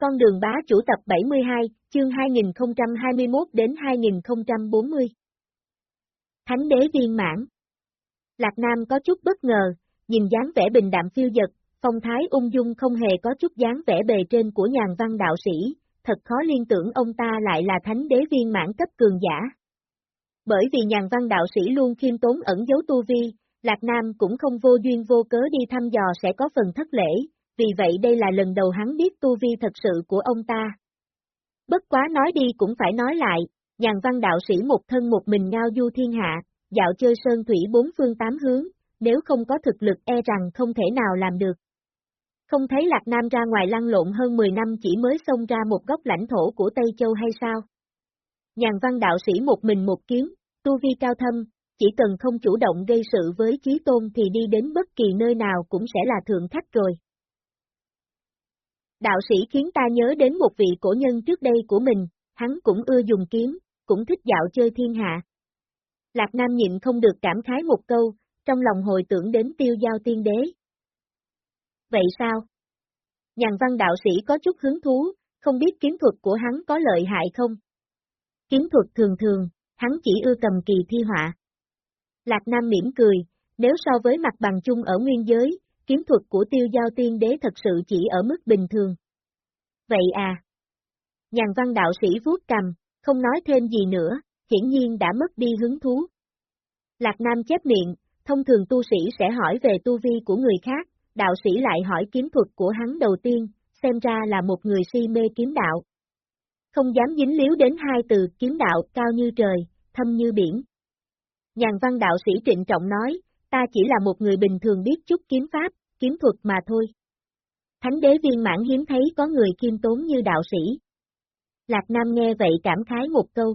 Con đường bá chủ tập 72, chương 2021 đến 2040. Thánh đế viên mãn. Lạc Nam có chút bất ngờ, nhìn dáng vẻ bình đạm phiêu dật, phong thái ung dung không hề có chút dáng vẻ bề trên của nhàn văn đạo sĩ, thật khó liên tưởng ông ta lại là thánh đế viên mãn cấp cường giả. Bởi vì nhàn văn đạo sĩ luôn khiêm tốn ẩn giấu tu vi, Lạc Nam cũng không vô duyên vô cớ đi thăm dò sẽ có phần thất lễ, vì vậy đây là lần đầu hắn biết tu vi thật sự của ông ta. Bất quá nói đi cũng phải nói lại, nhàn văn đạo sĩ một thân một mình ngao du thiên hạ, dạo chơi sơn thủy bốn phương tám hướng, nếu không có thực lực e rằng không thể nào làm được. Không thấy Lạc Nam ra ngoài lăn lộn hơn 10 năm chỉ mới xông ra một góc lãnh thổ của Tây Châu hay sao? Nhàn văn đạo sĩ một mình một kiếm, tu vi cao thâm, chỉ cần không chủ động gây sự với chí tôn thì đi đến bất kỳ nơi nào cũng sẽ là thượng khách rồi. Đạo sĩ khiến ta nhớ đến một vị cổ nhân trước đây của mình, hắn cũng ưa dùng kiếm, cũng thích dạo chơi thiên hạ. Lạc Nam nhịn không được cảm khái một câu, trong lòng hồi tưởng đến tiêu giao tiên đế. Vậy sao? Nhàn văn đạo sĩ có chút hứng thú, không biết kiếm thuật của hắn có lợi hại không? Kiếm thuật thường thường, hắn chỉ ưa cầm kỳ thi họa. Lạc Nam mỉm cười, nếu so với mặt bằng chung ở nguyên giới, kiếm thuật của tiêu giao tiên đế thật sự chỉ ở mức bình thường. Vậy à? Nhàn văn đạo sĩ vuốt cầm, không nói thêm gì nữa, hiển nhiên đã mất đi hứng thú. Lạc Nam chép miệng, thông thường tu sĩ sẽ hỏi về tu vi của người khác, đạo sĩ lại hỏi kiếm thuật của hắn đầu tiên, xem ra là một người si mê kiếm đạo. Không dám dính líu đến hai từ kiếm đạo cao như trời, thâm như biển. Nhàn văn đạo sĩ trịnh trọng nói, ta chỉ là một người bình thường biết chút kiếm pháp, kiếm thuật mà thôi. Thánh đế viên mãn hiếm thấy có người kiêm tốn như đạo sĩ. Lạc Nam nghe vậy cảm khái một câu.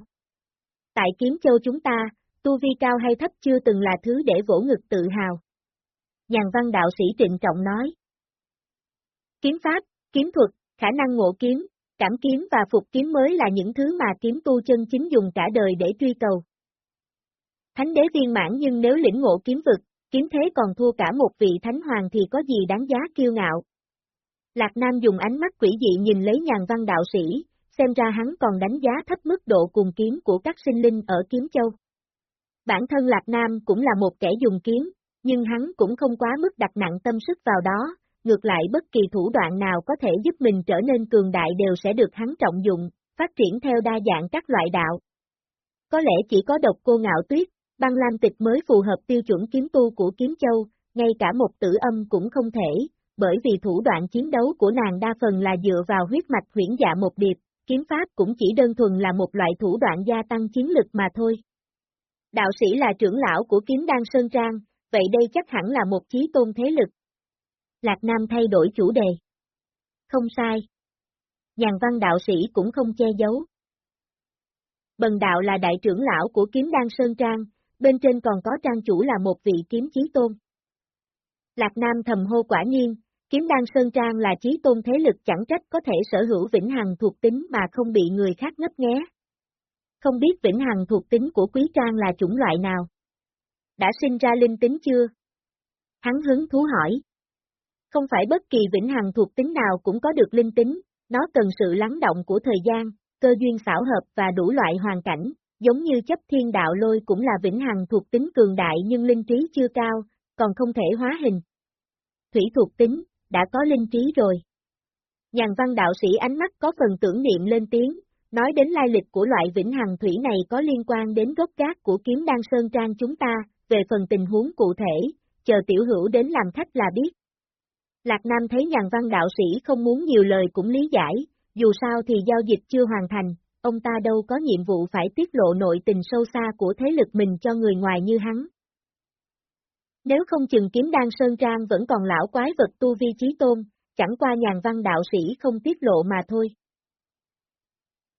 Tại kiếm châu chúng ta, tu vi cao hay thấp chưa từng là thứ để vỗ ngực tự hào. Nhàn văn đạo sĩ trịnh trọng nói. Kiếm pháp, kiếm thuật, khả năng ngộ kiếm, cảm kiếm và phục kiếm mới là những thứ mà kiếm tu chân chính dùng cả đời để truy cầu. Thánh đế viên mãn nhưng nếu lĩnh ngộ kiếm vực, kiếm thế còn thua cả một vị thánh hoàng thì có gì đáng giá kiêu ngạo. Lạc Nam dùng ánh mắt quỷ dị nhìn lấy nhàn văn đạo sĩ, xem ra hắn còn đánh giá thấp mức độ cùng kiếm của các sinh linh ở Kiếm Châu. Bản thân Lạc Nam cũng là một kẻ dùng kiếm, nhưng hắn cũng không quá mức đặt nặng tâm sức vào đó, ngược lại bất kỳ thủ đoạn nào có thể giúp mình trở nên cường đại đều sẽ được hắn trọng dụng, phát triển theo đa dạng các loại đạo. Có lẽ chỉ có độc cô ngạo tuyết, băng lam tịch mới phù hợp tiêu chuẩn kiếm tu của kiếm châu, ngay cả một tử âm cũng không thể, bởi vì thủ đoạn chiến đấu của nàng đa phần là dựa vào huyết mạch huyển dạ một điệp, kiếm pháp cũng chỉ đơn thuần là một loại thủ đoạn gia tăng chiến lực mà thôi. Đạo sĩ là trưởng lão của kiếm đan Sơn Trang, vậy đây chắc hẳn là một chí tôn thế lực. Lạc Nam thay đổi chủ đề. Không sai. Nhàn văn đạo sĩ cũng không che giấu. Bần đạo là đại trưởng lão của kiếm đan Sơn Trang, bên trên còn có trang chủ là một vị kiếm chí tôn. Lạc Nam thầm hô quả nhiên, kiếm đan Sơn Trang là chí tôn thế lực chẳng trách có thể sở hữu vĩnh hằng thuộc tính mà không bị người khác ngấp nghé. Không biết vĩnh hằng thuộc tính của quý trang là chủng loại nào? Đã sinh ra linh tính chưa? Hắn hứng thú hỏi. Không phải bất kỳ vĩnh hằng thuộc tính nào cũng có được linh tính, nó cần sự lắng động của thời gian, cơ duyên xảo hợp và đủ loại hoàn cảnh, giống như chấp thiên đạo lôi cũng là vĩnh hằng thuộc tính cường đại nhưng linh trí chưa cao, còn không thể hóa hình. Thủy thuộc tính, đã có linh trí rồi. Nhàn văn đạo sĩ ánh mắt có phần tưởng niệm lên tiếng, nói đến lai lịch của loại vĩnh hằng thủy này có liên quan đến gốc gác của kiếm đan sơn trang chúng ta, về phần tình huống cụ thể, chờ tiểu hữu đến làm khách là biết. Lạc Nam thấy nhàn văn đạo sĩ không muốn nhiều lời cũng lý giải, dù sao thì giao dịch chưa hoàn thành, ông ta đâu có nhiệm vụ phải tiết lộ nội tình sâu xa của thế lực mình cho người ngoài như hắn. Nếu không chừng kiếm đan Sơn Trang vẫn còn lão quái vật tu vi trí tôn, chẳng qua nhàn văn đạo sĩ không tiết lộ mà thôi.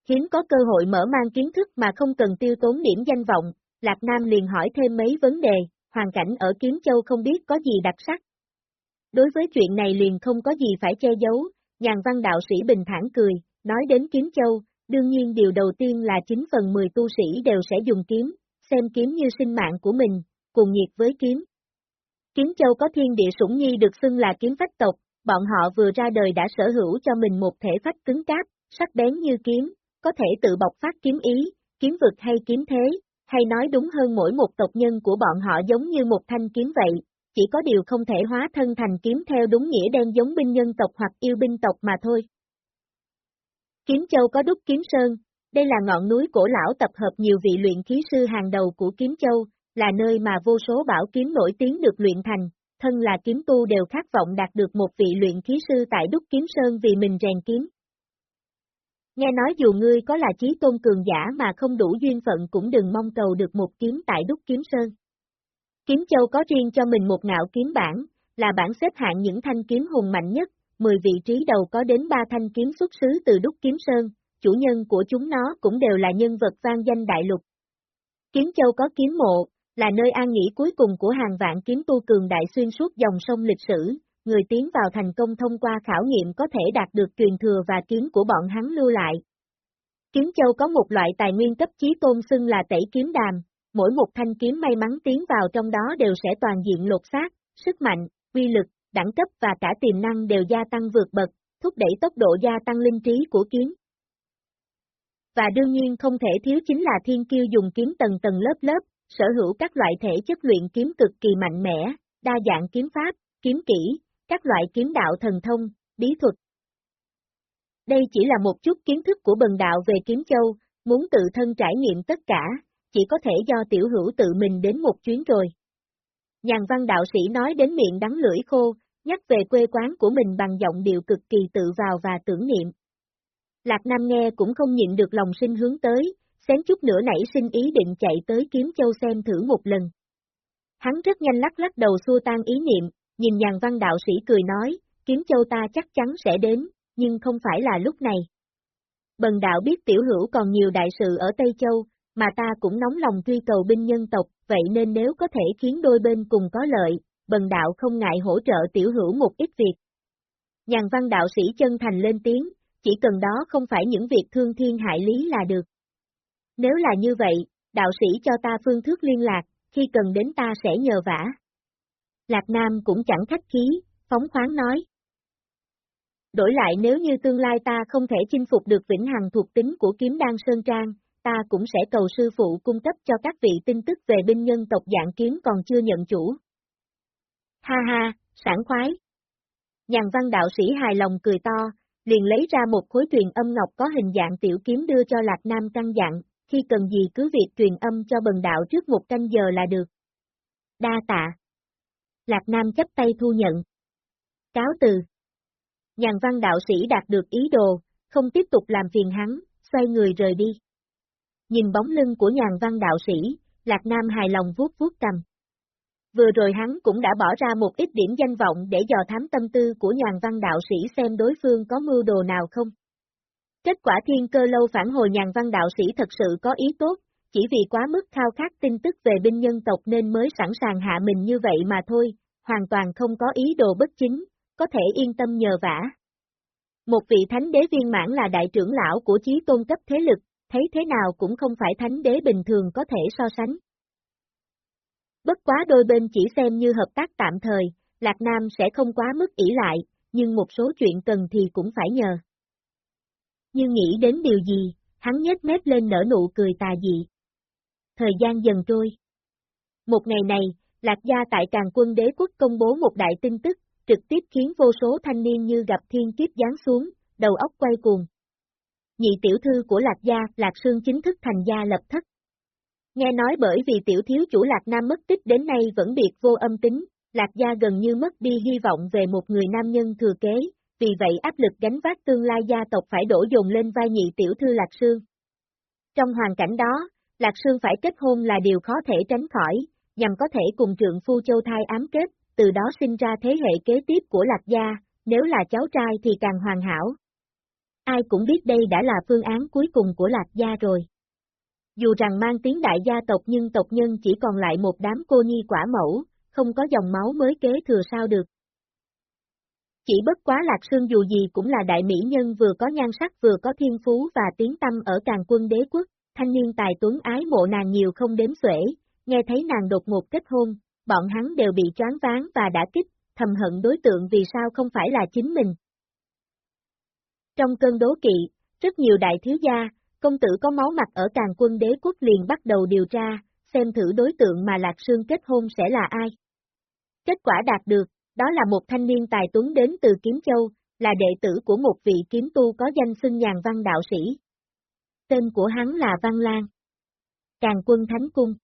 Hiếm có cơ hội mở mang kiến thức mà không cần tiêu tốn điểm danh vọng, Lạc Nam liền hỏi thêm mấy vấn đề, hoàn cảnh ở Kiếm Châu không biết có gì đặc sắc. Đối với chuyện này liền không có gì phải che giấu, nhàn văn đạo sĩ bình thản cười, nói đến Kiếm Châu, đương nhiên điều đầu tiên là 9 phần 10 tu sĩ đều sẽ dùng kiếm, xem kiếm như sinh mạng của mình, cùng nhiệt với kiếm. Kiếm Châu có thiên địa sủng nhi được xưng là kiếm phách tộc, bọn họ vừa ra đời đã sở hữu cho mình một thể phách cứng cáp, sắc bén như kiếm, có thể tự bộc phát kiếm ý, kiếm vực hay kiếm thế, hay nói đúng hơn mỗi một tộc nhân của bọn họ giống như một thanh kiếm vậy, chỉ có điều không thể hóa thân thành kiếm theo đúng nghĩa đen giống binh nhân tộc hoặc yêu binh tộc mà thôi. Kiếm Châu có đúc kiếm sơn, đây là ngọn núi cổ lão tập hợp nhiều vị luyện khí sư hàng đầu của Kiếm Châu, là nơi mà vô số bảo kiếm nổi tiếng được luyện thành, thân là kiếm tu đều khát vọng đạt được một vị luyện khí sư tại đúc kiếm sơn vì mình rèn kiếm. Nghe nói dù ngươi có là chí tôn cường giả mà không đủ duyên phận cũng đừng mong cầu được một kiếm tại đúc kiếm sơn. Kiếm Châu có riêng cho mình một ngạo kiếm bản, là bản xếp hạng những thanh kiếm hùng mạnh nhất, 10 vị trí đầu có đến 3 thanh kiếm xuất xứ từ Đúc Kiếm Sơn, chủ nhân của chúng nó cũng đều là nhân vật vang danh đại lục. Kiếm Châu có kiếm mộ, là nơi an nghỉ cuối cùng của hàng vạn kiếm tu cường đại xuyên suốt dòng sông lịch sử, người tiến vào thành công thông qua khảo nghiệm có thể đạt được truyền thừa và kiếm của bọn hắn lưu lại. Kiếm Châu có một loại tài nguyên cấp chí tôn xưng là tẩy kiếm đàm, mỗi một thanh kiếm may mắn tiến vào trong đó đều sẽ toàn diện lột xác, sức mạnh, uy lực, đẳng cấp và cả tiềm năng đều gia tăng vượt bậc, thúc đẩy tốc độ gia tăng linh trí của kiếm. Và đương nhiên không thể thiếu chính là thiên kiêu dùng kiếm tầng tầng lớp lớp, sở hữu các loại thể chất luyện kiếm cực kỳ mạnh mẽ, đa dạng kiếm pháp, kiếm kỹ, các loại kiếm đạo thần thông, bí thuật. Đây chỉ là một chút kiến thức của bần đạo về kiếm châu, muốn tự thân trải nghiệm tất cả, chỉ có thể do tiểu hữu tự mình đến một chuyến rồi. Nhàn văn đạo sĩ nói đến miệng đắng lưỡi khô, nhắc về quê quán của mình bằng giọng điệu cực kỳ tự vào và tưởng niệm. Lạc Nam nghe cũng không nhịn được lòng sinh hướng tới, xém chút nữa nảy sinh ý định chạy tới kiếm châu xem thử một lần. Hắn rất nhanh lắc lắc đầu xua tan ý niệm, nhìn nhàn văn đạo sĩ cười nói, kiếm châu ta chắc chắn sẽ đến, nhưng không phải là lúc này. Bần đạo biết tiểu hữu còn nhiều đại sự ở Tây Châu, mà ta cũng nóng lòng truy cầu binh nhân tộc, vậy nên nếu có thể khiến đôi bên cùng có lợi, bần đạo không ngại hỗ trợ tiểu hữu một ít việc. Nhàn văn đạo sĩ chân thành lên tiếng, chỉ cần đó không phải những việc thương thiên hại lý là được. Nếu là như vậy, đạo sĩ cho ta phương thức liên lạc, khi cần đến ta sẽ nhờ vả. Lạc Nam cũng chẳng khách khí, phóng khoáng nói. Đổi lại nếu như tương lai ta không thể chinh phục được vĩnh hằng thuộc tính của kiếm đan Sơn Trang, ta cũng sẽ cầu sư phụ cung cấp cho các vị tin tức về binh nhân tộc dạng kiếm còn chưa nhận chủ. Ha ha, sảng khoái. Nhàn văn đạo sĩ hài lòng cười to, liền lấy ra một khối truyền âm ngọc có hình dạng tiểu kiếm đưa cho Lạc Nam căn dặn, khi cần gì cứ việc truyền âm cho bần đạo trước một canh giờ là được. Đa tạ. Lạc Nam chấp tay thu nhận. Cáo từ. Nhàn văn đạo sĩ đạt được ý đồ, không tiếp tục làm phiền hắn, xoay người rời đi. Nhìn bóng lưng của nhàn văn đạo sĩ, Lạc Nam hài lòng vuốt vuốt cầm. Vừa rồi hắn cũng đã bỏ ra một ít điểm danh vọng để dò thám tâm tư của nhàn văn đạo sĩ xem đối phương có mưu đồ nào không. Kết quả thiên cơ lâu phản hồi nhàn văn đạo sĩ thật sự có ý tốt, chỉ vì quá mức khao khát tin tức về binh nhân tộc nên mới sẵn sàng hạ mình như vậy mà thôi, hoàn toàn không có ý đồ bất chính, có thể yên tâm nhờ vả. Một vị thánh đế viên mãn là đại trưởng lão của chí tôn cấp thế lực, thấy thế nào cũng không phải thánh đế bình thường có thể so sánh. Bất quá đôi bên chỉ xem như hợp tác tạm thời, Lạc Nam sẽ không quá mức ỷ lại, nhưng một số chuyện cần thì cũng phải nhờ. Như nghĩ đến điều gì, hắn nhếch mép lên nở nụ cười tà dị. Thời gian dần trôi. Một ngày này, Lạc Gia tại Càng quân đế quốc công bố một đại tin tức, trực tiếp khiến vô số thanh niên như gặp thiên kiếp giáng xuống, đầu óc quay cuồng. Nhị tiểu thư của Lạc Gia, Lạc Sương chính thức thành gia lập thất. Nghe nói bởi vì tiểu thiếu chủ Lạc Nam mất tích đến nay vẫn biệt vô âm tính, Lạc Gia gần như mất đi hy vọng về một người nam nhân thừa kế, vì vậy áp lực gánh vác tương lai gia tộc phải đổ dồn lên vai nhị tiểu thư Lạc Sương. Trong hoàn cảnh đó, Lạc Sương phải kết hôn là điều khó thể tránh khỏi, nhằm có thể cùng trượng phu châu thai ám kết, từ đó sinh ra thế hệ kế tiếp của Lạc Gia, nếu là cháu trai thì càng hoàn hảo. Ai cũng biết đây đã là phương án cuối cùng của Lạc Gia rồi. Dù rằng mang tiếng đại gia tộc nhưng tộc nhân chỉ còn lại một đám cô nhi quả mẫu, không có dòng máu mới kế thừa sao được. Chỉ bất quá Lạc Sương dù gì cũng là đại mỹ nhân vừa có nhan sắc vừa có thiên phú và tiếng tâm ở càng quân đế quốc, thanh niên tài tuấn ái mộ nàng nhiều không đếm xuể, nghe thấy nàng đột ngột kết hôn, bọn hắn đều bị choáng váng và đã kích, thầm hận đối tượng vì sao không phải là chính mình. Trong cơn đố kỵ, rất nhiều đại thiếu gia, công tử có máu mặt ở càng quân đế quốc liền bắt đầu điều tra, xem thử đối tượng mà Lạc Sương kết hôn sẽ là ai. Kết quả đạt được, đó là một thanh niên tài tuấn đến từ Kiếm Châu, là đệ tử của một vị kiếm tu có danh xưng nhàn văn đạo sĩ. Tên của hắn là Văn Lan. Càng quân Thánh Cung.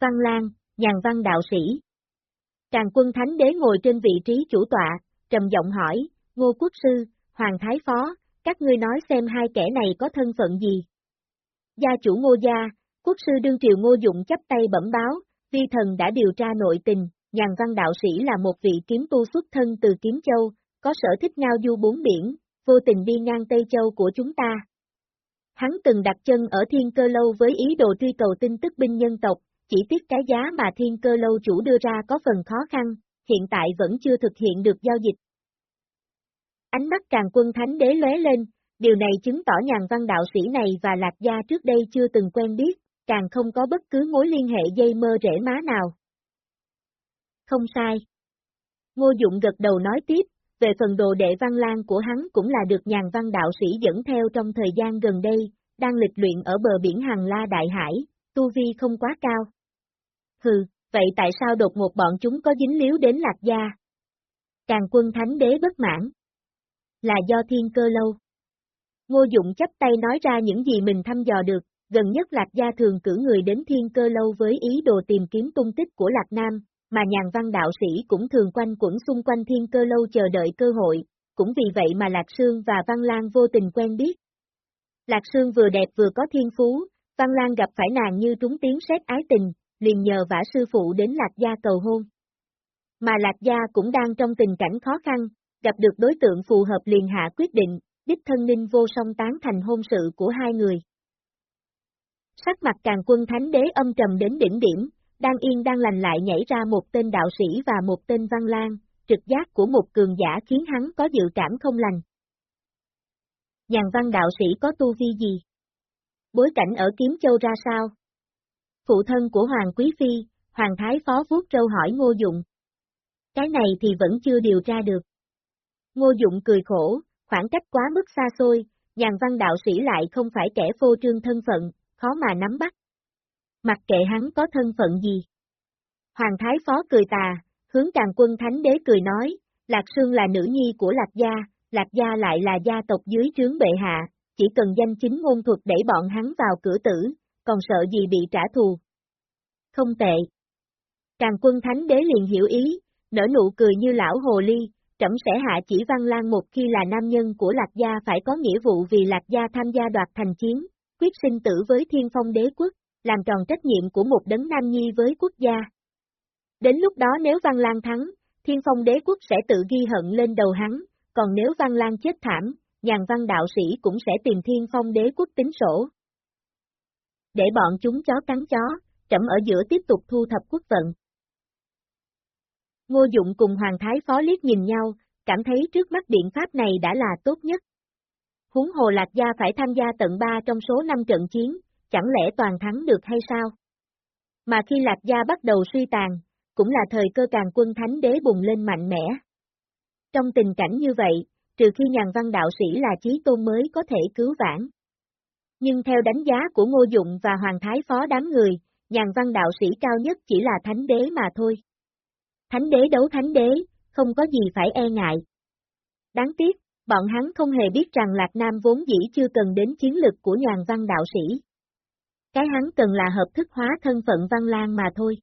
Văn Lan, nhàn văn đạo sĩ. Càng quân Thánh Đế ngồi trên vị trí chủ tọa, trầm giọng hỏi, Ngô Quốc Sư, Hoàng Thái Phó, các ngươi nói xem hai kẻ này có thân phận gì. Gia chủ Ngô Gia, Quốc sư đương triều Ngô Dụng chấp tay bẩm báo, vi thần đã điều tra nội tình, nhàn văn đạo sĩ là một vị kiếm tu xuất thân từ Kiếm Châu, có sở thích ngao du bốn biển, vô tình đi ngang Tây Châu của chúng ta. Hắn từng đặt chân ở thiên cơ lâu với ý đồ truy cầu tin tức binh nhân tộc, chỉ tiếc cái giá mà thiên cơ lâu chủ đưa ra có phần khó khăn, hiện tại vẫn chưa thực hiện được giao dịch. Ánh mắt càng quân thánh đế lóe lên, điều này chứng tỏ nhàn văn đạo sĩ này và lạc gia trước đây chưa từng quen biết, càng không có bất cứ mối liên hệ dây mơ rễ má nào. Không sai. Ngô Dụng gật đầu nói tiếp, về phần đồ đệ văn lan của hắn cũng là được nhàn văn đạo sĩ dẫn theo trong thời gian gần đây, đang lịch luyện ở bờ biển Hằng La Đại Hải, tu vi không quá cao. Hừ, vậy tại sao đột ngột bọn chúng có dính líu đến lạc gia? Càng quân thánh đế bất mãn. Là do thiên cơ lâu. Ngô Dụng chấp tay nói ra những gì mình thăm dò được, gần nhất Lạc Gia thường cử người đến thiên cơ lâu với ý đồ tìm kiếm tung tích của Lạc Nam, mà nhàn văn đạo sĩ cũng thường quanh quẩn xung quanh thiên cơ lâu chờ đợi cơ hội, cũng vì vậy mà Lạc Sương và Văn Lan vô tình quen biết. Lạc Sương vừa đẹp vừa có thiên phú, Văn Lan gặp phải nàng như trúng tiếng xét ái tình, liền nhờ vả sư phụ đến Lạc Gia cầu hôn. Mà Lạc Gia cũng đang trong tình cảnh khó khăn, gặp được đối tượng phù hợp liền hạ quyết định, đích thân ninh vô song tán thành hôn sự của hai người. Sắc mặt càng quân thánh đế âm trầm đến đỉnh điểm, đang yên đang lành lại nhảy ra một tên đạo sĩ và một tên văn lan, trực giác của một cường giả khiến hắn có dự cảm không lành. Nhàn văn đạo sĩ có tu vi gì? Bối cảnh ở Kiếm Châu ra sao? Phụ thân của Hoàng Quý Phi, Hoàng Thái Phó vuốt trâu hỏi Ngô Dụng. Cái này thì vẫn chưa điều tra được. Ngô Dụng cười khổ, khoảng cách quá mức xa xôi, nhàn văn đạo sĩ lại không phải kẻ vô trương thân phận, khó mà nắm bắt. Mặc kệ hắn có thân phận gì. Hoàng Thái Phó cười tà, hướng càng quân thánh đế cười nói, Lạc Sương là nữ nhi của Lạc Gia, Lạc Gia lại là gia tộc dưới trướng bệ hạ, chỉ cần danh chính ngôn thuật để bọn hắn vào cửa tử, còn sợ gì bị trả thù. Không tệ. Càng quân thánh đế liền hiểu ý, nở nụ cười như lão hồ ly, trẫm sẽ hạ chỉ Văn Lan một khi là nam nhân của Lạc Gia phải có nghĩa vụ vì Lạc Gia tham gia đoạt thành chiến, quyết sinh tử với thiên phong đế quốc, làm tròn trách nhiệm của một đấng nam nhi với quốc gia. Đến lúc đó nếu Văn Lan thắng, thiên phong đế quốc sẽ tự ghi hận lên đầu hắn, còn nếu Văn Lan chết thảm, nhàn văn đạo sĩ cũng sẽ tìm thiên phong đế quốc tính sổ. Để bọn chúng chó cắn chó, trẫm ở giữa tiếp tục thu thập quốc vận. Ngô Dụng cùng Hoàng Thái Phó liếc nhìn nhau, cảm thấy trước mắt biện pháp này đã là tốt nhất. Húng hồ Lạc Gia phải tham gia tận 3 trong số 5 trận chiến, chẳng lẽ toàn thắng được hay sao? Mà khi Lạc Gia bắt đầu suy tàn, cũng là thời cơ càng quân thánh đế bùng lên mạnh mẽ. Trong tình cảnh như vậy, trừ khi nhàn văn đạo sĩ là chí tôn mới có thể cứu vãn. Nhưng theo đánh giá của Ngô Dụng và Hoàng Thái Phó đám người, nhàn văn đạo sĩ cao nhất chỉ là thánh đế mà thôi. Thánh đế đấu thánh đế, không có gì phải e ngại. Đáng tiếc, bọn hắn không hề biết rằng Lạc Nam vốn dĩ chưa cần đến chiến lực của nhàn văn đạo sĩ. Cái hắn cần là hợp thức hóa thân phận văn lan mà thôi.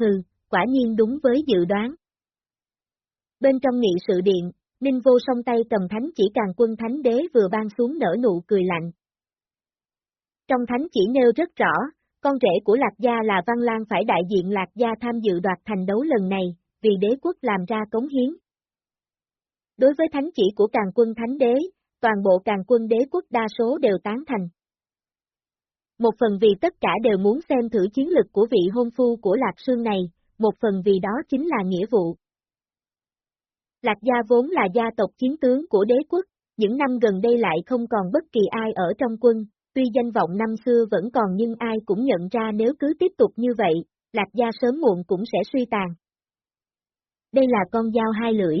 Hừ, quả nhiên đúng với dự đoán. Bên trong nghị sự điện, Ninh vô song tay cầm thánh chỉ càng quân thánh đế vừa ban xuống nở nụ cười lạnh. Trong thánh chỉ nêu rất rõ, con rể của Lạc Gia là Văn Lan phải đại diện Lạc Gia tham dự đoạt thành đấu lần này, vì đế quốc làm ra cống hiến. Đối với thánh chỉ của càng quân thánh đế, toàn bộ càng quân đế quốc đa số đều tán thành. Một phần vì tất cả đều muốn xem thử chiến lực của vị hôn phu của Lạc Sương này, một phần vì đó chính là nghĩa vụ. Lạc gia vốn là gia tộc chiến tướng của đế quốc, những năm gần đây lại không còn bất kỳ ai ở trong quân, tuy danh vọng năm xưa vẫn còn nhưng ai cũng nhận ra nếu cứ tiếp tục như vậy, Lạc gia sớm muộn cũng sẽ suy tàn. đây là con dao hai lưỡi.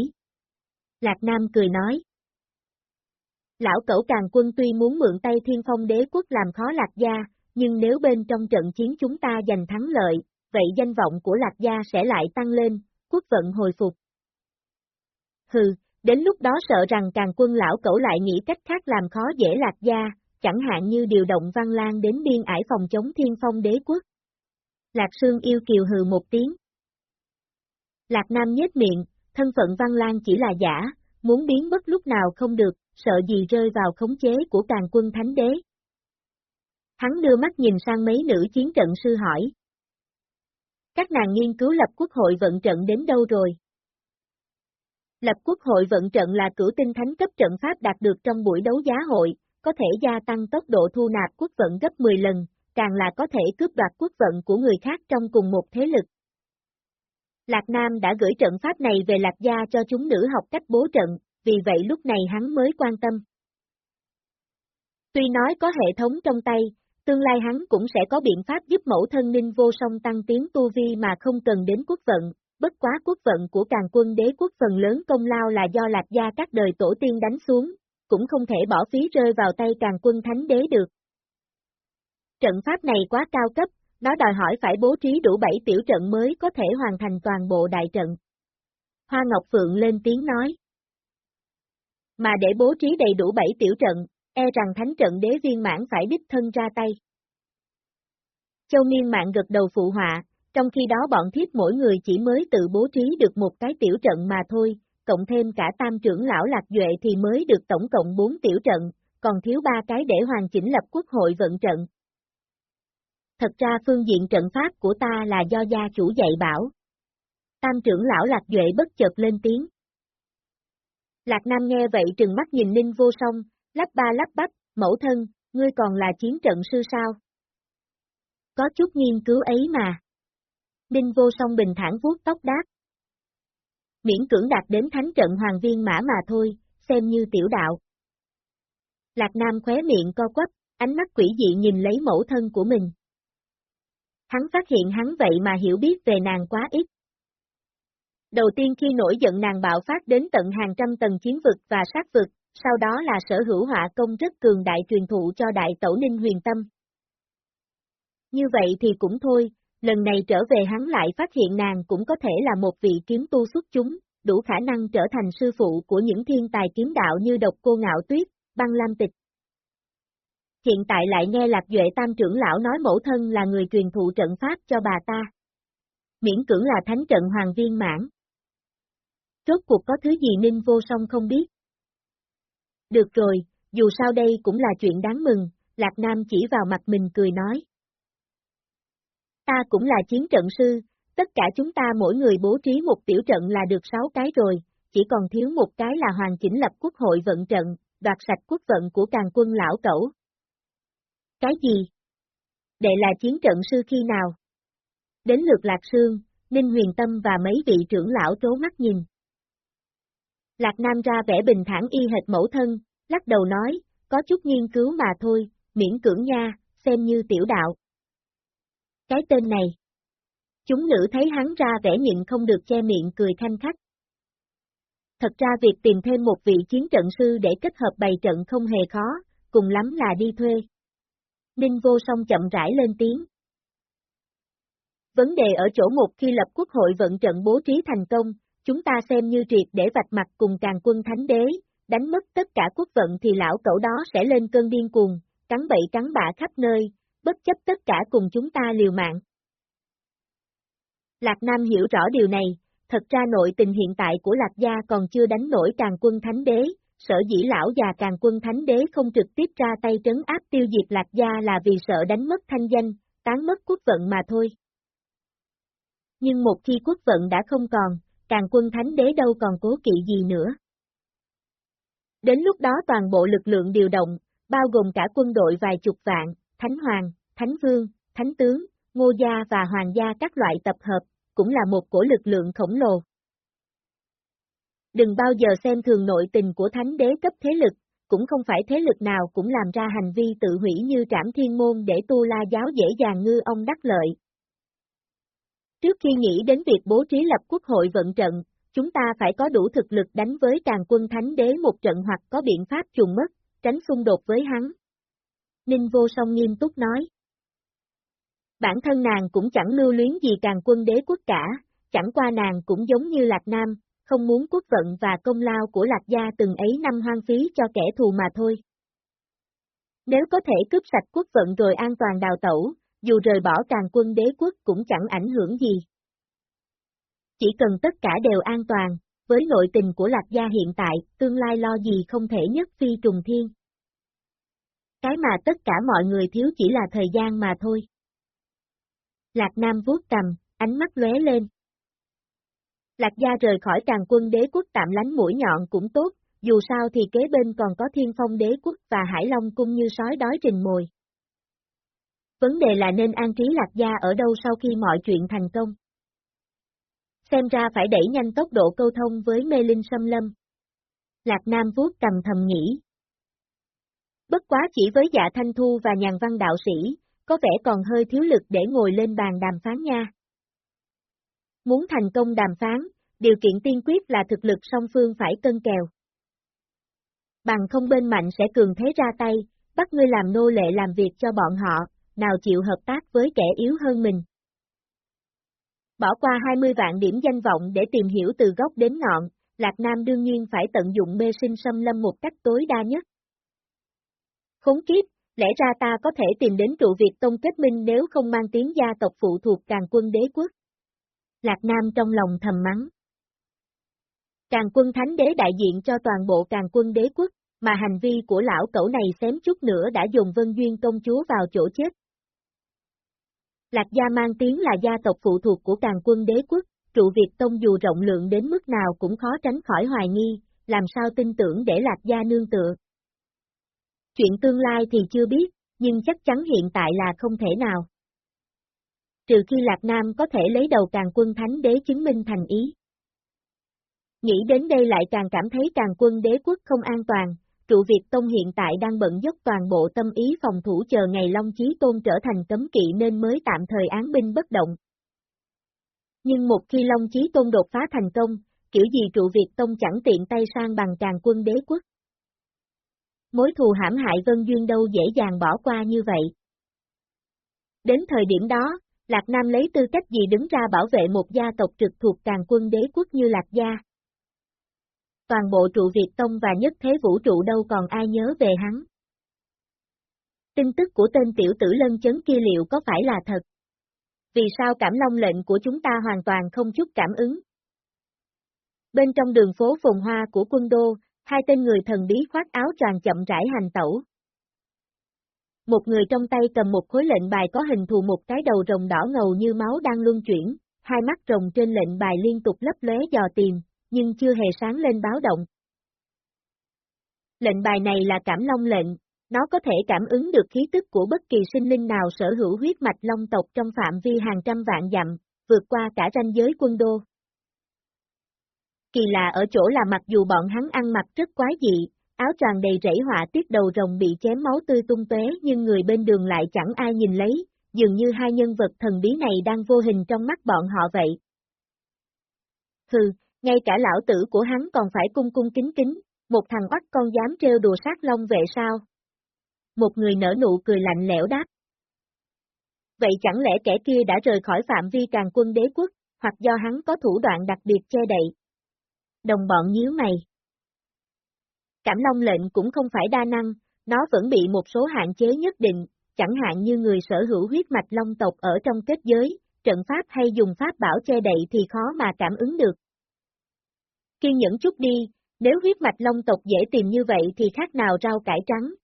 Lạc Nam cười nói. Lão cẩu càng quân tuy muốn mượn tay thiên phong đế quốc làm khó Lạc Gia, nhưng nếu bên trong trận chiến chúng ta giành thắng lợi, vậy danh vọng của Lạc Gia sẽ lại tăng lên, quốc vận hồi phục. Hừ, đến lúc đó sợ rằng càng quân lão cẩu lại nghĩ cách khác làm khó dễ Lạc Gia, chẳng hạn như điều động Văn Lan đến biên ải phòng chống thiên phong đế quốc. Lạc Sương yêu kiều hừ một tiếng. Lạc Nam nhếch miệng, thân phận Văn Lan chỉ là giả, muốn biến mất lúc nào không được, sợ gì rơi vào khống chế của càng quân thánh đế. Hắn đưa mắt nhìn sang mấy nữ chiến trận sư hỏi. Các nàng nghiên cứu lập quốc hội vận trận đến đâu rồi? Lập quốc hội vận trận là cửu tinh thánh cấp trận pháp đạt được trong buổi đấu giá hội, có thể gia tăng tốc độ thu nạp quốc vận gấp 10 lần, càng là có thể cướp đoạt quốc vận của người khác trong cùng một thế lực. Lạc Nam đã gửi trận pháp này về Lạc Gia cho chúng nữ học cách bố trận, vì vậy lúc này hắn mới quan tâm. Tuy nói có hệ thống trong tay, tương lai hắn cũng sẽ có biện pháp giúp mẫu thân ninh vô song tăng tiến tu vi mà không cần đến quốc vận, bất quá quốc vận của càng quân đế quốc phần lớn công lao là do lạc gia các đời tổ tiên đánh xuống, cũng không thể bỏ phí rơi vào tay càng quân thánh đế được. Trận pháp này quá cao cấp, nó đòi hỏi phải bố trí đủ 7 tiểu trận mới có thể hoàn thành toàn bộ đại trận. Hoa Ngọc Phượng lên tiếng nói. Mà để bố trí đầy đủ 7 tiểu trận, e rằng thánh trận đế viên mãn phải đích thân ra tay. Châu Miên Mạng gật đầu phụ họa, trong khi đó bọn thiếp mỗi người chỉ mới tự bố trí được một cái tiểu trận mà thôi, cộng thêm cả tam trưởng lão Lạc Duệ thì mới được tổng cộng 4 tiểu trận, còn thiếu ba cái để hoàn chỉnh lập quốc hội vận trận. Thật ra phương diện trận pháp của ta là do gia chủ dạy bảo. Tam trưởng lão Lạc Duệ bất chợt lên tiếng. Lạc Nam nghe vậy trừng mắt nhìn Ninh vô song, lắp ba lắp bắp, mẫu thân, ngươi còn là chiến trận sư sao? Có chút nghiên cứu ấy mà. Ninh vô song bình thản vuốt tóc đáp. Miễn cưỡng đạt đến thánh trận hoàng viên mã mà thôi, xem như tiểu đạo. Lạc Nam khóe miệng co quắp, ánh mắt quỷ dị nhìn lấy mẫu thân của mình. Hắn phát hiện hắn vậy mà hiểu biết về nàng quá ít. Đầu tiên khi nổi giận nàng bạo phát đến tận hàng trăm tầng chiến vực và sát vực, sau đó là sở hữu họa công rất cường đại truyền thụ cho đại tẩu ninh huyền tâm. Như vậy thì cũng thôi, lần này trở về hắn lại phát hiện nàng cũng có thể là một vị kiếm tu xuất chúng, đủ khả năng trở thành sư phụ của những thiên tài kiếm đạo như độc cô ngạo tuyết, băng lam tịch. Hiện tại lại nghe Lạc Duệ Tam trưởng lão nói mẫu thân là người truyền thụ trận pháp cho bà ta. Miễn cưỡng là thánh trận hoàng viên mãn. Rốt cuộc có thứ gì Ninh vô song không biết. Được rồi, dù sao đây cũng là chuyện đáng mừng, Lạc Nam chỉ vào mặt mình cười nói. Ta cũng là chiến trận sư, tất cả chúng ta mỗi người bố trí một tiểu trận là được sáu cái rồi, chỉ còn thiếu một cái là hoàn chỉnh lập quốc hội vận trận, đoạt sạch quốc vận của càng quân lão cẩu. Cái gì? Đệ là chiến trận sư khi nào? Đến lượt Lạc Sương, Ninh Huyền Tâm và mấy vị trưởng lão trố mắt nhìn. Lạc Nam ra vẻ bình thản y hệt mẫu thân, lắc đầu nói, có chút nghiên cứu mà thôi, miễn cưỡng nha, xem như tiểu đạo. Cái tên này. Chúng nữ thấy hắn ra vẻ nhịn không được che miệng cười thanh khách. Thật ra việc tìm thêm một vị chiến trận sư để kết hợp bày trận không hề khó, cùng lắm là đi thuê. Ninh vô song chậm rãi lên tiếng. Vấn đề ở chỗ một khi lập quốc hội vận trận bố trí thành công, chúng ta xem như triệt để vạch mặt cùng càng quân thánh đế, đánh mất tất cả quốc vận thì lão cậu đó sẽ lên cơn điên cuồng, cắn bậy cắn bạ khắp nơi, bất chấp tất cả cùng chúng ta liều mạng. Lạc Nam hiểu rõ điều này, thật ra nội tình hiện tại của Lạc Gia còn chưa đánh nổi càng quân thánh đế, sở dĩ lão già càng quân thánh đế không trực tiếp ra tay trấn áp tiêu diệt Lạc Gia là vì sợ đánh mất thanh danh, tán mất quốc vận mà thôi. Nhưng một khi quốc vận đã không còn, càng quân thánh đế đâu còn cố kỵ gì nữa. Đến lúc đó toàn bộ lực lượng điều động, bao gồm cả quân đội vài chục vạn, thánh hoàng, thánh vương, thánh tướng, ngô gia và hoàng gia các loại tập hợp, cũng là một cổ lực lượng khổng lồ. Đừng bao giờ xem thường nội tình của thánh đế cấp thế lực, cũng không phải thế lực nào cũng làm ra hành vi tự hủy như trảm thiên môn để tu la giáo dễ dàng ngư ông đắc lợi. Trước khi nghĩ đến việc bố trí lập quốc hội vận trận, chúng ta phải có đủ thực lực đánh với càng quân thánh đế một trận hoặc có biện pháp trùng mất, tránh xung đột với hắn. Ninh vô song nghiêm túc nói. Bản thân nàng cũng chẳng lưu luyến gì càng quân đế quốc cả, chẳng qua nàng cũng giống như Lạc Nam, không muốn quốc vận và công lao của Lạc Gia từng ấy năm hoang phí cho kẻ thù mà thôi. Nếu có thể cướp sạch quốc vận rồi an toàn đào tẩu, dù rời bỏ càng quân đế quốc cũng chẳng ảnh hưởng gì. Chỉ cần tất cả đều an toàn, với nội tình của Lạc Gia hiện tại, tương lai lo gì không thể nhất phi trùng thiên. Cái mà tất cả mọi người thiếu chỉ là thời gian mà thôi. Lạc Nam vuốt cầm, ánh mắt lóe lên. Lạc Gia rời khỏi càng quân đế quốc tạm lánh mũi nhọn cũng tốt, dù sao thì kế bên còn có thiên phong đế quốc và hải long cung như sói đói trình mồi. Vấn đề là nên an trí Lạc Gia ở đâu sau khi mọi chuyện thành công. Xem ra phải đẩy nhanh tốc độ câu thông với mê linh xâm lâm. Lạc Nam vuốt cầm thầm nghĩ. Bất quá chỉ với dạ thanh thu và nhàn văn đạo sĩ, có vẻ còn hơi thiếu lực để ngồi lên bàn đàm phán nha. Muốn thành công đàm phán, điều kiện tiên quyết là thực lực song phương phải cân kèo. Bằng không bên mạnh sẽ cường thế ra tay, bắt ngươi làm nô lệ làm việc cho bọn họ, nào chịu hợp tác với kẻ yếu hơn mình. Bỏ qua 20 vạn điểm danh vọng để tìm hiểu từ gốc đến ngọn, Lạc Nam đương nhiên phải tận dụng mê sinh xâm lâm một cách tối đa nhất. Khốn kiếp, lẽ ra ta có thể tìm đến trụ Việt Tông kết minh nếu không mang tiếng gia tộc phụ thuộc càng quân đế quốc. Lạc Nam trong lòng thầm mắng. Càng quân thánh đế đại diện cho toàn bộ càng quân đế quốc, mà hành vi của lão cẩu này xém chút nữa đã dùng Vân Duyên công chúa vào chỗ chết. Lạc gia mang tiếng là gia tộc phụ thuộc của càng quân đế quốc, trụ Việt Tông dù rộng lượng đến mức nào cũng khó tránh khỏi hoài nghi, làm sao tin tưởng để Lạc gia nương tựa. Chuyện tương lai thì chưa biết, nhưng chắc chắn hiện tại là không thể nào. Trừ khi Lạc Nam có thể lấy đầu càng quân thánh đế chứng minh thành ý. Nghĩ đến đây lại càng cảm thấy càng quân đế quốc không an toàn, trụ Việt Tông hiện tại đang bận dốc toàn bộ tâm ý phòng thủ chờ ngày Long Chí Tôn trở thành cấm kỵ nên mới tạm thời án binh bất động. Nhưng một khi Long Chí Tôn đột phá thành công, kiểu gì trụ Việt Tông chẳng tiện tay sang bằng càng quân đế quốc. Mối thù hãm hại Vân Duyên đâu dễ dàng bỏ qua như vậy. Đến thời điểm đó, Lạc Nam lấy tư cách gì đứng ra bảo vệ một gia tộc trực thuộc càng quân đế quốc như Lạc Gia, toàn bộ trụ Việt Tông và nhất thế vũ trụ đâu còn ai nhớ về hắn. Tin tức của tên tiểu tử lân chấn kia liệu có phải là thật? Vì sao cảm long lệnh của chúng ta hoàn toàn không chút cảm ứng? Bên trong đường phố phồn hoa của quân đô, hai tên người thần bí khoác áo tràn chậm rãi hành tẩu. Một người trong tay cầm một khối lệnh bài có hình thù một cái đầu rồng đỏ ngầu như máu đang luân chuyển, hai mắt rồng trên lệnh bài liên tục lấp lóe dò tìm, nhưng chưa hề sáng lên báo động. Lệnh bài này là cảm long lệnh, nó có thể cảm ứng được khí tức của bất kỳ sinh linh nào sở hữu huyết mạch long tộc trong phạm vi hàng trăm vạn dặm, vượt qua cả ranh giới quân đô. Kỳ lạ ở chỗ là mặc dù bọn hắn ăn mặc rất quái dị, áo tròn đầy rẫy họa tiết đầu rồng bị chém máu tươi tung tóe nhưng người bên đường lại chẳng ai nhìn lấy, dường như hai nhân vật thần bí này đang vô hình trong mắt bọn họ vậy. Hừ, ngay cả lão tử của hắn còn phải cung cung kính kính, một thằng bắt con dám trêu đùa sát long vệ sao? Một người nở nụ cười lạnh lẽo đáp. Vậy chẳng lẽ kẻ kia đã rời khỏi phạm vi càng quân đế quốc, hoặc do hắn có thủ đoạn đặc biệt che đậy? Đồng bọn nhíu mày. Cảm long lệnh cũng không phải đa năng, nó vẫn bị một số hạn chế nhất định, chẳng hạn như người sở hữu huyết mạch long tộc ở trong kết giới, trận pháp hay dùng pháp bảo che đậy thì khó mà cảm ứng được kiên nhẫn chút đi, nếu huyết mạch long tộc dễ tìm như vậy thì khác nào rau cải trắng.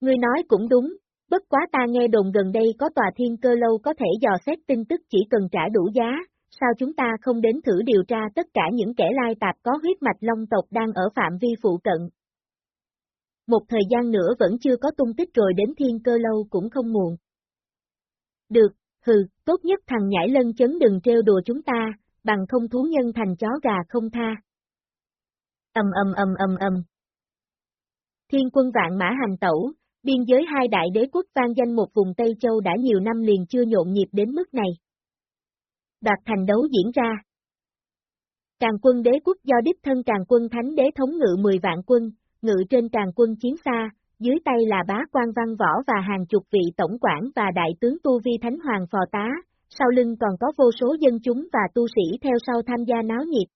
Ngươi nói cũng đúng, bất quá ta nghe đồn gần đây có tòa thiên cơ lâu có thể dò xét tin tức chỉ cần trả đủ giá, sao chúng ta không đến thử điều tra tất cả những kẻ lai tạp có huyết mạch long tộc đang ở phạm vi phụ cận. Một thời gian nữa vẫn chưa có tung tích rồi đến thiên cơ lâu cũng không muộn. Được, hừ, tốt nhất thằng nhãi lân chấn đừng trêu đùa chúng ta, bằng không thú nhân thành chó gà không tha. Âm âm âm âm âm. Thiên quân vạn mã hành tẩu, biên giới hai đại đế quốc vang danh một vùng Tây Châu đã nhiều năm liền chưa nhộn nhịp đến mức này. Đoạt thành đấu diễn ra. Càng quân đế quốc do đích thân càng quân thánh đế thống ngự 10 vạn quân, ngự trên càng quân chiến xa, dưới tay là bá quan văn võ và hàng chục vị tổng quản và đại tướng tu vi thánh hoàng phò tá, sau lưng còn có vô số dân chúng và tu sĩ theo sau tham gia náo nhiệt.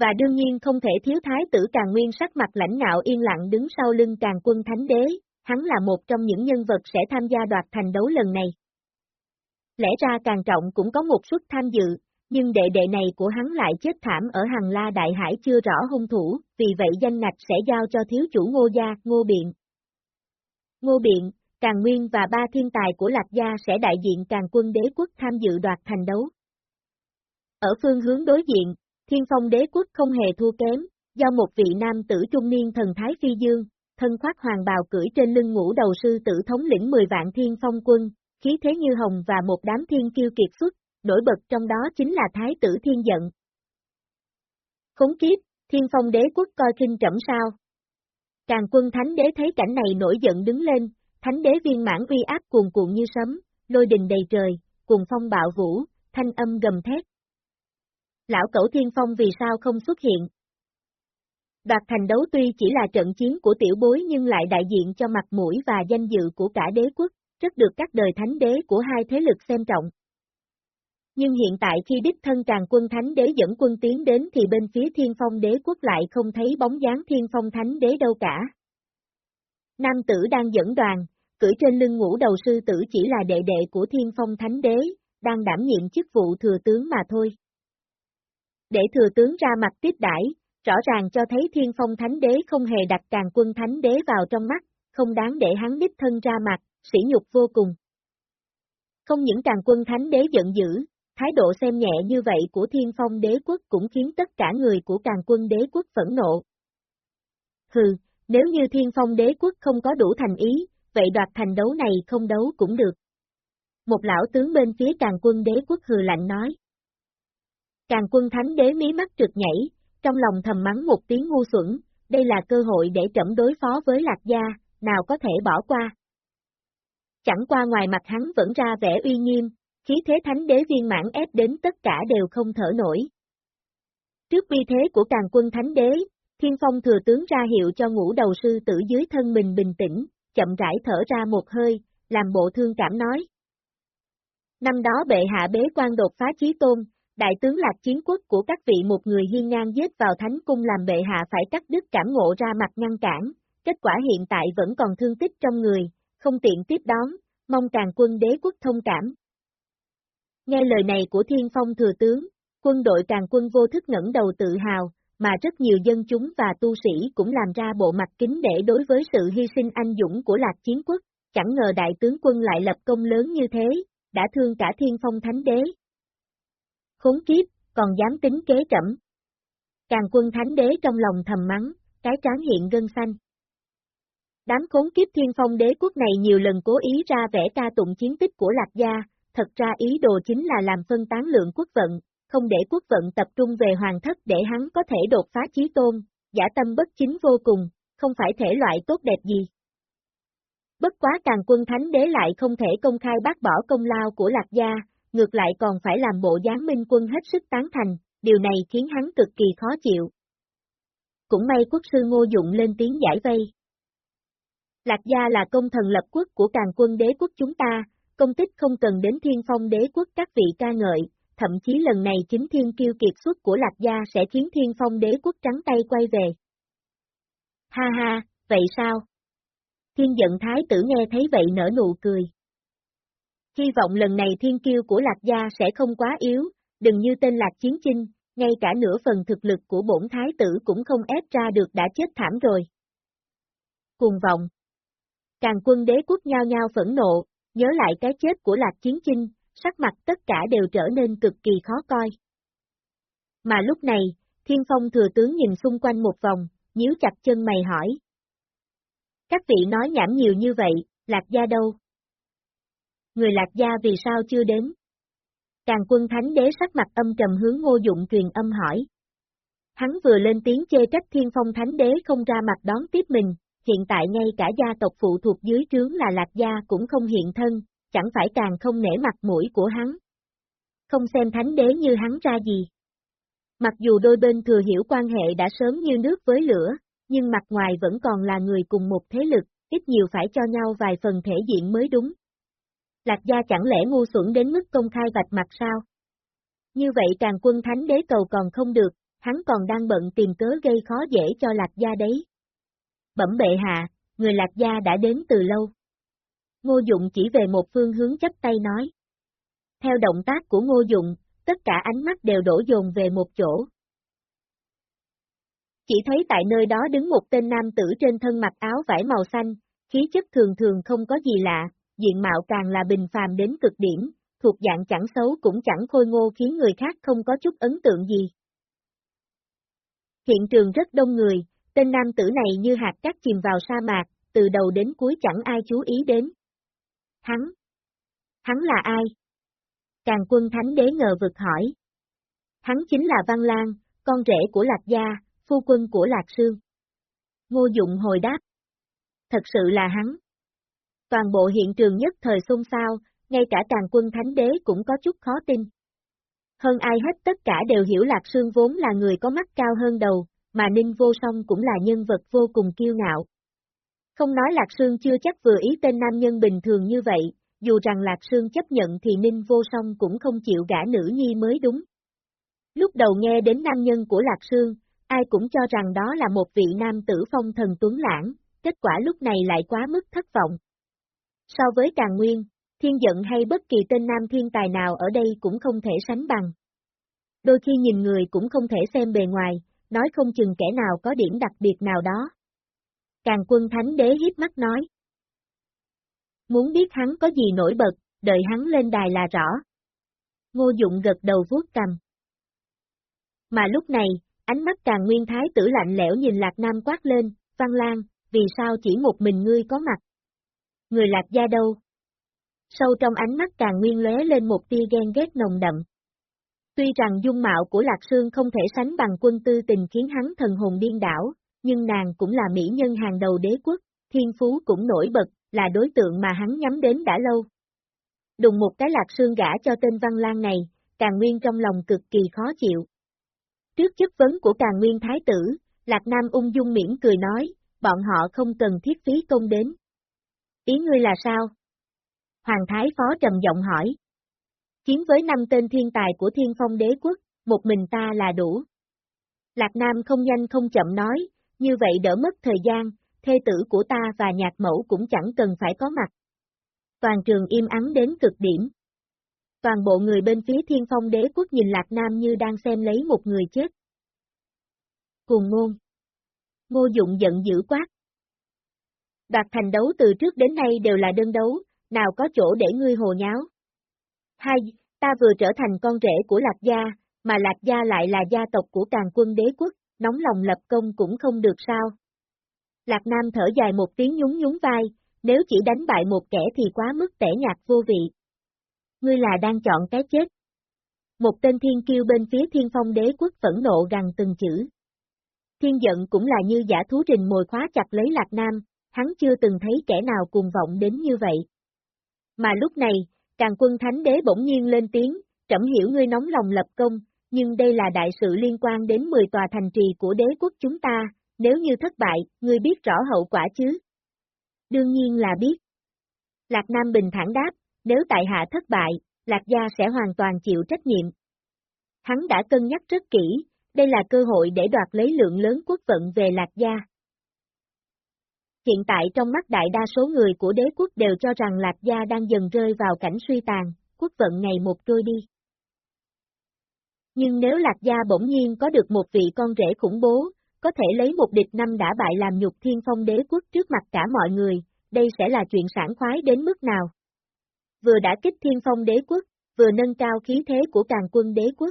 Và đương nhiên không thể thiếu thái tử càng nguyên sắc mặt lãnh ngạo yên lặng đứng sau lưng càng quân thánh đế, hắn là một trong những nhân vật sẽ tham gia đoạt thành đấu lần này. Lẽ ra càng trọng cũng có một suất tham dự, nhưng đệ đệ này của hắn lại chết thảm ở Hằng La Đại Hải chưa rõ hung thủ, vì vậy danh ngạch sẽ giao cho thiếu chủ Ngô Gia, Ngô Biện. Ngô Biện, Càng Nguyên và ba thiên tài của Lạc Gia sẽ đại diện Càng quân đế quốc tham dự đoạt thành đấu. Ở phương hướng đối diện, Thiên Phong đế quốc không hề thua kém, do một vị nam tử trung niên thần Thái Phi Dương, thân khoác hoàng bào cưỡi trên lưng ngũ đầu sư tử thống lĩnh 10 vạn thiên phong quân, khí thế như hồng và một đám thiên kiêu kiệt xuất, nổi bật trong đó chính là Thái tử Thiên Giận. Khốn kiếp, Thiên Phong đế quốc coi kinh trẫm sao. Càng quân Thánh đế thấy cảnh này nổi giận đứng lên, Thánh đế viên mãn uy áp cuồn cuộn như sấm, lôi đình đầy trời, cuồng phong bạo vũ, thanh âm gầm thét. Lão cẩu Thiên Phong vì sao không xuất hiện? Đoạt thành đấu tuy chỉ là trận chiến của tiểu bối nhưng lại đại diện cho mặt mũi và danh dự của cả đế quốc, rất được các đời thánh đế của hai thế lực xem trọng. Nhưng hiện tại khi đích thân càng quân thánh đế dẫn quân tiến đến thì bên phía thiên phong đế quốc lại không thấy bóng dáng thiên phong thánh đế đâu cả. Nam tử đang dẫn đoàn, cưỡi trên lưng ngũ đầu sư tử chỉ là đệ đệ của thiên phong thánh đế, đang đảm nhiệm chức vụ thừa tướng mà thôi. Để thừa tướng ra mặt tiếp đãi, rõ ràng cho thấy thiên phong thánh đế không hề đặt càng quân thánh đế vào trong mắt, không đáng để hắn đích thân ra mặt, sỉ nhục vô cùng. Không những càng quân thánh đế giận dữ, thái độ xem nhẹ như vậy của thiên phong đế quốc cũng khiến tất cả người của càng quân đế quốc phẫn nộ. Hừ, nếu như thiên phong đế quốc không có đủ thành ý, vậy đoạt thành đấu này không đấu cũng được. Một lão tướng bên phía càng quân đế quốc hừ lạnh nói. Càng quân thánh đế mí mắt trượt nhảy, trong lòng thầm mắng một tiếng ngu xuẩn, đây là cơ hội để trẫm đối phó với lạc gia, nào có thể bỏ qua. Chẳng qua ngoài mặt hắn vẫn ra vẻ uy nghiêm, khí thế thánh đế viên mãn ép đến tất cả đều không thở nổi. Trước uy thế của càng quân thánh đế, Thiên Phong thừa tướng ra hiệu cho ngũ đầu sư tử dưới thân mình bình tĩnh, chậm rãi thở ra một hơi, làm bộ thương cảm nói. Năm đó bệ hạ bế quan đột phá chí tôn, đại tướng lạc chiến quốc của các vị một người hiên ngang giết vào thánh cung làm bệ hạ phải cắt đứt cảm ngộ ra mặt ngăn cản, kết quả hiện tại vẫn còn thương tích trong người, không tiện tiếp đón, mong càng quân đế quốc thông cảm. Nghe lời này của thiên phong thừa tướng, quân đội càng quân vô thức ngẩng đầu tự hào, mà rất nhiều dân chúng và tu sĩ cũng làm ra bộ mặt kính để đối với sự hy sinh anh dũng của lạc chiến quốc, chẳng ngờ đại tướng quân lại lập công lớn như thế, đã thương cả thiên phong thánh đế. Khốn kiếp, còn dám tính kế trẫm. Càng quân thánh đế trong lòng thầm mắng, cái trán hiện gân xanh. Đám khốn kiếp thiên phong đế quốc này nhiều lần cố ý ra vẽ ca tụng chiến tích của Lạc Gia, thật ra ý đồ chính là làm phân tán lượng quốc vận, không để quốc vận tập trung về hoàng thất để hắn có thể đột phá chí tôn, giả tâm bất chính vô cùng, không phải thể loại tốt đẹp gì. Bất quá càng quân thánh đế lại không thể công khai bác bỏ công lao của Lạc Gia, ngược lại còn phải làm bộ gián minh quân hết sức tán thành, điều này khiến hắn cực kỳ khó chịu. Cũng may quốc sư ngô dụng lên tiếng giải vây. Lạc Gia là công thần lập quốc của càng quân đế quốc chúng ta, công tích không cần đến thiên phong đế quốc các vị ca ngợi, thậm chí lần này chính thiên kiêu kiệt xuất của Lạc Gia sẽ khiến thiên phong đế quốc trắng tay quay về. Ha ha, vậy sao? Thiên giận thái tử nghe thấy vậy nở nụ cười. Hy vọng lần này thiên kiêu của Lạc Gia sẽ không quá yếu, đừng như tên Lạc Chiến Chinh, ngay cả nửa phần thực lực của bổn thái tử cũng không ép ra được đã chết thảm rồi. Cùng vọng. Càng quân đế quốc nhao nhao phẫn nộ, nhớ lại cái chết của Lạc Chiến Chinh, sắc mặt tất cả đều trở nên cực kỳ khó coi. Mà lúc này, Thiên Phong thừa tướng nhìn xung quanh một vòng, nhíu chặt chân mày hỏi. Các vị nói nhảm nhiều như vậy, Lạc Gia đâu? Người Lạc Gia vì sao chưa đến? Càng quân thánh đế sắc mặt âm trầm hướng ngô dụng truyền âm hỏi. Hắn vừa lên tiếng chê trách thiên phong thánh đế không ra mặt đón tiếp mình, hiện tại ngay cả gia tộc phụ thuộc dưới trướng là Lạc Gia cũng không hiện thân, chẳng phải càng không nể mặt mũi của hắn. Không xem thánh đế như hắn ra gì. Mặc dù đôi bên thừa hiểu quan hệ đã sớm như nước với lửa, nhưng mặt ngoài vẫn còn là người cùng một thế lực, ít nhiều phải cho nhau vài phần thể diện mới đúng. Lạc gia chẳng lẽ ngu xuẩn đến mức công khai vạch mặt sao? Như vậy càng quân thánh đế cầu còn không được, hắn còn đang bận tìm cớ gây khó dễ cho lạc gia đấy. Bẩm bệ hạ, người lạc gia đã đến từ lâu. Ngô Dụng chỉ về một phương hướng chấp tay nói. Theo động tác của Ngô Dụng, tất cả ánh mắt đều đổ dồn về một chỗ. Chỉ thấy tại nơi đó đứng một tên nam tử trên thân mặc áo vải màu xanh, khí chất thường thường không có gì lạ, diện mạo càng là bình phàm đến cực điểm, thuộc dạng chẳng xấu cũng chẳng khôi ngô khiến người khác không có chút ấn tượng gì. Hiện trường rất đông người, tên nam tử này như hạt cát chìm vào sa mạc, từ đầu đến cuối chẳng ai chú ý đến. Hắn? Hắn là ai? Càng quân thánh đế ngờ vực hỏi. Hắn chính là Văn Lan, con rể của Lạc Gia, phu quân của Lạc Sương. Ngô Dụng hồi đáp. Thật sự là hắn. Toàn bộ hiện trường nhất thời xôn xao, ngay cả càng quân thánh đế cũng có chút khó tin. Hơn ai hết tất cả đều hiểu Lạc Sương vốn là người có mắt cao hơn đầu, mà Ninh Vô Song cũng là nhân vật vô cùng kiêu ngạo. Không nói Lạc Sương chưa chắc vừa ý tên nam nhân bình thường như vậy, dù rằng Lạc Sương chấp nhận thì Ninh Vô Song cũng không chịu gả nữ nhi mới đúng. Lúc đầu nghe đến nam nhân của Lạc Sương, ai cũng cho rằng đó là một vị nam tử phong thần tuấn lãng, kết quả lúc này lại quá mức thất vọng. So với Càng Nguyên, thiên giận hay bất kỳ tên nam thiên tài nào ở đây cũng không thể sánh bằng. Đôi khi nhìn người cũng không thể xem bề ngoài, nói không chừng kẻ nào có điểm đặc biệt nào đó. Càng quân thánh đế hiếp mắt nói. Muốn biết hắn có gì nổi bật, đợi hắn lên đài là rõ. Ngô Dụng gật đầu vuốt cầm. Mà lúc này, ánh mắt càng nguyên thái tử lạnh lẽo nhìn Lạc Nam quát lên, Văn Lan, vì sao chỉ một mình ngươi có mặt? Người Lạc gia đâu? Sâu trong ánh mắt càng nguyên lóe lên một tia ghen ghét nồng đậm. Tuy rằng dung mạo của Lạc Sương không thể sánh bằng quân tư tình khiến hắn thần hồn điên đảo, nhưng nàng cũng là mỹ nhân hàng đầu đế quốc, thiên phú cũng nổi bật, là đối tượng mà hắn nhắm đến đã lâu. Đùng một cái Lạc Sương gã cho tên Văn Lan này, càng nguyên trong lòng cực kỳ khó chịu. Trước chất vấn của càng nguyên thái tử, Lạc Nam ung dung mỉm cười nói, bọn họ không cần thiết phí công đến. Ý ngươi là sao? Hoàng Thái Phó trầm giọng hỏi. Chiến với năm tên thiên tài của thiên phong đế quốc, một mình ta là đủ. Lạc Nam không nhanh không chậm nói, như vậy đỡ mất thời gian, thê tử của ta và nhạc mẫu cũng chẳng cần phải có mặt. Toàn trường im ắng đến cực điểm. Toàn bộ người bên phía thiên phong đế quốc nhìn Lạc Nam như đang xem lấy một người chết. Cùng ngôn. Ngô Dụng giận dữ quát. Đoạt thành đấu từ trước đến nay đều là đơn đấu, nào có chỗ để ngươi hồ nháo. Hai, ta vừa trở thành con rể của Lạc Gia, mà Lạc Gia lại là gia tộc của càng quân đế quốc, nóng lòng lập công cũng không được sao. Lạc Nam thở dài một tiếng nhún nhún vai, nếu chỉ đánh bại một kẻ thì quá mức tẻ nhạt vô vị. Ngươi là đang chọn cái chết. Một tên thiên kiêu bên phía thiên phong đế quốc phẫn nộ gằn từng chữ. Thiên giận cũng là như giả thú trình mồi khóa chặt lấy Lạc Nam, hắn chưa từng thấy kẻ nào cùng vọng đến như vậy. Mà lúc này, càng quân thánh đế bỗng nhiên lên tiếng, trẫm hiểu ngươi nóng lòng lập công, nhưng đây là đại sự liên quan đến 10 tòa thành trì của đế quốc chúng ta, nếu như thất bại, ngươi biết rõ hậu quả chứ? Đương nhiên là biết. Lạc Nam bình thản đáp, nếu tại hạ thất bại, Lạc gia sẽ hoàn toàn chịu trách nhiệm. Hắn đã cân nhắc rất kỹ, đây là cơ hội để đoạt lấy lượng lớn quốc vận về Lạc gia. Hiện tại trong mắt đại đa số người của đế quốc đều cho rằng Lạc Gia đang dần rơi vào cảnh suy tàn, quốc vận ngày một trôi đi. Nhưng nếu Lạc Gia bỗng nhiên có được một vị con rể khủng bố, có thể lấy một địch năm đã bại làm nhục thiên phong đế quốc trước mặt cả mọi người, đây sẽ là chuyện sản khoái đến mức nào? Vừa đã kích thiên phong đế quốc, vừa nâng cao khí thế của càng quân đế quốc.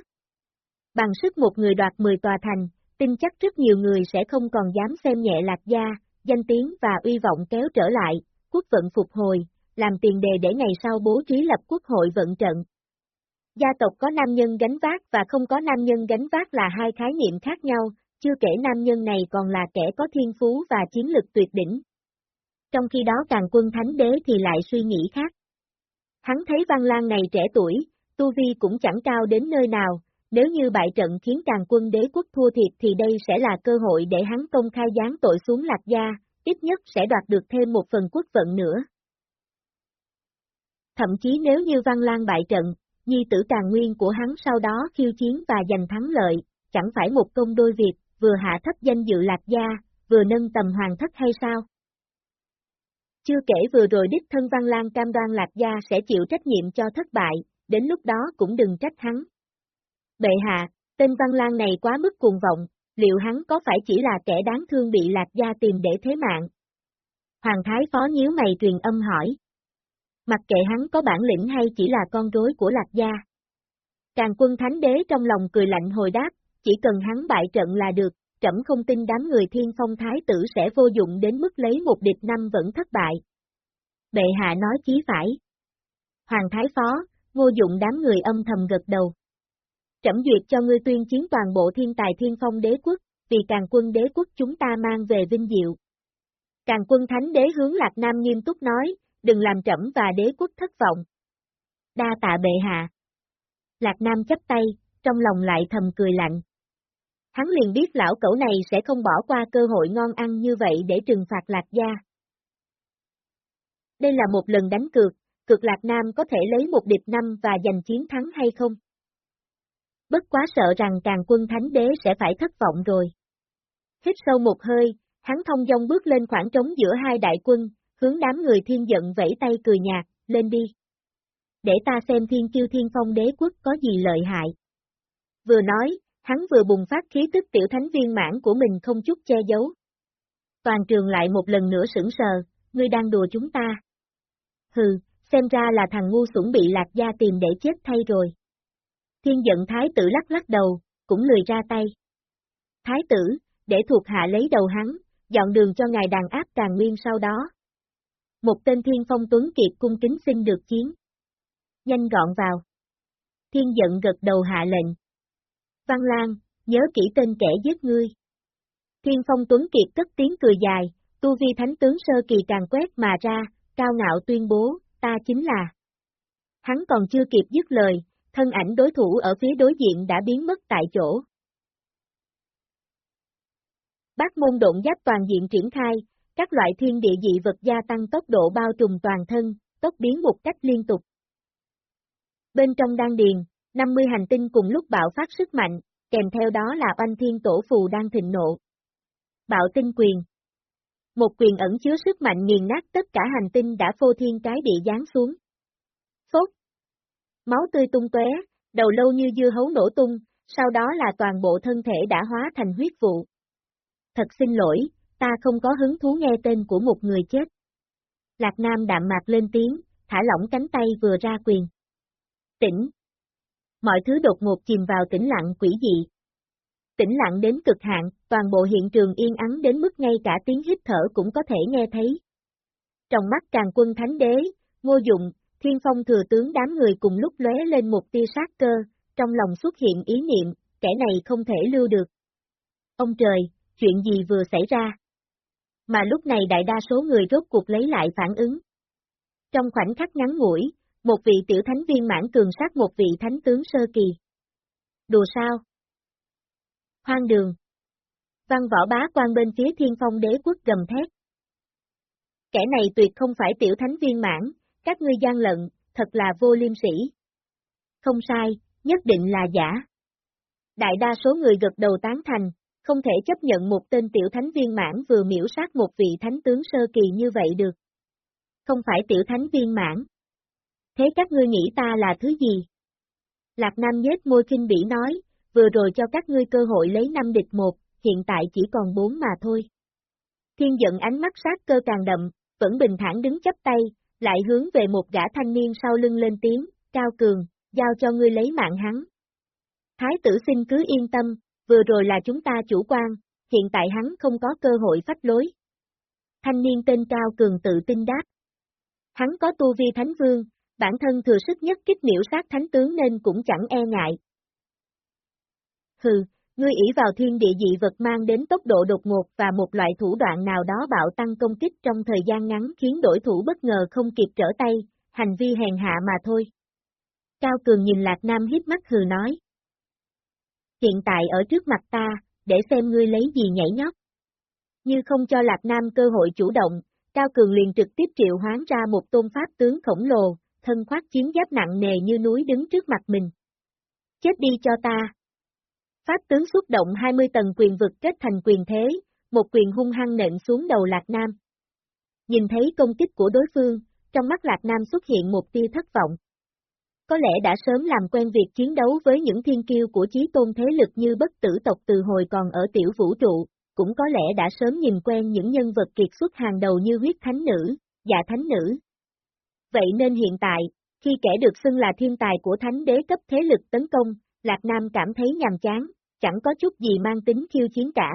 Bằng sức một người đoạt 10 tòa thành, tin chắc rất nhiều người sẽ không còn dám xem nhẹ Lạc Gia, danh tiếng và uy vọng kéo trở lại, quốc vận phục hồi, làm tiền đề để ngày sau bố trí lập quốc hội vận trận. Gia tộc có nam nhân gánh vác và không có nam nhân gánh vác là hai khái niệm khác nhau, chưa kể nam nhân này còn là kẻ có thiên phú và chiến lực tuyệt đỉnh. Trong khi đó càng quân thánh đế thì lại suy nghĩ khác. Hắn thấy Văn Lan này trẻ tuổi, tu vi cũng chẳng cao đến nơi nào, nếu như bại trận khiến càng quân đế quốc thua thiệt thì đây sẽ là cơ hội để hắn công khai gián tội xuống Lạc Gia, ít nhất sẽ đoạt được thêm một phần quốc vận nữa. Thậm chí nếu như Văn Lan bại trận, nhi tử càng nguyên của hắn sau đó khiêu chiến và giành thắng lợi, chẳng phải một công đôi việc, vừa hạ thấp danh dự Lạc Gia, vừa nâng tầm hoàng thất hay sao? Chưa kể vừa rồi đích thân Văn Lan cam đoan Lạc Gia sẽ chịu trách nhiệm cho thất bại, đến lúc đó cũng đừng trách hắn. Bệ hạ, tên Văn Lan này quá mức cuồng vọng, liệu hắn có phải chỉ là kẻ đáng thương bị Lạc Gia tìm để thế mạng? Hoàng Thái Phó nhíu mày truyền âm hỏi. Mặc kệ hắn có bản lĩnh hay chỉ là con rối của Lạc Gia. Càng quân thánh đế trong lòng cười lạnh hồi đáp, chỉ cần hắn bại trận là được, trẫm không tin đám người thiên phong thái tử sẽ vô dụng đến mức lấy một địch năm vẫn thất bại. Bệ hạ nói chí phải. Hoàng thái phó, vô dụng đám người âm thầm gật đầu. Trẫm duyệt cho ngươi tuyên chiến toàn bộ thiên tài thiên phong đế quốc, vì càng quân đế quốc chúng ta mang về vinh diệu. Càng quân thánh đế hướng Lạc Nam nghiêm túc nói, đừng làm trẫm và đế quốc thất vọng. Đa tạ bệ hạ. Lạc Nam chấp tay, trong lòng lại thầm cười lạnh. Hắn liền biết lão cẩu này sẽ không bỏ qua cơ hội ngon ăn như vậy để trừng phạt Lạc Gia. Đây là một lần đánh cược, cực Lạc Nam có thể lấy một địch năm và giành chiến thắng hay không? Bất quá sợ rằng càng quân thánh đế sẽ phải thất vọng rồi. Hít sâu một hơi, hắn thông dong bước lên khoảng trống giữa hai đại quân, hướng đám người thiên giận vẫy tay cười nhạt, lên đi. Để ta xem thiên kiêu thiên phong đế quốc có gì lợi hại. Vừa nói, hắn vừa bùng phát khí tức tiểu thánh viên mãn của mình không chút che giấu. Toàn trường lại một lần nữa sững sờ, ngươi đang đùa chúng ta. Hừ, xem ra là thằng ngu sủng bị lạc gia tìm để chết thay rồi. Thiên giận thái tử lắc lắc đầu, cũng lười ra tay. Thái tử, để thuộc hạ lấy đầu hắn, dọn đường cho ngài đàn áp càng nguyên sau đó. Một tên thiên phong tuấn kiệt cung kính xin được chiến. Nhanh gọn vào. Thiên giận gật đầu hạ lệnh. Văn Lan, nhớ kỹ tên kẻ giết ngươi. Thiên phong tuấn kiệt cất tiếng cười dài, tu vi thánh tướng sơ kỳ càng quét mà ra, cao ngạo tuyên bố, ta chính là. Hắn còn chưa kịp dứt lời, thân ảnh đối thủ ở phía đối diện đã biến mất tại chỗ. Bác môn độn giáp toàn diện triển khai, các loại thiên địa dị vật gia tăng tốc độ bao trùm toàn thân, tốc biến một cách liên tục. Bên trong đan điền, 50 hành tinh cùng lúc bạo phát sức mạnh, kèm theo đó là oanh thiên tổ phù đang thịnh nộ. Bạo tinh quyền Một quyền ẩn chứa sức mạnh nghiền nát tất cả hành tinh đã phô thiên cái địa giáng xuống. Phốt Máu tươi tung tóe, đầu lâu như dưa hấu nổ tung, sau đó là toàn bộ thân thể đã hóa thành huyết vụ. Thật xin lỗi, ta không có hứng thú nghe tên của một người chết. Lạc Nam đạm mạc lên tiếng, thả lỏng cánh tay vừa ra quyền. Tỉnh, mọi thứ đột ngột chìm vào tĩnh lặng quỷ dị. Tĩnh lặng đến cực hạn, toàn bộ hiện trường yên ắng đến mức ngay cả tiếng hít thở cũng có thể nghe thấy. Trong mắt càng quân thánh đế, ngô dụng, thiên phong thừa tướng đám người cùng lúc lóe lên một tia sát cơ, trong lòng xuất hiện ý niệm, kẻ này không thể lưu được. Ông trời, chuyện gì vừa xảy ra? Mà lúc này đại đa số người rốt cuộc lấy lại phản ứng. Trong khoảnh khắc ngắn ngủi, một vị tiểu thánh viên mãn cường sát một vị thánh tướng sơ kỳ. Đùa sao? Hoang đường. Văn võ bá quan bên phía thiên phong đế quốc gầm thét. Kẻ này tuyệt không phải tiểu thánh viên mãn, các ngươi gian lận, thật là vô liêm sĩ. Không sai, nhất định là giả. Đại đa số người gật đầu tán thành, không thể chấp nhận một tên tiểu thánh viên mãn vừa miễu sát một vị thánh tướng sơ kỳ như vậy được. Không phải tiểu thánh viên mãn, thế các ngươi nghĩ ta là thứ gì? Lạc Nam nhếch môi kinh bỉ nói, vừa rồi cho các ngươi cơ hội lấy năm địch một, hiện tại chỉ còn bốn mà thôi. Thiên giận ánh mắt sát cơ càng đậm, vẫn bình thản đứng chấp tay, lại hướng về một gã thanh niên sau lưng lên tiếng, cao cường, giao cho ngươi lấy mạng hắn. Thái tử xin cứ yên tâm, vừa rồi là chúng ta chủ quan, hiện tại hắn không có cơ hội phách lối. Thanh niên tên cao cường tự tin đáp. Hắn có tu vi thánh vương, bản thân thừa sức nhất kích miễu sát thánh tướng nên cũng chẳng e ngại. Hừ, ngươi ỷ vào thiên địa dị vật mang đến tốc độ đột ngột và một loại thủ đoạn nào đó bạo tăng công kích trong thời gian ngắn khiến đối thủ bất ngờ không kịp trở tay, hành vi hèn hạ mà thôi. Cao Cường nhìn Lạc Nam hiếp mắt hừ nói. Hiện tại ở trước mặt ta, để xem ngươi lấy gì nhảy nhót. Như không cho Lạc Nam cơ hội chủ động, Cao Cường liền trực tiếp triệu hoán ra một tôn pháp tướng khổng lồ, thân khoác chiến giáp nặng nề như núi đứng trước mặt mình. Chết đi cho ta. Pháp tướng xuất động 20 tầng quyền vực kết thành quyền thế, một quyền hung hăng nện xuống đầu Lạc Nam. Nhìn thấy công kích của đối phương, trong mắt Lạc Nam xuất hiện một tia thất vọng. Có lẽ đã sớm làm quen việc chiến đấu với những thiên kiêu của chí tôn thế lực như bất tử tộc từ hồi còn ở tiểu vũ trụ, cũng có lẽ đã sớm nhìn quen những nhân vật kiệt xuất hàng đầu như huyết thánh nữ, dạ thánh nữ. Vậy nên hiện tại, khi kẻ được xưng là thiên tài của thánh đế cấp thế lực tấn công, Lạc Nam cảm thấy nhàm chán, chẳng có chút gì mang tính khiêu chiến cả.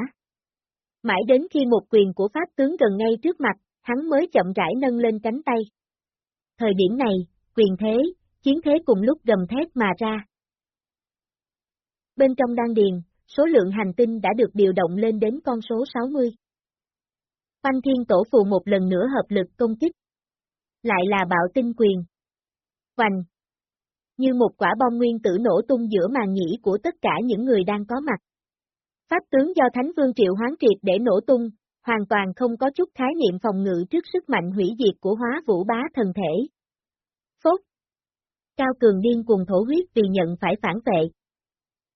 Mãi đến khi một quyền của Pháp tướng gần ngay trước mặt, hắn mới chậm rãi nâng lên cánh tay. Thời điểm này, quyền thế, chiến thế cùng lúc gầm thét mà ra. Bên trong đan điền, số lượng hành tinh đã được điều động lên đến con số 60. Phanh thiên tổ phù một lần nữa hợp lực công kích. Lại là bạo tinh quyền. Hoành. Như một quả bom nguyên tử nổ tung giữa màn nhĩ của tất cả những người đang có mặt. Pháp tướng do Thánh Vương triệu hoán triệt để nổ tung, hoàn toàn không có chút khái niệm phòng ngự trước sức mạnh hủy diệt của hóa vũ bá thần thể. Cao Cường điên cùng thổ huyết vì nhận phải phản vệ.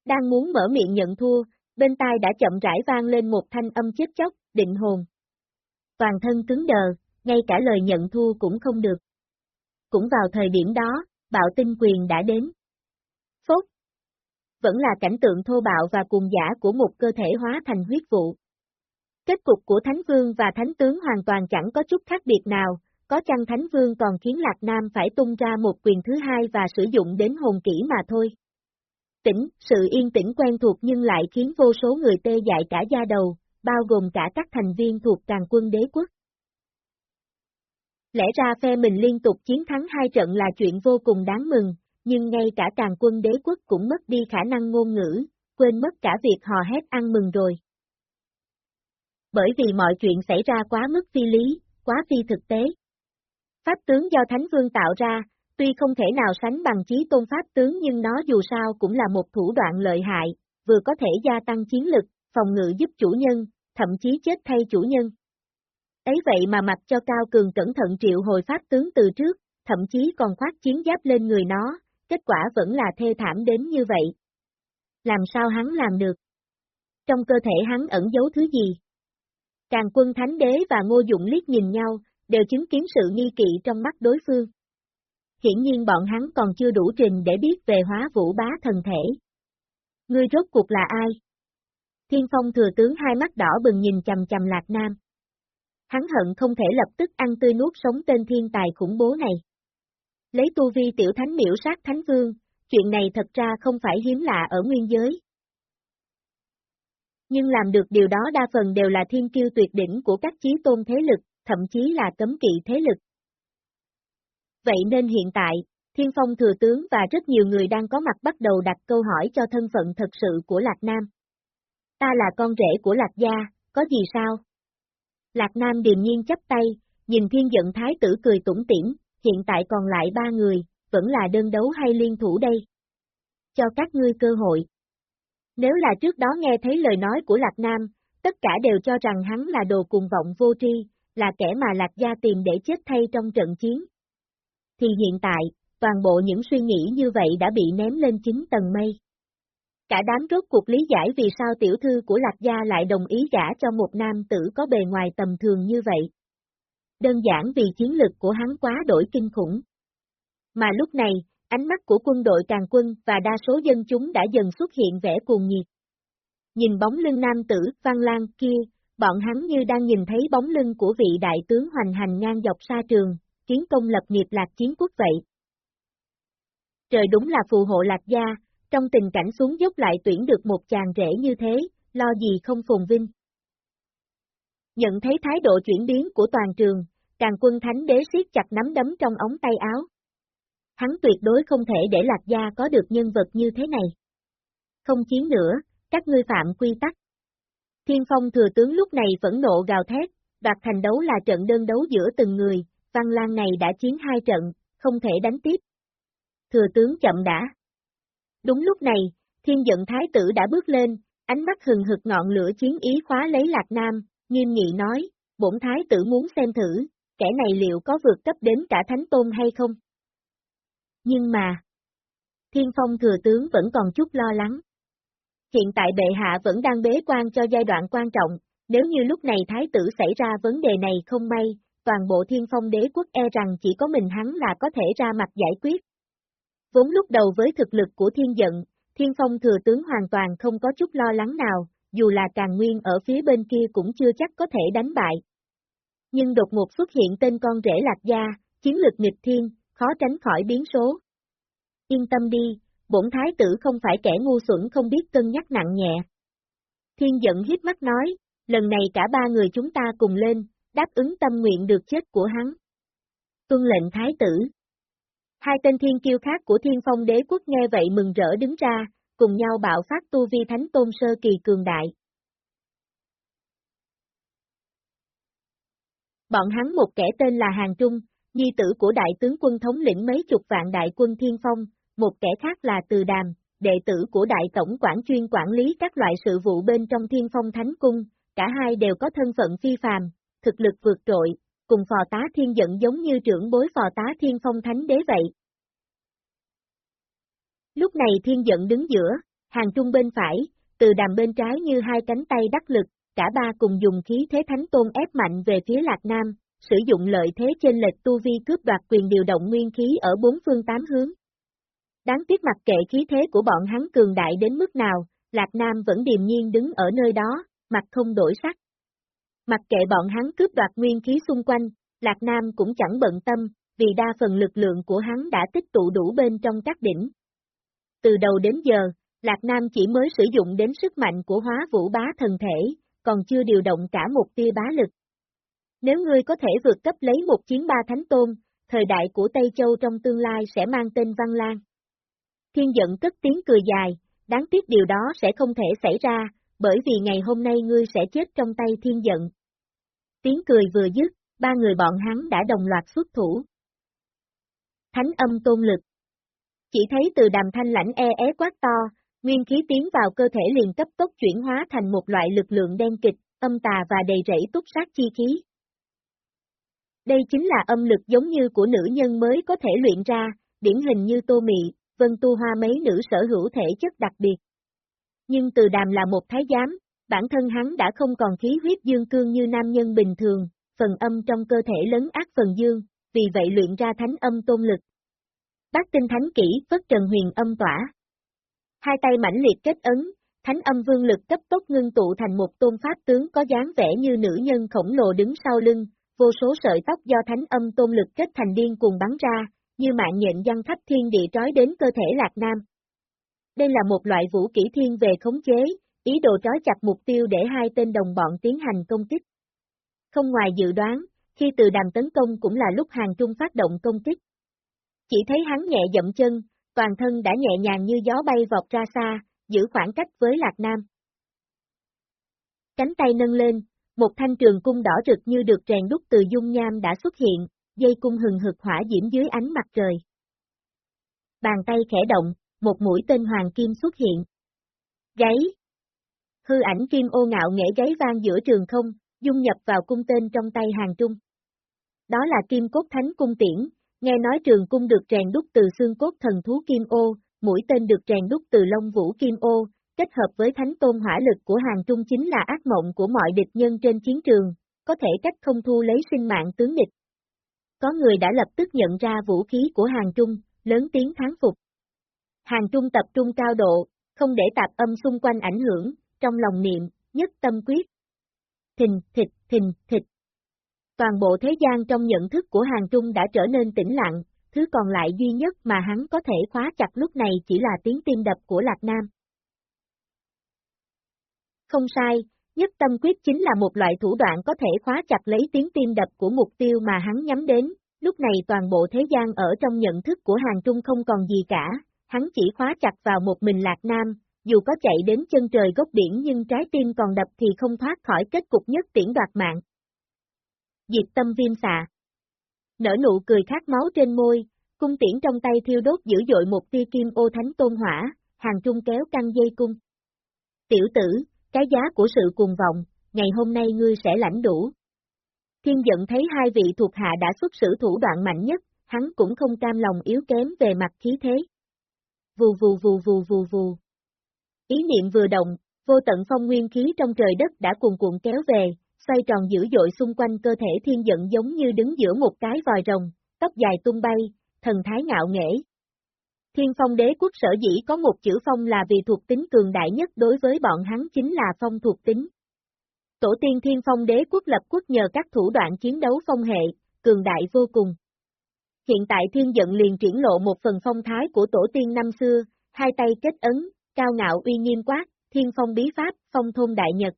Đang muốn mở miệng nhận thua, bên tai đã chậm rãi vang lên một thanh âm chết chóc, định hồn. Toàn thân cứng đờ, ngay cả lời nhận thua cũng không được. Cũng vào thời điểm đó, bạo tinh quyền đã đến. Phốt. Vẫn là cảnh tượng thô bạo và cùng giả của một cơ thể hóa thành huyết vụ. Kết cục của Thánh Vương và Thánh Tướng hoàn toàn chẳng có chút khác biệt nào, có chăng Thánh Vương còn khiến Lạc Nam phải tung ra một quyền thứ hai và sử dụng đến hồn kỹ mà thôi. Tĩnh, sự yên tĩnh quen thuộc nhưng lại khiến vô số người tê dại cả da đầu, bao gồm cả các thành viên thuộc càng quân đế quốc. Lẽ ra phe mình liên tục chiến thắng hai trận là chuyện vô cùng đáng mừng, nhưng ngay cả càng quân đế quốc cũng mất đi khả năng ngôn ngữ, quên mất cả việc hò hét ăn mừng rồi. Bởi vì mọi chuyện xảy ra quá mức phi lý, quá phi thực tế. Pháp tướng do Thánh Vương tạo ra, tuy không thể nào sánh bằng chí tôn Pháp tướng nhưng nó dù sao cũng là một thủ đoạn lợi hại, vừa có thể gia tăng chiến lực, phòng ngự giúp chủ nhân, thậm chí chết thay chủ nhân. Ấy vậy mà mặc cho Cao Cường cẩn thận triệu hồi Pháp tướng từ trước, thậm chí còn khoác chiến giáp lên người nó, kết quả vẫn là thê thảm đến như vậy. Làm sao hắn làm được? Trong cơ thể hắn ẩn giấu thứ gì? Càng quân thánh đế và ngô dụng liếc nhìn nhau, đều chứng kiến sự nghi kỵ trong mắt đối phương. Hiển nhiên bọn hắn còn chưa đủ trình để biết về hóa vũ bá thần thể. Ngươi rốt cuộc là ai? Thiên phong thừa tướng hai mắt đỏ bừng nhìn chầm chầm lạc nam. Hắn hận không thể lập tức ăn tươi nuốt sống tên thiên tài khủng bố này. Lấy tu vi tiểu thánh miễu sát thánh vương, chuyện này thật ra không phải hiếm lạ ở nguyên giới. Nhưng làm được điều đó đa phần đều là thiên kiêu tuyệt đỉnh của các chí tôn thế lực, thậm chí là cấm kỵ thế lực. Vậy nên hiện tại, Thiên Phong Thừa Tướng và rất nhiều người đang có mặt bắt đầu đặt câu hỏi cho thân phận thật sự của Lạc Nam. Ta là con rể của Lạc Gia, có gì sao? Lạc Nam điềm nhiên chấp tay, nhìn thiên giận thái tử cười tủm tỉm, hiện tại còn lại ba người, vẫn là đơn đấu hay liên thủ đây? Cho các ngươi cơ hội. Nếu là trước đó nghe thấy lời nói của Lạc Nam, tất cả đều cho rằng hắn là đồ cùng vọng vô tri, là kẻ mà Lạc Gia tìm để chết thay trong trận chiến. Thì hiện tại, toàn bộ những suy nghĩ như vậy đã bị ném lên chính tầng mây. Cả đám rốt cuộc lý giải vì sao tiểu thư của Lạc Gia lại đồng ý gả cho một nam tử có bề ngoài tầm thường như vậy. Đơn giản vì chiến lực của hắn quá đổi kinh khủng. Mà lúc này, ánh mắt của quân đội càng quân và đa số dân chúng đã dần xuất hiện vẻ cuồng nhiệt. Nhìn bóng lưng nam tử, Văn Lan kia, bọn hắn như đang nhìn thấy bóng lưng của vị đại tướng hoành hành ngang dọc xa trường, kiến công lập nghiệp lạc chiến quốc vậy. Trời đúng là phù hộ lạc gia, trong tình cảnh xuống dốc lại tuyển được một chàng rể như thế, lo gì không phồn vinh. Nhận thấy thái độ chuyển biến của toàn trường, càng quân thánh đế siết chặt nắm đấm trong ống tay áo. Hắn tuyệt đối không thể để lạc gia có được nhân vật như thế này. Không chiến nữa, các ngươi phạm quy tắc. Thiên phong thừa tướng lúc này vẫn nộ gào thét, đoạt thành đấu là trận đơn đấu giữa từng người, Văn Lan này đã chiến hai trận, không thể đánh tiếp. Thừa tướng chậm đã. Đúng lúc này, thiên giận thái tử đã bước lên, ánh mắt hừng hực ngọn lửa chiến ý khóa lấy Lạc Nam, nghiêm nghị nói, bổn thái tử muốn xem thử, kẻ này liệu có vượt cấp đến cả thánh tôn hay không? Nhưng mà, thiên phong thừa tướng vẫn còn chút lo lắng. Hiện tại bệ hạ vẫn đang bế quan cho giai đoạn quan trọng, nếu như lúc này thái tử xảy ra vấn đề này không may, toàn bộ thiên phong đế quốc e rằng chỉ có mình hắn là có thể ra mặt giải quyết. Vốn lúc đầu với thực lực của thiên giận, thiên phong thừa tướng hoàn toàn không có chút lo lắng nào, dù là càng nguyên ở phía bên kia cũng chưa chắc có thể đánh bại. Nhưng đột ngột xuất hiện tên con rể lạc gia, chiến lực nghịch thiên, khó tránh khỏi biến số. Yên tâm đi, bổn thái tử không phải kẻ ngu xuẩn không biết cân nhắc nặng nhẹ. Thiên giận hiếp mắt nói, lần này cả ba người chúng ta cùng lên, đáp ứng tâm nguyện được chết của hắn. Tuân lệnh thái tử. Hai tên thiên kiêu khác của thiên phong đế quốc nghe vậy mừng rỡ đứng ra, cùng nhau bạo phát tu vi thánh tôn sơ kỳ cường đại. Bọn hắn một kẻ tên là Hàng Trung, nhi tử của đại tướng quân thống lĩnh mấy chục vạn đại quân thiên phong, một kẻ khác là Từ Đàm, đệ tử của đại tổng quản chuyên quản lý các loại sự vụ bên trong thiên phong thánh cung, cả hai đều có thân phận phi phàm, thực lực vượt trội, cùng phò tá thiên Dẫn giống như trưởng bối phò tá thiên phong thánh đế vậy. Lúc này thiên Dẫn đứng giữa, hàng trung bên phải, từ đàm bên trái như hai cánh tay đắc lực, cả ba cùng dùng khí thế thánh tôn ép mạnh về phía Lạc Nam, sử dụng lợi thế trên lệch tu vi cướp đoạt quyền điều động nguyên khí ở bốn phương tám hướng. Đáng tiếc mặc kệ khí thế của bọn hắn cường đại đến mức nào, Lạc Nam vẫn điềm nhiên đứng ở nơi đó, mặt không đổi sắc. Mặc kệ bọn hắn cướp đoạt nguyên khí xung quanh, Lạc Nam cũng chẳng bận tâm, vì đa phần lực lượng của hắn đã tích tụ đủ bên trong các đỉnh. Từ đầu đến giờ, Lạc Nam chỉ mới sử dụng đến sức mạnh của hóa vũ bá thần thể, còn chưa điều động cả một tia bá lực. Nếu ngươi có thể vượt cấp lấy một chiến ba thánh tôn, thời đại của Tây Châu trong tương lai sẽ mang tên Văn Lan. Thiên giận cất tiếng cười dài, đáng tiếc điều đó sẽ không thể xảy ra, bởi vì ngày hôm nay ngươi sẽ chết trong tay thiên giận. Tiếng cười vừa dứt, ba người bọn hắn đã đồng loạt xuất thủ. Thánh âm tôn lực Chỉ thấy từ đàm thanh lãnh e é quát to, nguyên khí tiến vào cơ thể liền cấp tốc chuyển hóa thành một loại lực lượng đen kịch, âm tà và đầy rẫy túc sát chi khí. Đây chính là âm lực giống như của nữ nhân mới có thể luyện ra, điển hình như tô mị, vân tu hoa mấy nữ sở hữu thể chất đặc biệt. Nhưng từ đàm là một thái giám, bản thân hắn đã không còn khí huyết dương cương như nam nhân bình thường, phần âm trong cơ thể lớn ác phần dương, vì vậy luyện ra thánh âm tôn lực. Bác tinh thánh kỹ, vất trần huyền âm tỏa. Hai tay mãnh liệt kết ấn, thánh âm vương lực cấp tốc ngưng tụ thành một tôn pháp tướng có dáng vẻ như nữ nhân khổng lồ đứng sau lưng, vô số sợi tóc do thánh âm tôn lực kết thành điên cùng bắn ra, như mạng nhện văn khắp thiên địa trói đến cơ thể Lạc Nam. Đây là một loại vũ kỹ thiên về khống chế, ý đồ trói chặt mục tiêu để hai tên đồng bọn tiến hành công kích. Không ngoài dự đoán, khi từ đàm tấn công cũng là lúc hàng trung phát động công kích. Chỉ thấy hắn nhẹ dậm chân, toàn thân đã nhẹ nhàng như gió bay vọt ra xa, giữ khoảng cách với Lạc Nam. Cánh tay nâng lên, một thanh trường cung đỏ rực như được rèn đúc từ dung nham đã xuất hiện, dây cung hừng hực hỏa diễm dưới ánh mặt trời. Bàn tay khẽ động, một mũi tên hoàng kim xuất hiện. Gáy! Hư ảnh kim ô ngạo nghệ gáy vang giữa trường không, dung nhập vào cung tên trong tay hàng trung. Đó là kim cốt thánh cung tiễn, nghe nói trường cung được rèn đúc từ xương cốt thần thú kim ô, mũi tên được rèn đúc từ lông vũ kim ô, kết hợp với thánh tôn hỏa lực của hàng trung chính là ác mộng của mọi địch nhân trên chiến trường, có thể cách không thu lấy sinh mạng tướng địch. Có người đã lập tức nhận ra vũ khí của hàng trung, lớn tiếng thán phục. Hàng trung tập trung cao độ, không để tạp âm xung quanh ảnh hưởng, trong lòng niệm, nhất tâm quyết. Thình, thịt, thình, thịt. Toàn bộ thế gian trong nhận thức của hàng trung đã trở nên tĩnh lặng, thứ còn lại duy nhất mà hắn có thể khóa chặt lúc này chỉ là tiếng tim đập của Lạc Nam. Không sai, nhất tâm quyết chính là một loại thủ đoạn có thể khóa chặt lấy tiếng tim đập của mục tiêu mà hắn nhắm đến, lúc này toàn bộ thế gian ở trong nhận thức của hàng trung không còn gì cả, hắn chỉ khóa chặt vào một mình Lạc Nam, dù có chạy đến chân trời gốc biển nhưng trái tim còn đập thì không thoát khỏi kết cục nhất tiễn đoạt mạng. Diệt tâm viêm xạ Nở nụ cười khát máu trên môi, cung tiễn trong tay thiêu đốt dữ dội một tia kim ô thánh tôn hỏa, hàng trung kéo căng dây cung. Tiểu tử, cái giá của sự cuồng vọng, ngày hôm nay ngươi sẽ lãnh đủ. Thiên giận thấy hai vị thuộc hạ đã xuất sử thủ đoạn mạnh nhất, hắn cũng không cam lòng yếu kém về mặt khí thế. Vù vù vù vù vù vù. Ý niệm vừa động, vô tận phong nguyên khí trong trời đất đã cuồn cuộn kéo về, xoay tròn dữ dội xung quanh cơ thể thiên giận giống như đứng giữa một cái vòi rồng, tóc dài tung bay, thần thái ngạo nghễ. Thiên phong đế quốc sở dĩ có một chữ phong là vì thuộc tính cường đại nhất đối với bọn hắn chính là phong thuộc tính. Tổ tiên thiên phong đế quốc lập quốc nhờ các thủ đoạn chiến đấu phong hệ, cường đại vô cùng. Hiện tại thiên giận liền triển lộ một phần phong thái của tổ tiên năm xưa, hai tay kết ấn, cao ngạo uy nghiêm quát, thiên phong bí pháp, phong thôn đại nhật.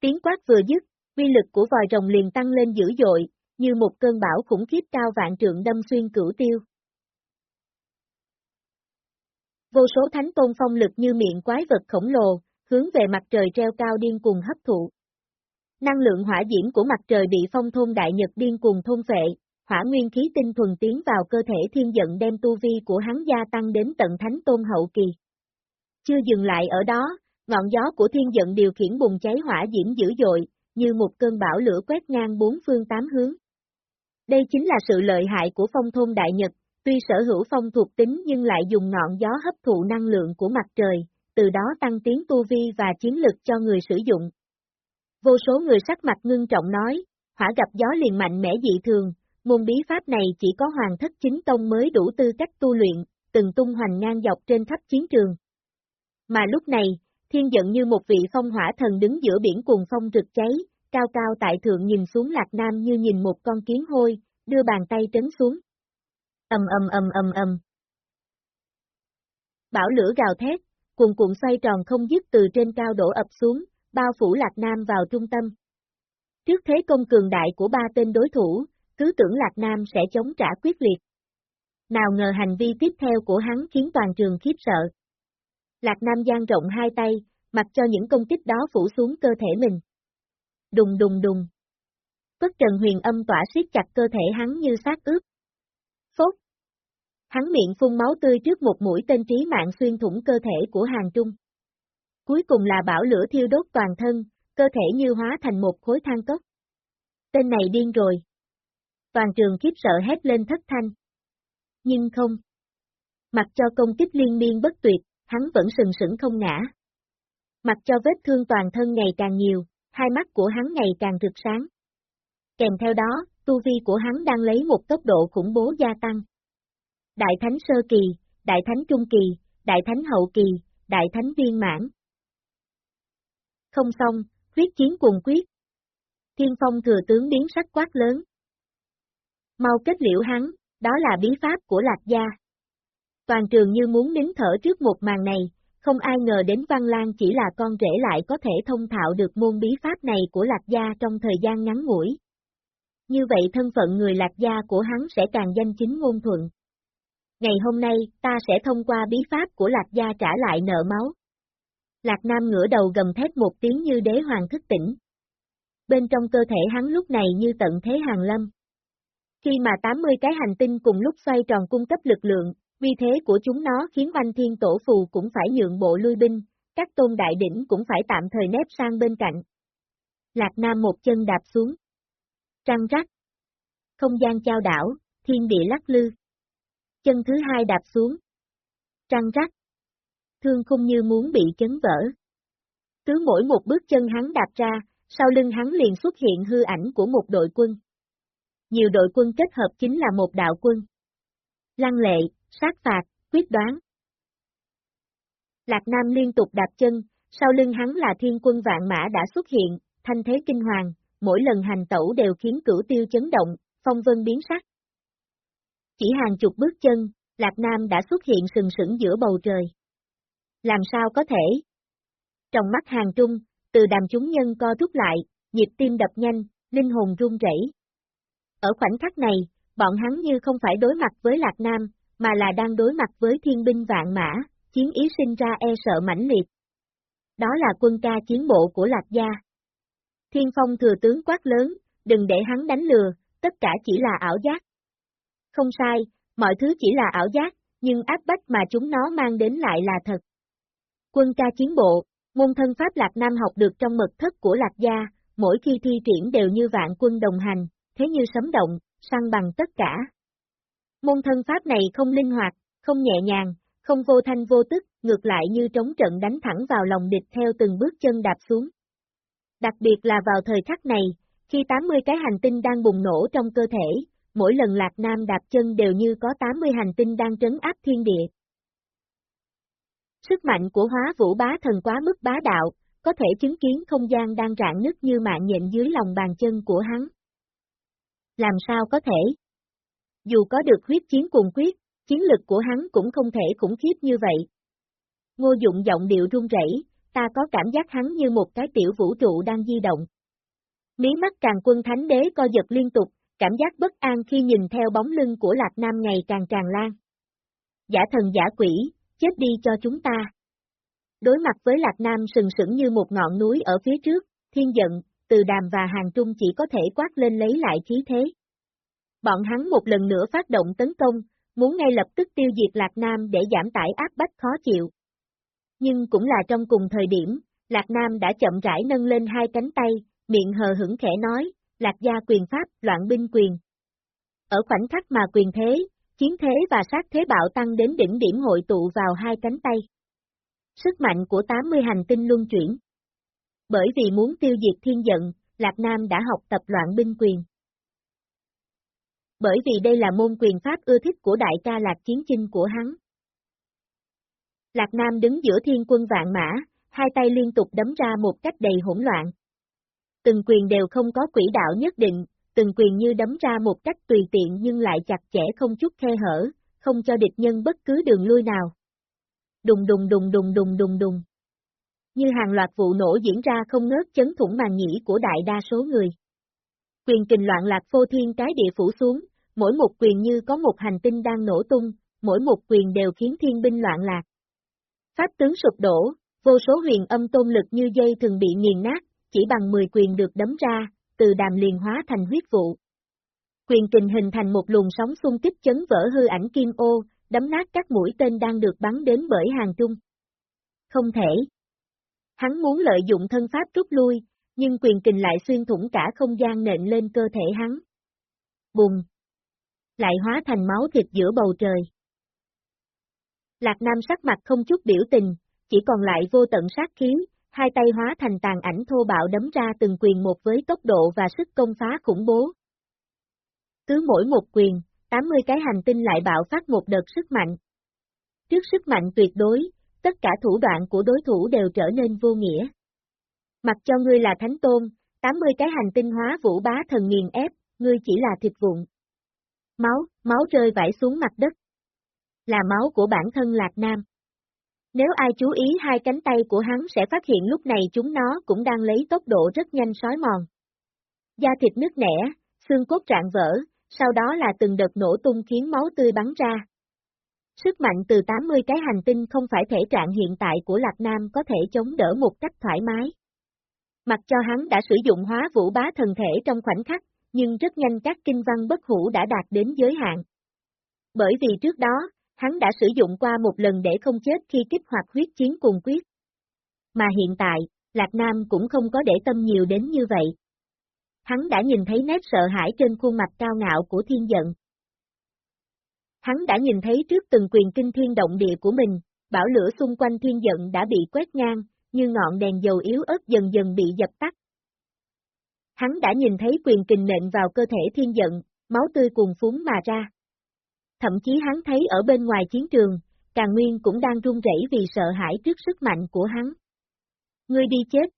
Tiếng quát vừa dứt, uy lực của vòi rồng liền tăng lên dữ dội, như một cơn bão khủng khiếp cao vạn trượng đâm xuyên cửu tiêu. Vô số thánh tôn phong lực như miệng quái vật khổng lồ, hướng về mặt trời treo cao điên cuồng hấp thụ. Năng lượng hỏa diễm của mặt trời bị phong thôn đại nhật điên cuồng thôn phệ, hỏa nguyên khí tinh thuần tiến vào cơ thể thiên giận đem tu vi của hắn gia tăng đến tận thánh tôn hậu kỳ. Chưa dừng lại ở đó, ngọn gió của thiên giận điều khiển bùng cháy hỏa diễm dữ dội, như một cơn bão lửa quét ngang bốn phương tám hướng. Đây chính là sự lợi hại của phong thôn đại nhật, tuy sở hữu phong thuộc tính nhưng lại dùng ngọn gió hấp thụ năng lượng của mặt trời, từ đó tăng tiến tu vi và chiến lực cho người sử dụng. Vô số người sắc mặt ngưng trọng nói, hỏa gặp gió liền mạnh mẽ dị thường, môn bí pháp này chỉ có hoàng thất chính tông mới đủ tư cách tu luyện, từng tung hoành ngang dọc trên khắp chiến trường. Mà lúc này, thiên giận như một vị phong hỏa thần đứng giữa biển cuồng phong rực cháy, cao cao tại thượng nhìn xuống lạc nam như nhìn một con kiến hôi, đưa bàn tay trấn xuống âm âm âm âm âm, Bảo lửa gào thét, cuồn cuộn xoay tròn không dứt từ trên cao đổ ập xuống, bao phủ Lạc Nam vào trung tâm. Trước thế công cường đại của ba tên đối thủ, cứ tưởng Lạc Nam sẽ chống trả quyết liệt. Nào ngờ hành vi tiếp theo của hắn khiến toàn trường khiếp sợ. Lạc Nam giang rộng hai tay, mặc cho những công kích đó phủ xuống cơ thể mình. Đùng đùng đùng. Bất trần huyền âm tỏa siết chặt cơ thể hắn như sát ướp. Phốt. Hắn miệng phun máu tươi trước một mũi tên trí mạng xuyên thủng cơ thể của hàng trung. Cuối cùng là bảo lửa thiêu đốt toàn thân, cơ thể như hóa thành một khối than cốc. Tên này điên rồi. Toàn trường khiếp sợ hét lên thất thanh. Nhưng không. Mặc cho công kích liên miên bất tuyệt, hắn vẫn sừng sững không ngã. Mặc cho vết thương toàn thân ngày càng nhiều, hai mắt của hắn ngày càng rực sáng. Kèm theo đó, tu vi của hắn đang lấy một tốc độ khủng bố gia tăng. Đại Thánh Sơ Kỳ, Đại Thánh Trung Kỳ, Đại Thánh Hậu Kỳ, Đại Thánh Viên Mãn. Không xong, huyết chiến cùng quyết. Thiên phong thừa tướng biến sắc quát lớn. Mau kết liễu hắn, đó là bí pháp của Lạc Gia. Toàn trường như muốn nín thở trước một màn này, không ai ngờ đến Văn Lan chỉ là con rể lại có thể thông thạo được môn bí pháp này của Lạc Gia trong thời gian ngắn ngủi. Như vậy thân phận người Lạc Gia của hắn sẽ càng danh chính ngôn thuận. Ngày hôm nay, ta sẽ thông qua bí pháp của Lạc Gia trả lại nợ máu. Lạc Nam ngửa đầu gầm thét một tiếng như đế hoàng thức tỉnh. Bên trong cơ thể hắn lúc này như tận thế hàng lâm. Khi mà 80 cái hành tinh cùng lúc xoay tròn cung cấp lực lượng, vì thế của chúng nó khiến oanh thiên tổ phù cũng phải nhượng bộ lui binh, các tôn đại đỉnh cũng phải tạm thời nép sang bên cạnh. Lạc Nam một chân đạp xuống. Trăng rắc. Không gian trao đảo, thiên địa lắc lư. Chân thứ hai đạp xuống. Trăng rắc. Thương không như muốn bị chấn vỡ. Cứ mỗi một bước chân hắn đạp ra, sau lưng hắn liền xuất hiện hư ảnh của một đội quân. Nhiều đội quân kết hợp chính là một đạo quân. Lăng lệ, sát phạt, quyết đoán. Lạc Nam liên tục đạp chân, sau lưng hắn là thiên quân vạn mã đã xuất hiện, thanh thế kinh hoàng, mỗi lần hành tẩu đều khiến cửu tiêu chấn động, phong vân biến sắc. Chỉ hàng chục bước chân, Lạc Nam đã xuất hiện sừng sững giữa bầu trời. Làm sao có thể? Trong mắt hàng trung, từ đàm chúng nhân co rút lại, nhịp tim đập nhanh, linh hồn run rẩy. Ở khoảnh khắc này, bọn hắn như không phải đối mặt với Lạc Nam, mà là đang đối mặt với thiên binh vạn mã, chiến ý sinh ra e sợ mãnh liệt. Đó là quân ca chiến bộ của Lạc Gia. Thiên phong thừa tướng quát lớn, đừng để hắn đánh lừa, tất cả chỉ là ảo giác. Không sai, mọi thứ chỉ là ảo giác, nhưng áp bách mà chúng nó mang đến lại là thật. Quân ca chiến bộ, môn thân pháp Lạc Nam học được trong mật thất của Lạc Gia, mỗi khi thi triển đều như vạn quân đồng hành, thế như sấm động, săn bằng tất cả. Môn thân pháp này không linh hoạt, không nhẹ nhàng, không vô thanh vô tức, ngược lại như trống trận đánh thẳng vào lòng địch theo từng bước chân đạp xuống. Đặc biệt là vào thời khắc này, khi 80 cái hành tinh đang bùng nổ trong cơ thể, mỗi lần Lạc Nam đạp chân đều như có 80 hành tinh đang trấn áp thiên địa. Sức mạnh của hóa vũ bá thần quá mức bá đạo, có thể chứng kiến không gian đang rạn nứt như mạng nhện dưới lòng bàn chân của hắn. Làm sao có thể? Dù có được huyết chiến cùng quyết, chiến lực của hắn cũng không thể khủng khiếp như vậy. Ngô dụng giọng điệu run rẩy, ta có cảm giác hắn như một cái tiểu vũ trụ đang di động. Mí mắt càng quân thánh đế co giật liên tục, cảm giác bất an khi nhìn theo bóng lưng của Lạc Nam ngày càng tràn lan. Giả thần giả quỷ, chết đi cho chúng ta. Đối mặt với Lạc Nam sừng sững như một ngọn núi ở phía trước, thiên giận, từ đàm và hàng trung chỉ có thể quát lên lấy lại khí thế. Bọn hắn một lần nữa phát động tấn công, muốn ngay lập tức tiêu diệt Lạc Nam để giảm tải áp bách khó chịu. Nhưng cũng là trong cùng thời điểm, Lạc Nam đã chậm rãi nâng lên hai cánh tay, miệng hờ hững khẽ nói, Lạc gia quyền pháp, loạn binh quyền. Ở khoảnh khắc mà quyền thế, chiến thế và sát thế bạo tăng đến đỉnh điểm hội tụ vào hai cánh tay. Sức mạnh của 80 hành tinh luân chuyển. Bởi vì muốn tiêu diệt thiên giận, Lạc Nam đã học tập loạn binh quyền. Bởi vì đây là môn quyền pháp ưa thích của đại ca Lạc Chiến Chinh của hắn. Lạc Nam đứng giữa thiên quân vạn mã, hai tay liên tục đấm ra một cách đầy hỗn loạn. Từng quyền đều không có quỹ đạo nhất định, từng quyền như đấm ra một cách tùy tiện nhưng lại chặt chẽ không chút khe hở, không cho địch nhân bất cứ đường lui nào. Đùng đùng đùng đùng đùng đùng đùng. Như hàng loạt vụ nổ diễn ra không ngớt chấn thủng màn nhĩ của đại đa số người. Quyền kình loạn lạc phô thiên cái địa phủ xuống, mỗi một quyền như có một hành tinh đang nổ tung, mỗi một quyền đều khiến thiên binh loạn lạc. Pháp tướng sụp đổ, vô số huyền âm tôn lực như dây thường bị nghiền nát, chỉ bằng 10 quyền được đấm ra, từ đàm liền hóa thành huyết vụ. Quyền kình hình thành một luồng sóng xung kích chấn vỡ hư ảnh kim ô, đấm nát các mũi tên đang được bắn đến bởi hàng trung. Không thể. Hắn muốn lợi dụng thân pháp rút lui, nhưng quyền kình lại xuyên thủng cả không gian nện lên cơ thể hắn. Bùng! Lại hóa thành máu thịt giữa bầu trời. Lạc Nam sắc mặt không chút biểu tình, chỉ còn lại vô tận sát khí, hai tay hóa thành tàn ảnh thô bạo đấm ra từng quyền một với tốc độ và sức công phá khủng bố. Cứ mỗi một quyền, 80 cái hành tinh lại bạo phát một đợt sức mạnh. Trước sức mạnh tuyệt đối, tất cả thủ đoạn của đối thủ đều trở nên vô nghĩa. Mặc cho ngươi là thánh tôn, 80 cái hành tinh hóa vũ bá thần nghiền ép, ngươi chỉ là thịt vụn. Máu, máu rơi vãi xuống mặt đất. Là máu của bản thân Lạc Nam. Nếu ai chú ý hai cánh tay của hắn sẽ phát hiện lúc này chúng nó cũng đang lấy tốc độ rất nhanh sói mòn. Da thịt nứt nẻ, xương cốt rạn vỡ, sau đó là từng đợt nổ tung khiến máu tươi bắn ra. Sức mạnh từ 80 cái hành tinh không phải thể trạng hiện tại của Lạc Nam có thể chống đỡ một cách thoải mái. Mặc cho hắn đã sử dụng hóa vũ bá thần thể trong khoảnh khắc, nhưng rất nhanh các kinh văn bất hủ đã đạt đến giới hạn. Bởi vì trước đó, hắn đã sử dụng qua một lần để không chết khi kích hoạt huyết chiến cùng quyết. Mà hiện tại, Lạc Nam cũng không có để tâm nhiều đến như vậy. Hắn đã nhìn thấy nét sợ hãi trên khuôn mặt cao ngạo của thiên giận. Hắn đã nhìn thấy trước từng quyền kinh thiên động địa của mình, bảo lửa xung quanh thiên giận đã bị quét ngang, như ngọn đèn dầu yếu ớt dần dần bị dập tắt. Hắn đã nhìn thấy quyền kình nện vào cơ thể thiên giận, máu tươi cuồn phúng mà ra thậm chí hắn thấy ở bên ngoài chiến trường, Càng Nguyên cũng đang run rẩy vì sợ hãi trước sức mạnh của hắn. Ngươi đi chết.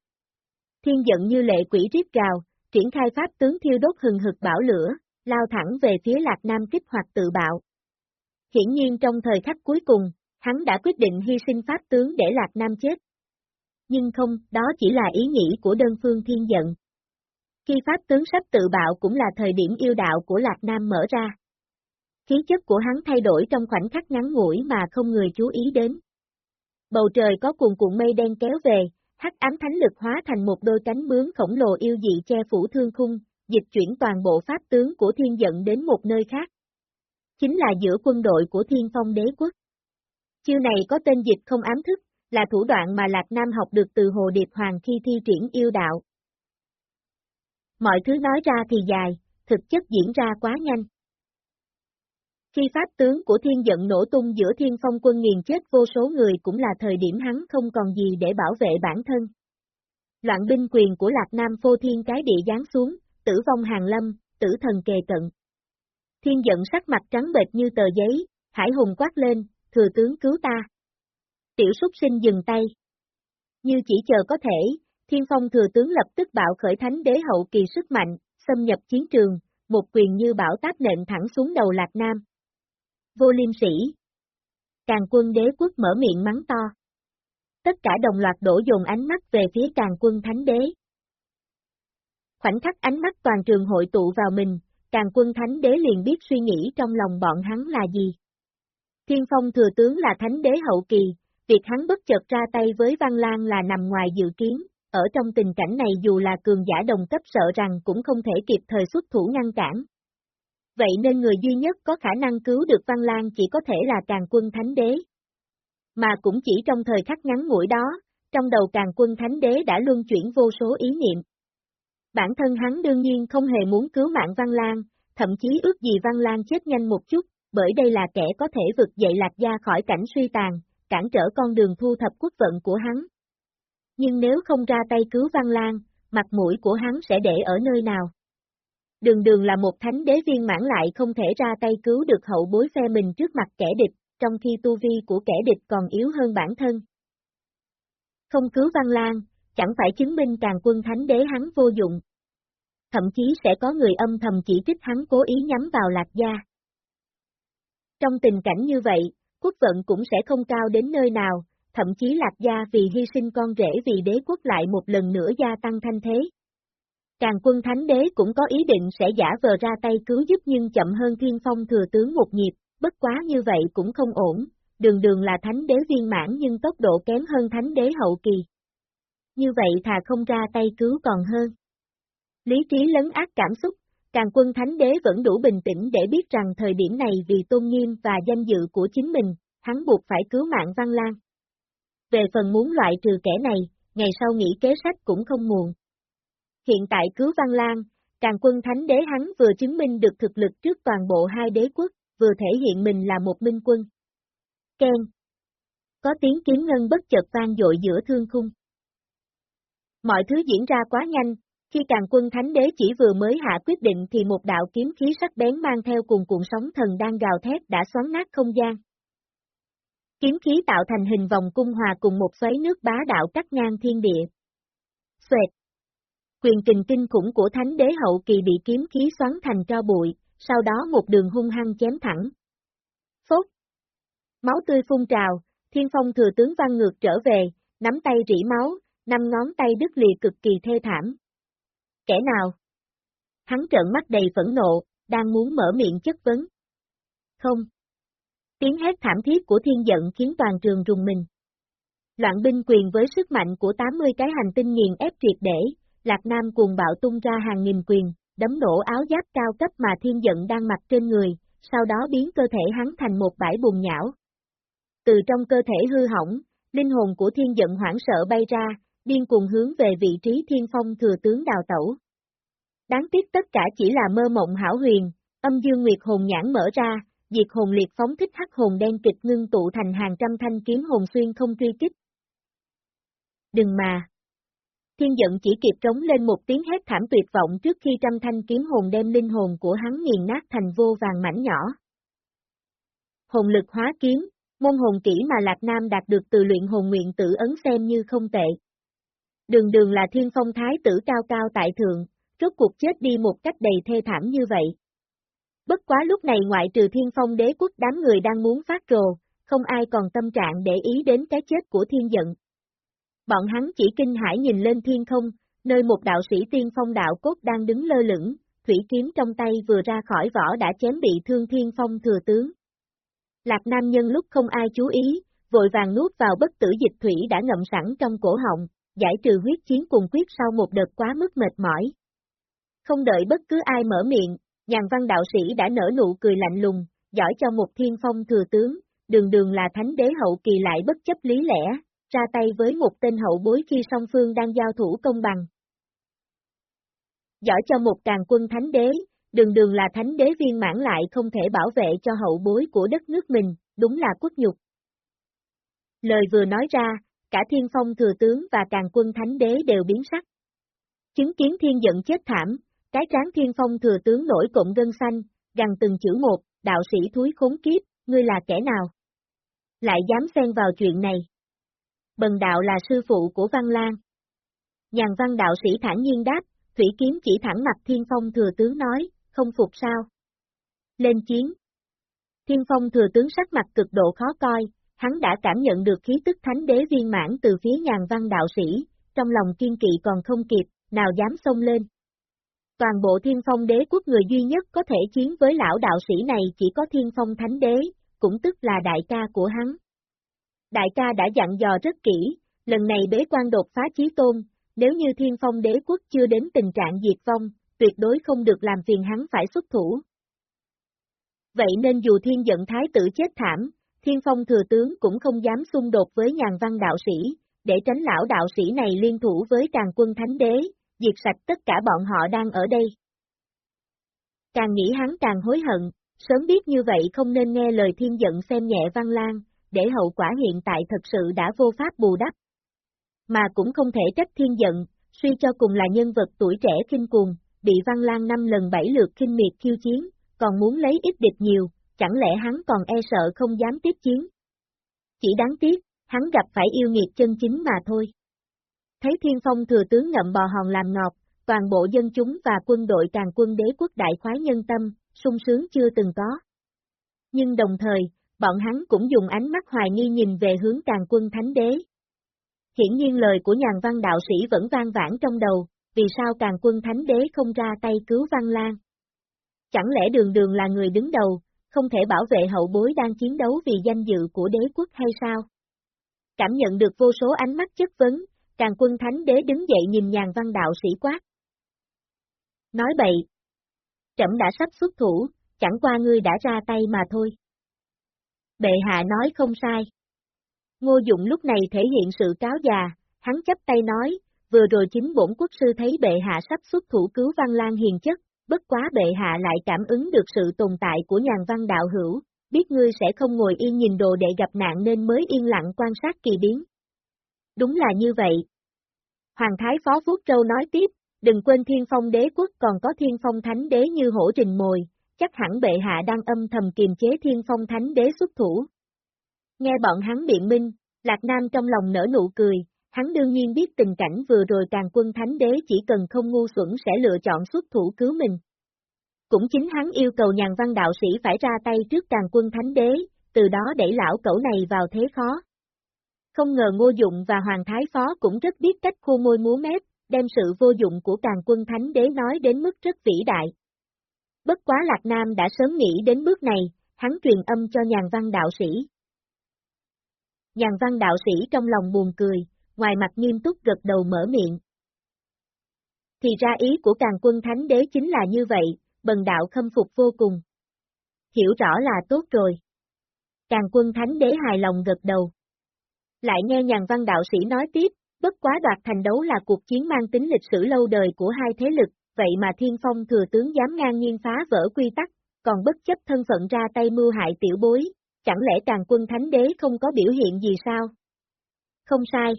Thiên giận như lệ quỷ riết gào, triển khai pháp tướng thiêu đốt hừng hực bảo lửa, lao thẳng về phía Lạc Nam kích hoạt tự bạo. Hiển nhiên trong thời khắc cuối cùng, hắn đã quyết định hy sinh pháp tướng để Lạc Nam chết. Nhưng không, đó chỉ là ý nghĩ của đơn phương thiên giận. Khi pháp tướng sắp tự bạo cũng là thời điểm yêu đạo của Lạc Nam mở ra khí chất của hắn thay đổi trong khoảnh khắc ngắn ngủi mà không người chú ý đến. Bầu trời có cuồn cuộn mây đen kéo về, hắc ám thánh lực hóa thành một đôi cánh bướm khổng lồ yêu dị che phủ thương khung, dịch chuyển toàn bộ pháp tướng của thiên giận đến một nơi khác. chính là giữa quân đội của thiên phong đế quốc. Chiêu này có tên dịch không ám thức, là thủ đoạn mà Lạc Nam học được từ Hồ Điệp Hoàng khi thi triển yêu đạo. Mọi thứ nói ra thì dài, thực chất diễn ra quá nhanh. Khi pháp tướng của thiên giận nổ tung giữa thiên phong quân nghiền chết vô số người cũng là thời điểm hắn không còn gì để bảo vệ bản thân. Loạn binh quyền của Lạc Nam phô thiên cái địa giáng xuống, tử vong hàng lâm, tử thần kề cận. Thiên giận sắc mặt trắng bệch như tờ giấy, hải hùng quát lên, thừa tướng cứu ta. Tiểu súc sinh dừng tay. Như chỉ chờ có thể, thiên phong thừa tướng lập tức bạo khởi thánh đế hậu kỳ sức mạnh, xâm nhập chiến trường, một quyền như bão táp nện thẳng xuống đầu Lạc Nam. Vô liêm sĩ. Càng quân đế quốc mở miệng mắng to. Tất cả đồng loạt đổ dồn ánh mắt về phía càng quân thánh đế. Khoảnh khắc ánh mắt toàn trường hội tụ vào mình, càng quân thánh đế liền biết suy nghĩ trong lòng bọn hắn là gì. Thiên phong thừa tướng là thánh đế hậu kỳ, việc hắn bất chợt ra tay với Văn Lan là nằm ngoài dự kiến, ở trong tình cảnh này dù là cường giả đồng cấp sợ rằng cũng không thể kịp thời xuất thủ ngăn cản. Vậy nên người duy nhất có khả năng cứu được Văn Lan chỉ có thể là càng quân thánh đế. Mà cũng chỉ trong thời khắc ngắn ngủi đó, trong đầu càng quân thánh đế đã luân chuyển vô số ý niệm. Bản thân hắn đương nhiên không hề muốn cứu mạng Văn Lan, thậm chí ước gì Văn Lan chết nhanh một chút, bởi đây là kẻ có thể vực dậy Lạc Gia khỏi cảnh suy tàn, cản trở con đường thu thập quốc vận của hắn. Nhưng nếu không ra tay cứu Văn Lan, mặt mũi của hắn sẽ để ở nơi nào? Đường đường là một thánh đế viên mãn lại không thể ra tay cứu được hậu bối phe mình trước mặt kẻ địch, trong khi tu vi của kẻ địch còn yếu hơn bản thân. Không cứu Văn Lan, chẳng phải chứng minh càng quân thánh đế hắn vô dụng. Thậm chí sẽ có người âm thầm chỉ trích hắn cố ý nhắm vào lạc gia. Trong tình cảnh như vậy, quốc vận cũng sẽ không cao đến nơi nào, thậm chí lạc gia vì hy sinh con rể vì đế quốc lại một lần nữa gia tăng thanh thế. Càng quân thánh đế cũng có ý định sẽ giả vờ ra tay cứu giúp nhưng chậm hơn thiên phong thừa tướng một nhịp, bất quá như vậy cũng không ổn, đường đường là thánh đế viên mãn nhưng tốc độ kém hơn thánh đế hậu kỳ. Như vậy thà không ra tay cứu còn hơn. Lý trí lấn ác cảm xúc, càng quân thánh đế vẫn đủ bình tĩnh để biết rằng thời điểm này vì tôn nghiêm và danh dự của chính mình, hắn buộc phải cứu mạng Văn Lan. Về phần muốn loại trừ kẻ này, ngày sau nghĩ kế sách cũng không muộn. Hiện tại cứu Văn Lan, càng quân thánh đế hắn vừa chứng minh được thực lực trước toàn bộ hai đế quốc, vừa thể hiện mình là một minh quân. Ken. Có tiếng kiếm ngân bất chợt vang dội giữa thương khung. Mọi thứ diễn ra quá nhanh, khi càng quân thánh đế chỉ vừa mới hạ quyết định thì một đạo kiếm khí sắc bén mang theo cùng cuộn sóng thần đang gào thét đã xoắn nát không gian. Kiếm khí tạo thành hình vòng cung hòa cùng một xoáy nước bá đạo cắt ngang thiên địa. Xoẹt! Quyền kình kinh khủng của thánh đế hậu kỳ bị kiếm khí xoắn thành cho bụi, sau đó một đường hung hăng chém thẳng. Phốt! Máu tươi phun trào, thiên phong thừa tướng văn ngược trở về, nắm tay rỉ máu, năm ngón tay đứt lìa cực kỳ thê thảm. Kẻ nào? Hắn trợn mắt đầy phẫn nộ, đang muốn mở miệng chất vấn. Không. Tiếng hét thảm thiết của thiên giận khiến toàn trường rùng mình. Loạn binh quyền với sức mạnh của 80 cái hành tinh nghiền ép triệt để, Lạc Nam cuồng bạo tung ra hàng nghìn quyền, đấm đổ áo giáp cao cấp mà thiên giận đang mặc trên người, sau đó biến cơ thể hắn thành một bãi bùn nhão. Từ trong cơ thể hư hỏng, linh hồn của thiên giận hoảng sợ bay ra, điên cuồng hướng về vị trí thiên phong thừa tướng đào tẩu. Đáng tiếc tất cả chỉ là mơ mộng hảo huyền, âm dương nguyệt hồn nhãn mở ra, diệt hồn liệt phóng thích hắc hồn đen kịch ngưng tụ thành hàng trăm thanh kiếm hồn xuyên không truy kích. Đừng mà! Thiên giận chỉ kịp trống lên một tiếng hét thảm tuyệt vọng trước khi trăm thanh kiếm hồn đem linh hồn của hắn nghiền nát thành vô vàng mảnh nhỏ. Hồn lực hóa kiếm, môn hồn kỹ mà Lạc Nam đạt được từ luyện hồn nguyện tử ấn xem như không tệ. Đường đường là thiên phong thái tử cao cao tại thượng, rốt cuộc chết đi một cách đầy thê thảm như vậy. Bất quá lúc này ngoại trừ thiên phong đế quốc đám người đang muốn phát rồ, không ai còn tâm trạng để ý đến cái chết của thiên giận. Bọn hắn chỉ kinh hãi nhìn lên thiên không, nơi một đạo sĩ tiên phong đạo cốt đang đứng lơ lửng, thủy kiếm trong tay vừa ra khỏi vỏ đã chém bị thương thiên phong thừa tướng. Lạc Nam nhân lúc không ai chú ý, vội vàng nuốt vào bất tử dịch thủy đã ngậm sẵn trong cổ họng, giải trừ huyết chiến cùng quyết sau một đợt quá mức mệt mỏi. Không đợi bất cứ ai mở miệng, nhàn văn đạo sĩ đã nở nụ cười lạnh lùng, giỏi cho một thiên phong thừa tướng, đường đường là thánh đế hậu kỳ lại bất chấp lý lẽ, ra tay với một tên hậu bối khi song phương đang giao thủ công bằng. Giỏi cho một càng quân thánh đế, đường đường là thánh đế viên mãn lại không thể bảo vệ cho hậu bối của đất nước mình, đúng là quốc nhục. Lời vừa nói ra, cả thiên phong thừa tướng và càng quân thánh đế đều biến sắc. Chứng kiến thiên giận chết thảm, cái tráng thiên phong thừa tướng nổi cộm gân xanh, gần từng chữ một, đạo sĩ thúi khốn kiếp, ngươi là kẻ nào? Lại dám xen vào chuyện này. Bần đạo là sư phụ của Văn Lan. Nhàn văn đạo sĩ thản nhiên đáp, Thủy Kiếm chỉ thẳng mặt Thiên Phong thừa tướng nói, không phục sao? Lên chiến. Thiên Phong thừa tướng sắc mặt cực độ khó coi, hắn đã cảm nhận được khí tức thánh đế viên mãn từ phía nhàn văn đạo sĩ, trong lòng kiên kỵ còn không kịp, nào dám xông lên. Toàn bộ thiên phong đế quốc người duy nhất có thể chiến với lão đạo sĩ này chỉ có thiên phong thánh đế, cũng tức là đại ca của hắn. Đại ca đã dặn dò rất kỹ, lần này bế quan đột phá chí tôn, nếu như thiên phong đế quốc chưa đến tình trạng diệt vong, tuyệt đối không được làm phiền hắn phải xuất thủ. Vậy nên dù thiên giận thái tử chết thảm, thiên phong thừa tướng cũng không dám xung đột với nhàn văn đạo sĩ, để tránh lão đạo sĩ này liên thủ với càng quân thánh đế, diệt sạch tất cả bọn họ đang ở đây. Càng nghĩ hắn càng hối hận, sớm biết như vậy không nên nghe lời thiên giận xem nhẹ văn lang để hậu quả hiện tại thật sự đã vô pháp bù đắp. Mà cũng không thể trách thiên giận, suy cho cùng là nhân vật tuổi trẻ kinh cuồng, bị văn lan năm lần bảy lượt kinh miệt khiêu chiến, còn muốn lấy ít địch nhiều, chẳng lẽ hắn còn e sợ không dám tiếp chiến. Chỉ đáng tiếc, hắn gặp phải yêu nghiệt chân chính mà thôi. Thấy thiên phong thừa tướng ngậm bò hòn làm ngọt, toàn bộ dân chúng và quân đội càng quân đế quốc đại khoái nhân tâm, sung sướng chưa từng có. Nhưng đồng thời, bọn hắn cũng dùng ánh mắt hoài nghi nhìn về hướng càng quân thánh đế. Hiển nhiên lời của nhàn văn đạo sĩ vẫn vang vãn trong đầu, vì sao càng quân thánh đế không ra tay cứu văn lan? Chẳng lẽ đường đường là người đứng đầu, không thể bảo vệ hậu bối đang chiến đấu vì danh dự của đế quốc hay sao? Cảm nhận được vô số ánh mắt chất vấn, càng quân thánh đế đứng dậy nhìn nhàn văn đạo sĩ quát. Nói bậy. Trẫm đã sắp xuất thủ, chẳng qua ngươi đã ra tay mà thôi. Bệ hạ nói không sai. Ngô Dụng lúc này thể hiện sự cáo già, hắn chấp tay nói, vừa rồi chính bổn quốc sư thấy bệ hạ sắp xuất thủ cứu Văn Lan hiền chất, bất quá bệ hạ lại cảm ứng được sự tồn tại của nhàn văn đạo hữu, biết ngươi sẽ không ngồi yên nhìn đồ để gặp nạn nên mới yên lặng quan sát kỳ biến. Đúng là như vậy. Hoàng Thái Phó Phúc Châu nói tiếp, đừng quên thiên phong đế quốc còn có thiên phong thánh đế như hổ trình mồi, chắc hẳn bệ hạ đang âm thầm kiềm chế thiên phong thánh đế xuất thủ. Nghe bọn hắn biện minh, Lạc Nam trong lòng nở nụ cười, hắn đương nhiên biết tình cảnh vừa rồi càng quân thánh đế chỉ cần không ngu xuẩn sẽ lựa chọn xuất thủ cứu mình. Cũng chính hắn yêu cầu nhàn văn đạo sĩ phải ra tay trước càng quân thánh đế, từ đó đẩy lão cẩu này vào thế khó. Không ngờ Ngô Dụng và Hoàng Thái Phó cũng rất biết cách khô môi múa mép, đem sự vô dụng của càng quân thánh đế nói đến mức rất vĩ đại. Bất quá Lạc Nam đã sớm nghĩ đến bước này, hắn truyền âm cho nhàn văn đạo sĩ. Nhàn văn đạo sĩ trong lòng buồn cười, ngoài mặt nghiêm túc gật đầu mở miệng. Thì ra ý của càng quân thánh đế chính là như vậy, bần đạo khâm phục vô cùng. Hiểu rõ là tốt rồi. Càng quân thánh đế hài lòng gật đầu. Lại nghe nhàn văn đạo sĩ nói tiếp, bất quá đoạt thành đấu là cuộc chiến mang tính lịch sử lâu đời của hai thế lực, vậy mà thiên phong thừa tướng dám ngang nhiên phá vỡ quy tắc, còn bất chấp thân phận ra tay mưu hại tiểu bối, chẳng lẽ càng quân thánh đế không có biểu hiện gì sao? Không sai.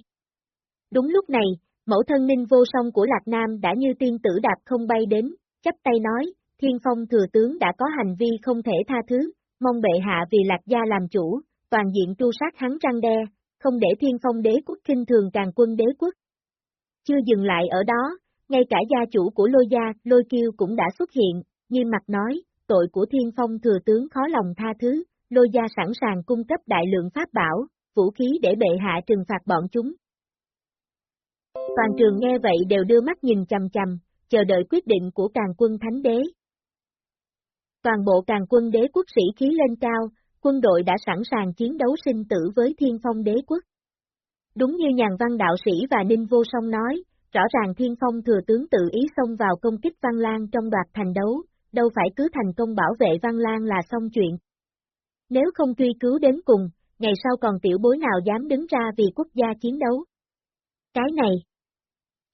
Đúng lúc này, mẫu thân ninh vô song của Lạc Nam đã như tiên tử đạp không bay đến, chấp tay nói, thiên phong thừa tướng đã có hành vi không thể tha thứ, mong bệ hạ vì Lạc gia làm chủ, toàn diện tru sát hắn răng đe, không để thiên phong đế quốc kinh thường càng quân đế quốc. Chưa dừng lại ở đó, ngay cả gia chủ của lôi gia, lôi kiêu cũng đã xuất hiện, nghiêm mặt nói, tội của thiên phong thừa tướng khó lòng tha thứ, lôi gia sẵn sàng cung cấp đại lượng pháp bảo, vũ khí để bệ hạ trừng phạt bọn chúng. Toàn trường nghe vậy đều đưa mắt nhìn chầm chầm, chờ đợi quyết định của càng quân thánh đế. Toàn bộ càng quân đế quốc sĩ khí lên cao, quân đội đã sẵn sàng chiến đấu sinh tử với thiên phong đế quốc. Đúng như nhàn văn đạo sĩ và Ninh Vô Song nói, rõ ràng thiên phong thừa tướng tự ý xông vào công kích Văn Lan trong đoạt thành đấu, đâu phải cứ thành công bảo vệ Văn Lan là xong chuyện. Nếu không truy cứu đến cùng, ngày sau còn tiểu bối nào dám đứng ra vì quốc gia chiến đấu. Cái này.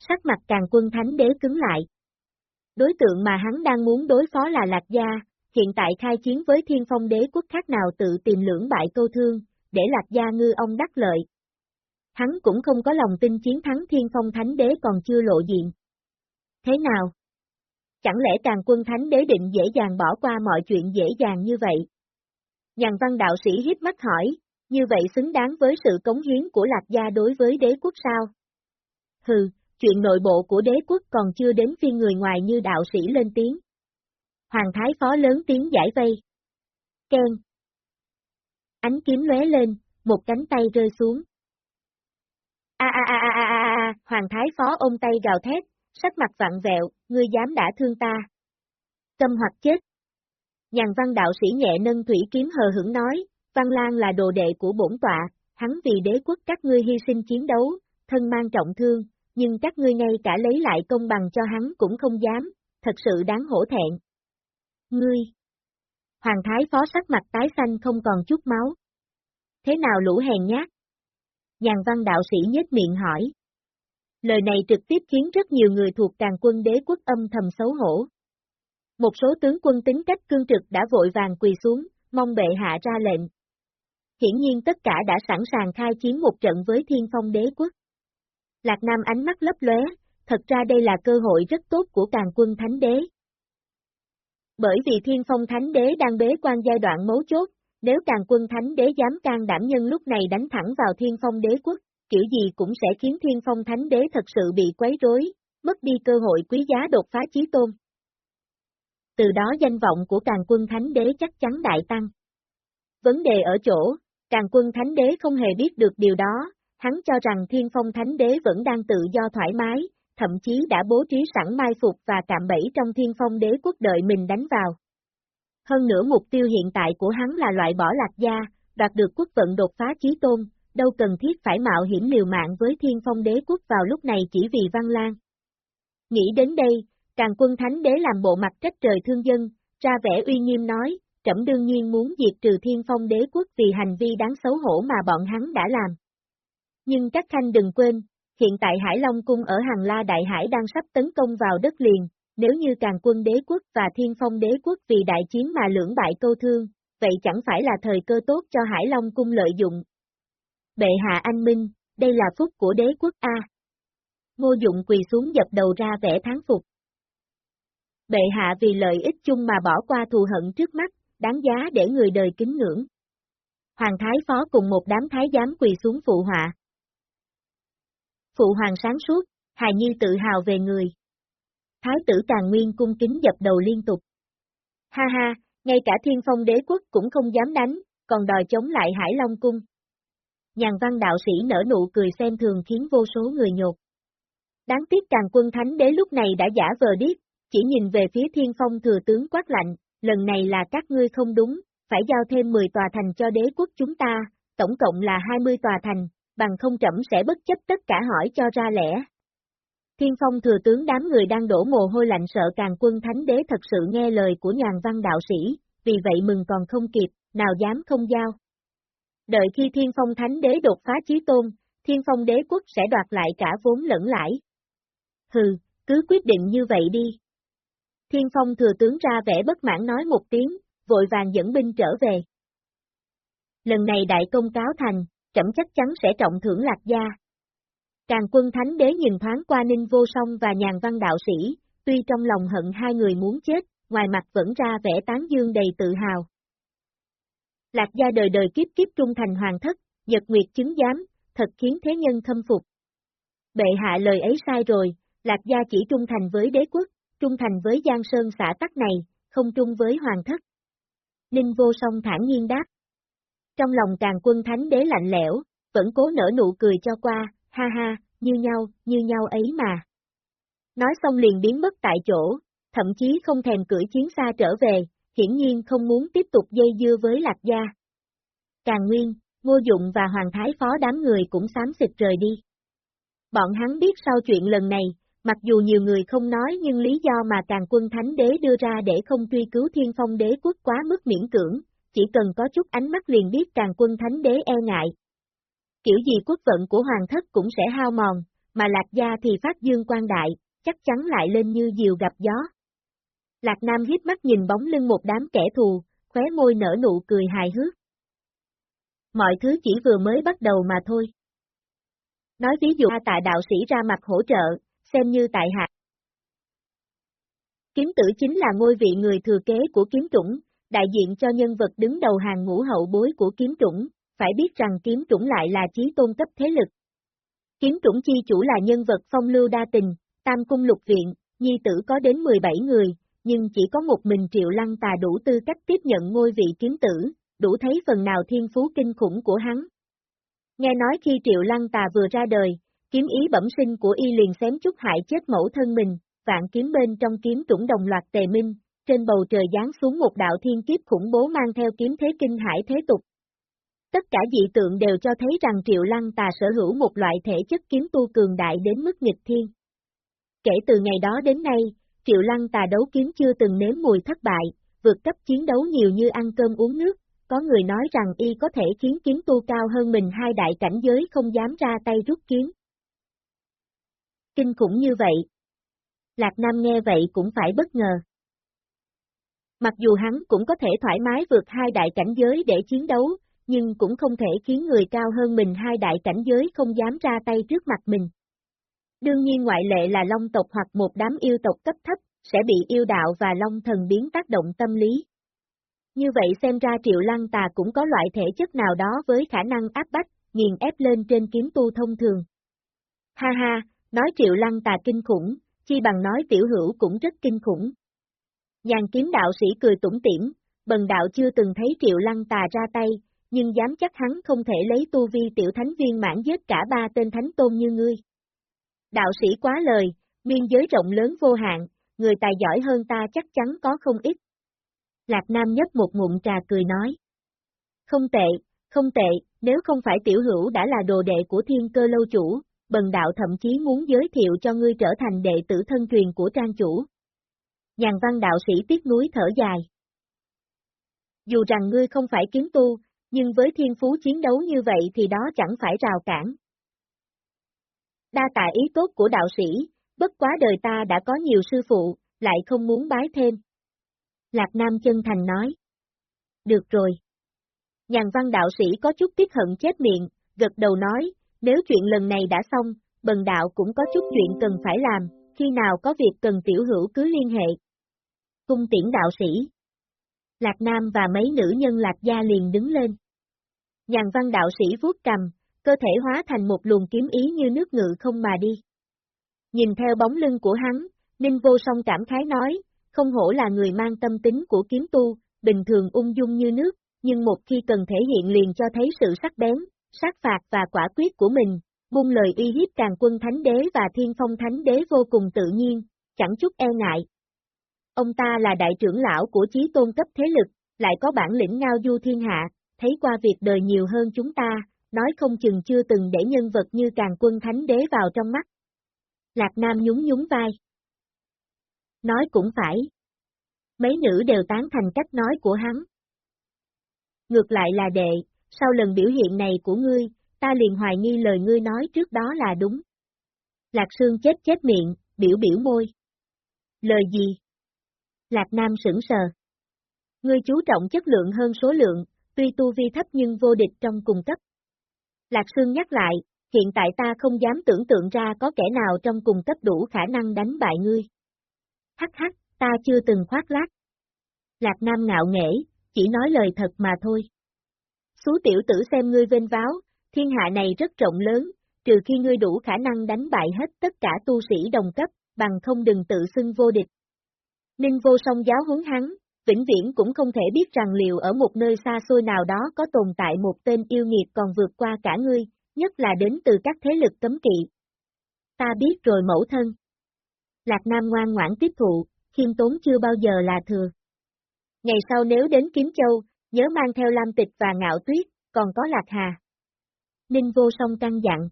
Sắc mặt càng quân thánh đế cứng lại. Đối tượng mà hắn đang muốn đối phó là Lạc Gia, hiện tại khai chiến với thiên phong đế quốc khác nào tự tìm lưỡng bại câu thương, để Lạc Gia ngư ông đắc lợi. Hắn cũng không có lòng tin chiến thắng thiên phong thánh đế còn chưa lộ diện. Thế nào? Chẳng lẽ càng quân thánh đế định dễ dàng bỏ qua mọi chuyện dễ dàng như vậy? Nhàn văn đạo sĩ hiếp mắt hỏi, như vậy xứng đáng với sự cống hiến của Lạc Gia đối với đế quốc sao? Hừ, chuyện nội bộ của đế quốc còn chưa đến phiên người ngoài như đạo sĩ lên tiếng. Hoàng thái phó lớn tiếng giải vây. Ken. Ánh kiếm lóe lên, một cánh tay rơi xuống. A a a a a a a, Hoàng thái phó ôm tay gào thét, sắc mặt vặn vẹo, ngươi dám đã thương ta. Câm hoặc chết. Nhàn văn đạo sĩ nhẹ nâng thủy kiếm hờ hững nói, Văn Lan là đồ đệ của bổn tọa, hắn vì đế quốc các ngươi hy sinh chiến đấu, thân mang trọng thương, nhưng các ngươi ngay cả lấy lại công bằng cho hắn cũng không dám, thật sự đáng hổ thẹn. Ngươi! Hoàng thái phó sắc mặt tái xanh không còn chút máu. Thế nào lũ hèn nhát? Nhàn văn đạo sĩ nhếch miệng hỏi. Lời này trực tiếp khiến rất nhiều người thuộc càng quân đế quốc âm thầm xấu hổ. Một số tướng quân tính cách cương trực đã vội vàng quỳ xuống, mong bệ hạ ra lệnh. Hiển nhiên tất cả đã sẵn sàng khai chiến một trận với thiên phong đế quốc. Lạc Nam ánh mắt lấp lóe, thật ra đây là cơ hội rất tốt của càng quân thánh đế. Bởi vì thiên phong thánh đế đang bế quan giai đoạn mấu chốt, nếu càng quân thánh đế dám can đảm nhân lúc này đánh thẳng vào thiên phong đế quốc, kiểu gì cũng sẽ khiến thiên phong thánh đế thật sự bị quấy rối, mất đi cơ hội quý giá đột phá chí tôn. Từ đó danh vọng của càng quân thánh đế chắc chắn đại tăng. Vấn đề ở chỗ, càng quân thánh đế không hề biết được điều đó, hắn cho rằng thiên phong thánh đế vẫn đang tự do thoải mái, thậm chí đã bố trí sẵn mai phục và cạm bẫy trong thiên phong đế quốc đợi mình đánh vào. Hơn nữa mục tiêu hiện tại của hắn là loại bỏ lạc gia, đoạt được quốc vận đột phá chí tôn, đâu cần thiết phải mạo hiểm liều mạng với thiên phong đế quốc vào lúc này chỉ vì văn lan. Nghĩ đến đây, càng quân thánh đế làm bộ mặt trách trời thương dân, ra vẻ uy nghiêm nói, trẫm đương nhiên muốn diệt trừ thiên phong đế quốc vì hành vi đáng xấu hổ mà bọn hắn đã làm. Nhưng các khanh đừng quên, hiện tại Hải Long Cung ở Hàng La Đại Hải đang sắp tấn công vào đất liền, nếu như càng quân đế quốc và thiên phong đế quốc vì đại chiến mà lưỡng bại câu thương, vậy chẳng phải là thời cơ tốt cho Hải Long Cung lợi dụng. Bệ hạ anh minh, đây là phúc của đế quốc A. Ngô dụng quỳ xuống dập đầu ra vẻ tháng phục. Bệ hạ vì lợi ích chung mà bỏ qua thù hận trước mắt, đáng giá để người đời kính ngưỡng. Hoàng thái phó cùng một đám thái giám quỳ xuống phụ họa. Phụ hoàng sáng suốt, hài nhi tự hào về người. Thái tử Càng Nguyên cung kính dập đầu liên tục. Ha ha, ngay cả thiên phong đế quốc cũng không dám đánh, còn đòi chống lại Hải Long cung. Nhàn văn đạo sĩ nở nụ cười xem thường khiến vô số người nhột. Đáng tiếc càng quân thánh đế lúc này đã giả vờ điếc, chỉ nhìn về phía thiên phong thừa tướng quát lạnh, lần này là các ngươi không đúng, phải giao thêm 10 tòa thành cho đế quốc chúng ta, tổng cộng là 20 tòa thành, bằng không trẫm sẽ bất chấp tất cả hỏi cho ra lẽ. Thiên phong thừa tướng đám người đang đổ mồ hôi lạnh sợ càng quân thánh đế thật sự nghe lời của nhàn văn đạo sĩ, vì vậy mừng còn không kịp, nào dám không giao. Đợi khi thiên phong thánh đế đột phá chí tôn, thiên phong đế quốc sẽ đoạt lại cả vốn lẫn lãi. Hừ, cứ quyết định như vậy đi. Thiên phong thừa tướng ra vẻ bất mãn nói một tiếng, vội vàng dẫn binh trở về. Lần này đại công cáo thành, trẫm chắc chắn sẽ trọng thưởng lạc gia. Càng quân thánh đế nhìn thoáng qua ninh vô song và nhàn văn đạo sĩ, tuy trong lòng hận hai người muốn chết, ngoài mặt vẫn ra vẻ tán dương đầy tự hào. Lạc gia đời đời kiếp kiếp trung thành hoàng thất, nhật nguyệt chứng giám, thật khiến thế nhân khâm phục. Bệ hạ lời ấy sai rồi, Lạc gia chỉ trung thành với đế quốc, trung thành với Giang Sơn xã tắc này, không trung với hoàng thất. Ninh vô song thản nhiên đáp. Trong lòng càng quân thánh đế lạnh lẽo, vẫn cố nở nụ cười cho qua, ha ha, như nhau, như nhau ấy mà. Nói xong liền biến mất tại chỗ, thậm chí không thèm cưỡi chiến xa trở về, hiển nhiên không muốn tiếp tục dây dưa với lạc gia. Càng Nguyên, Ngô Dụng và Hoàng Thái Phó đám người cũng xám xịt rời đi. Bọn hắn biết sau chuyện lần này, mặc dù nhiều người không nói nhưng lý do mà càng quân thánh đế đưa ra để không truy cứu thiên phong đế quốc quá mức miễn cưỡng, chỉ cần có chút ánh mắt liền biết càng quân thánh đế e ngại. Kiểu gì quốc vận của hoàng thất cũng sẽ hao mòn, mà lạc gia thì phát dương quan đại, chắc chắn lại lên như diều gặp gió. Lạc Nam hiếp mắt nhìn bóng lưng một đám kẻ thù, khóe môi nở nụ cười hài hước. Mọi thứ chỉ vừa mới bắt đầu mà thôi. Nói ví dụ tại đạo sĩ ra mặt hỗ trợ, xem như tại hạ. Kiếm tử chính là ngôi vị người thừa kế của kiếm chủng, đại diện cho nhân vật đứng đầu hàng ngũ hậu bối của kiếm chủng, phải biết rằng kiếm chủng lại là chí tôn cấp thế lực. Kiếm chủng chi chủ là nhân vật phong lưu đa tình, tam cung lục viện, nhi tử có đến 17 người, nhưng chỉ có một mình triệu lăng tà đủ tư cách tiếp nhận ngôi vị kiếm tử, đủ thấy phần nào thiên phú kinh khủng của hắn. Nghe nói khi triệu lăng tà vừa ra đời, kiếm ý bẩm sinh của y liền xém chút hại chết mẫu thân mình, vạn kiếm bên trong kiếm trũng đồng loạt tề minh, trên bầu trời giáng xuống một đạo thiên kiếp khủng bố mang theo kiếm thế kinh hải thế tục. Tất cả dị tượng đều cho thấy rằng Triệu Lăng Tà sở hữu một loại thể chất kiếm tu cường đại đến mức nghịch thiên. Kể từ ngày đó đến nay, Triệu Lăng Tà đấu kiếm chưa từng nếm mùi thất bại, vượt cấp chiến đấu nhiều như ăn cơm uống nước, có người nói rằng y có thể khiến kiếm tu cao hơn mình hai đại cảnh giới không dám ra tay rút kiếm. Kinh khủng như vậy. Lạc Nam nghe vậy cũng phải bất ngờ. Mặc dù hắn cũng có thể thoải mái vượt hai đại cảnh giới để chiến đấu, nhưng cũng không thể khiến người cao hơn mình hai đại cảnh giới không dám ra tay trước mặt mình. Đương nhiên ngoại lệ là long tộc hoặc một đám yêu tộc cấp thấp, sẽ bị yêu đạo và long thần biến tác động tâm lý. Như vậy xem ra triệu lăng tà cũng có loại thể chất nào đó với khả năng áp bách, nghiền ép lên trên kiếm tu thông thường. Ha ha, nói triệu lăng tà kinh khủng, chi bằng nói tiểu hữu cũng rất kinh khủng. Nhàn kiếm đạo sĩ cười tủm tỉm, bần đạo chưa từng thấy triệu lăng tà ra tay, nhưng dám chắc hắn không thể lấy tu vi tiểu thánh viên mãn giết cả ba tên thánh tôn như ngươi. Đạo sĩ quá lời, biên giới rộng lớn vô hạn, người tài giỏi hơn ta chắc chắn có không ít. Lạc Nam nhấp một ngụm trà cười nói. Không tệ, không tệ, nếu không phải tiểu hữu đã là đồ đệ của thiên cơ lâu chủ, bần đạo thậm chí muốn giới thiệu cho ngươi trở thành đệ tử thân truyền của trang chủ. Nhàn văn đạo sĩ tiếc núi thở dài. Dù rằng ngươi không phải kiếm tu, nhưng với thiên phú chiến đấu như vậy thì đó chẳng phải rào cản. Đa tạ ý tốt của đạo sĩ, bất quá đời ta đã có nhiều sư phụ, lại không muốn bái thêm. Lạc Nam chân thành nói. Được rồi. Nhàn văn đạo sĩ có chút tiếc hận chết miệng, gật đầu nói, nếu chuyện lần này đã xong, bần đạo cũng có chút chuyện cần phải làm, khi nào có việc cần tiểu hữu cứ liên hệ. Cung tiễn đạo sĩ. Lạc Nam và mấy nữ nhân Lạc Gia liền đứng lên. Nhàn văn đạo sĩ vuốt cầm, cơ thể hóa thành một luồng kiếm ý như nước ngự không mà đi. Nhìn theo bóng lưng của hắn, Ninh vô song cảm khái nói, không hổ là người mang tâm tính của kiếm tu, bình thường ung dung như nước, nhưng một khi cần thể hiện liền cho thấy sự sắc bén, sát phạt và quả quyết của mình, buông lời uy hiếp càng quân thánh đế và thiên phong thánh đế vô cùng tự nhiên, chẳng chút e ngại. Ông ta là đại trưởng lão của chí tôn cấp thế lực, lại có bản lĩnh ngao du thiên hạ, thấy qua việc đời nhiều hơn chúng ta, nói không chừng chưa từng để nhân vật như càng quân thánh đế vào trong mắt. Lạc Nam nhún nhún vai. Nói cũng phải. Mấy nữ đều tán thành cách nói của hắn. Ngược lại là đệ, sau lần biểu hiện này của ngươi, ta liền hoài nghi lời ngươi nói trước đó là đúng. Lạc Sương chết chết miệng, biểu biểu môi. Lời gì? Lạc Nam sững sờ. Ngươi chú trọng chất lượng hơn số lượng, tuy tu vi thấp nhưng vô địch trong cùng cấp. Lạc Sương nhắc lại, hiện tại ta không dám tưởng tượng ra có kẻ nào trong cùng cấp đủ khả năng đánh bại ngươi. Hắc hắc, ta chưa từng khoác lác. Lạc Nam ngạo nghễ, chỉ nói lời thật mà thôi. Xú tiểu tử xem ngươi vênh váo, thiên hạ này rất rộng lớn, trừ khi ngươi đủ khả năng đánh bại hết tất cả tu sĩ đồng cấp, bằng không đừng tự xưng vô địch. Ninh vô song giáo huấn hắn, vĩnh viễn cũng không thể biết rằng liệu ở một nơi xa xôi nào đó có tồn tại một tên yêu nghiệt còn vượt qua cả ngươi, nhất là đến từ các thế lực cấm kỵ. Ta biết rồi mẫu thân. Lạc Nam ngoan ngoãn tiếp thụ, khiêm tốn chưa bao giờ là thừa. Ngày sau nếu đến Kiếm Châu, nhớ mang theo Lam Tịch và Ngạo Tuyết, còn có Lạc Hà. Ninh vô song căng dặn.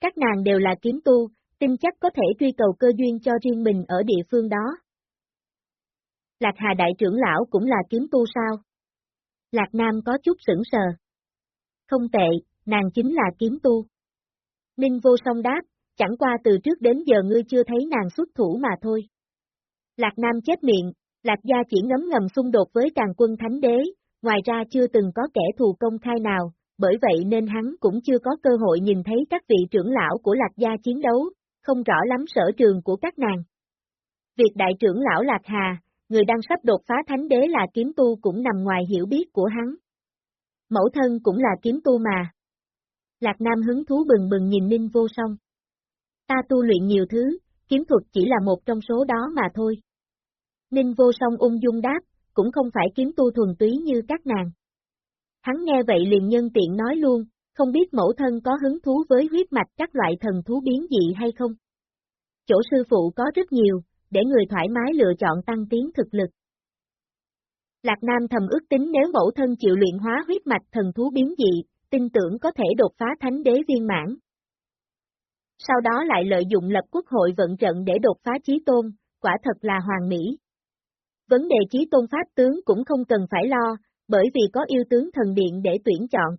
Các nàng đều là kiếm tu, tin chắc có thể truy cầu cơ duyên cho riêng mình ở địa phương đó. Lạc Hà Đại trưởng lão cũng là kiếm tu sao? Lạc Nam có chút sững sờ. Không tệ, nàng chính là kiếm tu. Ninh vô song đáp, chẳng qua từ trước đến giờ ngươi chưa thấy nàng xuất thủ mà thôi. Lạc Nam chết miệng, Lạc Gia chỉ ngấm ngầm xung đột với càng quân thánh đế, ngoài ra chưa từng có kẻ thù công khai nào, bởi vậy nên hắn cũng chưa có cơ hội nhìn thấy các vị trưởng lão của Lạc Gia chiến đấu, không rõ lắm sở trường của các nàng. Việc đại trưởng lão Lạc Hà, người đang sắp đột phá thánh đế là kiếm tu cũng nằm ngoài hiểu biết của hắn. Mẫu thân cũng là kiếm tu mà. Lạc Nam hứng thú bừng bừng nhìn Ninh vô song. Ta tu luyện nhiều thứ, kiếm thuật chỉ là một trong số đó mà thôi. Ninh vô song ung dung đáp, cũng không phải kiếm tu thuần túy như các nàng. Hắn nghe vậy liền nhân tiện nói luôn, không biết mẫu thân có hứng thú với huyết mạch các loại thần thú biến dị hay không? Chỗ sư phụ có rất nhiều, để người thoải mái lựa chọn tăng tiến thực lực. Lạc Nam thầm ước tính nếu mẫu thân chịu luyện hóa huyết mạch thần thú biến dị, tin tưởng có thể đột phá thánh đế viên mãn. Sau đó lại lợi dụng lập quốc hội vận trận để đột phá trí tôn, quả thật là hoàng mỹ. Vấn đề trí tôn pháp tướng cũng không cần phải lo, bởi vì có yêu tướng thần điện để tuyển chọn.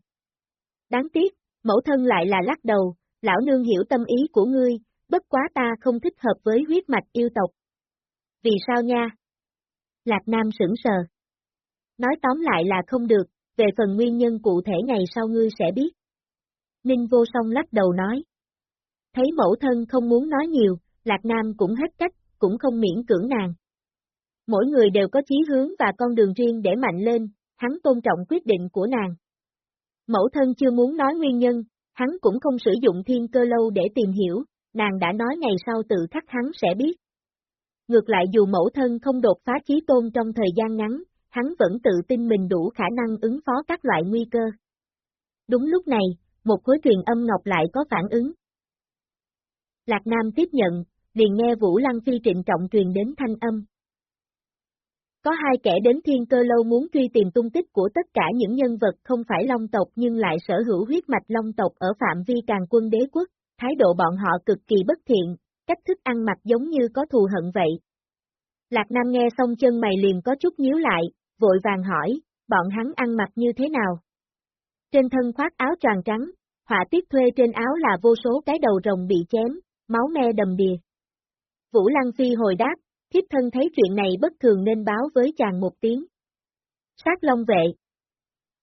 Đáng tiếc, mẫu thân lại là lắc đầu, lão nương hiểu tâm ý của ngươi, bất quá ta không thích hợp với huyết mạch yêu tộc. Vì sao nha? Lạc Nam sững sờ. Nói tóm lại là không được, về phần nguyên nhân cụ thể ngày sau ngươi sẽ biết. Ninh vô song lắc đầu nói. Thấy mẫu thân không muốn nói nhiều, Lạc Nam cũng hết cách, cũng không miễn cưỡng nàng. Mỗi người đều có chí hướng và con đường riêng để mạnh lên, hắn tôn trọng quyết định của nàng. Mẫu thân chưa muốn nói nguyên nhân, hắn cũng không sử dụng thiên cơ lâu để tìm hiểu, nàng đã nói ngày sau tự khắc hắn sẽ biết. Ngược lại dù mẫu thân không đột phá chí tôn trong thời gian ngắn, hắn vẫn tự tin mình đủ khả năng ứng phó các loại nguy cơ. Đúng lúc này, một khối truyền âm ngọc lại có phản ứng. Lạc Nam tiếp nhận, liền nghe Vũ Lăng Phi trịnh trọng truyền đến thanh âm. Có hai kẻ đến thiên cơ lâu muốn truy tìm tung tích của tất cả những nhân vật không phải Long tộc nhưng lại sở hữu huyết mạch Long tộc ở phạm vi càng quân đế quốc, thái độ bọn họ cực kỳ bất thiện, cách thức ăn mặc giống như có thù hận vậy. Lạc Nam nghe xong chân mày liền có chút nhíu lại, vội vàng hỏi, bọn hắn ăn mặc như thế nào? Trên thân khoác áo tròn trắng, họa tiết thuê trên áo là vô số cái đầu rồng bị chém, máu me đầm đìa. Vũ Lăng Phi hồi đáp, thiếp thân thấy chuyện này bất thường nên báo với chàng một tiếng. Sát Long vệ.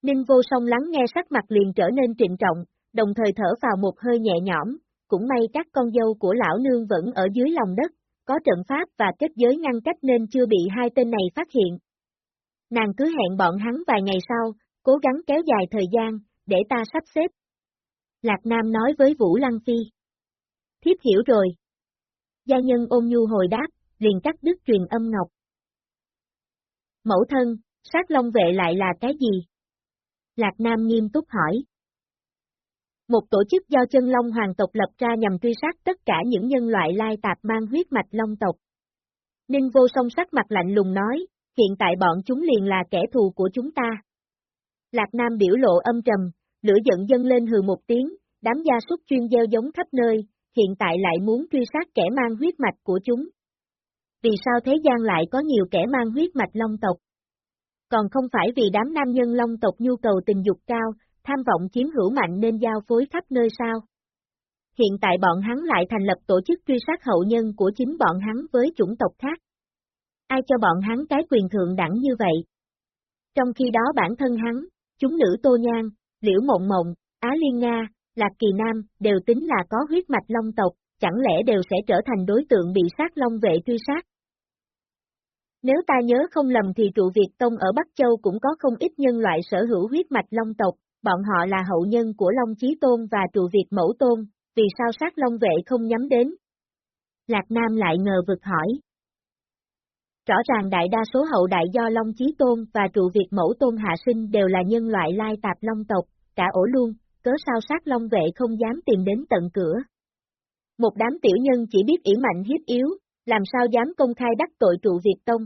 Ninh vô song lắng nghe sắc mặt liền trở nên trịnh trọng, đồng thời thở vào một hơi nhẹ nhõm, cũng may các con dâu của lão nương vẫn ở dưới lòng đất, có trận pháp và kết giới ngăn cách nên chưa bị hai tên này phát hiện. Nàng cứ hẹn bọn hắn vài ngày sau, cố gắng kéo dài thời gian, để ta sắp xếp. Lạc Nam nói với Vũ Lăng Phi. Thiếp hiểu rồi. Gia nhân ôm nhu hồi đáp, liền cắt đứt truyền âm ngọc. Mẫu thân, sát long vệ lại là cái gì? Lạc Nam nghiêm túc hỏi. Một tổ chức do chân long hoàng tộc lập ra nhằm truy sát tất cả những nhân loại lai tạp mang huyết mạch long tộc. Ninh vô song sắc mặt lạnh lùng nói, hiện tại bọn chúng liền là kẻ thù của chúng ta. Lạc Nam biểu lộ âm trầm, lửa giận dâng lên hừ một tiếng, đám gia súc chuyên gieo giống khắp nơi, hiện tại lại muốn truy sát kẻ mang huyết mạch của chúng. Vì sao thế gian lại có nhiều kẻ mang huyết mạch long tộc? Còn không phải vì đám nam nhân long tộc nhu cầu tình dục cao, tham vọng chiếm hữu mạnh nên giao phối khắp nơi sao? Hiện tại bọn hắn lại thành lập tổ chức truy sát hậu nhân của chính bọn hắn với chủng tộc khác. Ai cho bọn hắn cái quyền thượng đẳng như vậy? Trong khi đó bản thân hắn, chúng nữ Tô Nhan, Liễu Mộng Mộng, Á Liên Nga, Lạc Kỳ Nam đều tính là có huyết mạch long tộc, chẳng lẽ đều sẽ trở thành đối tượng bị sát long vệ truy sát? Nếu ta nhớ không lầm thì trụ Việt Tông ở Bắc Châu cũng có không ít nhân loại sở hữu huyết mạch long tộc, bọn họ là hậu nhân của Long Chí Tôn và trụ Việt Mẫu Tôn, vì sao sát long vệ không nhắm đến? Lạc Nam lại ngờ vực hỏi. Rõ ràng đại đa số hậu đại do Long Chí Tôn và trụ Việt Mẫu Tôn hạ sinh đều là nhân loại lai tạp long tộc, cả ổ luôn, cớ sao sát long vệ không dám tìm đến tận cửa. Một đám tiểu nhân chỉ biết ỉ mạnh hiếp yếu, làm sao dám công khai đắc tội trụ Việt Tông.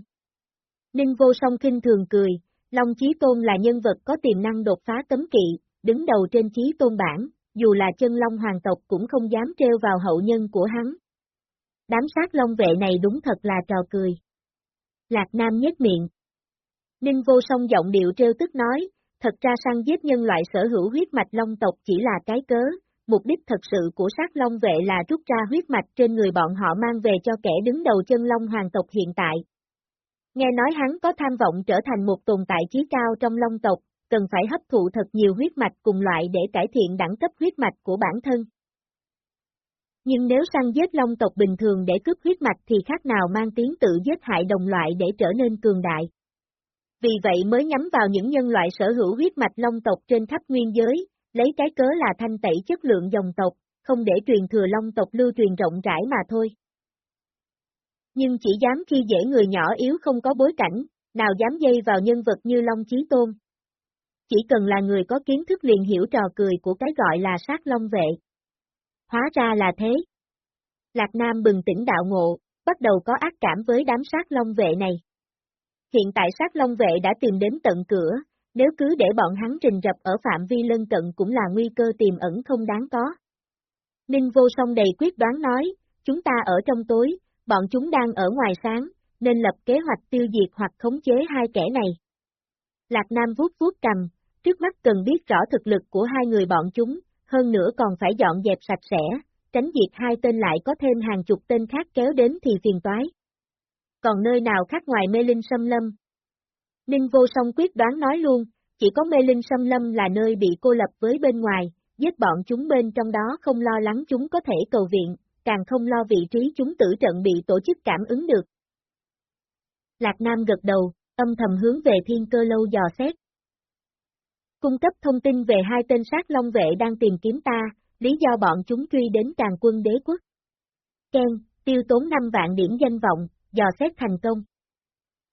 Ninh vô song kinh thường cười, Long Chí Tôn là nhân vật có tiềm năng đột phá cấm kỵ, đứng đầu trên Chí Tôn bản, dù là chân Long hoàng tộc cũng không dám treo vào hậu nhân của hắn. Đám sát Long vệ này đúng thật là trò cười. Lạc Nam nhếch miệng. Ninh vô song giọng điệu trêu tức nói, thật ra săn giết nhân loại sở hữu huyết mạch long tộc chỉ là cái cớ, mục đích thật sự của sát long vệ là rút ra huyết mạch trên người bọn họ mang về cho kẻ đứng đầu chân long hoàng tộc hiện tại. Nghe nói hắn có tham vọng trở thành một tồn tại trí cao trong long tộc, cần phải hấp thụ thật nhiều huyết mạch cùng loại để cải thiện đẳng cấp huyết mạch của bản thân. Nhưng nếu săn giết long tộc bình thường để cướp huyết mạch thì khác nào mang tiếng tự giết hại đồng loại để trở nên cường đại. Vì vậy mới nhắm vào những nhân loại sở hữu huyết mạch long tộc trên khắp nguyên giới, lấy cái cớ là thanh tẩy chất lượng dòng tộc, không để truyền thừa long tộc lưu truyền rộng rãi mà thôi. Nhưng chỉ dám khi dễ người nhỏ yếu không có bối cảnh, nào dám dây vào nhân vật như Long Chí Tôn. Chỉ cần là người có kiến thức liền hiểu trò cười của cái gọi là sát long vệ. Hóa ra là thế. Lạc Nam bừng tỉnh đạo ngộ, bắt đầu có ác cảm với đám sát long vệ này. Hiện tại sát long vệ đã tìm đến tận cửa, nếu cứ để bọn hắn trình rập ở phạm vi lân cận cũng là nguy cơ tiềm ẩn không đáng có. Ninh vô song đầy quyết đoán nói, chúng ta ở trong tối, bọn chúng đang ở ngoài sáng, nên lập kế hoạch tiêu diệt hoặc khống chế hai kẻ này. Lạc Nam vuốt vuốt cầm, trước mắt cần biết rõ thực lực của hai người bọn chúng, hơn nữa còn phải dọn dẹp sạch sẽ, tránh diệt hai tên lại có thêm hàng chục tên khác kéo đến thì phiền toái. Còn nơi nào khác ngoài mê linh xâm lâm, Ninh vô song quyết đoán nói luôn, chỉ có mê linh xâm lâm là nơi bị cô lập với bên ngoài, giết bọn chúng bên trong đó không lo lắng chúng có thể cầu viện, càng không lo vị trí chúng tử trận bị tổ chức cảm ứng được. Lạc Nam gật đầu, âm thầm hướng về thiên cơ lâu dò xét. Cung cấp thông tin về hai tên sát long vệ đang tìm kiếm ta, lý do bọn chúng truy đến càng quân đế quốc. Ken, tiêu tốn 5 vạn điểm danh vọng, dò xét thành công.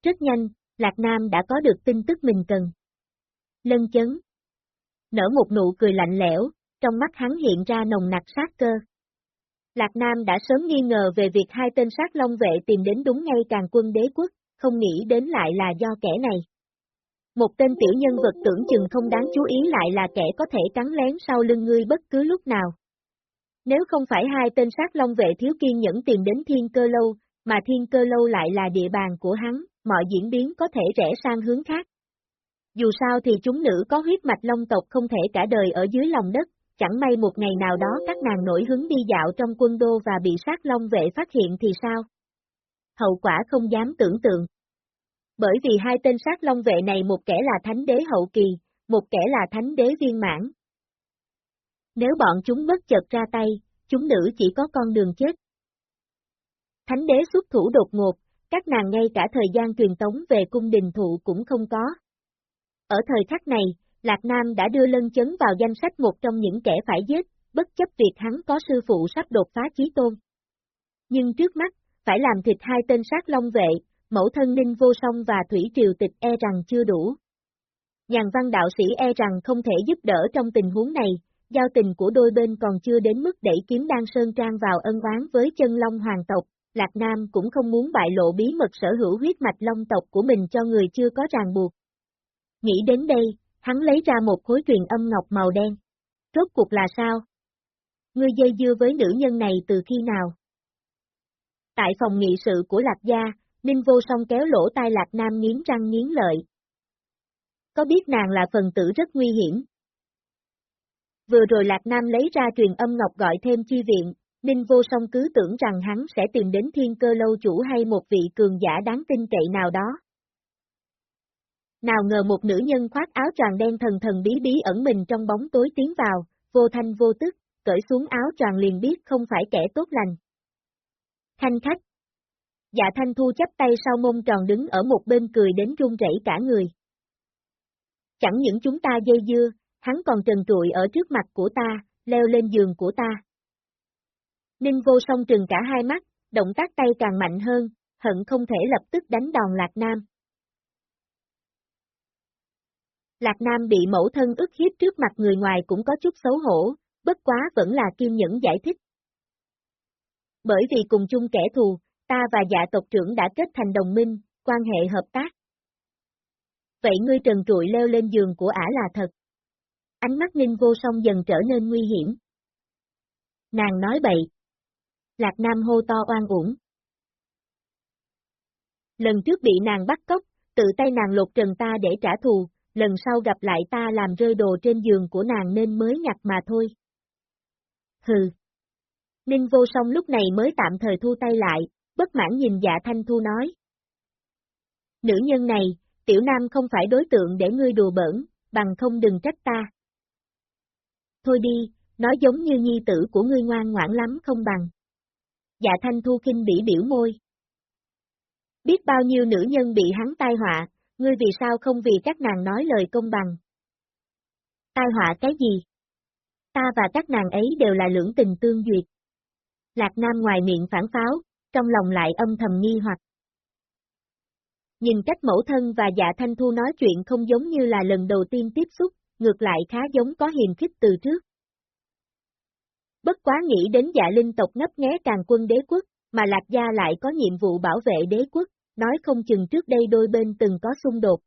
Rất nhanh, Lạc Nam đã có được tin tức mình cần. Lân chấn. Nở một nụ cười lạnh lẽo, trong mắt hắn hiện ra nồng nặc sát cơ. Lạc Nam đã sớm nghi ngờ về việc hai tên sát long vệ tìm đến đúng ngay càng quân đế quốc, không nghĩ đến lại là do kẻ này. Một tên tiểu nhân vật tưởng chừng không đáng chú ý lại là kẻ có thể cắn lén sau lưng ngươi bất cứ lúc nào. Nếu không phải hai tên sát long vệ thiếu kiên nhẫn tìm đến thiên cơ lâu, mà thiên cơ lâu lại là địa bàn của hắn, mọi diễn biến có thể rẽ sang hướng khác. Dù sao thì chúng nữ có huyết mạch long tộc không thể cả đời ở dưới lòng đất, chẳng may một ngày nào đó các nàng nổi hứng đi dạo trong quân đô và bị sát long vệ phát hiện thì sao? Hậu quả không dám tưởng tượng. Bởi vì hai tên sát long vệ này một kẻ là thánh đế hậu kỳ, một kẻ là thánh đế viên mãn. Nếu bọn chúng bất chợt ra tay, chúng nữ chỉ có con đường chết. Thánh đế xuất thủ đột ngột, các nàng ngay cả thời gian truyền tống về cung đình thụ cũng không có. Ở thời khắc này, Lạc Nam đã đưa lân chấn vào danh sách một trong những kẻ phải giết, bất chấp việc hắn có sư phụ sắp đột phá chí tôn. Nhưng trước mắt, phải làm thịt hai tên sát long vệ, mẫu thân ninh vô song và thủy triều tịch e rằng chưa đủ. Nhàn văn đạo sĩ e rằng không thể giúp đỡ trong tình huống này, giao tình của đôi bên còn chưa đến mức đẩy kiếm đan sơn trang vào ân oán với chân long hoàng tộc, Lạc Nam cũng không muốn bại lộ bí mật sở hữu huyết mạch long tộc của mình cho người chưa có ràng buộc. Nghĩ đến đây, hắn lấy ra một khối truyền âm ngọc màu đen. Rốt cuộc là sao? Ngươi dây dưa với nữ nhân này từ khi nào? Tại phòng nghị sự của Lạc Gia, Ninh Vô Song kéo lỗ tai Lạc Nam nghiến răng nghiến lợi. Có biết nàng là phần tử rất nguy hiểm. Vừa rồi Lạc Nam lấy ra truyền âm ngọc gọi thêm chi viện, Ninh vô song cứ tưởng rằng hắn sẽ tìm đến thiên cơ lâu chủ hay một vị cường giả đáng tin cậy nào đó. Nào ngờ một nữ nhân khoác áo tràng đen thần thần bí bí ẩn mình trong bóng tối tiến vào, vô thanh vô tức, cởi xuống áo tràng liền biết không phải kẻ tốt lành. Thanh khách. Dạ thanh thu chấp tay sau mông tròn đứng ở một bên cười đến run rẩy cả người. Chẳng những chúng ta dây dưa, hắn còn trần trụi ở trước mặt của ta, leo lên giường của ta. Ninh vô song trừng cả hai mắt, động tác tay càng mạnh hơn, hận không thể lập tức đánh đòn Lạc Nam. Lạc Nam bị mẫu thân ức hiếp trước mặt người ngoài cũng có chút xấu hổ, bất quá vẫn là kiên nhẫn giải thích. Bởi vì cùng chung kẻ thù, ta và dạ tộc trưởng đã kết thành đồng minh, quan hệ hợp tác. Vậy ngươi trần trụi leo lên giường của ả là thật. Ánh mắt ninh vô song dần trở nên nguy hiểm. Nàng nói bậy. Lạc Nam hô to oan uổng. Lần trước bị nàng bắt cóc, tự tay nàng lột trần ta để trả thù, lần sau gặp lại ta làm rơi đồ trên giường của nàng nên mới nhặt mà thôi. Hừ. Ninh vô song lúc này mới tạm thời thu tay lại, bất mãn nhìn dạ thanh thu nói. Nữ nhân này, tiểu nam không phải đối tượng để ngươi đùa bỡn, bằng không đừng trách ta. Thôi đi, nó giống như nhi tử của ngươi ngoan ngoãn lắm không bằng. Dạ thanh thu kinh bỉ biểu môi. Biết bao nhiêu nữ nhân bị hắn tai họa, ngươi vì sao không vì các nàng nói lời công bằng? Tai họa cái gì? Ta và các nàng ấy đều là lưỡng tình tương duyệt. Lạc Nam ngoài miệng phản pháo, trong lòng lại âm thầm nghi hoặc. Nhìn cách mẫu thân và dạ thanh thu nói chuyện không giống như là lần đầu tiên tiếp xúc, ngược lại khá giống có hiềm khích từ trước. Bất quá nghĩ đến dạ linh tộc ngấp nghé càng quân đế quốc, mà Lạc Gia lại có nhiệm vụ bảo vệ đế quốc, nói không chừng trước đây đôi bên từng có xung đột.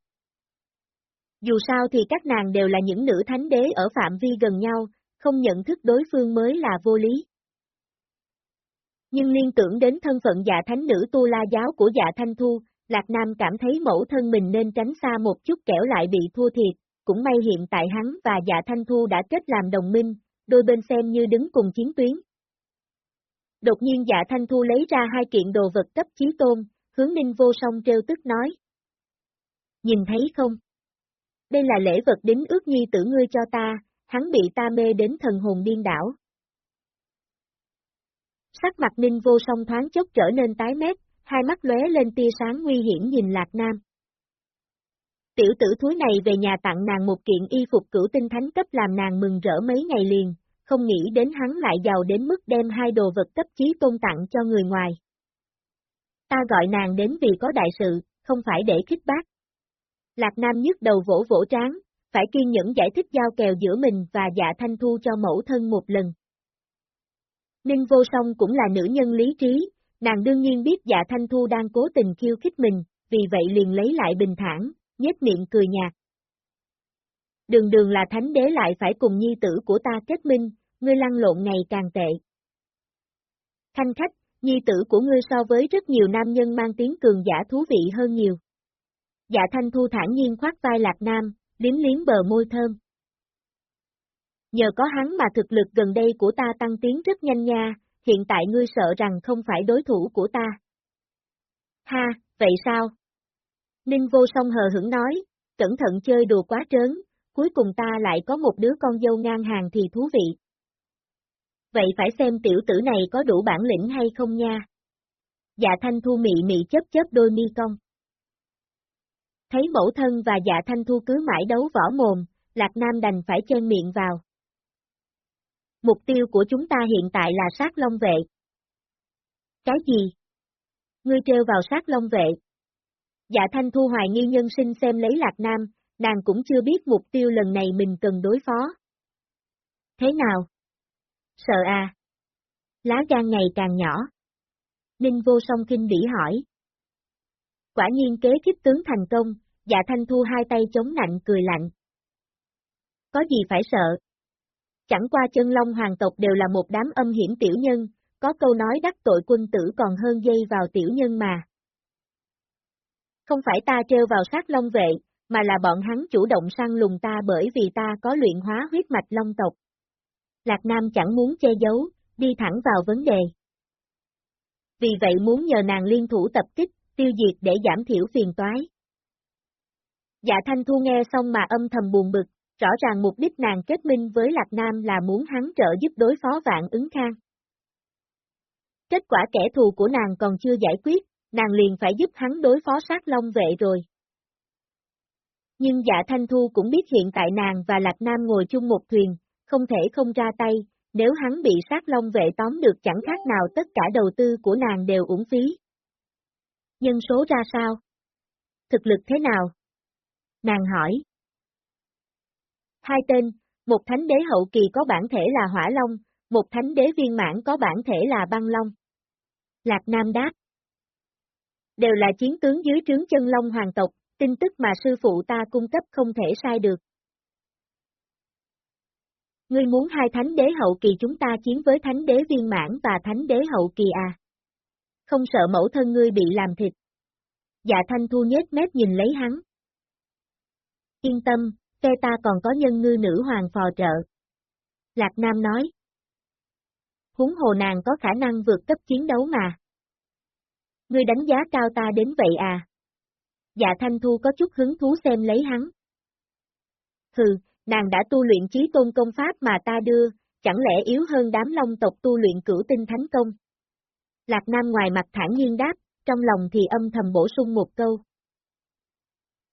Dù sao thì các nàng đều là những nữ thánh đế ở phạm vi gần nhau, không nhận thức đối phương mới là vô lý. Nhưng liên tưởng đến thân phận dạ thánh nữ tu la giáo của dạ thanh thu, Lạc Nam cảm thấy mẫu thân mình nên tránh xa một chút kẻo lại bị thua thiệt, cũng may hiện tại hắn và dạ thanh thu đã kết làm đồng minh, đôi bên xem như đứng cùng chiến tuyến. Đột nhiên dạ thanh thu lấy ra hai kiện đồ vật cấp chí tôn, hướng ninh vô song treo tức nói. Nhìn thấy không? Đây là lễ vật đính ước nhi tử ngươi cho ta, hắn bị ta mê đến thần hồn điên đảo. Sắc mặt ninh vô song thoáng chốc trở nên tái mét, hai mắt lóe lên tia sáng nguy hiểm nhìn Lạc Nam. Tiểu tử thúi này về nhà tặng nàng một kiện y phục cửu tinh thánh cấp làm nàng mừng rỡ mấy ngày liền, không nghĩ đến hắn lại giàu đến mức đem hai đồ vật cấp chí tôn tặng cho người ngoài. Ta gọi nàng đến vì có đại sự, không phải để khích bác. Lạc Nam nhức đầu vỗ vỗ tráng, phải kiên nhẫn giải thích giao kèo giữa mình và dạ thanh thu cho mẫu thân một lần. Ninh vô song cũng là nữ nhân lý trí, nàng đương nhiên biết dạ thanh thu đang cố tình khiêu khích mình, vì vậy liền lấy lại bình thản, nhếch miệng cười nhạt. Đường đường là thánh đế lại phải cùng nhi tử của ta kết minh, ngươi lăn lộn ngày càng tệ. Thanh khách, nhi tử của ngươi so với rất nhiều nam nhân mang tiếng cường giả thú vị hơn nhiều. Dạ thanh thu thản nhiên khoát vai lạc nam, liếm liếm bờ môi thơm. Nhờ có hắn mà thực lực gần đây của ta tăng tiến rất nhanh nha, hiện tại ngươi sợ rằng không phải đối thủ của ta. Ha, vậy sao? Ninh vô song hờ hững nói, cẩn thận chơi đùa quá trớn, cuối cùng ta lại có một đứa con dâu ngang hàng thì thú vị. Vậy phải xem tiểu tử này có đủ bản lĩnh hay không nha. Dạ thanh thu mị mị chớp chớp đôi mi cong. Thấy mẫu thân và dạ thanh thu cứ mãi đấu võ mồm, Lạc Nam đành phải chen miệng vào. Mục tiêu của chúng ta hiện tại là sát long vệ. Cái gì? Ngươi treo vào sát long vệ. Dạ thanh thu hoài nghi nhân sinh xem lấy Lạc Nam, nàng cũng chưa biết mục tiêu lần này mình cần đối phó. Thế nào? Sợ à? Lá gan ngày càng nhỏ. Ninh vô song kinh bỉ hỏi. Quả nhiên kế kích tướng thành công, dạ thanh thu hai tay chống nạnh cười lạnh. Có gì phải sợ? Chẳng qua chân long hoàng tộc đều là một đám âm hiểm tiểu nhân, có câu nói đắc tội quân tử còn hơn dây vào tiểu nhân mà. Không phải ta treo vào sát long vệ, mà là bọn hắn chủ động săn lùng ta bởi vì ta có luyện hóa huyết mạch long tộc. Lạc Nam chẳng muốn che giấu, đi thẳng vào vấn đề. Vì vậy muốn nhờ nàng liên thủ tập kích, tiêu diệt để giảm thiểu phiền toái. Dạ Thanh Thu nghe xong mà âm thầm buồn bực, rõ ràng mục đích nàng kết minh với Lạc Nam là muốn hắn trợ giúp đối phó vạn ứng khang. Kết quả kẻ thù của nàng còn chưa giải quyết, nàng liền phải giúp hắn đối phó sát long vệ rồi. Nhưng dạ Thanh Thu cũng biết hiện tại nàng và Lạc Nam ngồi chung một thuyền, không thể không ra tay, nếu hắn bị sát long vệ tóm được chẳng khác nào tất cả đầu tư của nàng đều uổng phí. Nhân số ra sao? Thực lực thế nào? Nàng hỏi. Hai tên, một thánh đế hậu kỳ có bản thể là hỏa long, một thánh đế viên mãn có bản thể là băng long. Lạc Nam đáp. Đều là chiến tướng dưới trướng chân long hoàng tộc, tin tức mà sư phụ ta cung cấp không thể sai được. Ngươi muốn hai thánh đế hậu kỳ chúng ta chiến với thánh đế viên mãn và thánh đế hậu kỳ à? Không sợ mẫu thân ngươi bị làm thịt. Dạ Thanh Thu nhếch mép nhìn lấy hắn. Yên tâm, phe ta còn có nhân ngư nữ hoàng phò trợ. Lạc Nam nói. Húng hồ nàng có khả năng vượt cấp chiến đấu mà. Ngươi đánh giá cao ta đến vậy à? Dạ Thanh Thu có chút hứng thú xem lấy hắn. Hừ, nàng đã tu luyện trí tôn công pháp mà ta đưa, chẳng lẽ yếu hơn đám long tộc tu luyện cửu tinh thánh công? Lạc Nam ngoài mặt thản nhiên đáp, trong lòng thì âm thầm bổ sung một câu.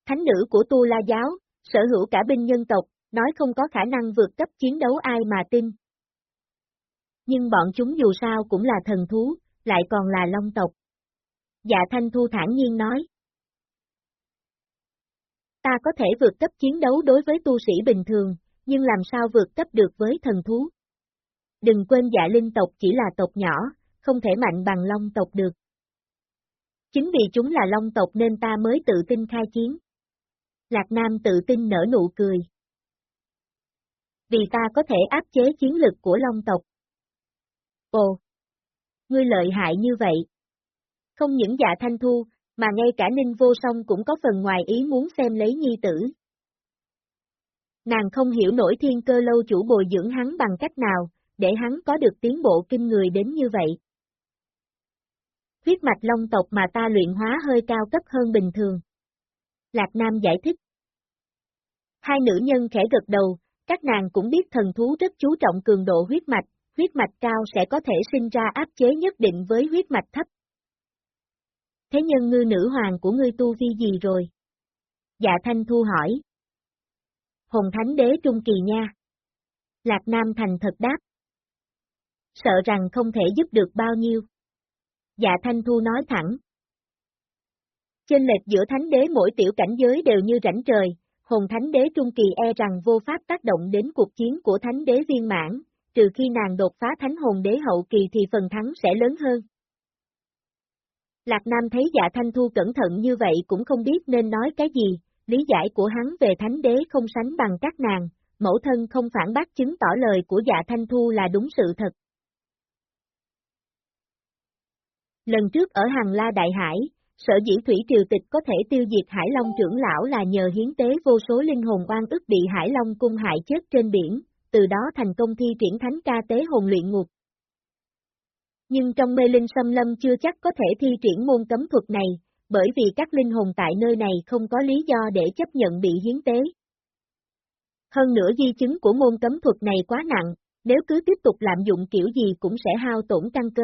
Thánh nữ của Tu La Giáo, sở hữu cả binh nhân tộc, nói không có khả năng vượt cấp chiến đấu ai mà tin. Nhưng bọn chúng dù sao cũng là thần thú, lại còn là long tộc. Dạ Thanh Thu thản nhiên nói. Ta có thể vượt cấp chiến đấu đối với tu sĩ bình thường, nhưng làm sao vượt cấp được với thần thú? Đừng quên dạ linh tộc chỉ là tộc nhỏ, không thể mạnh bằng long tộc được. Chính vì chúng là long tộc nên ta mới tự tin khai chiến. Lạc Nam tự tin nở nụ cười. Vì ta có thể áp chế chiến lực của long tộc. Ồ! Ngươi lợi hại như vậy. Không những dạ thanh thu, mà ngay cả ninh vô song cũng có phần ngoài ý muốn xem lấy nhi tử. Nàng không hiểu nổi thiên cơ lâu chủ bồi dưỡng hắn bằng cách nào, để hắn có được tiến bộ kinh người đến như vậy. Huyết mạch long tộc mà ta luyện hóa hơi cao cấp hơn bình thường. Lạc Nam giải thích. Hai nữ nhân khẽ gật đầu, các nàng cũng biết thần thú rất chú trọng cường độ huyết mạch, huyết mạch cao sẽ có thể sinh ra áp chế nhất định với huyết mạch thấp. Thế nhân ngư nữ hoàng của ngươi tu vi gì rồi? Dạ Thanh Thu hỏi. Hồn Thánh Đế Trung Kỳ nha. Lạc Nam thành thật đáp. Sợ rằng không thể giúp được bao nhiêu. Dạ Thanh Thu nói thẳng. Trên lệch giữa Thánh Đế mỗi tiểu cảnh giới đều như rảnh trời, hồn Thánh Đế Trung Kỳ e rằng vô pháp tác động đến cuộc chiến của Thánh Đế viên mãn, trừ khi nàng đột phá Thánh Hồn Đế hậu kỳ thì phần thắng sẽ lớn hơn. Lạc Nam thấy dạ Thanh Thu cẩn thận như vậy cũng không biết nên nói cái gì, lý giải của hắn về Thánh Đế không sánh bằng các nàng, mẫu thân không phản bác chứng tỏ lời của dạ Thanh Thu là đúng sự thật. Lần trước ở Hằng La Đại Hải, sở dĩ Thủy Triều Tịch có thể tiêu diệt Hải Long trưởng lão là nhờ hiến tế vô số linh hồn oan ức bị Hải Long cung hại chết trên biển, từ đó thành công thi triển thánh ca tế hồn luyện ngục. Nhưng trong mê linh xâm lâm chưa chắc có thể thi triển môn cấm thuật này, bởi vì các linh hồn tại nơi này không có lý do để chấp nhận bị hiến tế. Hơn nữa di chứng của môn cấm thuật này quá nặng, nếu cứ tiếp tục lạm dụng kiểu gì cũng sẽ hao tổn căn cơ.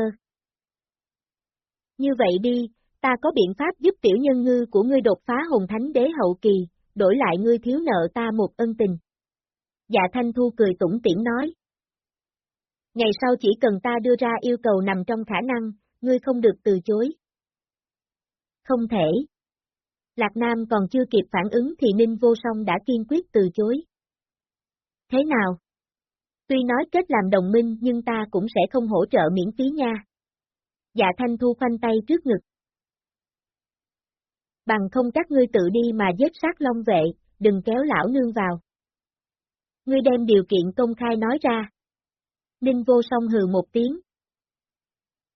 Như vậy đi, ta có biện pháp giúp tiểu nhân ngư của ngươi đột phá hồn thánh đế hậu kỳ, đổi lại ngươi thiếu nợ ta một ân tình. Dạ Thanh Thu cười tủm tỉm nói. Ngày sau chỉ cần ta đưa ra yêu cầu nằm trong khả năng, ngươi không được từ chối. Không thể. Lạc Nam còn chưa kịp phản ứng thì Ninh Vô Song đã kiên quyết từ chối. Thế nào? Tuy nói kết làm đồng minh nhưng ta cũng sẽ không hỗ trợ miễn phí nha. Dạ Thanh Thu khoanh tay trước ngực. Bằng không các ngươi tự đi mà giết sát long vệ, đừng kéo lão nương vào. Ngươi đem điều kiện công khai nói ra. Ninh vô song hừ một tiếng.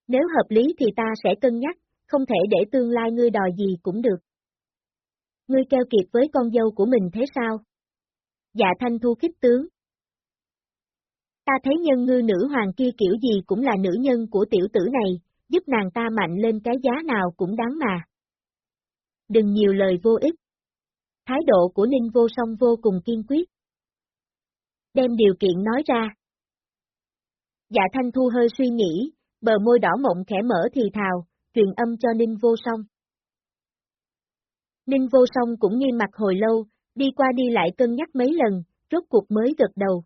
Nếu hợp lý thì ta sẽ cân nhắc, không thể để tương lai ngươi đòi gì cũng được. Ngươi keo kiệt với con dâu của mình thế sao? Dạ thanh thu khích tướng. Ta thấy nhân ngư nữ hoàng kia kiểu gì cũng là nữ nhân của tiểu tử này, giúp nàng ta mạnh lên cái giá nào cũng đáng mà. Đừng nhiều lời vô ích. Thái độ của Ninh Vô Song vô cùng kiên quyết. Đem điều kiện nói ra. Dạ Thanh Thu hơi suy nghĩ, bờ môi đỏ mộng khẽ mở thì thào, truyền âm cho Ninh Vô Song. Ninh Vô Song cũng nghiêm mặt hồi lâu, đi qua đi lại cân nhắc mấy lần, rốt cuộc mới gật đầu.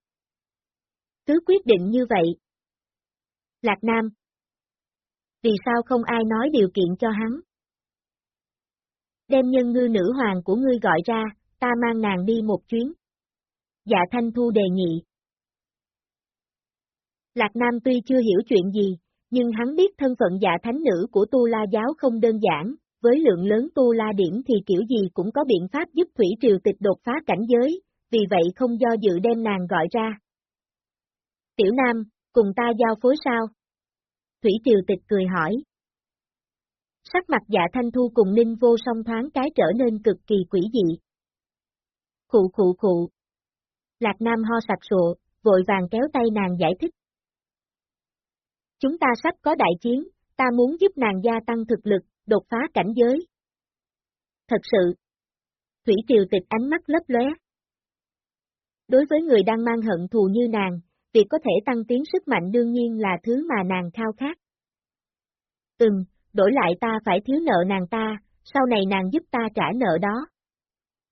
Cứ quyết định như vậy. Lạc Nam. Vì sao không ai nói điều kiện cho hắn? Đem nhân ngư nữ hoàng của ngươi gọi ra, ta mang nàng đi một chuyến. Dạ Thanh Thu đề nghị. Lạc Nam tuy chưa hiểu chuyện gì, nhưng hắn biết thân phận dạ thánh nữ của Tu La giáo không đơn giản, với lượng lớn Tu La điểm thì kiểu gì cũng có biện pháp giúp Thủy Triều Tịch đột phá cảnh giới, vì vậy không do dự đem nàng gọi ra. Tiểu Nam, cùng ta giao phối sao? Thủy Triều Tịch cười hỏi. Sắc mặt dạ thanh thu cùng ninh vô song thoáng cái trở nên cực kỳ quỷ dị. Khụ khụ khụ. Lạc Nam ho sặc sụa, vội vàng kéo tay nàng giải thích. Chúng ta sắp có đại chiến, ta muốn giúp nàng gia tăng thực lực, đột phá cảnh giới. Thật sự. Thủy Triều Tịch ánh mắt lấp lóe. Đối với người đang mang hận thù như nàng, việc có thể tăng tiến sức mạnh đương nhiên là thứ mà nàng khao khát. Ừm, đổi lại ta phải thiếu nợ nàng ta, sau này nàng giúp ta trả nợ đó.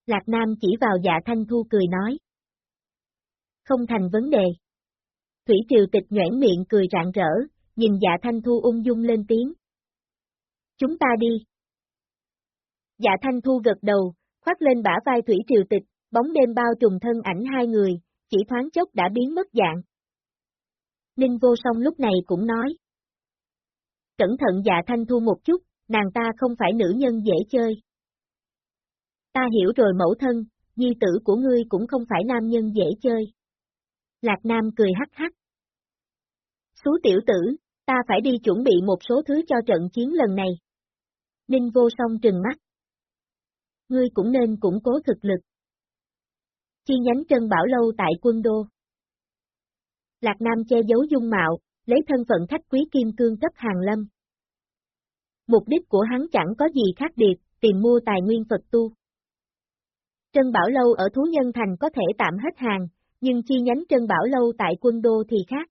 Lạc Nam chỉ vào dạ thanh thu cười nói. Không thành vấn đề. Thủy Triều Tịch nhoảng miệng cười rạng rỡ, nhìn dạ thanh thu ung dung lên tiếng. Chúng ta đi. Dạ thanh thu gật đầu, khoát lên bả vai Thủy Triều Tịch, bóng đêm bao trùm thân ảnh hai người, chỉ thoáng chốc đã biến mất dạng. Ninh vô song lúc này cũng nói. Cẩn thận dạ thanh thu một chút, nàng ta không phải nữ nhân dễ chơi. Ta hiểu rồi mẫu thân, di tử của ngươi cũng không phải nam nhân dễ chơi. Lạc Nam cười hắc hắc. Xú tiểu tử, ta phải đi chuẩn bị một số thứ cho trận chiến lần này. Ninh vô song trừng mắt. Ngươi cũng nên củng cố thực lực. Chi nhánh Trân Bảo Lâu tại quân đô. Lạc Nam che giấu dung mạo, lấy thân phận khách quý kim cương cấp hàng lâm. Mục đích của hắn chẳng có gì khác biệt, tìm mua tài nguyên Phật tu. Trân Bảo Lâu ở Thú Nhân Thành có thể tạm hết hàng, nhưng chi nhánh Trân Bảo Lâu tại quân đô thì khác.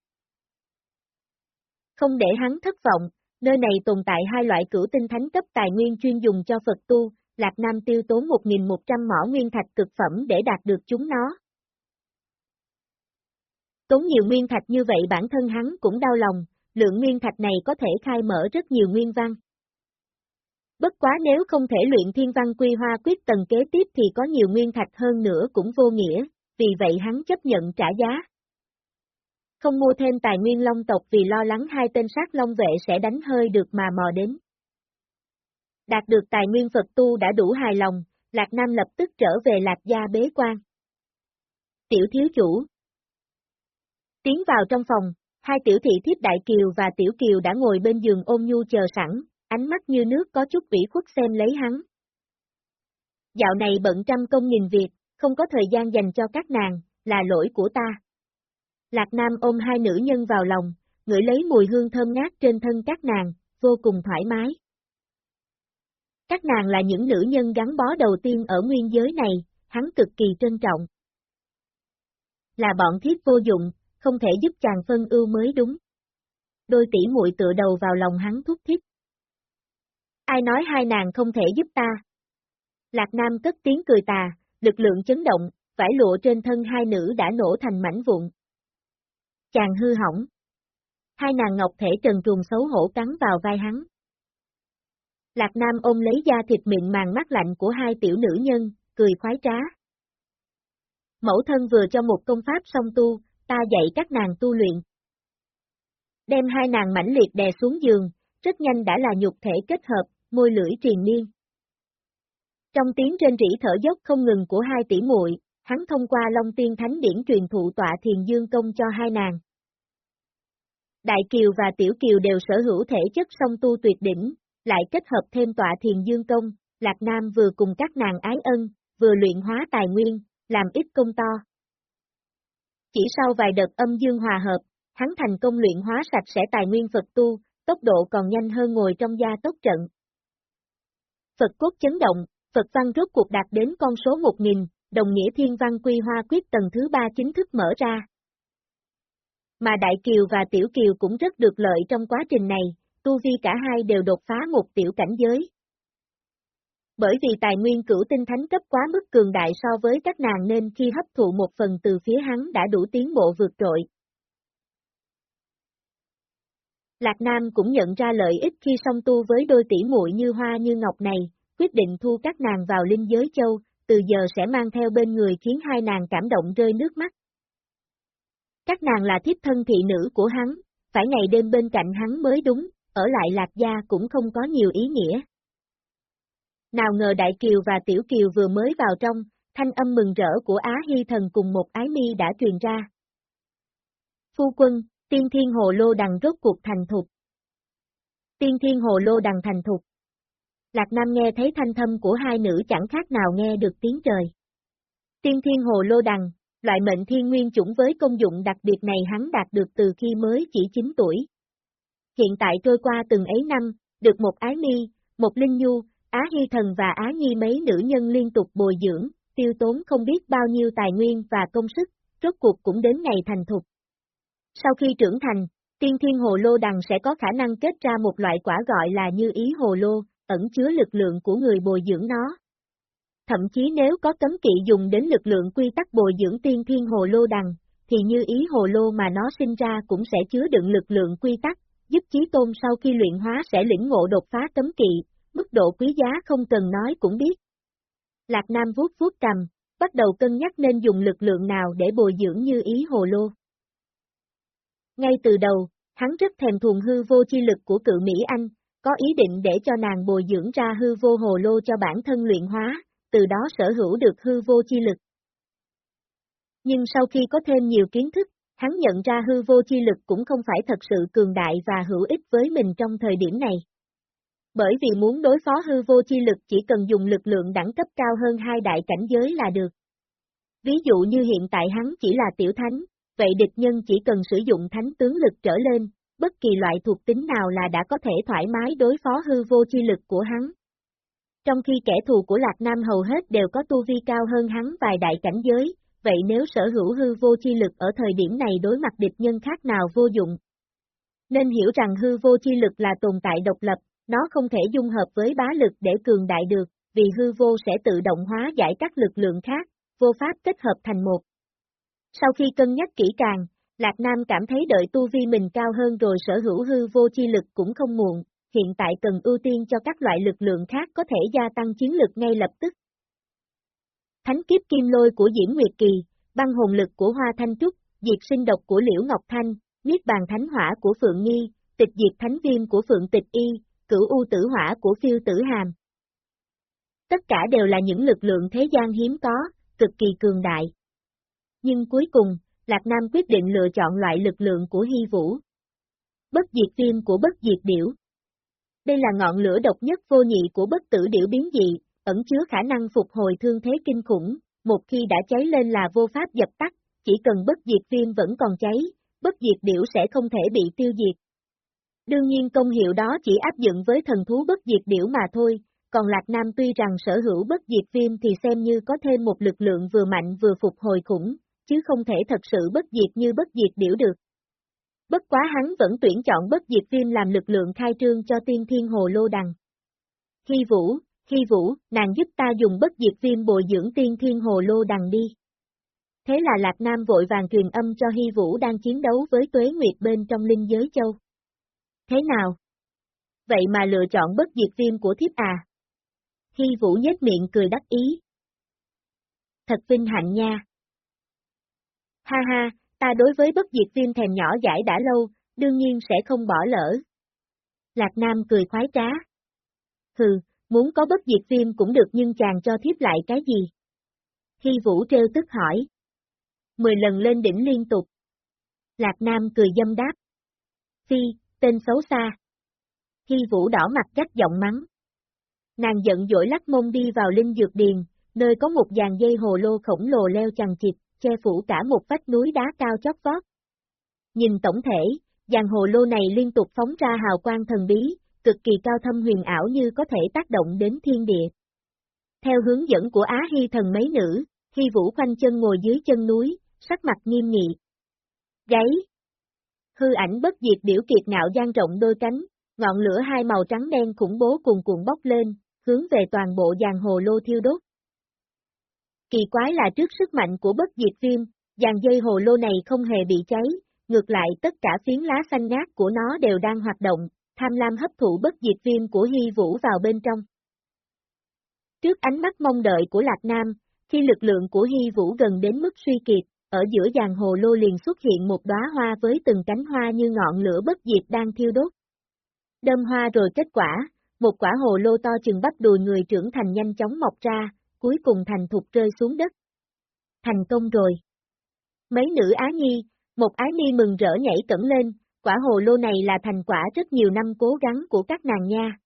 Không để hắn thất vọng, nơi này tồn tại hai loại cửu tinh thánh cấp tài nguyên chuyên dùng cho Phật tu, Lạc Nam tiêu tốn 1.100 mỏ nguyên thạch cực phẩm để đạt được chúng nó. Tốn nhiều nguyên thạch như vậy bản thân hắn cũng đau lòng, lượng nguyên thạch này có thể khai mở rất nhiều nguyên văn. Bất quá nếu không thể luyện thiên văn quy hoa quyết tầng kế tiếp thì có nhiều nguyên thạch hơn nữa cũng vô nghĩa, vì vậy hắn chấp nhận trả giá. Không mua thêm tài nguyên long tộc vì lo lắng hai tên sát long vệ sẽ đánh hơi được mà mò đến. Đạt được tài nguyên Phật tu đã đủ hài lòng, Lạc Nam lập tức trở về Lạc Gia bế quan. Tiểu thiếu chủ Tiến vào trong phòng, hai tiểu thị thiếp Đại Kiều và Tiểu Kiều đã ngồi bên giường ôm nhu chờ sẵn, ánh mắt như nước có chút ủy khuất xem lấy hắn. Dạo này bận trăm công nghìn việc, không có thời gian dành cho các nàng, là lỗi của ta. Lạc Nam ôm hai nữ nhân vào lòng, ngửi lấy mùi hương thơm ngát trên thân các nàng, vô cùng thoải mái. Các nàng là những nữ nhân gắn bó đầu tiên ở nguyên giới này, hắn cực kỳ trân trọng. Là bọn thiết vô dụng, không thể giúp chàng phân ưu mới đúng. Đôi tỷ muội tựa đầu vào lòng hắn thúc thiết. Ai nói hai nàng không thể giúp ta? Lạc Nam cất tiếng cười tà, lực lượng chấn động, vải lụa trên thân hai nữ đã nổ thành mảnh vụn. Chàng hư hỏng. Hai nàng ngọc thể trần trùng xấu hổ cắn vào vai hắn. Lạc Nam ôm lấy da thịt mịn màng mắt lạnh của hai tiểu nữ nhân, cười khoái trá. Mẫu thân vừa cho một công pháp song tu, ta dạy các nàng tu luyện. Đem hai nàng mãnh liệt đè xuống giường, rất nhanh đã là nhục thể kết hợp, môi lưỡi triền miên. Trong tiếng trên rỉ thở dốc không ngừng của hai tỷ muội, hắn thông qua Long Tiên Thánh Điển truyền thụ tọa thiền dương công cho hai nàng. Đại Kiều và Tiểu Kiều đều sở hữu thể chất song tu tuyệt đỉnh, lại kết hợp thêm tọa thiền dương công, Lạc Nam vừa cùng các nàng ái ân, vừa luyện hóa tài nguyên, làm ít công to. Chỉ sau vài đợt âm dương hòa hợp, hắn thành công luyện hóa sạch sẽ tài nguyên Phật tu, tốc độ còn nhanh hơn ngồi trong gia tốc trận. Phật cốt chấn động, Phật văn rốt cuộc đạt đến con số 1000, đồng nghĩa thiên văn quy hoa quyết tầng thứ ba chính thức mở ra. Mà Đại Kiều và Tiểu Kiều cũng rất được lợi trong quá trình này, tu vi cả hai đều đột phá một tiểu cảnh giới. Bởi vì tài nguyên cửu tinh thánh cấp quá mức cường đại so với các nàng nên khi hấp thụ một phần từ phía hắn đã đủ tiến bộ vượt trội. Lạc Nam cũng nhận ra lợi ích khi song tu với đôi tỷ muội như hoa như ngọc này, quyết định thu các nàng vào linh giới châu, từ giờ sẽ mang theo bên người khiến hai nàng cảm động rơi nước mắt. Các nàng là thiếp thân thị nữ của hắn, phải ngày đêm bên cạnh hắn mới đúng, ở lại Lạc Gia cũng không có nhiều ý nghĩa. Nào ngờ Đại Kiều và Tiểu Kiều vừa mới vào trong, thanh âm mừng rỡ của Á Hy Thần cùng một ái mi đã truyền ra. Phu quân, tiên thiên hồ lô đằng rốt cuộc thành thục. Tiên thiên hồ lô đằng thành thục. Lạc Nam nghe thấy thanh thâm của hai nữ chẳng khác nào nghe được tiếng trời. Tiên thiên hồ lô đằng, loại mệnh thiên nguyên chủng với công dụng đặc biệt này hắn đạt được từ khi mới chỉ 9 tuổi. Hiện tại trôi qua từng ấy năm, được một ái mi, một linh nhu, á hy thần và á nhi mấy nữ nhân liên tục bồi dưỡng, tiêu tốn không biết bao nhiêu tài nguyên và công sức, rốt cuộc cũng đến ngày thành thục. Sau khi trưởng thành, tiên thiên hồ lô đằng sẽ có khả năng kết ra một loại quả gọi là như ý hồ lô, ẩn chứa lực lượng của người bồi dưỡng nó. Thậm chí nếu có cấm kỵ dùng đến lực lượng quy tắc bồi dưỡng tiên thiên hồ lô đằng, thì như ý hồ lô mà nó sinh ra cũng sẽ chứa đựng lực lượng quy tắc, giúp trí tôn sau khi luyện hóa sẽ lĩnh ngộ đột phá cấm kỵ, mức độ quý giá không cần nói cũng biết. Lạc Nam vuốt vuốt cầm, bắt đầu cân nhắc nên dùng lực lượng nào để bồi dưỡng như ý hồ lô. Ngay từ đầu, hắn rất thèm thuồng hư vô chi lực của cự Mỹ Anh, có ý định để cho nàng bồi dưỡng ra hư vô hồ lô cho bản thân luyện hóa, từ đó sở hữu được hư vô chi lực. Nhưng sau khi có thêm nhiều kiến thức, hắn nhận ra hư vô chi lực cũng không phải thật sự cường đại và hữu ích với mình trong thời điểm này. Bởi vì muốn đối phó hư vô chi lực chỉ cần dùng lực lượng đẳng cấp cao hơn hai đại cảnh giới là được. Ví dụ như hiện tại hắn chỉ là tiểu thánh, vậy địch nhân chỉ cần sử dụng thánh tướng lực trở lên, bất kỳ loại thuộc tính nào là đã có thể thoải mái đối phó hư vô chi lực của hắn. Trong khi kẻ thù của Lạc Nam hầu hết đều có tu vi cao hơn hắn vài đại cảnh giới, vậy nếu sở hữu hư vô chi lực ở thời điểm này đối mặt địch nhân khác nào vô dụng. Nên hiểu rằng hư vô chi lực là tồn tại độc lập, nó không thể dung hợp với bá lực để cường đại được, vì hư vô sẽ tự động hóa giải các lực lượng khác, vô pháp kết hợp thành một. Sau khi cân nhắc kỹ càng, Lạc Nam cảm thấy đợi tu vi mình cao hơn rồi sở hữu hư vô chi lực cũng không muộn, hiện tại cần ưu tiên cho các loại lực lượng khác có thể gia tăng chiến lực ngay lập tức. Thánh kiếp kim lôi của Diễm Nguyệt Kỳ, băng hồn lực của Hoa Thanh Trúc, diệt sinh độc của Liễu Ngọc Thanh, niết bàn thánh hỏa của Phượng Nghi, tịch diệt thánh viêm của Phượng Tịch Y, cửu u tử hỏa của Phiêu Tử Hàm. Tất cả đều là những lực lượng thế gian hiếm có, cực kỳ cường đại. Nhưng cuối cùng, Lạc Nam quyết định lựa chọn loại lực lượng của Hy Vũ. Bất diệt viêm của bất diệt điểu. Đây là ngọn lửa độc nhất vô nhị của bất tử điểu biến dị, ẩn chứa khả năng phục hồi thương thế kinh khủng, một khi đã cháy lên là vô pháp dập tắt, chỉ cần bất diệt viêm vẫn còn cháy, bất diệt điểu sẽ không thể bị tiêu diệt. Đương nhiên công hiệu đó chỉ áp dụng với thần thú bất diệt điểu mà thôi, còn Lạc Nam tuy rằng sở hữu bất diệt viêm thì xem như có thêm một lực lượng vừa mạnh vừa phục hồi khủng, chứ không thể thật sự bất diệt như bất diệt điểu được. Bất quá hắn vẫn tuyển chọn bất diệt viêm làm lực lượng khai trương cho tiên thiên hồ lô đằng. Hy vũ, hy vũ, nàng giúp ta dùng bất diệt viêm bồi dưỡng tiên thiên hồ lô đằng đi. Thế là Lạc Nam vội vàng truyền âm cho Hy Vũ đang chiến đấu với Tuế Nguyệt bên trong linh giới châu. Thế nào? Vậy mà lựa chọn bất diệt viêm của thiếp à? Hy Vũ nhếch miệng cười đắc ý. Thật vinh hạnh nha. Ha ha, ta đối với bất diệt viêm thèm nhỏ giải đã lâu, đương nhiên sẽ không bỏ lỡ. Lạc Nam cười khoái trá. Hừ, muốn có bất diệt viêm cũng được nhưng chàng cho thiếp lại cái gì? Hy Vũ treo tức hỏi. Mười lần lên đỉnh liên tục. Lạc Nam cười dâm đáp. Phi, tên xấu xa. Hy Vũ đỏ mặt trách giọng mắng. Nàng giận dỗi lắc mông đi vào linh dược điền, nơi có một dàn dây hồ lô khổng lồ leo chằng chịt, che phủ cả một vách núi đá cao chót vót. Nhìn tổng thể, dàn hồ lô này liên tục phóng ra hào quang thần bí, cực kỳ cao thâm huyền ảo như có thể tác động đến thiên địa. Theo hướng dẫn của Á Hy thần mấy nữ, Hy Vũ khoanh chân ngồi dưới chân núi, sắc mặt nghiêm nghị. Gáy! Hư ảnh bất diệt biểu kiệt ngạo gian rộng đôi cánh, ngọn lửa hai màu trắng đen khủng bố cùng cuộn bốc lên, hướng về toàn bộ dàn hồ lô thiêu đốt. Kỳ quái là trước sức mạnh của bất diệt viêm, dàn dây hồ lô này không hề bị cháy, ngược lại tất cả phiến lá xanh ngát của nó đều đang hoạt động, tham lam hấp thụ bất diệt viêm của Hy Vũ vào bên trong. Trước ánh mắt mong đợi của Lạc Nam, khi lực lượng của Hy Vũ gần đến mức suy kiệt, ở giữa dàn hồ lô liền xuất hiện một đóa hoa với từng cánh hoa như ngọn lửa bất diệt đang thiêu đốt. Đâm hoa rồi kết quả, một quả hồ lô to chừng bắp đùi người trưởng thành nhanh chóng mọc ra, cuối cùng thành thục rơi xuống đất. Thành công rồi. Mấy nữ Á Nhi, một Ái Nhi mừng rỡ nhảy cẩn lên, quả hồ lô này là thành quả rất nhiều năm cố gắng của các nàng nha.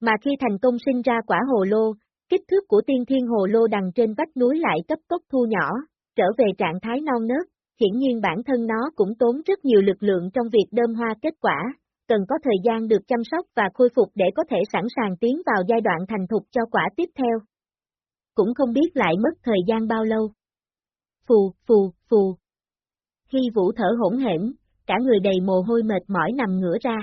Mà khi thành công sinh ra quả hồ lô, kích thước của tiên thiên hồ lô đằng trên vách núi lại cấp tốc thu nhỏ, trở về trạng thái non nớt, hiển nhiên bản thân nó cũng tốn rất nhiều lực lượng trong việc đơm hoa kết quả, cần có thời gian được chăm sóc và khôi phục để có thể sẵn sàng tiến vào giai đoạn thành thục cho quả tiếp theo. Cũng không biết lại mất thời gian bao lâu. Phù, phù, phù. Khi vũ thở hỗn hển, cả người đầy mồ hôi mệt mỏi nằm ngửa ra.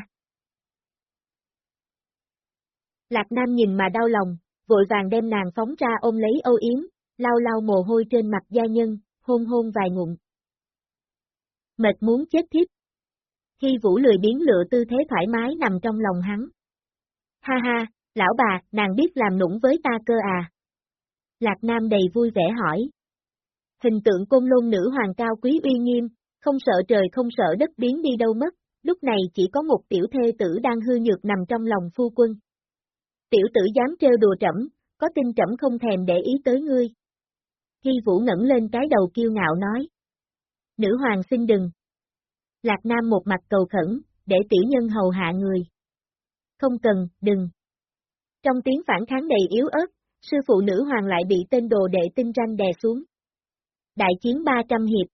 Lạc Nam nhìn mà đau lòng, vội vàng đem nàng phóng ra ôm lấy Âu Yếm, lau lau mồ hôi trên mặt gia nhân, hôn hôn vài ngụm. Mệt muốn chết thiếp. Khi Vũ lười biến lựa tư thế thoải mái nằm trong lòng hắn. Ha ha, lão bà, nàng biết làm nũng với ta cơ à? Lạc Nam đầy vui vẻ hỏi. Hình tượng côn lôn nữ hoàng cao quý uy nghiêm, không sợ trời không sợ đất biến đi đâu mất, lúc này chỉ có một tiểu thê tử đang hư nhược nằm trong lòng phu quân. Tiểu tử dám trêu đùa trẫm, có tin trẫm không thèm để ý tới ngươi. Khi Vũ ngẩng lên cái đầu kiêu ngạo nói. Nữ hoàng xin đừng. Lạc Nam một mặt cầu khẩn, để tiểu nhân hầu hạ người. Không cần, đừng. Trong tiếng phản kháng đầy yếu ớt, sư phụ nữ hoàng lại bị tên đồ đệ tinh ranh đè xuống. Đại chiến 300 hiệp.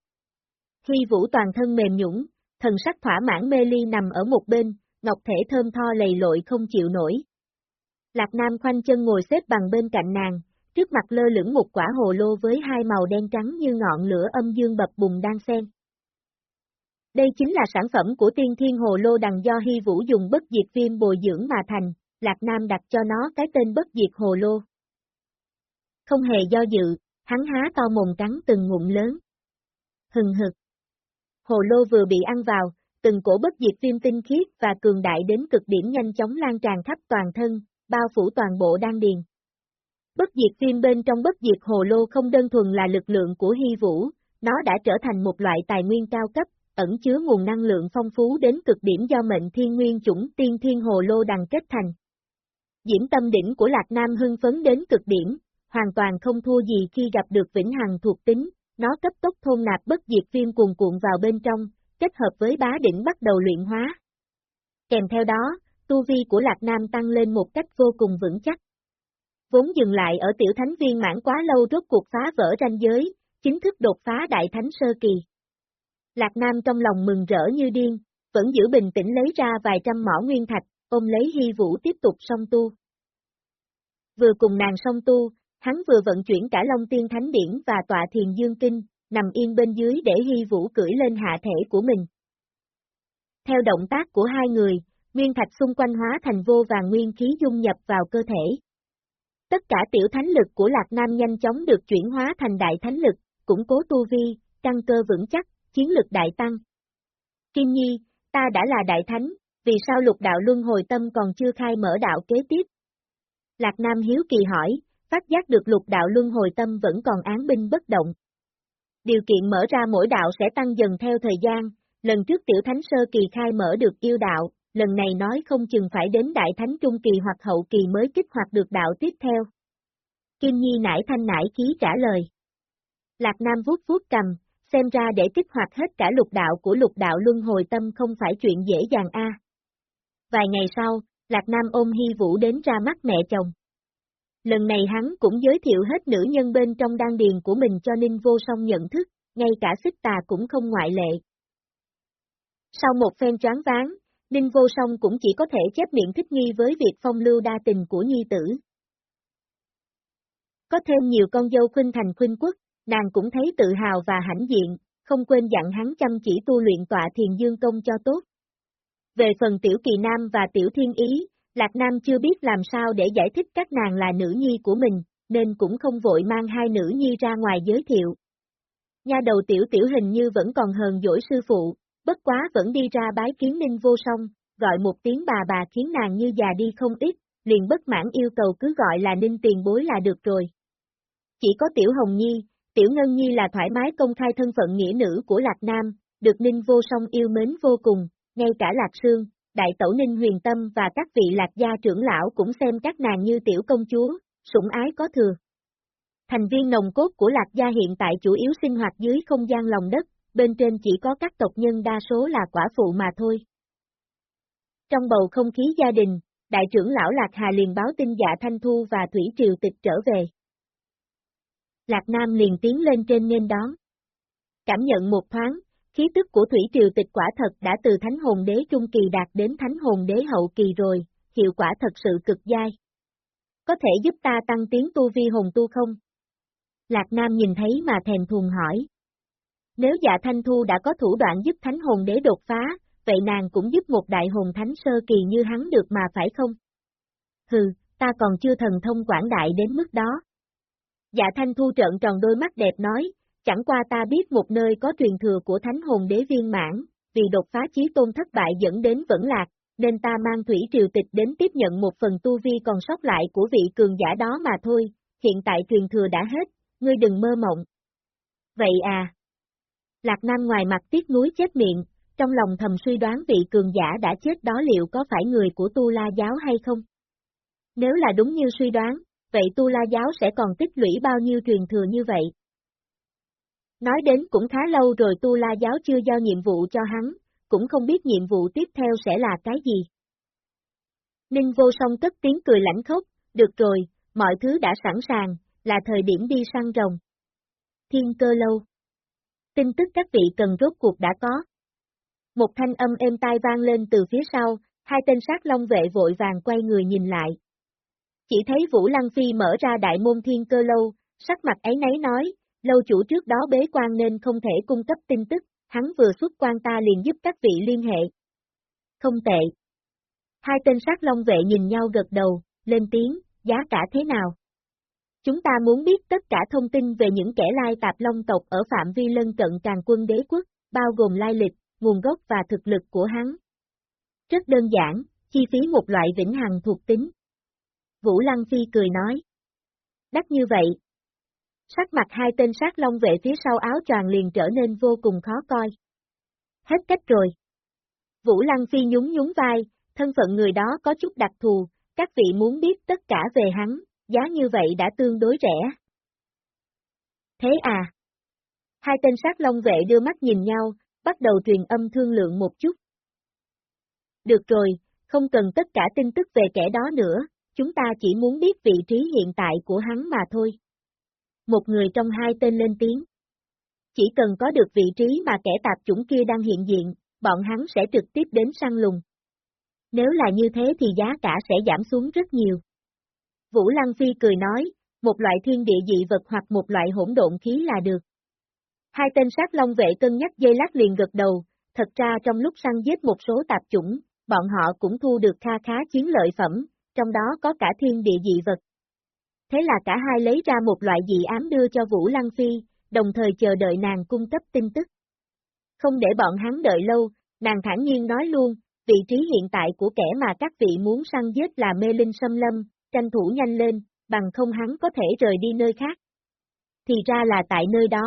Huy vũ toàn thân mềm nhũng, thần sắc thỏa mãn mê ly nằm ở một bên, ngọc thể thơm tho lầy lội không chịu nổi. Lạc Nam khoanh chân ngồi xếp bằng bên cạnh nàng, trước mặt lơ lửng một quả hồ lô với hai màu đen trắng như ngọn lửa âm dương bập bùng đang xen. Đây chính là sản phẩm của tiên thiên hồ lô đằng do Hy Vũ dùng bất diệt viêm bồi dưỡng mà thành, Lạc Nam đặt cho nó cái tên bất diệt hồ lô. Không hề do dự, hắn há to mồm cắn từng ngụm lớn. Hừng hực. Hồ lô vừa bị ăn vào, từng cổ bất diệt viêm tinh khiết và cường đại đến cực điểm nhanh chóng lan tràn khắp toàn thân, bao phủ toàn bộ đan điền. Bất diệt viêm bên trong bất diệt hồ lô không đơn thuần là lực lượng của hy vũ, nó đã trở thành một loại tài nguyên cao cấp, ẩn chứa nguồn năng lượng phong phú đến cực điểm do mệnh thiên nguyên chủng tiên thiên hồ lô đằng kết thành. Diễm tâm đỉnh của Lạc Nam hưng phấn đến cực điểm, hoàn toàn không thua gì khi gặp được vĩnh hằng thuộc tính, nó cấp tốc thôn nạp bất diệt viêm cuồn cuộn vào bên trong, kết hợp với bá đỉnh bắt đầu luyện hóa. Kèm theo đó, tu vi của Lạc Nam tăng lên một cách vô cùng vững chắc. Vốn dừng lại ở tiểu thánh viên mãn quá lâu rốt cuộc phá vỡ ranh giới, chính thức đột phá đại thánh sơ kỳ. Lạc Nam trong lòng mừng rỡ như điên, vẫn giữ bình tĩnh lấy ra vài trăm mỏ nguyên thạch, ôm lấy hy vũ tiếp tục song tu. Vừa cùng nàng song tu, hắn vừa vận chuyển cả Long Tiên Thánh Điển và tọa thiền dương kinh, nằm yên bên dưới để hy vũ cưỡi lên hạ thể của mình. Theo động tác của hai người, nguyên thạch xung quanh hóa thành vô và nguyên khí dung nhập vào cơ thể. Tất cả tiểu thánh lực của Lạc Nam nhanh chóng được chuyển hóa thành đại thánh lực, củng cố tu vi, căn cơ vững chắc, chiến lực đại tăng. Kim Nhi, ta đã là đại thánh, vì sao lục đạo luân hồi tâm còn chưa khai mở đạo kế tiếp? Lạc Nam hiếu kỳ hỏi, phát giác được lục đạo luân hồi tâm vẫn còn án binh bất động. Điều kiện mở ra mỗi đạo sẽ tăng dần theo thời gian, lần trước tiểu thánh sơ kỳ khai mở được yêu đạo, lần này nói không chừng phải đến đại thánh trung kỳ hoặc hậu kỳ mới kích hoạt được đạo tiếp theo. Kim Nhi nải thanh nải khí trả lời. Lạc Nam vuốt vuốt cầm, xem ra để kích hoạt hết cả lục đạo của lục đạo luân hồi tâm không phải chuyện dễ dàng a. Vài ngày sau, Lạc Nam ôm Hy Vũ đến ra mắt mẹ chồng. Lần này hắn cũng giới thiệu hết nữ nhân bên trong đan điền của mình cho Ninh Vô Song nhận thức, ngay cả xích tà cũng không ngoại lệ. Sau một phen choáng ván, Ninh Vô Song cũng chỉ có thể chép miệng thích nghi với việc phong lưu đa tình của nhi tử. Có thêm nhiều con dâu khuynh thành khuynh quốc, nàng cũng thấy tự hào và hãnh diện, không quên dặn hắn chăm chỉ tu luyện tọa thiền dương công cho tốt. Về phần tiểu kỳ nam và tiểu thiên ý, Lạc Nam chưa biết làm sao để giải thích các nàng là nữ nhi của mình, nên cũng không vội mang hai nữ nhi ra ngoài giới thiệu. Nha đầu tiểu tiểu hình như vẫn còn hờn dỗi sư phụ, bất quá vẫn đi ra bái kiến ninh vô song, gọi một tiếng bà bà khiến nàng như già đi không ít, liền bất mãn yêu cầu cứ gọi là ninh tiền bối là được rồi. Chỉ có tiểu hồng nhi, tiểu ngân nhi là thoải mái công khai thân phận nghĩa nữ của Lạc Nam, được ninh vô song yêu mến vô cùng, ngay cả Lạc Sương, đại tẩu ninh huyền tâm và các vị Lạc gia trưởng lão cũng xem các nàng như tiểu công chúa, sủng ái có thừa. Thành viên nồng cốt của Lạc gia hiện tại chủ yếu sinh hoạt dưới không gian lòng đất, bên trên chỉ có các tộc nhân đa số là quả phụ mà thôi. Trong bầu không khí gia đình, đại trưởng lão Lạc Hà liền báo tin dạ Thanh Thu và Thủy Triều Tịch trở về. Lạc Nam liền tiến lên trên nên đón. Cảm nhận một thoáng, khí tức của Thủy Triều Tịch quả thật đã từ Thánh Hồn Đế Trung Kỳ đạt đến Thánh Hồn Đế Hậu Kỳ rồi, hiệu quả thật sự cực dai. Có thể giúp ta tăng tiến tu vi hồn tu không? Lạc Nam nhìn thấy mà thèm thùng hỏi. Nếu dạ Thanh Thu đã có thủ đoạn giúp Thánh Hồn Đế đột phá, vậy nàng cũng giúp một đại hồn thánh sơ kỳ như hắn được mà phải không? Hừ, ta còn chưa thần thông quảng đại đến mức đó. Dạ Thanh Thu trợn tròn đôi mắt đẹp nói, chẳng qua ta biết một nơi có truyền thừa của thánh hồn đế viên mãn, vì đột phá chí tôn thất bại dẫn đến vẫn lạc, nên ta mang thủy triều tịch đến tiếp nhận một phần tu vi còn sót lại của vị cường giả đó mà thôi, hiện tại truyền thừa đã hết, ngươi đừng mơ mộng. Vậy à? Lạc Nam ngoài mặt tiếc núi chết miệng, trong lòng thầm suy đoán vị cường giả đã chết đó liệu có phải người của Tu La Giáo hay không? Nếu là đúng như suy đoán, vậy Tu La Giáo sẽ còn tích lũy bao nhiêu truyền thừa như vậy? Nói đến cũng khá lâu rồi Tu La Giáo chưa giao nhiệm vụ cho hắn, cũng không biết nhiệm vụ tiếp theo sẽ là cái gì. Ninh vô song cất tiếng cười lãnh khốc, được rồi, mọi thứ đã sẵn sàng, là thời điểm đi săn rồng. Thiên cơ lâu. Tin tức các vị cần rốt cuộc đã có. Một thanh âm êm tai vang lên từ phía sau, hai tên sát long vệ vội vàng quay người nhìn lại. Chỉ thấy Vũ Lăng Phi mở ra đại môn thiên cơ lâu, sắc mặt ấy nấy nói, lâu chủ trước đó bế quan nên không thể cung cấp tin tức, hắn vừa xuất quan ta liền giúp các vị liên hệ. Không tệ. Hai tên sát long vệ nhìn nhau gật đầu, lên tiếng, giá cả thế nào? Chúng ta muốn biết tất cả thông tin về những kẻ lai tạp long tộc ở phạm vi lân cận càng quân đế quốc, bao gồm lai lịch, nguồn gốc và thực lực của hắn. Rất đơn giản, chi phí một loại vĩnh hằng thuộc tính. Vũ Lăng Phi cười nói. Đắt như vậy. Sắc mặt hai tên sát long vệ phía sau áo choàng liền trở nên vô cùng khó coi. Hết cách rồi. Vũ Lăng Phi nhún nhún vai, thân phận người đó có chút đặc thù, các vị muốn biết tất cả về hắn, giá như vậy đã tương đối rẻ. Thế à? Hai tên sát long vệ đưa mắt nhìn nhau, bắt đầu truyền âm thương lượng một chút. Được rồi, không cần tất cả tin tức về kẻ đó nữa, chúng ta chỉ muốn biết vị trí hiện tại của hắn mà thôi. Một người trong hai tên lên tiếng. Chỉ cần có được vị trí mà kẻ tạp chủng kia đang hiện diện, bọn hắn sẽ trực tiếp đến săn lùng. Nếu là như thế thì giá cả sẽ giảm xuống rất nhiều. Vũ Lăng Phi cười nói, một loại thiên địa dị vật hoặc một loại hỗn độn khí là được. Hai tên sát long vệ cân nhắc dây lát liền gật đầu, thật ra trong lúc săn giết một số tạp chủng, bọn họ cũng thu được kha khá chiến lợi phẩm, trong đó có cả thiên địa dị vật. Thế là cả hai lấy ra một loại dị ám đưa cho Vũ Lăng Phi, đồng thời chờ đợi nàng cung cấp tin tức. Không để bọn hắn đợi lâu, nàng thản nhiên nói luôn, vị trí hiện tại của kẻ mà các vị muốn săn giết là mê linh xâm lâm, tranh thủ nhanh lên, bằng không hắn có thể rời đi nơi khác. Thì ra là tại nơi đó,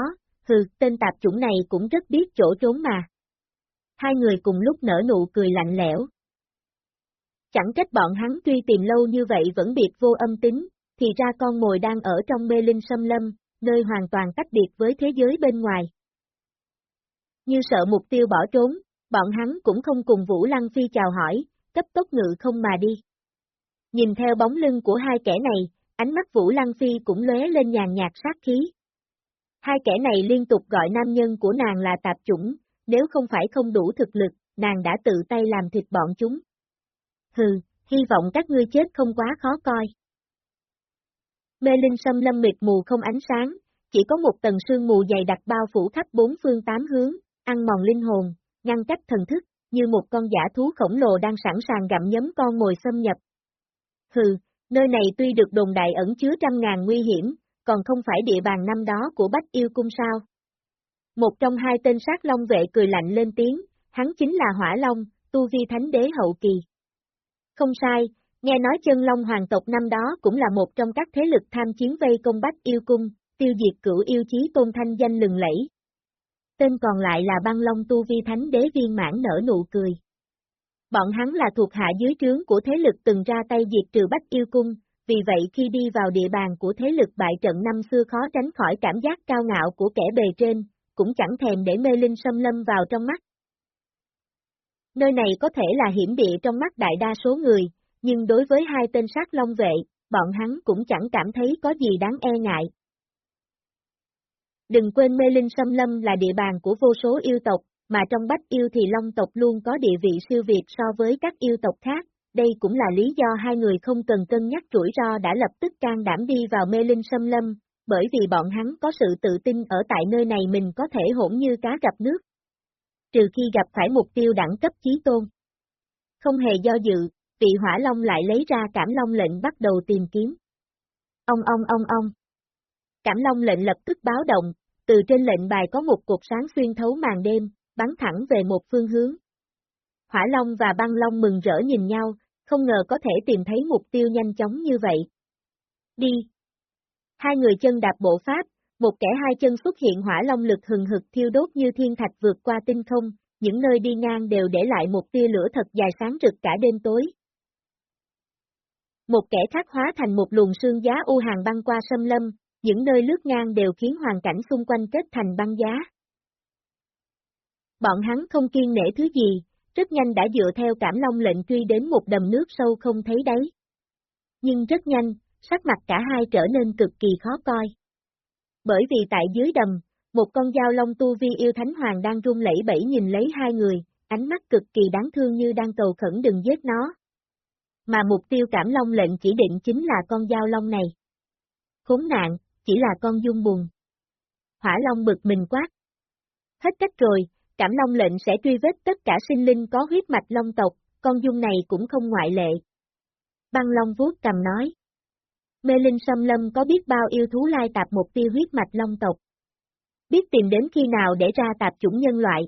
hừ, tên tạp chủng này cũng rất biết chỗ trốn mà. Hai người cùng lúc nở nụ cười lạnh lẽo. Chẳng trách bọn hắn tuy tìm lâu như vậy vẫn biệt vô âm tính, thì ra con mồi đang ở trong mê linh xâm lâm, nơi hoàn toàn tách biệt với thế giới bên ngoài. Như sợ mục tiêu bỏ trốn, bọn hắn cũng không cùng Vũ Lăng Phi chào hỏi, cấp tốc ngự không mà đi. Nhìn theo bóng lưng của hai kẻ này, ánh mắt Vũ Lăng Phi cũng lóe lên nhàn nhạt sát khí. Hai kẻ này liên tục gọi nam nhân của nàng là tạp chủng, nếu không phải không đủ thực lực, nàng đã tự tay làm thịt bọn chúng. Hừ, hy vọng các ngươi chết không quá khó coi. Mê linh xâm lâm mịt mù không ánh sáng, chỉ có một tầng sương mù dày đặc bao phủ khắp bốn phương tám hướng, ăn mòn linh hồn, ngăn cách thần thức, như một con giả thú khổng lồ đang sẵn sàng gặm nhấm con mồi xâm nhập. Hừ, nơi này tuy được đồn đại ẩn chứa trăm ngàn nguy hiểm, còn không phải địa bàn năm đó của Bách Yêu Cung sao. Một trong hai tên sát long vệ cười lạnh lên tiếng, hắn chính là Hỏa Long, tu vi thánh đế hậu kỳ. Không sai, nghe nói chân long hoàng tộc năm đó cũng là một trong các thế lực tham chiến vây công Bách Yêu Cung, tiêu diệt cửu yêu chí tôn thanh danh lừng lẫy. Tên còn lại là băng long tu vi thánh đế viên mãn nở nụ cười. Bọn hắn là thuộc hạ dưới trướng của thế lực từng ra tay diệt trừ Bách Yêu Cung, vì vậy khi đi vào địa bàn của thế lực bại trận năm xưa khó tránh khỏi cảm giác cao ngạo của kẻ bề trên, cũng chẳng thèm để mê linh xâm lâm vào trong mắt. Nơi này có thể là hiểm địa trong mắt đại đa số người, nhưng đối với hai tên sát long vệ, bọn hắn cũng chẳng cảm thấy có gì đáng e ngại. Đừng quên mê linh xâm lâm là địa bàn của vô số yêu tộc, mà trong bách yêu thì long tộc luôn có địa vị siêu việt so với các yêu tộc khác, đây cũng là lý do hai người không cần cân nhắc rủi ro đã lập tức can đảm đi vào mê linh xâm lâm, bởi vì bọn hắn có sự tự tin ở tại nơi này mình có thể hỗn như cá gặp nước. Trừ khi gặp phải mục tiêu đẳng cấp chí tôn. Không hề do dự, vị hỏa long lại lấy ra cảm long lệnh bắt đầu tìm kiếm. Ông ông ông ông. Cảm long lệnh lập tức báo động, từ trên lệnh bài có một cột sáng xuyên thấu màn đêm, bắn thẳng về một phương hướng. Hỏa Long và băng Long mừng rỡ nhìn nhau, không ngờ có thể tìm thấy mục tiêu nhanh chóng như vậy. Đi! Hai người chân đạp bộ pháp, một kẻ hai chân xuất hiện hỏa long lực hừng hực thiêu đốt như thiên thạch vượt qua tinh không, những nơi đi ngang đều để lại một tia lửa thật dài sáng rực cả đêm tối. Một kẻ khác hóa thành một luồng sương giá u hàng băng qua sâm lâm, những nơi lướt ngang đều khiến hoàn cảnh xung quanh kết thành băng giá. Bọn hắn không kiên nể thứ gì, rất nhanh đã dựa theo cảm long lệnh truy đến một đầm nước sâu không thấy đáy. Nhưng rất nhanh, sắc mặt cả hai trở nên cực kỳ khó coi. Bởi vì tại dưới đầm, một con dao long tu vi yêu thánh hoàng đang run lẫy bẫy nhìn lấy hai người, ánh mắt cực kỳ đáng thương như đang cầu khẩn đừng giết nó. Mà mục tiêu cảm long lệnh chỉ định chính là con dao long này. Khốn nạn, chỉ là con dung buồn. Hỏa long bực mình quát. Hết cách rồi, Cảm Long lệnh sẽ truy vết tất cả sinh linh có huyết mạch long tộc, con dung này cũng không ngoại lệ. Băng Long vuốt cầm nói. Mê Linh Sâm Lâm có biết bao yêu thú lai tạp mục tiêu huyết mạch long tộc. Biết tìm đến khi nào để ra tạp chủng nhân loại.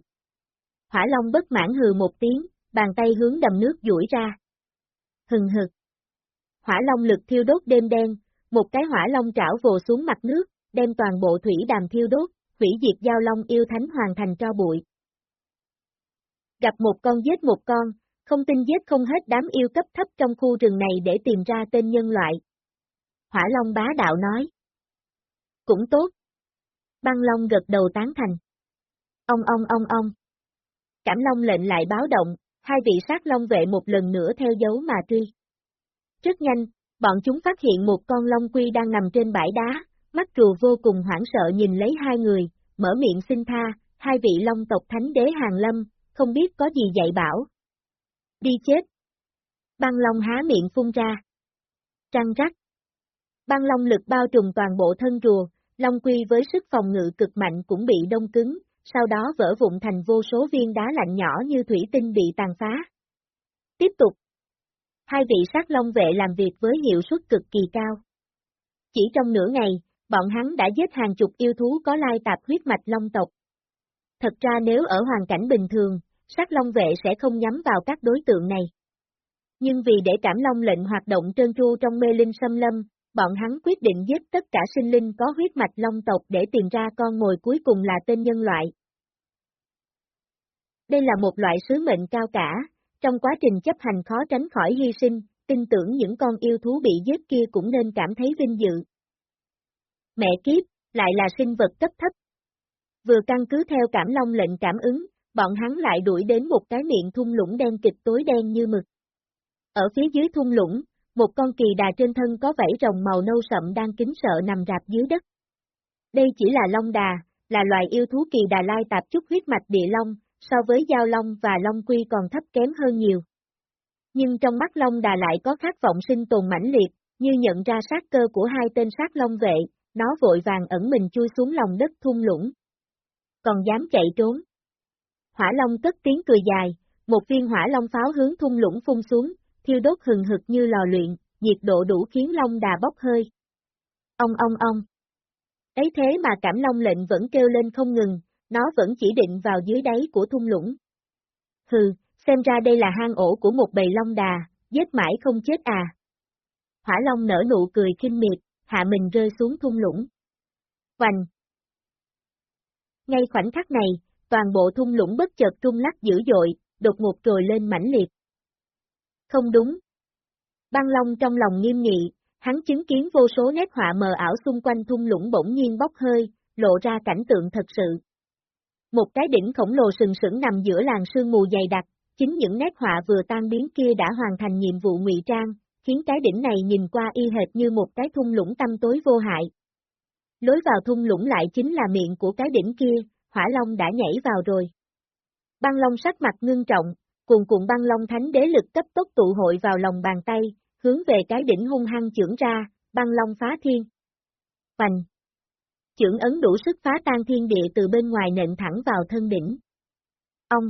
Hỏa Long bất mãn hừ một tiếng, bàn tay hướng đầm nước duỗi ra. Hừng hực. Hỏa Long lực thiêu đốt đêm đen, một cái hỏa long trảo vồ xuống mặt nước, đem toàn bộ thủy đàm thiêu đốt, hủy diệt giao long yêu thánh hoàn thành cho bụi. Gặp một con giết một con, không tin giết không hết đám yêu cấp thấp trong khu rừng này để tìm ra tên nhân loại. Hỏa Long bá đạo nói. Cũng tốt. Băng Long gật đầu tán thành. Ông ông ông ông. Cảm Long lệnh lại báo động, hai vị sát Long vệ một lần nữa theo dấu mà truy. Rất nhanh, bọn chúng phát hiện một con Long Quy đang nằm trên bãi đá, mắt rùa vô cùng hoảng sợ nhìn lấy hai người, mở miệng xin tha, hai vị Long tộc thánh đế hàng lâm, không biết có gì dạy bảo. Đi chết. Băng long há miệng phun ra. Trăng rắc. Băng long lực bao trùm toàn bộ thân rùa, long quy với sức phòng ngự cực mạnh cũng bị đông cứng, sau đó vỡ vụn thành vô số viên đá lạnh nhỏ như thủy tinh bị tàn phá. Tiếp tục. Hai vị sát long vệ làm việc với hiệu suất cực kỳ cao. Chỉ trong nửa ngày, bọn hắn đã giết hàng chục yêu thú có lai tạp huyết mạch long tộc. Thật ra nếu ở hoàn cảnh bình thường, sát long vệ sẽ không nhắm vào các đối tượng này. Nhưng vì để cảm long lệnh hoạt động trơn tru trong mê linh xâm lâm, bọn hắn quyết định giết tất cả sinh linh có huyết mạch long tộc để tìm ra con mồi cuối cùng là tên nhân loại. Đây là một loại sứ mệnh cao cả, trong quá trình chấp hành khó tránh khỏi hy sinh, tin tưởng những con yêu thú bị giết kia cũng nên cảm thấy vinh dự. Mẹ kiếp, lại là sinh vật cấp thấp. Vừa căn cứ theo cảm long lệnh cảm ứng, bọn hắn lại đuổi đến một cái miệng thung lũng đen kịch tối đen như mực. Ở phía dưới thung lũng, một con kỳ đà trên thân có vảy rồng màu nâu sậm đang kính sợ nằm rạp dưới đất. Đây chỉ là long đà, là loài yêu thú kỳ đà lai tạp chút huyết mạch địa long, so với giao long và long quy còn thấp kém hơn nhiều. Nhưng trong mắt long đà lại có khát vọng sinh tồn mãnh liệt, như nhận ra sát cơ của hai tên sát long vệ, nó vội vàng ẩn mình chui xuống lòng đất thung lũng. Còn dám chạy trốn. Hỏa Long cất tiếng cười dài, một viên hỏa long pháo hướng thung lũng phun xuống, thiêu đốt hừng hực như lò luyện, nhiệt độ đủ khiến long đà bốc hơi. Ông ông ông. Ấy thế mà cảm long lệnh vẫn kêu lên không ngừng, nó vẫn chỉ định vào dưới đáy của thung lũng. Hừ, xem ra đây là hang ổ của một bầy long đà, giết mãi không chết à. Hỏa long nở nụ cười kinh miệt, hạ mình rơi xuống thung lũng. Hoành! Ngay khoảnh khắc này, toàn bộ thung lũng bất chợt trung lắc dữ dội, đột ngột trồi lên mãnh liệt. Không đúng. Băng Long trong lòng nghiêm nghị, hắn chứng kiến vô số nét họa mờ ảo xung quanh thung lũng bỗng nhiên bốc hơi, lộ ra cảnh tượng thật sự. Một cái đỉnh khổng lồ sừng sững nằm giữa làng sương mù dày đặc, chính những nét họa vừa tan biến kia đã hoàn thành nhiệm vụ ngụy trang, khiến cái đỉnh này nhìn qua y hệt như một cái thung lũng tâm tối vô hại. Lối vào thung lũng lại chính là miệng của cái đỉnh kia, hỏa long đã nhảy vào rồi. Băng long sắc mặt ngưng trọng, Cùng cùng băng long thánh đế lực cấp tốc tụ hội vào lòng bàn tay, hướng về cái đỉnh hung hăng trưởng ra, băng long phá thiên. Hoành! Chưởng ấn đủ sức phá tan thiên địa từ bên ngoài nện thẳng vào thân đỉnh. Ông!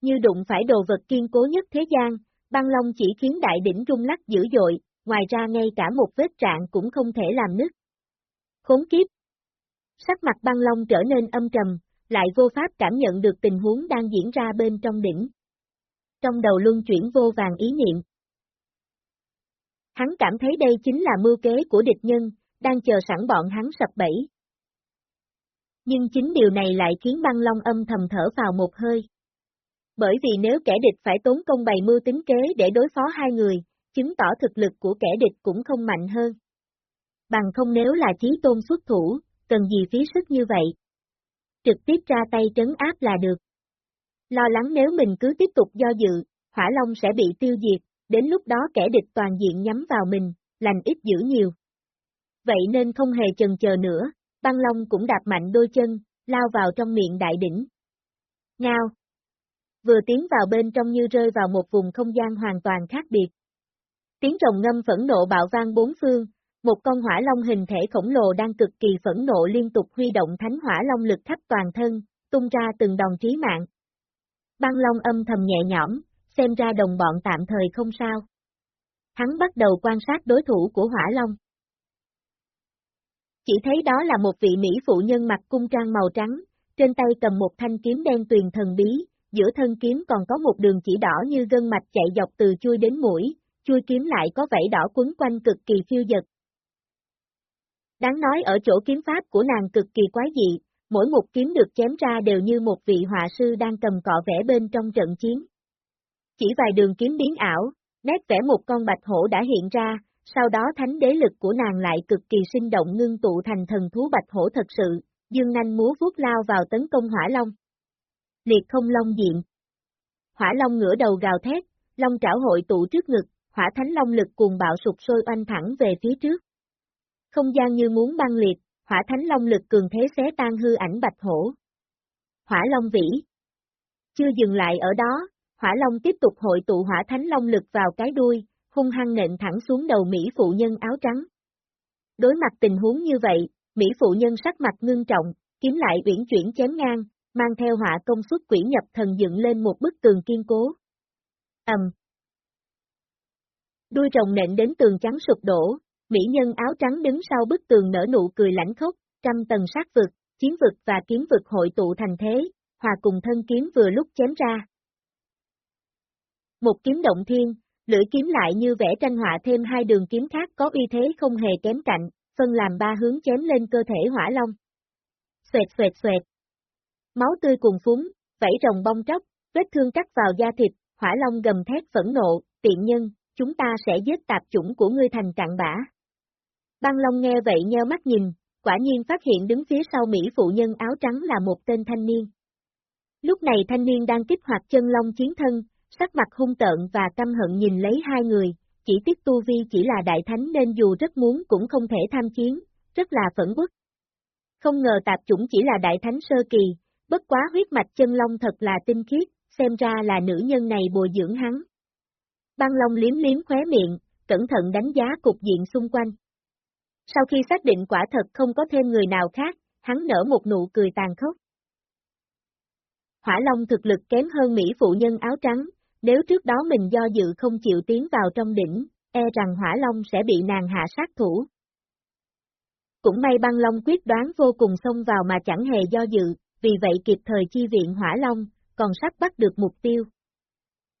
Như đụng phải đồ vật kiên cố nhất thế gian, băng long chỉ khiến đại đỉnh rung lắc dữ dội, ngoài ra ngay cả một vết trạng cũng không thể làm nứt. Khốn kiếp! Sắc mặt băng long trở nên âm trầm, lại vô pháp cảm nhận được tình huống đang diễn ra bên trong đỉnh. Trong đầu luân chuyển vô vàng ý niệm. Hắn cảm thấy đây chính là mưu kế của địch nhân, đang chờ sẵn bọn hắn sập bẫy. Nhưng chính điều này lại khiến băng long âm thầm thở vào một hơi. Bởi vì nếu kẻ địch phải tốn công bày mưu tính kế để đối phó hai người, chứng tỏ thực lực của kẻ địch cũng không mạnh hơn. Bằng không nếu là chí tôn xuất thủ, cần gì phí sức như vậy. Trực tiếp ra tay trấn áp là được. Lo lắng nếu mình cứ tiếp tục do dự, hỏa long sẽ bị tiêu diệt, đến lúc đó kẻ địch toàn diện nhắm vào mình, lành ít dữ nhiều. Vậy nên không hề chần chờ nữa, băng long cũng đạp mạnh đôi chân, lao vào trong miệng đại đỉnh. Ngao! Vừa tiến vào bên trong như rơi vào một vùng không gian hoàn toàn khác biệt. Tiếng rồng ngâm phẫn nộ bạo vang bốn phương, một con hỏa long hình thể khổng lồ đang cực kỳ phẫn nộ liên tục huy động thánh hỏa long lực khắp toàn thân, tung ra từng đòn trí mạng. Băng long âm thầm nhẹ nhõm, xem ra đồng bọn tạm thời không sao. Hắn bắt đầu quan sát đối thủ của hỏa long. Chỉ thấy đó là một vị mỹ phụ nhân mặc cung trang màu trắng, trên tay cầm một thanh kiếm đen tuyền thần bí, giữa thân kiếm còn có một đường chỉ đỏ như gân mạch chạy dọc từ chui đến mũi, chui kiếm lại có vảy đỏ quấn quanh cực kỳ phiêu dật. Đáng nói ở chỗ kiếm pháp của nàng cực kỳ quái dị, mỗi một kiếm được chém ra đều như một vị họa sư đang cầm cọ vẽ bên trong trận chiến. Chỉ vài đường kiếm biến ảo, nét vẽ một con bạch hổ đã hiện ra, sau đó thánh đế lực của nàng lại cực kỳ sinh động ngưng tụ thành thần thú bạch hổ thật sự, dương nanh múa vuốt lao vào tấn công hỏa long. Liệt không long diện. Hỏa long ngửa đầu gào thét, long trảo hội tụ trước ngực, hỏa thánh long lực cuồng bạo sụp sôi oanh thẳng về phía trước. Không gian như muốn băng liệt, hỏa thánh long lực cường thế xé tan hư ảnh bạch hổ. Hỏa long vĩ. Chưa dừng lại ở đó, hỏa long tiếp tục hội tụ hỏa thánh long lực vào cái đuôi, hung hăng nện thẳng xuống đầu Mỹ phụ nhân áo trắng. Đối mặt tình huống như vậy, Mỹ phụ nhân sắc mặt ngưng trọng, kiếm lại uyển chuyển chém ngang, mang theo hỏa công suất quỷ nhập thần dựng lên một bức tường kiên cố. Ầm. Đuôi rồng nện đến tường trắng sụp đổ, mỹ nhân áo trắng đứng sau bức tường nở nụ cười lãnh khốc, trăm tầng sát vực, chiến vực và kiếm vực hội tụ thành thế, hòa cùng thân kiếm vừa lúc chém ra. Một kiếm động thiên, lưỡi kiếm lại như vẽ tranh họa thêm hai đường kiếm khác có uy thế không hề kém cạnh, phân làm ba hướng chém lên cơ thể hỏa long. Xoẹt xoẹt xoẹt. Máu tươi cùng phúng, vảy rồng bong tróc, vết thương cắt vào da thịt, hỏa long gầm thét phẫn nộ, tiện nhân, chúng ta sẽ giết tạp chủng của ngươi thành cạn bã. Băng Long nghe vậy nheo mắt nhìn, quả nhiên phát hiện đứng phía sau Mỹ phụ nhân áo trắng là một tên thanh niên. Lúc này thanh niên đang kích hoạt chân Long chiến thân, sắc mặt hung tợn và căm hận nhìn lấy hai người, chỉ tiếc Tu Vi chỉ là đại thánh nên dù rất muốn cũng không thể tham chiến, rất là phẫn quốc. Không ngờ tạp chủng chỉ là đại thánh sơ kỳ, bất quá huyết mạch chân long thật là tinh khiết, xem ra là nữ nhân này bồi dưỡng hắn. Băng long liếm liếm khóe miệng, cẩn thận đánh giá cục diện xung quanh. Sau khi xác định quả thật không có thêm người nào khác, hắn nở một nụ cười tàn khốc. Hỏa Long thực lực kém hơn Mỹ phụ nhân áo trắng, nếu trước đó mình do dự không chịu tiến vào trong đỉnh, e rằng Hỏa Long sẽ bị nàng hạ sát thủ. Cũng may băng Long quyết đoán vô cùng xông vào mà chẳng hề do dự, vì vậy kịp thời chi viện Hỏa Long, còn sắp bắt được mục tiêu.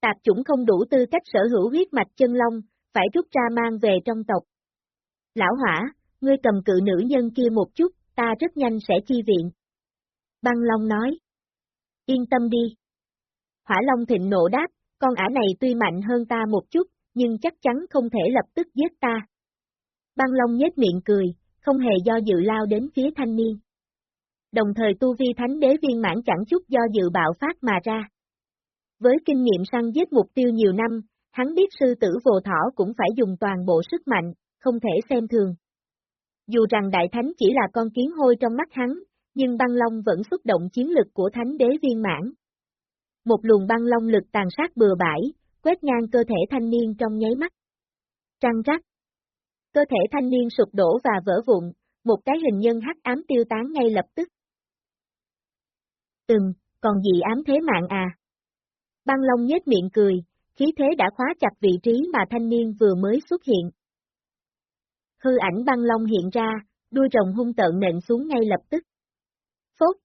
Tạp chủng không đủ tư cách sở hữu huyết mạch chân Long, phải rút ra mang về trong tộc. Lão Hỏa, ngươi cầm cự nữ nhân kia một chút, ta rất nhanh sẽ chi viện. Băng Long nói. Yên tâm đi. Hỏa Long thịnh nộ đáp, con ả này tuy mạnh hơn ta một chút, nhưng chắc chắn không thể lập tức giết ta. Băng Long nhếch miệng cười, không hề do dự lao đến phía thanh niên. Đồng thời tu vi thánh đế viên mãn chẳng chút do dự bạo phát mà ra. Với kinh nghiệm săn giết mục tiêu nhiều năm, hắn biết sư tử vồ thỏ cũng phải dùng toàn bộ sức mạnh, không thể xem thường. Dù rằng đại thánh chỉ là con kiến hôi trong mắt hắn, nhưng băng long vẫn xúc động chiến lực của thánh đế viên mãn. Một luồng băng long lực tàn sát bừa bãi, quét ngang cơ thể thanh niên trong nháy mắt. Trăng rắc. Cơ thể thanh niên sụp đổ và vỡ vụn, một cái hình nhân hắc ám tiêu tán ngay lập tức. Từng, còn gì ám thế mạng à? Băng Long nhếch miệng cười, khí thế đã khóa chặt vị trí mà thanh niên vừa mới xuất hiện. Hư ảnh băng Long hiện ra, đuôi rồng hung tợn nện xuống ngay lập tức. Phốt!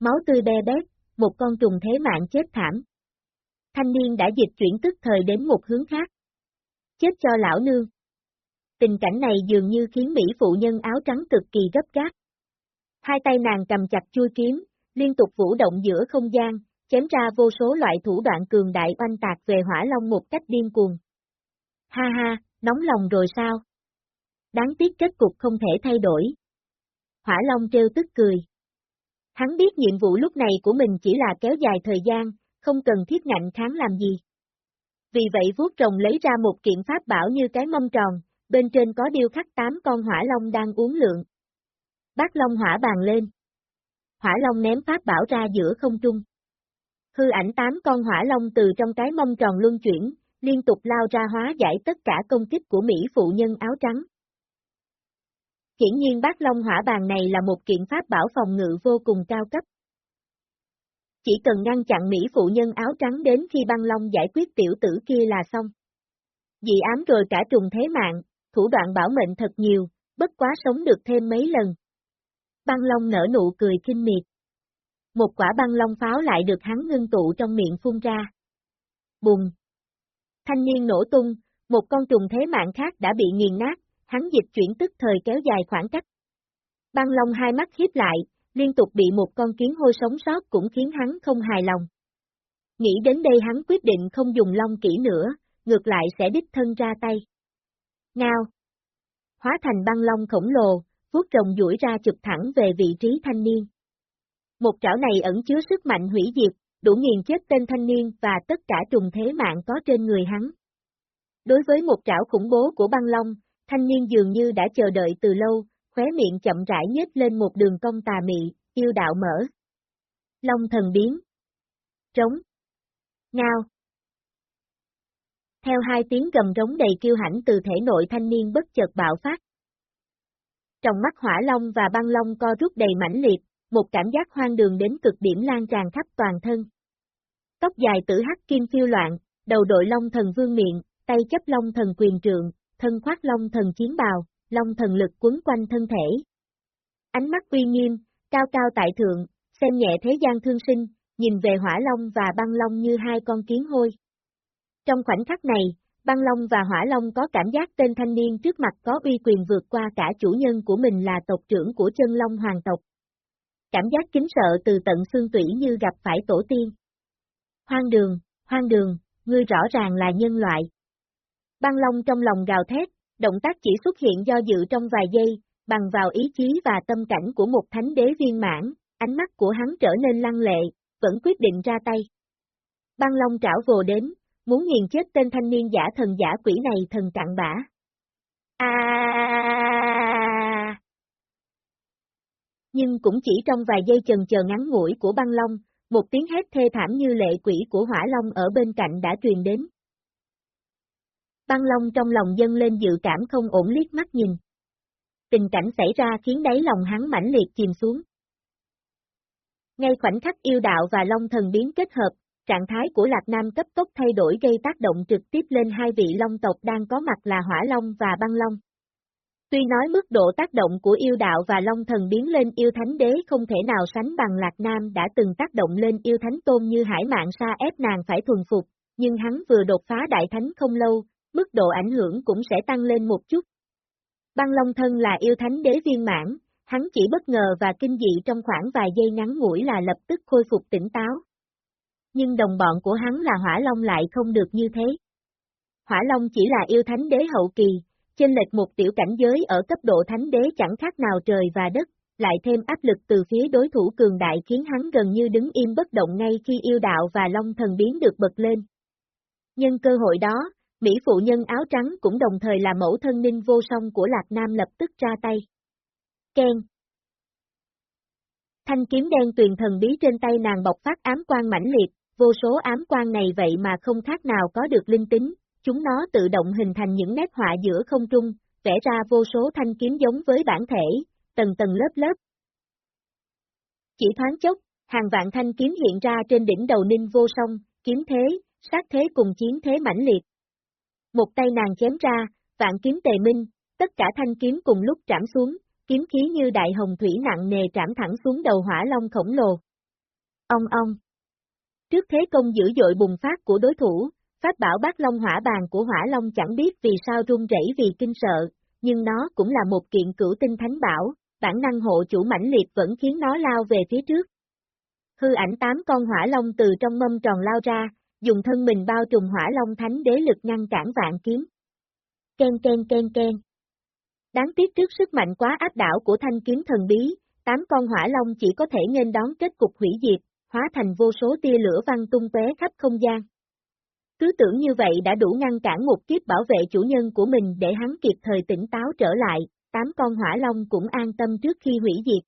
Máu tươi be bét, một con trùng thế mạng chết thảm. Thanh niên đã dịch chuyển tức thời đến một hướng khác. Chết cho lão nương. Tình cảnh này dường như khiến Mỹ phụ nhân áo trắng cực kỳ gấp gáp. Hai tay nàng cầm chặt chui kiếm, liên tục vũ động giữa không gian, chém ra vô số loại thủ đoạn cường đại oanh tạc về hỏa long một cách điên cuồng. Ha ha, nóng lòng rồi sao? Đáng tiếc kết cục không thể thay đổi. Hỏa long trêu tức cười. Hắn biết nhiệm vụ lúc này của mình chỉ là kéo dài thời gian, không cần thiết ngạnh kháng làm gì. Vì vậy vuốt rồng lấy ra một kiện pháp bảo như cái mâm tròn, bên trên có điêu khắc tám con hỏa long đang uống lượng. Bác long hỏa bàn lên. Hỏa long ném pháp bảo ra giữa không trung. Hư ảnh tám con hỏa long từ trong cái mâm tròn luân chuyển, liên tục lao ra hóa giải tất cả công kích của Mỹ phụ nhân áo trắng. Hiển nhiên bác Long hỏa bàn này là một kiện pháp bảo phòng ngự vô cùng cao cấp. Chỉ cần ngăn chặn Mỹ phụ nhân áo trắng đến khi băng Long giải quyết tiểu tử kia là xong. Dị ám rồi cả trùng thế mạng, thủ đoạn bảo mệnh thật nhiều, bất quá sống được thêm mấy lần. Băng Long nở nụ cười kinh miệt. Một quả băng long pháo lại được hắn ngưng tụ trong miệng phun ra. Bùng! Thanh niên nổ tung, một con trùng thế mạng khác đã bị nghiền nát, hắn dịch chuyển tức thời kéo dài khoảng cách. Băng long hai mắt hiếp lại, liên tục bị một con kiến hôi sống sót cũng khiến hắn không hài lòng. Nghĩ đến đây hắn quyết định không dùng long kỹ nữa, ngược lại sẽ đích thân ra tay. Ngao! Hóa thành băng long khổng lồ, vuốt rồng duỗi ra chụp thẳng về vị trí thanh niên. Một trảo này ẩn chứa sức mạnh hủy diệt, đủ nghiền chết tên thanh niên và tất cả trùng thế mạng có trên người hắn. Đối với một trảo khủng bố của băng long, thanh niên dường như đã chờ đợi từ lâu, khóe miệng chậm rãi nhếch lên một đường cong tà mị, yêu đạo mở. Long thần biến. Trống. Ngao. Theo hai tiếng gầm rống đầy kiêu hãnh từ thể nội thanh niên bất chợt bạo phát. Trong mắt hỏa long và băng long co rút đầy mãnh liệt, một cảm giác hoang đường đến cực điểm lan tràn khắp toàn thân. Tóc dài tử hắc kim phiêu loạn, đầu đội long thần vương miệng, tay chấp long thần quyền trượng, thân khoác long thần chiến bào, long thần lực quấn quanh thân thể. Ánh mắt uy nghiêm, cao cao tại thượng, xem nhẹ thế gian thương sinh, nhìn về hỏa long và băng long như hai con kiến hôi. Trong khoảnh khắc này, băng long và hỏa long có cảm giác tên thanh niên trước mặt có uy quyền vượt qua cả chủ nhân của mình là tộc trưởng của chân long hoàng tộc. Cảm giác kính sợ từ tận xương tủy như gặp phải tổ tiên. Hoang đường, hoang đường, ngươi rõ ràng là nhân loại. Băng Long trong lòng gào thét, động tác chỉ xuất hiện do dự trong vài giây, bằng vào ý chí và tâm cảnh của một thánh đế viên mãn, ánh mắt của hắn trở nên lăng lệ, vẫn quyết định ra tay. Băng Long trảo vồ đến, muốn nghiền chết tên thanh niên giả thần giả quỷ này thần cạn bã. À! Nhưng cũng chỉ trong vài giây chần chờ ngắn ngủi của băng long, một tiếng hét thê thảm như lệ quỷ của hỏa long ở bên cạnh đã truyền đến. Băng long trong lòng dâng lên dự cảm không ổn liếc mắt nhìn. Tình cảnh xảy ra khiến đáy lòng hắn mãnh liệt chìm xuống. Ngay khoảnh khắc yêu đạo và long thần biến kết hợp, trạng thái của Lạc Nam cấp tốc thay đổi gây tác động trực tiếp lên hai vị long tộc đang có mặt là Hỏa Long và Băng Long. Tuy nói mức độ tác động của yêu đạo và long thần biến lên yêu thánh đế không thể nào sánh bằng Lạc Nam đã từng tác động lên yêu thánh tôn như hải mạng sa ép nàng phải thuần phục, nhưng hắn vừa đột phá đại thánh không lâu, mức độ ảnh hưởng cũng sẽ tăng lên một chút. Băng Long thân là yêu thánh đế viên mãn, hắn chỉ bất ngờ và kinh dị trong khoảng vài giây ngắn ngủi là lập tức khôi phục tỉnh táo. Nhưng đồng bọn của hắn là Hỏa Long lại không được như thế. Hỏa Long chỉ là yêu thánh đế hậu kỳ, chênh lệch một tiểu cảnh giới ở cấp độ thánh đế chẳng khác nào trời và đất, lại thêm áp lực từ phía đối thủ cường đại khiến hắn gần như đứng im bất động ngay khi yêu đạo và long thần biến được bật lên. Nhân cơ hội đó, Mỹ phụ nhân áo trắng cũng đồng thời là mẫu thân ninh vô song của Lạc Nam lập tức ra tay. Ken Thanh kiếm đen tuyền thần bí trên tay nàng bộc phát ám quan mãnh liệt, vô số ám quan này vậy mà không khác nào có được linh tính, chúng nó tự động hình thành những nét họa giữa không trung, vẽ ra vô số thanh kiếm giống với bản thể, tầng tầng lớp lớp. Chỉ thoáng chốc, hàng vạn thanh kiếm hiện ra trên đỉnh đầu ninh vô song, kiếm thế, sát thế cùng chiến thế mãnh liệt. Một tay nàng chém ra, vạn kiếm tề minh, tất cả thanh kiếm cùng lúc trảm xuống, kiếm khí như đại hồng thủy nặng nề trảm thẳng xuống đầu hỏa long khổng lồ. Ông ông. Trước thế công dữ dội bùng phát của đối thủ, pháp bảo bát long hỏa bàn của hỏa long chẳng biết vì sao run rẩy vì kinh sợ, nhưng nó cũng là một kiện cửu tinh thánh bảo, bản năng hộ chủ mãnh liệt vẫn khiến nó lao về phía trước. Hư ảnh tám con hỏa long từ trong mâm tròn lao ra, dùng thân mình bao trùm hỏa long thánh đế lực ngăn cản vạn kiếm. Ken ken ken ken. Đáng tiếc trước sức mạnh quá áp đảo của thanh kiếm thần bí, tám con hỏa long chỉ có thể nghênh đón kết cục hủy diệt, hóa thành vô số tia lửa văng tung tóe khắp không gian. Cứ tưởng như vậy đã đủ ngăn cản một kiếp bảo vệ chủ nhân của mình để hắn kịp thời tỉnh táo trở lại, tám con hỏa long cũng an tâm trước khi hủy diệt.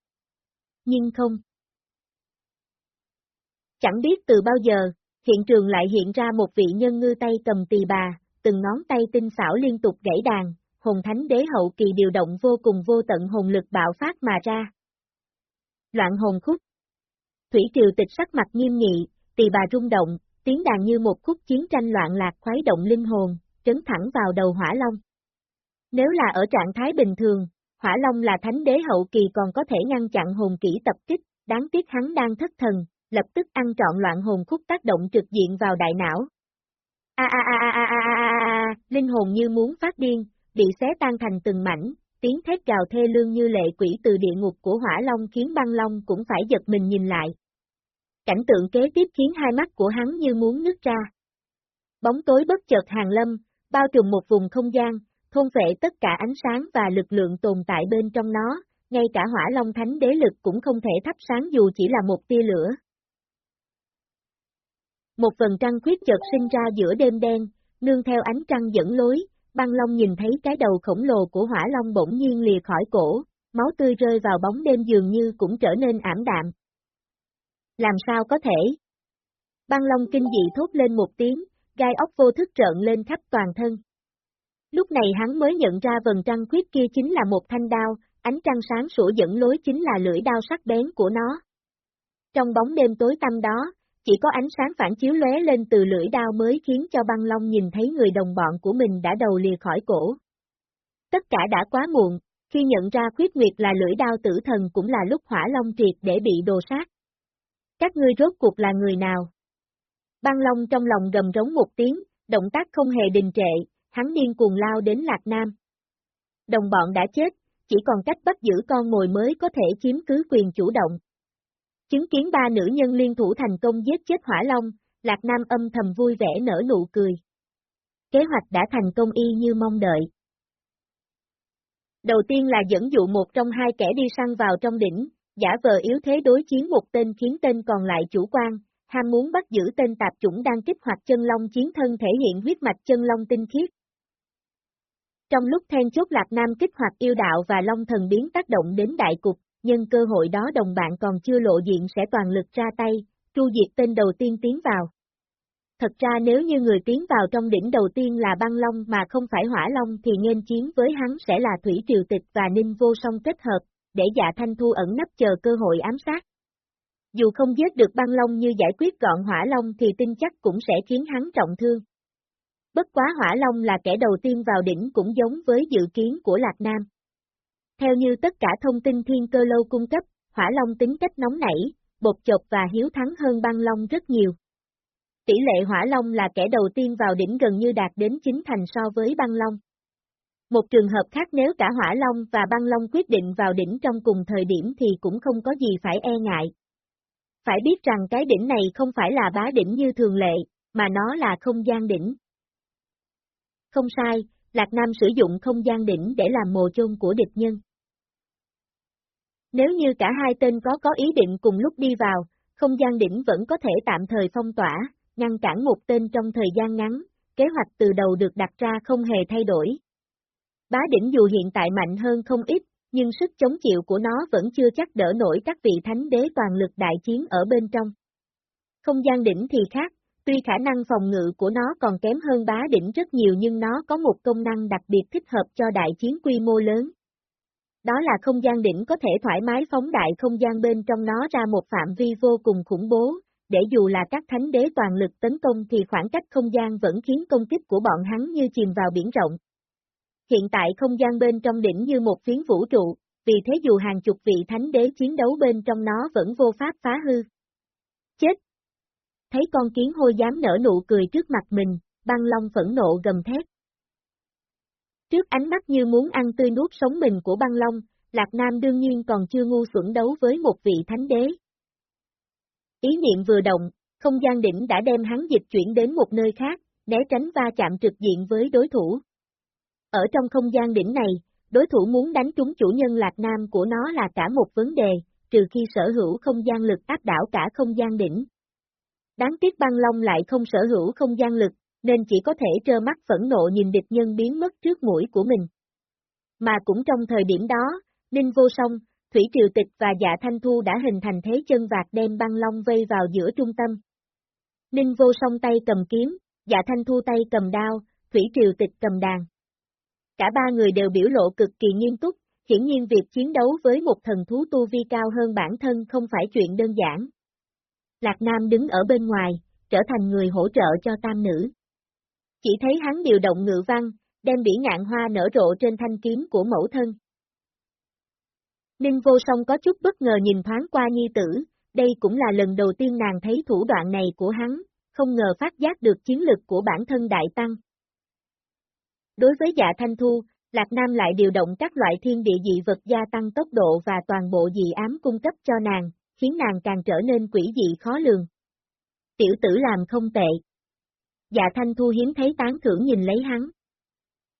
Nhưng không. Chẳng biết từ bao giờ, hiện trường lại hiện ra một vị nhân ngư tay cầm tỳ bà, từng ngón tay tinh xảo liên tục gãy đàn, hồn thánh đế hậu kỳ điều động vô cùng vô tận hồn lực bạo phát mà ra. Loạn hồn khúc Thủy triều tịch sắc mặt nghiêm nghị, tỳ bà rung động, tiếng đàn như một khúc chiến tranh loạn lạc khoái động linh hồn, trấn thẳng vào đầu hỏa long. Nếu là ở trạng thái bình thường, hỏa long là thánh đế hậu kỳ còn có thể ngăn chặn hồn kỹ tập kích, đáng tiếc hắn đang thất thần, lập tức ăn trọn loạn hồn khúc tác động trực diện vào đại não. A a a a a a a linh hồn như muốn phát điên, bị xé tan thành từng mảnh, tiếng thét gào thê lương như lệ quỷ từ địa ngục của hỏa long khiến băng long cũng phải giật mình nhìn lại. Cảnh tượng kế tiếp khiến hai mắt của hắn như muốn nứt ra. Bóng tối bất chợt hàng lâm, bao trùm một vùng không gian, thôn vệ tất cả ánh sáng và lực lượng tồn tại bên trong nó, ngay cả hỏa long thánh đế lực cũng không thể thắp sáng dù chỉ là một tia lửa. Một phần trăng khuyết chợt sinh ra giữa đêm đen, nương theo ánh trăng dẫn lối, băng long nhìn thấy cái đầu khổng lồ của hỏa long bỗng nhiên lìa khỏi cổ, máu tươi rơi vào bóng đêm dường như cũng trở nên ảm đạm. Làm sao có thể? Băng long kinh dị thốt lên một tiếng, gai ốc vô thức trợn lên khắp toàn thân. Lúc này hắn mới nhận ra vần trăng khuyết kia chính là một thanh đao, ánh trăng sáng sủa dẫn lối chính là lưỡi đao sắc bén của nó. Trong bóng đêm tối tăm đó, chỉ có ánh sáng phản chiếu lóe lên từ lưỡi đao mới khiến cho băng long nhìn thấy người đồng bọn của mình đã đầu lìa khỏi cổ. Tất cả đã quá muộn, khi nhận ra khuyết nguyệt là lưỡi đao tử thần cũng là lúc hỏa long triệt để bị đồ sát. Các ngươi rốt cuộc là người nào? Băng long trong lòng gầm rống một tiếng, động tác không hề đình trệ, hắn điên cuồng lao đến Lạc Nam. Đồng bọn đã chết, chỉ còn cách bắt giữ con mồi mới có thể chiếm cứ quyền chủ động. Chứng kiến ba nữ nhân liên thủ thành công giết chết hỏa long, Lạc Nam âm thầm vui vẻ nở nụ cười. Kế hoạch đã thành công y như mong đợi. Đầu tiên là dẫn dụ một trong hai kẻ đi săn vào trong đỉnh, giả vờ yếu thế đối chiến một tên khiến tên còn lại chủ quan, ham muốn bắt giữ tên tạp chủng đang kích hoạt chân long chiến thân thể hiện huyết mạch chân long tinh khiết. Trong lúc then chốt Lạc Nam kích hoạt yêu đạo và long thần biến tác động đến đại cục, nhân cơ hội đó đồng bạn còn chưa lộ diện sẽ toàn lực ra tay, tru diệt tên đầu tiên tiến vào. Thật ra nếu như người tiến vào trong đỉnh đầu tiên là băng long mà không phải hỏa long thì nghênh chiến với hắn sẽ là thủy triều tịch và ninh vô song kết hợp, để dạ thanh thu ẩn nấp chờ cơ hội ám sát. Dù không giết được băng long như giải quyết gọn hỏa long thì tin chắc cũng sẽ khiến hắn trọng thương. Bất quá hỏa long là kẻ đầu tiên vào đỉnh cũng giống với dự kiến của Lạc Nam. Theo như tất cả thông tin thiên cơ lâu cung cấp, hỏa long tính cách nóng nảy, bột chột và hiếu thắng hơn băng long rất nhiều. Tỷ lệ hỏa long là kẻ đầu tiên vào đỉnh gần như đạt đến chính thành so với băng long. Một trường hợp khác nếu cả hỏa long và băng long quyết định vào đỉnh trong cùng thời điểm thì cũng không có gì phải e ngại. Phải biết rằng cái đỉnh này không phải là bá đỉnh như thường lệ, mà nó là không gian đỉnh. Không sai, Lạc Nam sử dụng không gian đỉnh để làm mồ chôn của địch nhân. Nếu như cả hai tên có có ý định cùng lúc đi vào, không gian đỉnh vẫn có thể tạm thời phong tỏa, ngăn cản một tên trong thời gian ngắn, kế hoạch từ đầu được đặt ra không hề thay đổi. Bá đỉnh dù hiện tại mạnh hơn không ít, nhưng sức chống chịu của nó vẫn chưa chắc đỡ nổi các vị thánh đế toàn lực đại chiến ở bên trong. Không gian đỉnh thì khác, tuy khả năng phòng ngự của nó còn kém hơn bá đỉnh rất nhiều nhưng nó có một công năng đặc biệt thích hợp cho đại chiến quy mô lớn. Đó là không gian đỉnh có thể thoải mái phóng đại không gian bên trong nó ra một phạm vi vô cùng khủng bố, để dù là các thánh đế toàn lực tấn công thì khoảng cách không gian vẫn khiến công kích của bọn hắn như chìm vào biển rộng. Hiện tại không gian bên trong đỉnh như một phiến vũ trụ, vì thế dù hàng chục vị thánh đế chiến đấu bên trong nó vẫn vô pháp phá hư. Chết! Thấy con kiến hôi dám nở nụ cười trước mặt mình, băng long phẫn nộ gầm thét. Trước ánh mắt như muốn ăn tươi nuốt sống mình của băng long, Lạc Nam đương nhiên còn chưa ngu xuẩn đấu với một vị thánh đế. Ý niệm vừa động, không gian đỉnh đã đem hắn dịch chuyển đến một nơi khác, né tránh va chạm trực diện với đối thủ. Ở trong không gian đỉnh này, đối thủ muốn đánh trúng chủ nhân Lạc Nam của nó là cả một vấn đề, trừ khi sở hữu không gian lực áp đảo cả không gian đỉnh. Đáng tiếc băng long lại không sở hữu không gian lực, nên chỉ có thể trơ mắt phẫn nộ nhìn địch nhân biến mất trước mũi của mình. Mà cũng trong thời điểm đó, Ninh Vô Song, Thủy Triều Tịch và Dạ Thanh Thu đã hình thành thế chân vạt đem băng long vây vào giữa trung tâm. Ninh Vô Song tay cầm kiếm, Dạ Thanh Thu tay cầm đao, Thủy Triều Tịch cầm đàn. Cả ba người đều biểu lộ cực kỳ nghiêm túc, hiển nhiên việc chiến đấu với một thần thú tu vi cao hơn bản thân không phải chuyện đơn giản. Lạc Nam đứng ở bên ngoài, trở thành người hỗ trợ cho tam nữ. Chỉ thấy hắn điều động ngự văn, đem bỉ ngạn hoa nở rộ trên thanh kiếm của mẫu thân. Ninh vô song có chút bất ngờ nhìn thoáng qua nhi tử, đây cũng là lần đầu tiên nàng thấy thủ đoạn này của hắn, không ngờ phát giác được chiến lực của bản thân đại tăng. Đối với dạ thanh thu, Lạc Nam lại điều động các loại thiên địa dị vật gia tăng tốc độ và toàn bộ dị ám cung cấp cho nàng, khiến nàng càng trở nên quỷ dị khó lường. Tiểu tử làm không tệ. Dạ Thanh Thu hiếm thấy tán thưởng nhìn lấy hắn.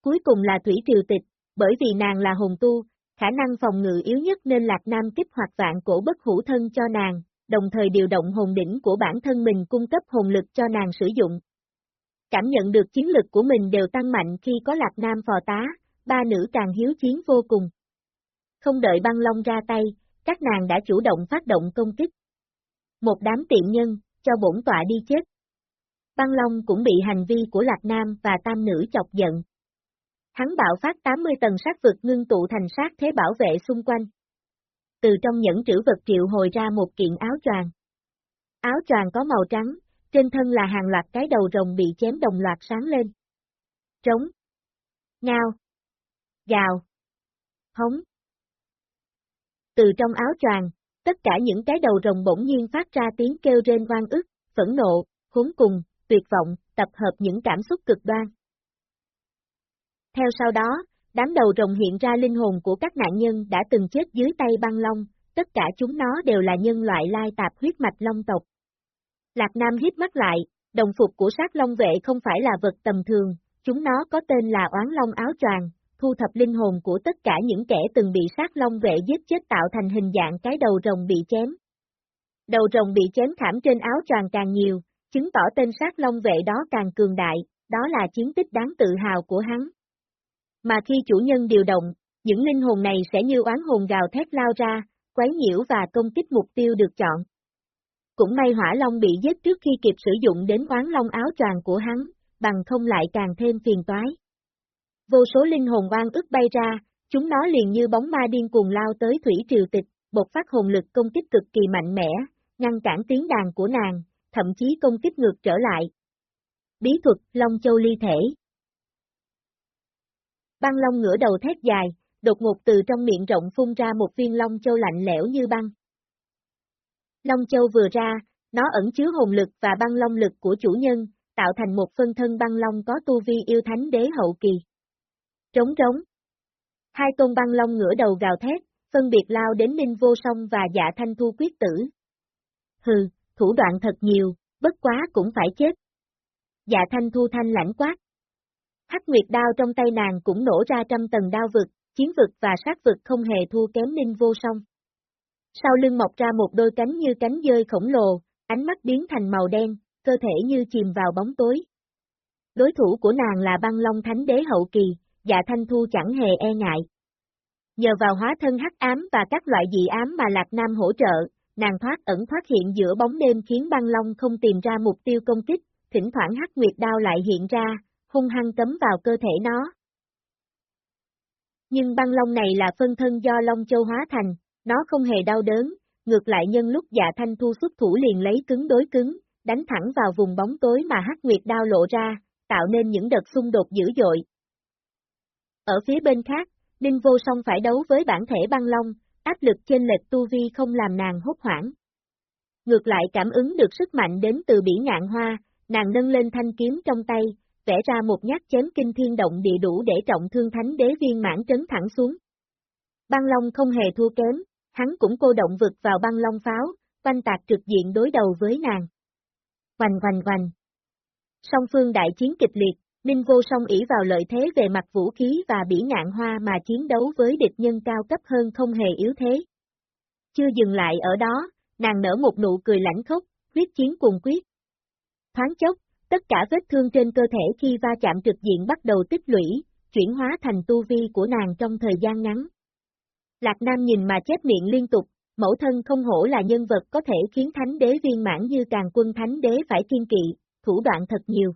Cuối cùng là Thủy Triều Tịch, bởi vì nàng là hồn tu, khả năng phòng ngự yếu nhất nên Lạc Nam kích hoạt vạn cổ bất hủ thân cho nàng, đồng thời điều động hồn đỉnh của bản thân mình cung cấp hồn lực cho nàng sử dụng. Cảm nhận được chiến lực của mình đều tăng mạnh khi có Lạc Nam phò tá, ba nữ càng hiếu chiến vô cùng. Không đợi băng long ra tay, các nàng đã chủ động phát động công kích. Một đám tiện nhân, cho bổn tọa đi chết. Băng Long cũng bị hành vi của Lạc Nam và Tam Nữ chọc giận. Hắn bạo phát 80 tầng sát vực ngưng tụ thành sát thế bảo vệ xung quanh. Từ trong những trữ vật triệu hồi ra một kiện áo choàng. Áo choàng có màu trắng, trên thân là hàng loạt cái đầu rồng bị chém đồng loạt sáng lên. Trống. Ngao. Gào. Hống. Từ trong áo choàng, tất cả những cái đầu rồng bỗng nhiên phát ra tiếng kêu rên oan ức, phẫn nộ, khốn cùng, tuyệt vọng, tập hợp những cảm xúc cực đoan. Theo sau đó, đám đầu rồng hiện ra linh hồn của các nạn nhân đã từng chết dưới tay băng long, tất cả chúng nó đều là nhân loại lai tạp huyết mạch long tộc. Lạc Nam hít mắt lại, đồng phục của sát long vệ không phải là vật tầm thường, chúng nó có tên là oán long áo choàng, thu thập linh hồn của tất cả những kẻ từng bị sát long vệ giết chết tạo thành hình dạng cái đầu rồng bị chém. Đầu rồng bị chém thảm trên áo choàng càng nhiều, chứng tỏ tên sát long vệ đó càng cường đại, đó là chiến tích đáng tự hào của hắn. Mà khi chủ nhân điều động, những linh hồn này sẽ như oán hồn gào thét lao ra, quấy nhiễu và công kích mục tiêu được chọn. Cũng may hỏa long bị giết trước khi kịp sử dụng đến oán long áo choàng của hắn, bằng không lại càng thêm phiền toái. Vô số linh hồn oan ức bay ra, chúng nó liền như bóng ma điên cuồng lao tới thủy triều tịch, bộc phát hồn lực công kích cực kỳ mạnh mẽ, ngăn cản tiếng đàn của nàng, thậm chí công kích ngược trở lại. Bí thuật Long Châu ly thể Băng Long ngửa đầu thét dài, đột ngột từ trong miệng rộng phun ra một viên Long Châu lạnh lẽo như băng. Long Châu vừa ra, nó ẩn chứa hồn lực và băng long lực của chủ nhân, tạo thành một phân thân băng long có tu vi yêu thánh đế hậu kỳ. Trống trống. Hai tôn băng long ngửa đầu gào thét, phân biệt lao đến Ninh Vô Song và Dạ Thanh Thu quyết tử. Hừ, thủ đoạn thật nhiều, bất quá cũng phải chết. Dạ Thanh Thu thanh lãnh quát. Hắc Nguyệt đao trong tay nàng cũng nổ ra trăm tầng đao vực, chiến vực và sát vực không hề thua kém Ninh Vô Song. Sau lưng mọc ra một đôi cánh như cánh dơi khổng lồ, ánh mắt biến thành màu đen, cơ thể như chìm vào bóng tối. Đối thủ của nàng là băng long thánh đế hậu kỳ, dạ thanh thu chẳng hề e ngại. Nhờ vào hóa thân hắc ám và các loại dị ám mà Lạc Nam hỗ trợ, nàng thoát ẩn thoát hiện giữa bóng đêm khiến băng long không tìm ra mục tiêu công kích, thỉnh thoảng hắc nguyệt đao lại hiện ra, hung hăng cấm vào cơ thể nó. Nhưng băng long này là phân thân do Long Châu hóa thành, nó không hề đau đớn, ngược lại nhân lúc dạ thanh thu xuất thủ liền lấy cứng đối cứng, đánh thẳng vào vùng bóng tối mà hắc nguyệt đao lộ ra, tạo nên những đợt xung đột dữ dội. Ở phía bên khác, Ninh Vô Song phải đấu với bản thể băng long, áp lực trên lệch tu vi không làm nàng hốt hoảng. Ngược lại cảm ứng được sức mạnh đến từ bỉ ngạn hoa, nàng nâng lên thanh kiếm trong tay, vẽ ra một nhát chém kinh thiên động địa đủ để trọng thương thánh đế viên mãn trấn thẳng xuống. Băng Long không hề thua kém, hắn cũng cô động vực vào băng Long pháo, quanh tạc trực diện đối đầu với nàng. Hoành hoành hoành. Song phương đại chiến kịch liệt, Ninh Vô Song ỷ vào lợi thế về mặt vũ khí và bỉ ngạn hoa mà chiến đấu với địch nhân cao cấp hơn không hề yếu thế. Chưa dừng lại ở đó, nàng nở một nụ cười lãnh khốc, quyết chiến cùng quyết. Thoáng chốc, tất cả vết thương trên cơ thể khi va chạm trực diện bắt đầu tích lũy, chuyển hóa thành tu vi của nàng trong thời gian ngắn. Lạc Nam nhìn mà chép miệng liên tục, mẫu thân không hổ là nhân vật có thể khiến thánh đế viên mãn như càng quân thánh đế phải kiên kỵ, thủ đoạn thật nhiều.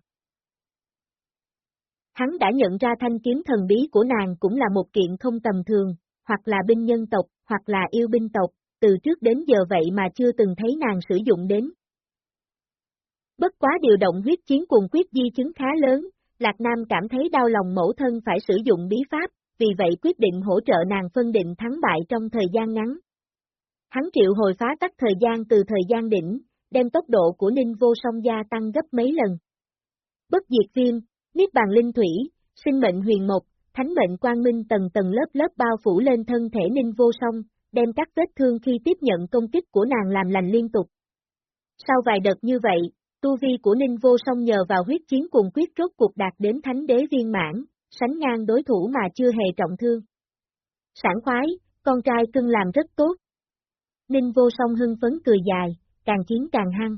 Hắn đã nhận ra thanh kiếm thần bí của nàng cũng là một kiện không tầm thường, hoặc là binh nhân tộc, hoặc là yêu binh tộc, từ trước đến giờ vậy mà chưa từng thấy nàng sử dụng đến. Bất quá điều động huyết chiến cuồng quyết di chứng khá lớn, Lạc Nam cảm thấy đau lòng mẫu thân phải sử dụng bí pháp, vì vậy quyết định hỗ trợ nàng phân định thắng bại trong thời gian ngắn. Hắn triệu hồi phá tắt thời gian từ thời gian đỉnh, đem tốc độ của Ninh Vô Song gia tăng gấp mấy lần. Bất diệt viêm, Niết bàn linh thủy, sinh mệnh huyền mộc, thánh mệnh quang minh tầng tầng lớp lớp bao phủ lên thân thể Ninh Vô Song, đem các vết thương khi tiếp nhận công kích của nàng làm lành liên tục. Sau vài đợt như vậy, tu vi của Ninh Vô Song nhờ vào huyết chiến cùng quyết rốt cuộc đạt đến thánh đế viên mãn, sánh ngang đối thủ mà chưa hề trọng thương. Sảng khoái, con trai cưng làm rất tốt. Ninh Vô Song hưng phấn cười dài, càng chiến càng hăng.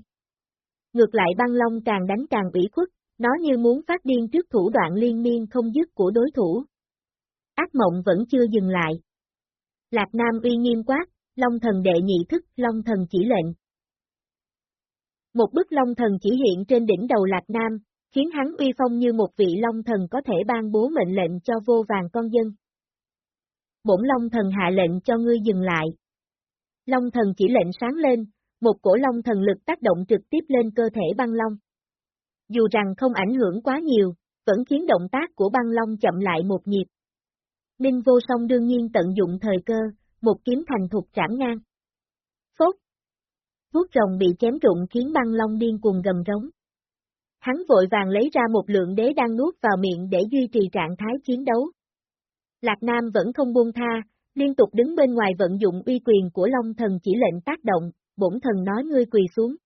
Ngược lại băng long càng đánh càng ủy khuất, nó như muốn phát điên trước thủ đoạn liên miên không dứt của đối thủ. Ác mộng vẫn chưa dừng lại. Lạc Nam uy nghiêm quát, Long thần đệ nhị thức, Long thần chỉ lệnh. Một bức Long thần chỉ hiện trên đỉnh đầu Lạc Nam, khiến hắn uy phong như một vị Long thần có thể ban bố mệnh lệnh cho vô vàng con dân. Bổn Long thần hạ lệnh cho ngươi dừng lại. Long thần chỉ lệnh sáng lên, một cổ Long thần lực tác động trực tiếp lên cơ thể băng Long. Dù rằng không ảnh hưởng quá nhiều, vẫn khiến động tác của băng Long chậm lại một nhịp. Ninh vô song đương nhiên tận dụng thời cơ, một kiếm thành thục trảm ngang. Phốt! Vuốt rồng bị chém rụng khiến băng Long điên cuồng gầm rống. Hắn vội vàng lấy ra một lượng đế đang nuốt vào miệng để duy trì trạng thái chiến đấu. Lạc Nam vẫn không buông tha, liên tục đứng bên ngoài vận dụng uy quyền của Long thần chỉ lệnh tác động, bổn thần nói ngươi quỳ xuống.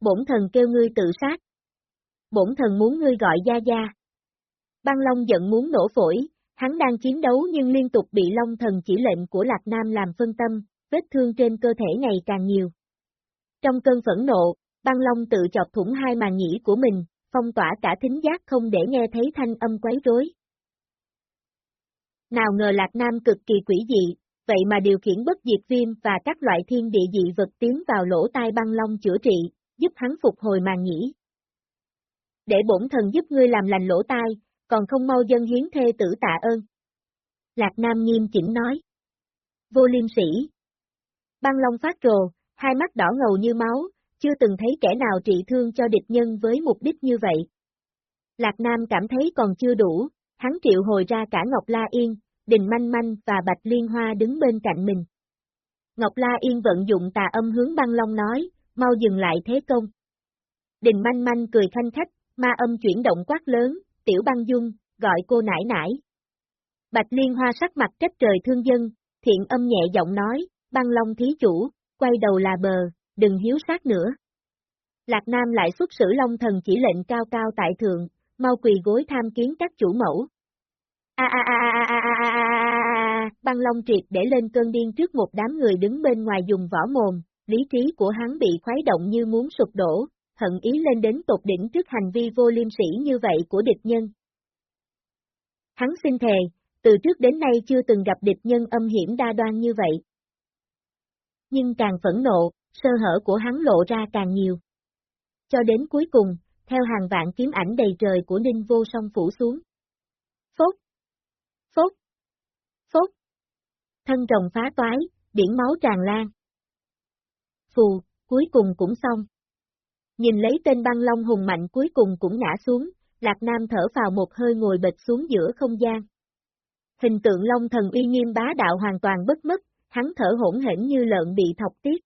Bổn thần kêu ngươi tự sát. Bổn thần muốn ngươi gọi gia gia. Băng Long giận muốn nổ phổi, hắn đang chiến đấu nhưng liên tục bị Long thần chỉ lệnh của Lạc Nam làm phân tâm, vết thương trên cơ thể ngày càng nhiều. Trong cơn phẫn nộ, băng Long tự chọc thủng hai màn nhĩ của mình, phong tỏa cả thính giác không để nghe thấy thanh âm quấy rối. Nào ngờ Lạc Nam cực kỳ quỷ dị, vậy mà điều khiển bất diệt viêm và các loại thiên địa dị vật tiến vào lỗ tai băng long chữa trị, giúp hắn phục hồi màn nhĩ. Để bổn thần giúp ngươi làm lành lỗ tai, còn không mau dân hiến thê tử tạ ơn. Lạc Nam nghiêm chỉnh nói. Vô liêm sĩ. Băng long phát rồ, hai mắt đỏ ngầu như máu, chưa từng thấy kẻ nào trị thương cho địch nhân với mục đích như vậy. Lạc Nam cảm thấy còn chưa đủ, hắn triệu hồi ra cả Ngọc La Yên, Đình Manh Manh và Bạch Liên Hoa đứng bên cạnh mình. Ngọc La Yên vận dụng tà âm hướng băng long nói, mau dừng lại thế công. Đình Manh Manh cười thanh khách, ma âm chuyển động quát lớn, tiểu băng dung, gọi cô nải nải. Bạch Liên Hoa sắc mặt trách trời thương dân, thiện âm nhẹ giọng nói, băng long thí chủ, quay đầu là bờ, đừng hiếu sát nữa. Lạc Nam lại xuất sử long thần chỉ lệnh cao cao tại thượng, mau quỳ gối tham kiến các chủ mẫu. A a a a a a a a băng long triệt để lên cơn điên trước một đám người đứng bên ngoài dùng võ mồm, lý trí của hắn bị khuấy động như muốn sụp đổ, hận ý lên đến tột đỉnh trước hành vi vô liêm sĩ như vậy của địch nhân. Hắn xin thề, từ trước đến nay chưa từng gặp địch nhân âm hiểm đa đoan như vậy. Nhưng càng phẫn nộ, sơ hở của hắn lộ ra càng nhiều. Cho đến cuối cùng, theo hàng vạn kiếm ảnh đầy trời của Ninh Vô Song phủ xuống. Phốt! Phốt! Phốt! Thân rồng phá toái, biển máu tràn lan. Phù, cuối cùng cũng xong. Nhìn lấy tên băng long hùng mạnh cuối cùng cũng ngã xuống, Lạc Nam thở vào một hơi ngồi bệt xuống giữa không gian. Hình tượng long thần uy nghiêm bá đạo hoàn toàn bất mất, hắn thở hỗn hển như lợn bị thọc tiết.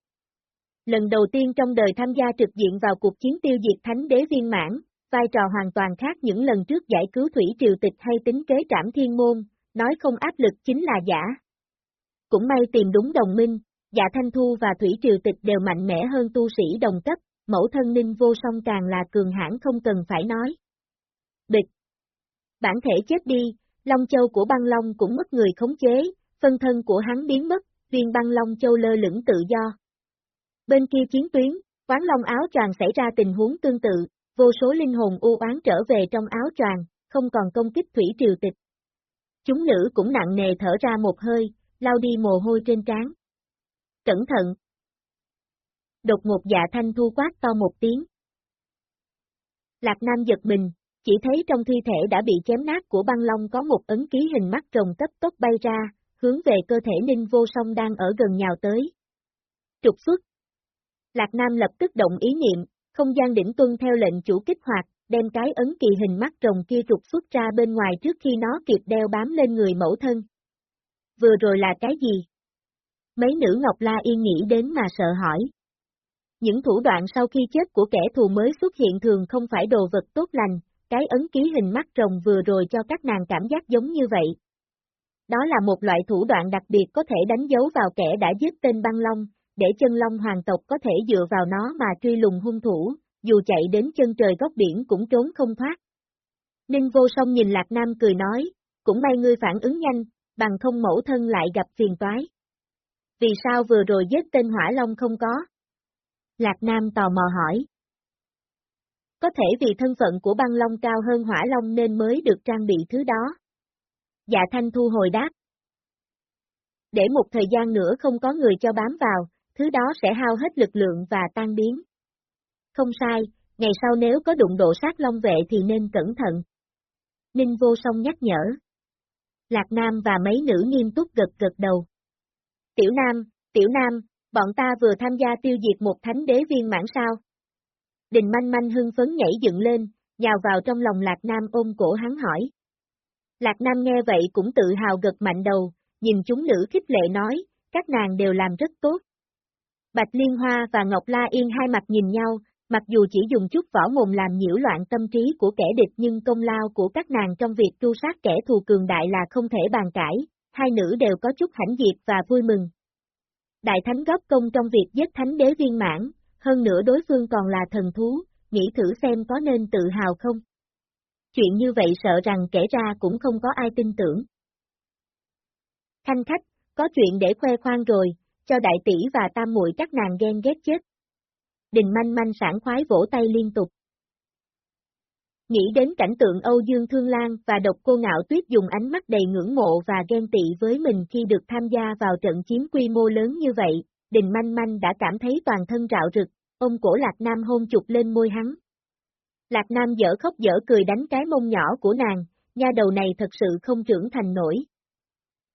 Lần đầu tiên trong đời tham gia trực diện vào cuộc chiến tiêu diệt thánh đế viên mãn, vai trò hoàn toàn khác những lần trước giải cứu thủy triều tịch hay tính kế trảm thiên môn, nói không áp lực chính là giả. Cũng may tìm đúng đồng minh, dạ thanh thu và thủy triều tịch đều mạnh mẽ hơn tu sĩ đồng cấp, mẫu thân ninh vô song càng là cường hãn không cần phải nói. Bịch Bản thể chết đi, Long Châu của băng Long cũng mất người khống chế, phân thân của hắn biến mất, viên băng Long Châu lơ lửng tự do. Bên kia chiến tuyến, quán Long áo tràng xảy ra tình huống tương tự, vô số linh hồn u oán trở về trong áo tràng, không còn công kích thủy triều tịch. Chúng nữ cũng nặng nề thở ra một hơi, lao đi mồ hôi trên trán. Cẩn thận! Đột ngột dạ thanh thu quát to một tiếng. Lạc Nam giật mình, chỉ thấy trong thi thể đã bị chém nát của băng long có một ấn ký hình mắt rồng cấp tốc bay ra, hướng về cơ thể ninh vô song đang ở gần nhào tới. Trục xuất. Lạc Nam lập tức động ý niệm, không gian đỉnh tuân theo lệnh chủ kích hoạt, đem cái ấn kỳ hình mắt rồng kia trục xuất ra bên ngoài trước khi nó kịp đeo bám lên người mẫu thân. Vừa rồi là cái gì? Mấy nữ Ngọc La Yên nghĩ đến mà sợ hỏi. Những thủ đoạn sau khi chết của kẻ thù mới xuất hiện thường không phải đồ vật tốt lành, cái ấn ký hình mắt rồng vừa rồi cho các nàng cảm giác giống như vậy. Đó là một loại thủ đoạn đặc biệt có thể đánh dấu vào kẻ đã giết tên băng long, để chân long hoàng tộc có thể dựa vào nó mà truy lùng hung thủ, dù chạy đến chân trời góc biển cũng trốn không thoát. Ninh vô song nhìn Lạc Nam cười nói, cũng may ngươi phản ứng nhanh, bằng không mẫu thân lại gặp phiền toái. Vì sao vừa rồi giết tên hỏa long không có? Lạc Nam tò mò hỏi. Có thể vì thân phận của băng long cao hơn hỏa long nên mới được trang bị thứ đó. Dạ thanh thu hồi đáp. Để một thời gian nữa không có người cho bám vào, thứ đó sẽ hao hết lực lượng và tan biến. Không sai, ngày sau nếu có đụng độ sát long vệ thì nên cẩn thận. Ninh vô song nhắc nhở. Lạc Nam và mấy nữ nghiêm túc gật gật đầu. Tiểu Nam, Tiểu Nam, bọn ta vừa tham gia tiêu diệt một thánh đế viên mãn sao? Đình manh manh hưng phấn nhảy dựng lên, nhào vào trong lòng Lạc Nam ôm cổ hắn hỏi. Lạc Nam nghe vậy cũng tự hào gật mạnh đầu, nhìn chúng nữ khích lệ nói, các nàng đều làm rất tốt. Bạch Liên Hoa và Ngọc La Yên hai mặt nhìn nhau, mặc dù chỉ dùng chút võ mồm làm nhiễu loạn tâm trí của kẻ địch nhưng công lao của các nàng trong việc tru sát kẻ thù cường đại là không thể bàn cãi, hai nữ đều có chút hãnh diệt và vui mừng. Đại Thánh góp công trong việc giết Thánh đế viên mãn, hơn nữa đối phương còn là thần thú, nghĩ thử xem có nên tự hào không? Chuyện như vậy sợ rằng kể ra cũng không có ai tin tưởng. Thanh khách, có chuyện để khoe khoang rồi, cho đại tỷ và tam muội các nàng ghen ghét chết. Đình manh manh sảng khoái vỗ tay liên tục. Nghĩ đến cảnh tượng Âu Dương Thương Lan và độc cô ngạo tuyết dùng ánh mắt đầy ngưỡng mộ và ghen tị với mình khi được tham gia vào trận chiến quy mô lớn như vậy, Đình Manh Manh đã cảm thấy toàn thân rạo rực, ông cổ Lạc Nam hôn chụp lên môi hắn. Lạc Nam dở khóc dở cười đánh cái mông nhỏ của nàng, nha đầu này thật sự không trưởng thành nổi.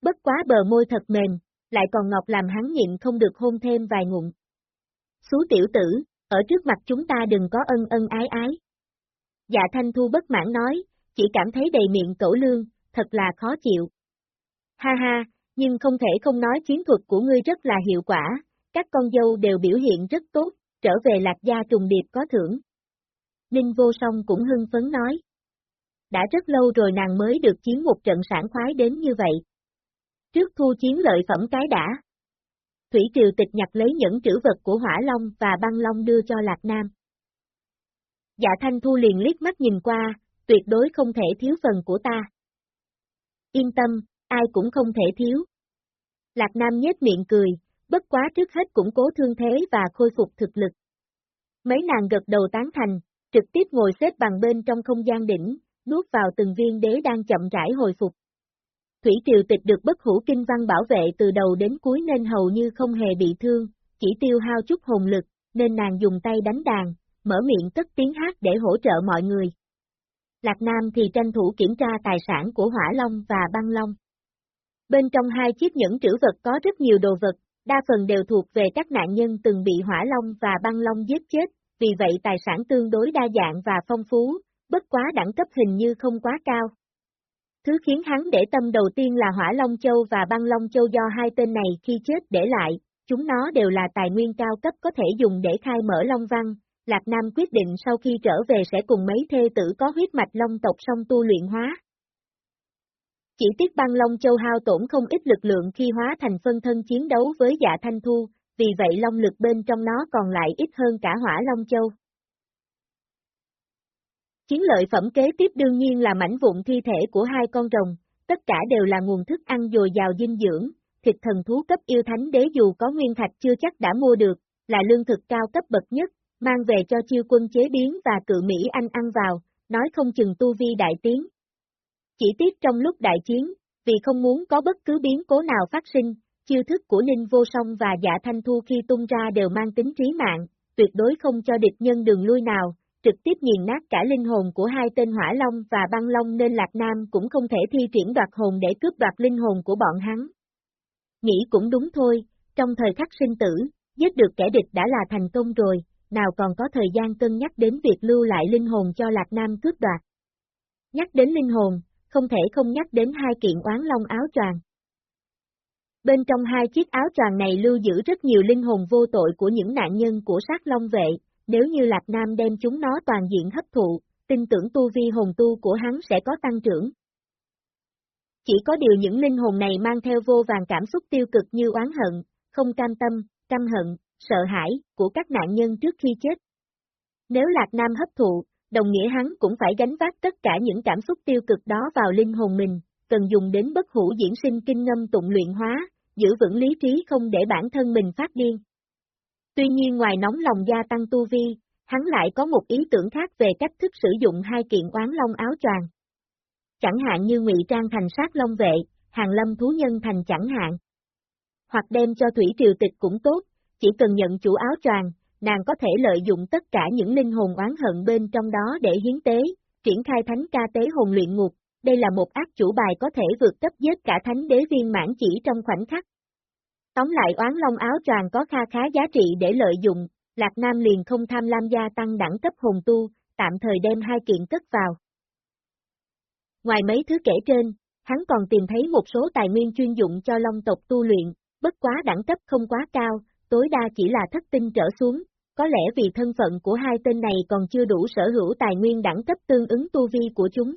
Bất quá bờ môi thật mềm, lại còn ngọc làm hắn nhịn không được hôn thêm vài ngụm. Xú tiểu tử, ở trước mặt chúng ta đừng có ân ân ái ái. Dạ Thanh Thu bất mãn nói, chỉ cảm thấy đầy miệng cẩu lương, thật là khó chịu. Ha ha, nhưng không thể không nói chiến thuật của ngươi rất là hiệu quả, các con dâu đều biểu hiện rất tốt, trở về lạc gia trùng điệp có thưởng. Ninh vô song cũng hưng phấn nói. Đã rất lâu rồi nàng mới được chiến một trận sản khoái đến như vậy. Trước thu chiến lợi phẩm cái đã. Thủy Triều tịch nhặt lấy những trữ vật của Hỏa Long và Băng Long đưa cho Lạc Nam. Dạ Thanh Thu liền liếc mắt nhìn qua, tuyệt đối không thể thiếu phần của ta. Yên tâm, ai cũng không thể thiếu. Lạc Nam nhếch miệng cười, bất quá trước hết củng cố thương thế và khôi phục thực lực. Mấy nàng gật đầu tán thành, trực tiếp ngồi xếp bằng bên trong không gian đỉnh, nuốt vào từng viên đế đang chậm rãi hồi phục. Thủy Triều Tịch được bất hủ kinh văn bảo vệ từ đầu đến cuối nên hầu như không hề bị thương, chỉ tiêu hao chút hồn lực, nên nàng dùng tay đánh đàn, mở miệng cất tiếng hát để hỗ trợ mọi người. Lạc Nam thì tranh thủ kiểm tra tài sản của Hỏa Long và Băng Long. Bên trong hai chiếc nhẫn trữ vật có rất nhiều đồ vật, đa phần đều thuộc về các nạn nhân từng bị Hỏa Long và Băng Long giết chết, vì vậy tài sản tương đối đa dạng và phong phú, bất quá đẳng cấp hình như không quá cao. Thứ khiến hắn để tâm đầu tiên là Hỏa Long Châu và Băng Long Châu do hai tên này khi chết để lại, chúng nó đều là tài nguyên cao cấp có thể dùng để khai mở Long Văn, Lạc Nam quyết định sau khi trở về sẽ cùng mấy thê tử có huyết mạch long tộc song tu luyện hóa. Chỉ tiếc băng long châu hao tổn không ít lực lượng khi hóa thành phân thân chiến đấu với dạ thanh thu, vì vậy long lực bên trong nó còn lại ít hơn cả hỏa long châu. Chiến lợi phẩm kế tiếp đương nhiên là mảnh vụn thi thể của hai con rồng, tất cả đều là nguồn thức ăn dồi dào dinh dưỡng, thịt thần thú cấp yêu thánh đế dù có nguyên thạch chưa chắc đã mua được, là lương thực cao cấp bậc nhất, mang về cho chiêu quân chế biến và cự Mỹ Anh ăn vào, nói không chừng tu vi đại tiến. Chỉ tiếc trong lúc đại chiến, vì không muốn có bất cứ biến cố nào phát sinh, chiêu thức của Ninh Vô Song và Dạ Thanh Thu khi tung ra đều mang tính trí mạng, tuyệt đối không cho địch nhân đường lui nào, trực tiếp nghiền nát cả linh hồn của hai tên Hỏa Long và Băng Long nên Lạc Nam cũng không thể thi triển đoạt hồn để cướp đoạt linh hồn của bọn hắn. Nghĩ cũng đúng thôi, trong thời khắc sinh tử, giết được kẻ địch đã là thành công rồi, nào còn có thời gian cân nhắc đến việc lưu lại linh hồn cho Lạc Nam cướp đoạt. Nhắc đến linh hồn, không thể không nhắc đến hai kiện oán long áo choàng. Bên trong hai chiếc áo choàng này lưu giữ rất nhiều linh hồn vô tội của những nạn nhân của sát long vệ, nếu như Lạc Nam đem chúng nó toàn diện hấp thụ, tin tưởng tu vi hồn tu của hắn sẽ có tăng trưởng. Chỉ có điều những linh hồn này mang theo vô vàng cảm xúc tiêu cực như oán hận, không cam tâm, căm hận, sợ hãi, của các nạn nhân trước khi chết. Nếu Lạc Nam hấp thụ, đồng nghĩa hắn cũng phải gánh vác tất cả những cảm xúc tiêu cực đó vào linh hồn mình, cần dùng đến bất hủ diễn sinh kinh ngâm tụng luyện hóa, giữ vững lý trí không để bản thân mình phát điên. Tuy nhiên ngoài nóng lòng gia tăng tu vi, hắn lại có một ý tưởng khác về cách thức sử dụng hai kiện oán long áo choàng. Chẳng hạn như ngụy trang thành sát long vệ, hàng lâm thú nhân thành chẳng hạn. Hoặc đem cho thủy triều tịch cũng tốt, chỉ cần nhận chủ áo choàng, nàng có thể lợi dụng tất cả những linh hồn oán hận bên trong đó để hiến tế, triển khai thánh ca tế hồn luyện ngục, đây là một ác chủ bài có thể vượt cấp giết cả thánh đế viên mãn chỉ trong khoảnh khắc. Tóm lại oán long áo choàng có kha khá giá trị để lợi dụng, Lạc Nam liền không tham lam gia tăng đẳng cấp hồn tu, tạm thời đem hai kiện cất vào. Ngoài mấy thứ kể trên, hắn còn tìm thấy một số tài nguyên chuyên dụng cho long tộc tu luyện, bất quá đẳng cấp không quá cao, tối đa chỉ là thất tinh trở xuống, có lẽ vì thân phận của hai tên này còn chưa đủ sở hữu tài nguyên đẳng cấp tương ứng tu vi của chúng.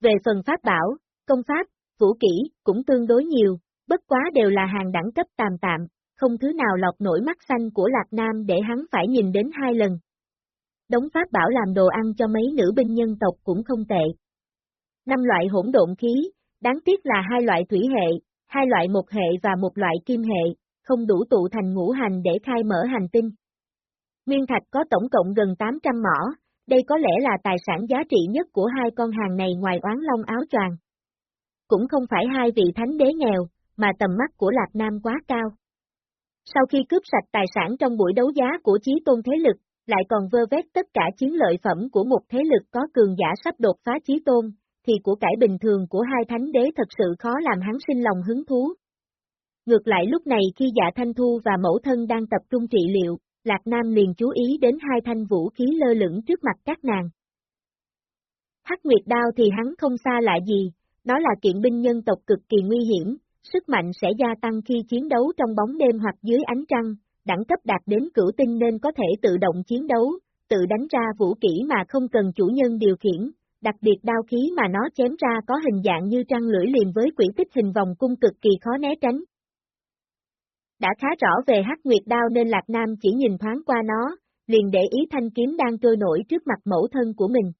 Về phần pháp bảo, công pháp, vũ kỹ, cũng tương đối nhiều, bất quá đều là hàng đẳng cấp tạm tạm, không thứ nào lọt nổi mắt xanh của Lạc Nam để hắn phải nhìn đến hai lần. Đống pháp bảo làm đồ ăn cho mấy nữ binh nhân tộc cũng không tệ. Năm loại hỗn độn khí, đáng tiếc là hai loại thủy hệ, hai loại một hệ và một loại kim hệ, không đủ tụ thành ngũ hành để khai mở hành tinh. Nguyên thạch có tổng cộng gần 800 mỏ, đây có lẽ là tài sản giá trị nhất của hai con hàng này ngoài oán long áo choàng. Cũng không phải hai vị thánh đế nghèo, mà tầm mắt của Lạc Nam quá cao. Sau khi cướp sạch tài sản trong buổi đấu giá của chí tôn thế lực, lại còn vơ vét tất cả chiến lợi phẩm của một thế lực có cường giả sắp đột phá chí tôn, thì của cải bình thường của hai thánh đế thật sự khó làm hắn sinh lòng hứng thú, Ngược lại lúc này khi dạ thanh thu và mẫu thân đang tập trung trị liệu, Lạc Nam liền chú ý đến hai thanh vũ khí lơ lửng trước mặt các nàng. Hắc Nguyệt Đao thì hắn không xa lạ gì, nó là kiện binh nhân tộc cực kỳ nguy hiểm, sức mạnh sẽ gia tăng khi chiến đấu trong bóng đêm hoặc dưới ánh trăng, đẳng cấp đạt đến cửu tinh nên có thể tự động chiến đấu, tự đánh ra vũ kỹ mà không cần chủ nhân điều khiển, đặc biệt đao khí mà nó chém ra có hình dạng như trăng lưỡi liềm với quỷ tích hình vòng cung cực kỳ khó né tránh, đã khá rõ về hắc nguyệt đao nên Lạc Nam chỉ nhìn thoáng qua nó, liền để ý thanh kiếm đang trôi nổi trước mặt mẫu thân của mình.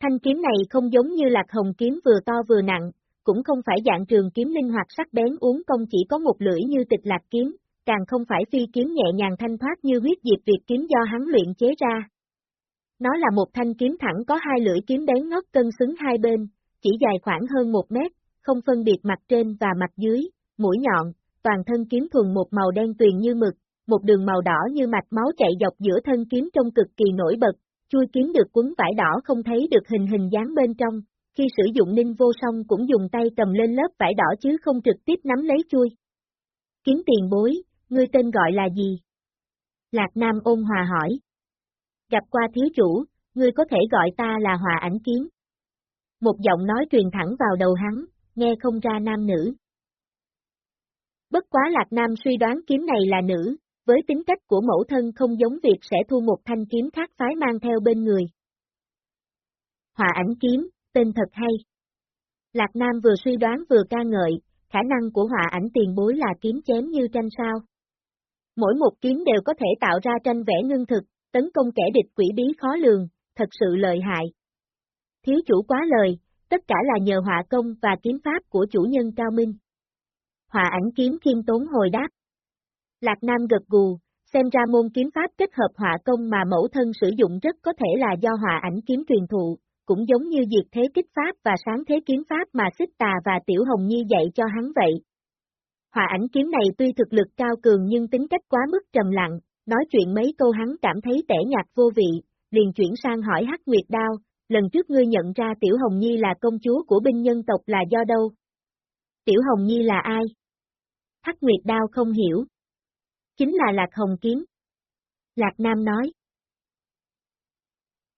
Thanh kiếm này không giống như Lạc Hồng kiếm vừa to vừa nặng, cũng không phải dạng trường kiếm linh hoạt sắc bén uống công chỉ có một lưỡi như tịch lạc kiếm, càng không phải phi kiếm nhẹ nhàng thanh thoát như huyết diệp Việt kiếm do hắn luyện chế ra. Nó là một thanh kiếm thẳng có hai lưỡi kiếm bén ngót cân xứng hai bên, chỉ dài khoảng hơn một mét, không phân biệt mặt trên và mặt dưới, mũi nhọn, toàn thân kiếm thuần một màu đen tuyền như mực, một đường màu đỏ như mạch máu chạy dọc giữa thân kiếm trông cực kỳ nổi bật, chui kiếm được quấn vải đỏ không thấy được hình hình dáng bên trong, khi sử dụng ninh vô song cũng dùng tay cầm lên lớp vải đỏ chứ không trực tiếp nắm lấy chui. Kiếm tiền bối, ngươi tên gọi là gì? Lạc Nam ôn hòa hỏi. Gặp qua thiếu chủ, ngươi có thể gọi ta là hòa ảnh kiếm. Một giọng nói truyền thẳng vào đầu hắn, nghe không ra nam nữ. Bất quá Lạc Nam suy đoán kiếm này là nữ, với tính cách của mẫu thân không giống việc sẽ thu một thanh kiếm khác phái mang theo bên người. Hòa ảnh kiếm, tên thật hay. Lạc Nam vừa suy đoán vừa ca ngợi, khả năng của hòa ảnh tiền bối là kiếm chém như tranh sao. Mỗi một kiếm đều có thể tạo ra tranh vẽ ngưng thực, tấn công kẻ địch quỷ bí khó lường, thật sự lợi hại. Thiếu chủ quá lời, tất cả là nhờ họa công và kiếm pháp của chủ nhân cao minh. Hòa ảnh kiếm khiêm tốn hồi đáp. Lạc Nam gật gù, xem ra môn kiếm pháp kết hợp họa công mà mẫu thân sử dụng rất có thể là do họa ảnh kiếm truyền thụ, cũng giống như diệt thế kích pháp và sáng thế kiếm pháp mà xích tà và tiểu hồng nhi dạy cho hắn vậy. Họa ảnh kiếm này tuy thực lực cao cường nhưng tính cách quá mức trầm lặng, nói chuyện mấy câu hắn cảm thấy tẻ nhạt vô vị, liền chuyển sang hỏi Hắc Nguyệt Đao, lần trước ngươi nhận ra Tiểu Hồng Nhi là công chúa của binh nhân tộc là do đâu? Tiểu Hồng Nhi là ai? Hắc Nguyệt Đao không hiểu. Chính là Lạc Hồng Kiếm. Lạc Nam nói.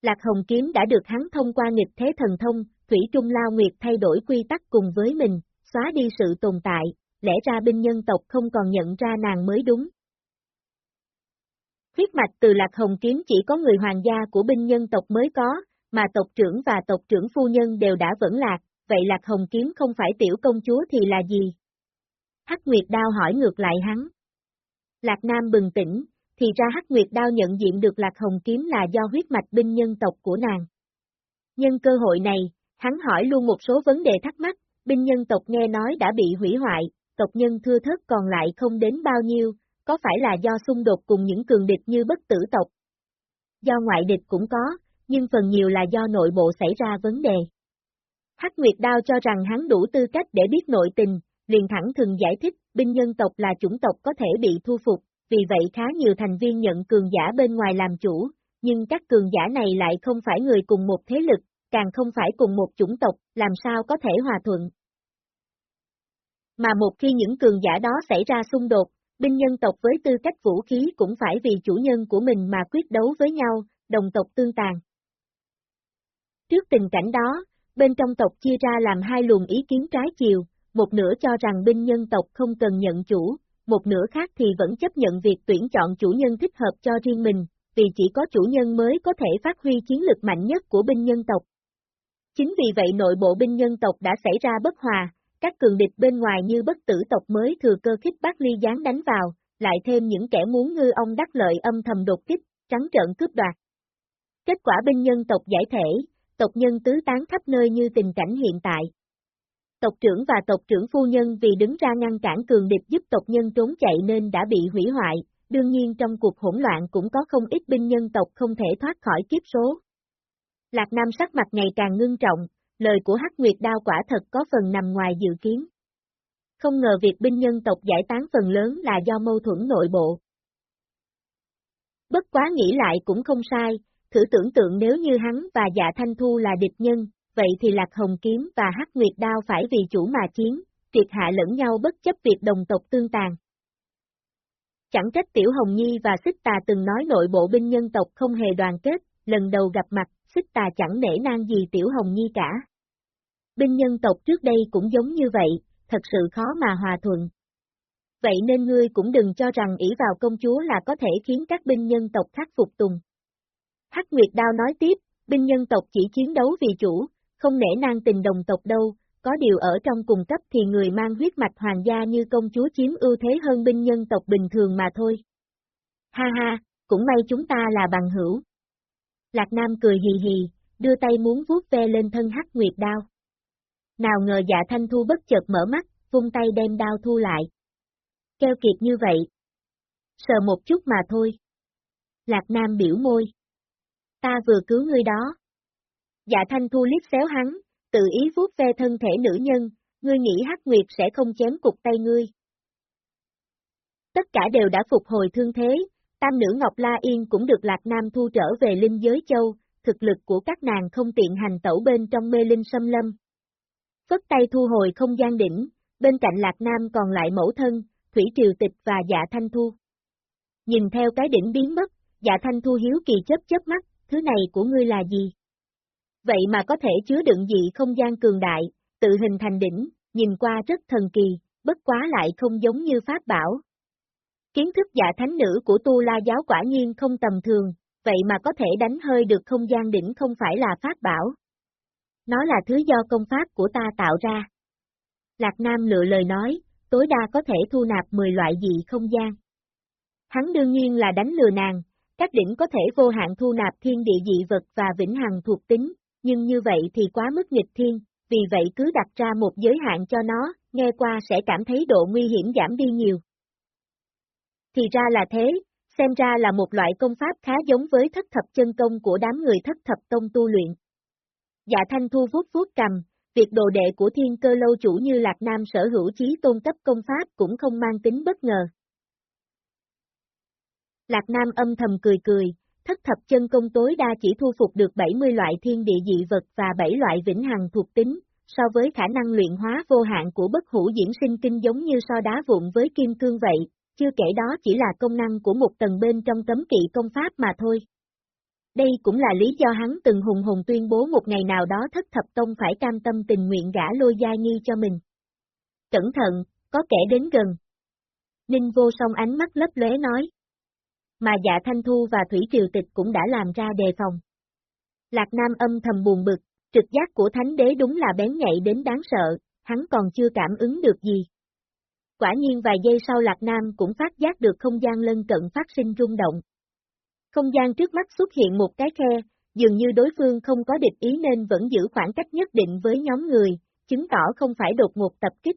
Lạc Hồng Kiếm đã được hắn thông qua nghịch thế thần thông, Thủy Trung Lao Nguyệt thay đổi quy tắc cùng với mình, xóa đi sự tồn tại, lẽ ra binh nhân tộc không còn nhận ra nàng mới đúng. Huyết mạch từ Lạc Hồng Kiếm chỉ có người hoàng gia của binh nhân tộc mới có, mà tộc trưởng và tộc trưởng phu nhân đều đã vẫn lạc, vậy Lạc Hồng Kiếm không phải tiểu công chúa thì là gì? Hắc Nguyệt Đao hỏi ngược lại hắn. Lạc Nam bừng tỉnh, thì ra Hắc Nguyệt Đao nhận diện được Lạc Hồng Kiếm là do huyết mạch binh nhân tộc của nàng. Nhân cơ hội này, hắn hỏi luôn một số vấn đề thắc mắc, binh nhân tộc nghe nói đã bị hủy hoại, tộc nhân thưa thớt còn lại không đến bao nhiêu, có phải là do xung đột cùng những cường địch như bất tử tộc? Do ngoại địch cũng có, nhưng phần nhiều là do nội bộ xảy ra vấn đề. Hắc Nguyệt Đao cho rằng hắn đủ tư cách để biết nội tình, liền thẳng thừng giải thích, binh nhân tộc là chủng tộc có thể bị thu phục, vì vậy khá nhiều thành viên nhận cường giả bên ngoài làm chủ, nhưng các cường giả này lại không phải người cùng một thế lực, càng không phải cùng một chủng tộc, làm sao có thể hòa thuận. Mà một khi những cường giả đó xảy ra xung đột, binh nhân tộc với tư cách vũ khí cũng phải vì chủ nhân của mình mà quyết đấu với nhau, đồng tộc tương tàn. Trước tình cảnh đó, bên trong tộc chia ra làm hai luồng ý kiến trái chiều, một nửa cho rằng binh nhân tộc không cần nhận chủ, một nửa khác thì vẫn chấp nhận việc tuyển chọn chủ nhân thích hợp cho riêng mình, vì chỉ có chủ nhân mới có thể phát huy chiến lực mạnh nhất của binh nhân tộc. Chính vì vậy nội bộ binh nhân tộc đã xảy ra bất hòa, các cường địch bên ngoài như bất tử tộc mới thừa cơ khích bác ly gián đánh vào, lại thêm những kẻ muốn ngư ông đắc lợi âm thầm đột kích, trắng trợn cướp đoạt. Kết quả binh nhân tộc giải thể, tộc nhân tứ tán khắp nơi như tình cảnh hiện tại. Tộc trưởng và tộc trưởng phu nhân vì đứng ra ngăn cản cường địch giúp tộc nhân trốn chạy nên đã bị hủy hoại, đương nhiên trong cuộc hỗn loạn cũng có không ít binh nhân tộc không thể thoát khỏi kiếp số. Lạc Nam sắc mặt ngày càng ngưng trọng, lời của Hắc Nguyệt Đao quả thật có phần nằm ngoài dự kiến. Không ngờ việc binh nhân tộc giải tán phần lớn là do mâu thuẫn nội bộ. Bất quá nghĩ lại cũng không sai, thử tưởng tượng nếu như hắn và dạ thanh thu là địch nhân, vậy thì Lạc Hồng Kiếm và Hắc Nguyệt Đao phải vì chủ mà chiến, triệt hạ lẫn nhau bất chấp việc đồng tộc tương tàn. Chẳng trách Tiểu Hồng Nhi và Xích Tà từng nói nội bộ binh nhân tộc không hề đoàn kết, lần đầu gặp mặt, Xích Tà chẳng nể nang gì Tiểu Hồng Nhi cả. Binh nhân tộc trước đây cũng giống như vậy, thật sự khó mà hòa thuận. Vậy nên ngươi cũng đừng cho rằng ỷ vào công chúa là có thể khiến các binh nhân tộc khác phục tùng. Hắc Nguyệt Đao nói tiếp, binh nhân tộc chỉ chiến đấu vì chủ, không nể nang tình đồng tộc đâu, có điều ở trong cùng cấp thì người mang huyết mạch hoàng gia như công chúa chiếm ưu thế hơn binh nhân tộc bình thường mà thôi. Ha ha, cũng may chúng ta là bằng hữu. Lạc Nam cười hì hì, đưa tay muốn vuốt ve lên thân hắc nguyệt đao. Nào ngờ dạ thanh thu bất chợt mở mắt, vung tay đem đao thu lại. Keo kiệt như vậy. Sờ một chút mà thôi. Lạc Nam biểu môi. Ta vừa cứu ngươi đó. Dạ thanh thu liếc xéo hắn, tự ý vuốt ve thân thể nữ nhân, ngươi nghĩ hắc nguyệt sẽ không chém cục tay ngươi. Tất cả đều đã phục hồi thương thế, tam nữ Ngọc La Yên cũng được Lạc Nam thu trở về linh giới châu, thực lực của các nàng không tiện hành tẩu bên trong mê linh xâm lâm. Phất tay thu hồi không gian đỉnh, bên cạnh Lạc Nam còn lại mẫu thân, Thủy Triều Tịch và Dạ Thanh Thu. Nhìn theo cái đỉnh biến mất, Dạ Thanh Thu hiếu kỳ chớp chớp mắt, thứ này của ngươi là gì? Vậy mà có thể chứa đựng dị không gian cường đại, tự hình thành đỉnh, nhìn qua rất thần kỳ, bất quá lại không giống như pháp bảo. Kiến thức giả thánh nữ của Tu La giáo quả nhiên không tầm thường, vậy mà có thể đánh hơi được không gian đỉnh không phải là pháp bảo. Nó là thứ do công pháp của ta tạo ra. Lạc Nam lựa lời nói, tối đa có thể thu nạp 10 loại dị không gian. Hắn đương nhiên là đánh lừa nàng, các đỉnh có thể vô hạn thu nạp thiên địa dị vật và vĩnh hằng thuộc tính, nhưng như vậy thì quá mức nghịch thiên, vì vậy cứ đặt ra một giới hạn cho nó, nghe qua sẽ cảm thấy độ nguy hiểm giảm đi nhiều. Thì ra là thế, xem ra là một loại công pháp khá giống với thất thập chân công của đám người thất thập tông tu luyện. Dạ Thanh Thu vuốt vuốt cầm, việc đồ đệ của thiên cơ lâu chủ như Lạc Nam sở hữu chí tôn cấp công pháp cũng không mang tính bất ngờ. Lạc Nam âm thầm cười cười, thất thập chân công tối đa chỉ thu phục được 70 loại thiên địa dị vật và 7 loại vĩnh hằng thuộc tính, so với khả năng luyện hóa vô hạn của bất hủ diễn sinh kinh giống như so đá vụn với kim cương vậy, chưa kể đó chỉ là công năng của một tầng bên trong cấm kỵ công pháp mà thôi. Đây cũng là lý do hắn từng hùng hùng tuyên bố một ngày nào đó thất thập tông phải cam tâm tình nguyện gã lôi gia nhi cho mình. Cẩn thận, có kẻ đến gần. Ninh vô song ánh mắt lấp lóe nói. Mà dạ thanh thu và thủy triều tịch cũng đã làm ra đề phòng. Lạc Nam âm thầm buồn bực, trực giác của thánh đế đúng là bén nhạy đến đáng sợ, hắn còn chưa cảm ứng được gì. Quả nhiên vài giây sau Lạc Nam cũng phát giác được không gian lân cận phát sinh rung động. Không gian trước mắt xuất hiện một cái khe, dường như đối phương không có địch ý nên vẫn giữ khoảng cách nhất định với nhóm người, chứng tỏ không phải đột ngột tập kích.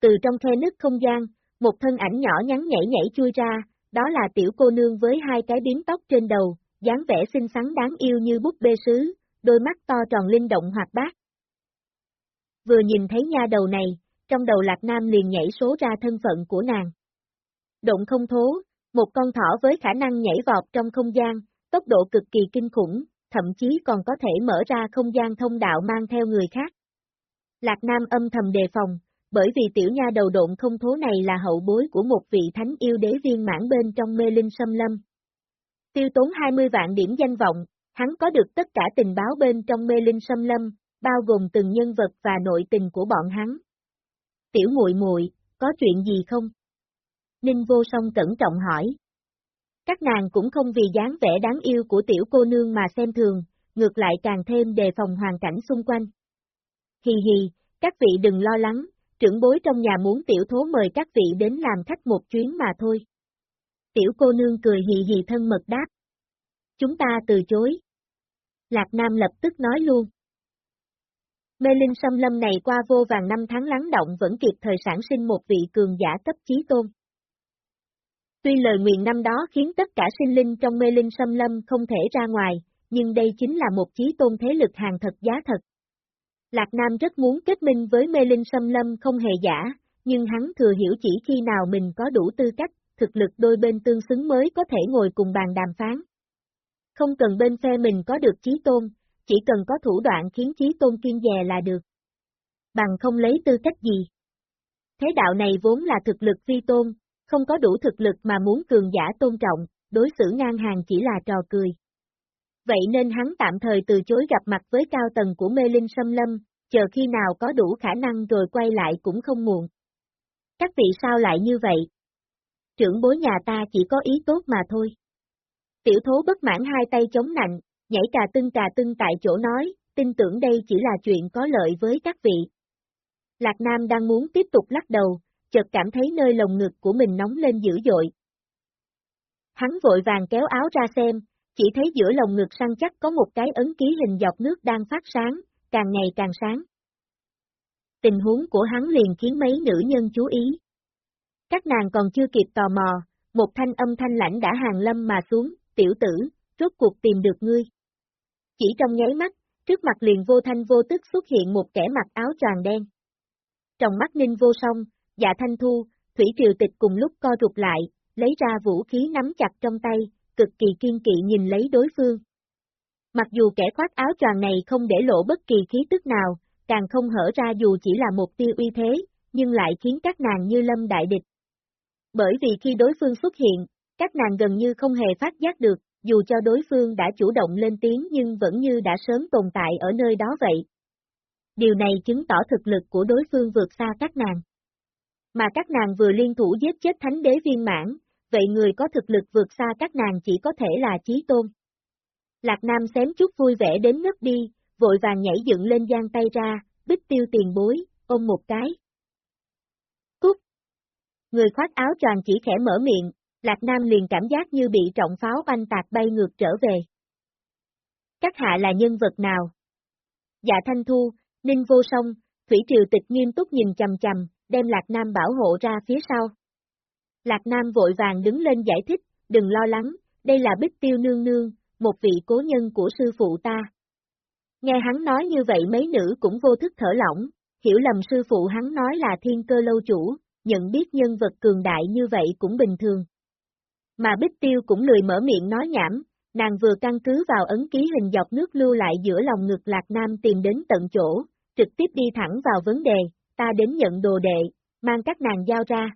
Từ trong khe nứt không gian, một thân ảnh nhỏ nhắn nhảy nhảy chui ra, đó là tiểu cô nương với hai cái biếm tóc trên đầu, dáng vẻ xinh xắn đáng yêu như búp bê sứ, đôi mắt to tròn linh động hoạt bát. Vừa nhìn thấy nha đầu này, trong đầu Lạc Nam liền nhảy số ra thân phận của nàng. Động không thố, một con thỏ với khả năng nhảy vọt trong không gian, tốc độ cực kỳ kinh khủng, thậm chí còn có thể mở ra không gian thông đạo mang theo người khác. Lạc Nam âm thầm đề phòng, bởi vì tiểu nha đầu độn không thố này là hậu bối của một vị thánh yêu đế viên mãn bên trong mê linh xâm lâm. Tiêu tốn 20 vạn điểm danh vọng, hắn có được tất cả tình báo bên trong mê linh xâm lâm, bao gồm từng nhân vật và nội tình của bọn hắn. Tiểu muội muội, có chuyện gì không? Ninh vô song cẩn trọng hỏi. Các nàng cũng không vì dáng vẻ đáng yêu của tiểu cô nương mà xem thường, ngược lại càng thêm đề phòng hoàn cảnh xung quanh. Hì hì, các vị đừng lo lắng, trưởng bối trong nhà muốn tiểu thố mời các vị đến làm khách một chuyến mà thôi. Tiểu cô nương cười hì hì thân mật đáp. Chúng ta từ chối. Lạc Nam lập tức nói luôn. Mê linh xâm lâm này qua vô vàng năm tháng lắng động vẫn kịp thời sản sinh một vị cường giả cấp chí tôn. Tuy lời nguyện năm đó khiến tất cả sinh linh trong mê linh xâm lâm không thể ra ngoài, nhưng đây chính là một chí tôn thế lực hàng thật giá thật. Lạc Nam rất muốn kết minh với mê linh xâm lâm không hề giả, nhưng hắn thừa hiểu chỉ khi nào mình có đủ tư cách, thực lực đôi bên tương xứng mới có thể ngồi cùng bàn đàm phán. Không cần bên phe mình có được trí tôn, chỉ cần có thủ đoạn khiến trí tôn kiên dè là được. Bằng không lấy tư cách gì. Thế đạo này vốn là thực lực phi tôn, không có đủ thực lực mà muốn cường giả tôn trọng, đối xử ngang hàng chỉ là trò cười. Vậy nên hắn tạm thời từ chối gặp mặt với cao tầng của mê linh xâm lâm, chờ khi nào có đủ khả năng rồi quay lại cũng không muộn. Các vị sao lại như vậy? Trưởng bối nhà ta chỉ có ý tốt mà thôi. Tiểu thố bất mãn hai tay chống nạnh, nhảy cà tưng cà tưng tại chỗ nói, tin tưởng đây chỉ là chuyện có lợi với các vị. Lạc Nam đang muốn tiếp tục lắc đầu, chợt cảm thấy nơi lồng ngực của mình nóng lên dữ dội. Hắn vội vàng kéo áo ra xem, chỉ thấy giữa lồng ngực săn chắc có một cái ấn ký hình dọc nước đang phát sáng, càng ngày càng sáng. tình huống của hắn liền khiến mấy nữ nhân chú ý. Các nàng còn chưa kịp tò mò, một thanh âm thanh lãnh đã hàng lâm mà xuống, tiểu tử, rốt cuộc tìm được ngươi. Chỉ trong nháy mắt, trước mặt liền vô thanh vô tức xuất hiện một kẻ mặc áo tròn đen. Trong mắt ninh vô song, dạ thanh thu, thủy triều tịch cùng lúc co rụt lại, lấy ra vũ khí nắm chặt trong tay, cực kỳ kiên kỵ nhìn lấy đối phương. Mặc dù kẻ khoác áo tròn này không để lộ bất kỳ khí tức nào, càng không hở ra dù chỉ là một tiêu uy thế, nhưng lại khiến các nàng như lâm đại địch. Bởi vì khi đối phương xuất hiện, các nàng gần như không hề phát giác được, dù cho đối phương đã chủ động lên tiếng nhưng vẫn như đã sớm tồn tại ở nơi đó vậy. Điều này chứng tỏ thực lực của đối phương vượt xa các nàng. Mà các nàng vừa liên thủ giết chết thánh đế viên mãn, vậy người có thực lực vượt xa các nàng chỉ có thể là chí tôn. Lạc Nam xém chút vui vẻ đến ngất đi, vội vàng nhảy dựng lên giang tay ra, bích tiêu tiền bối, ôm một cái. Cút! Người khoác áo tròn chỉ khẽ mở miệng, Lạc Nam liền cảm giác như bị trọng pháo anh tạc bay ngược trở về. Các hạ là nhân vật nào? Dạ Thanh Thu, Ninh Vô Song, Thủy Triều Tịch nghiêm túc nhìn chầm chầm, đem Lạc Nam bảo hộ ra phía sau. Lạc Nam vội vàng đứng lên giải thích, đừng lo lắng, đây là Bích Tiêu Nương Nương, một vị cố nhân của sư phụ ta. Nghe hắn nói như vậy mấy nữ cũng vô thức thở lỏng, hiểu lầm sư phụ hắn nói là thiên cơ lâu chủ, nhận biết nhân vật cường đại như vậy cũng bình thường. Mà Bích Tiêu cũng lười mở miệng nói nhảm, nàng vừa căn cứ vào ấn ký hình dọc nước lưu lại giữa lòng ngực Lạc Nam tìm đến tận chỗ, trực tiếp đi thẳng vào vấn đề, ta đến nhận đồ đệ, mang các nàng giao ra.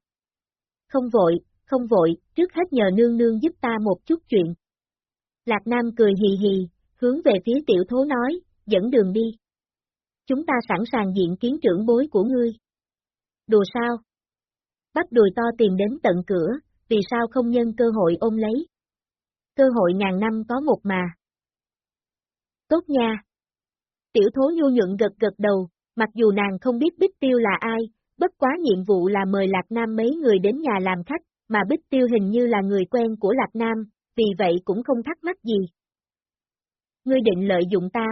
Không vội, không vội, trước hết nhờ nương nương giúp ta một chút chuyện. Lạc Nam cười hì hì, hướng về phía tiểu thố nói, dẫn đường đi. Chúng ta sẵn sàng diện kiến trưởng bối của ngươi. Đùa sao? Bắt đùi to tìm đến tận cửa, vì sao không nhân cơ hội ôm lấy? Cơ hội ngàn năm có một mà. Tốt nha. Tiểu thố nhu nhuận gật gật đầu, mặc dù nàng không biết Bích Tiêu là ai, bất quá nhiệm vụ là mời Lạc Nam mấy người đến nhà làm khách, mà Bích Tiêu hình như là người quen của Lạc Nam, vì vậy cũng không thắc mắc gì. Ngươi định lợi dụng ta.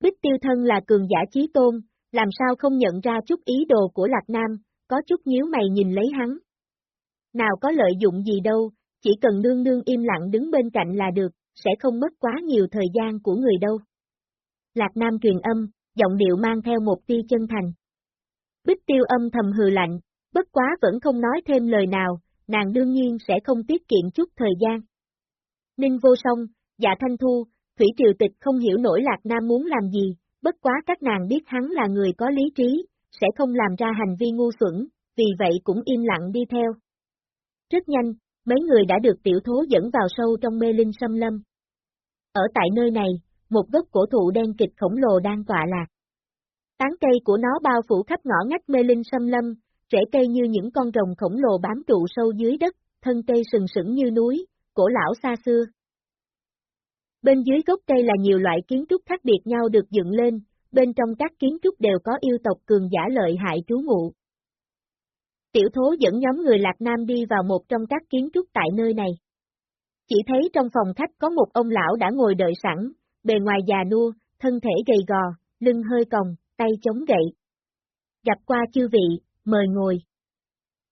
Bích Tiêu thân là cường giả chí tôn, làm sao không nhận ra chút ý đồ của Lạc Nam, có chút nhíu mày nhìn lấy hắn. Nào có lợi dụng gì đâu, chỉ cần nương nương im lặng đứng bên cạnh là được, sẽ không mất quá nhiều thời gian của người đâu. Lạc Nam truyền âm, giọng điệu mang theo một tia chân thành. Bích tiêu âm thầm hừ lạnh, bất quá vẫn không nói thêm lời nào, nàng đương nhiên sẽ không tiết kiệm chút thời gian. Ninh vô song, dạ thanh thu, Thủy Triều Tịch không hiểu nổi Lạc Nam muốn làm gì, bất quá các nàng biết hắn là người có lý trí, sẽ không làm ra hành vi ngu xuẩn, vì vậy cũng im lặng đi theo. Rất nhanh, mấy người đã được tiểu thố dẫn vào sâu trong mê linh xâm lâm. Ở tại nơi này, một gốc cổ thụ đen kịch khổng lồ đang tọa lạc. Tán cây của nó bao phủ khắp ngõ ngách mê linh xâm lâm, rễ cây như những con rồng khổng lồ bám trụ sâu dưới đất, thân cây sừng sững như núi, cổ lão xa xưa. Bên dưới gốc cây là nhiều loại kiến trúc khác biệt nhau được dựng lên, bên trong các kiến trúc đều có yêu tộc cường giả lợi hại trú ngụ. Tiểu thố dẫn nhóm người Lạc Nam đi vào một trong các kiến trúc tại nơi này. Chỉ thấy trong phòng khách có một ông lão đã ngồi đợi sẵn, bề ngoài già nua, thân thể gầy gò, lưng hơi còng, tay chống gậy. Gặp qua chư vị, mời ngồi.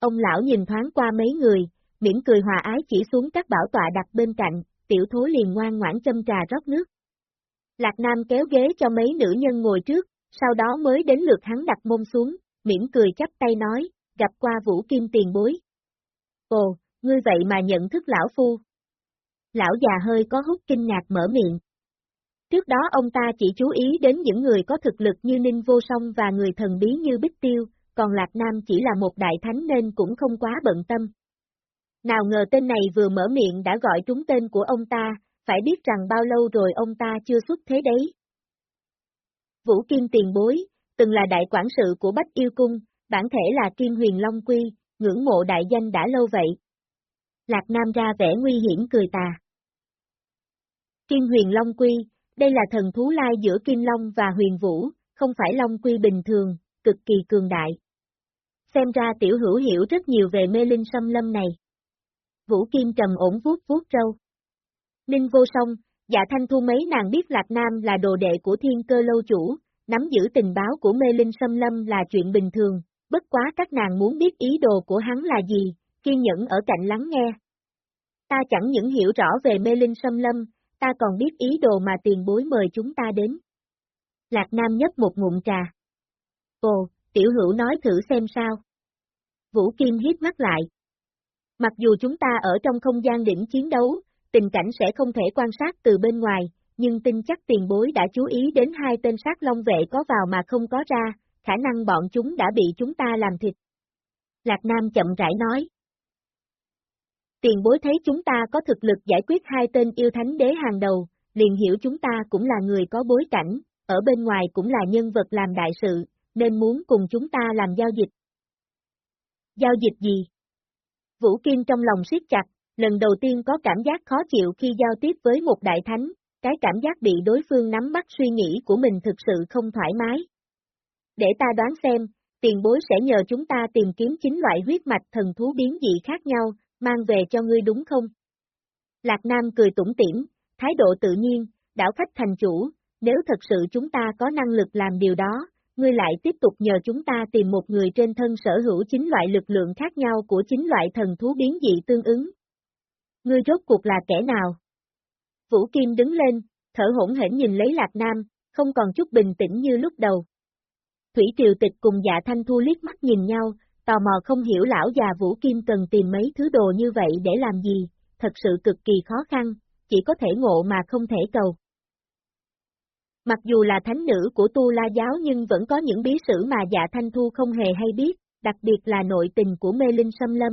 Ông lão nhìn thoáng qua mấy người, mỉm cười hòa ái chỉ xuống các bảo tọa đặt bên cạnh, tiểu thối liền ngoan ngoãn châm trà rót nước. Lạc Nam kéo ghế cho mấy nữ nhân ngồi trước, sau đó mới đến lượt hắn đặt mông xuống, mỉm cười chắp tay nói, gặp qua Vũ Kim tiền bối. Ồ, ngươi vậy mà nhận thức lão phu. Lão già hơi có hút kinh ngạc mở miệng. Trước đó ông ta chỉ chú ý đến những người có thực lực như Ninh Vô Song và người thần bí như Bích Tiêu, còn Lạc Nam chỉ là một đại thánh nên cũng không quá bận tâm. Nào ngờ tên này vừa mở miệng đã gọi trúng tên của ông ta, phải biết rằng bao lâu rồi ông ta chưa xuất thế đấy. Vũ Kim tiền bối, từng là đại quản sự của Bách Yêu Cung, bản thể là Kim Huyền Long Quy, ngưỡng mộ đại danh đã lâu vậy. Lạc Nam ra vẻ nguy hiểm cười tà. Kim Huyền Long Quy, đây là thần thú lai giữa Kim Long và Huyền Vũ, không phải Long Quy bình thường, cực kỳ cường đại. Xem ra tiểu hữu hiểu rất nhiều về mê linh xâm lâm này. Vũ Kim trầm ổn vuốt vuốt râu. Ninh vô song, dạ thanh thu mấy nàng biết Lạc Nam là đồ đệ của thiên cơ lâu chủ, nắm giữ tình báo của mê linh xâm lâm là chuyện bình thường, bất quá các nàng muốn biết ý đồ của hắn là gì, kiên nhẫn ở cạnh lắng nghe. Ta chẳng những hiểu rõ về mê linh xâm lâm, ta còn biết ý đồ mà tiền bối mời chúng ta đến. Lạc Nam nhấp một ngụm trà. Ồ, tiểu hữu nói thử xem sao. Vũ Kim hít mắt lại. Mặc dù chúng ta ở trong không gian đỉnh chiến đấu, tình cảnh sẽ không thể quan sát từ bên ngoài, nhưng tin chắc tiền bối đã chú ý đến hai tên sát long vệ có vào mà không có ra, khả năng bọn chúng đã bị chúng ta làm thịt. Lạc Nam chậm rãi nói. Tiền bối thấy chúng ta có thực lực giải quyết hai tên yêu thánh đế hàng đầu, liền hiểu chúng ta cũng là người có bối cảnh, ở bên ngoài cũng là nhân vật làm đại sự, nên muốn cùng chúng ta làm giao dịch. Giao dịch gì? Vũ Kim trong lòng siết chặt, lần đầu tiên có cảm giác khó chịu khi giao tiếp với một đại thánh, cái cảm giác bị đối phương nắm bắt suy nghĩ của mình thực sự không thoải mái. Để ta đoán xem, tiền bối sẽ nhờ chúng ta tìm kiếm chính loại huyết mạch thần thú biến dị khác nhau, mang về cho ngươi đúng không? Lạc Nam cười tủm tỉm, thái độ tự nhiên, đảo khách thành chủ, nếu thật sự chúng ta có năng lực làm điều đó, ngươi lại tiếp tục nhờ chúng ta tìm một người trên thân sở hữu chính loại lực lượng khác nhau của chính loại thần thú biến dị tương ứng. Ngươi rốt cuộc là kẻ nào? Vũ Kim đứng lên, thở hỗn hển nhìn lấy Lạc Nam, không còn chút bình tĩnh như lúc đầu. Thủy Triều Tịch cùng dạ Thanh Thu liếc mắt nhìn nhau, tò mò không hiểu lão già Vũ Kim cần tìm mấy thứ đồ như vậy để làm gì, thật sự cực kỳ khó khăn, chỉ có thể ngộ mà không thể cầu. Mặc dù là thánh nữ của Tu La Giáo nhưng vẫn có những bí sử mà dạ Thanh Thu không hề hay biết, đặc biệt là nội tình của mê linh xâm lâm.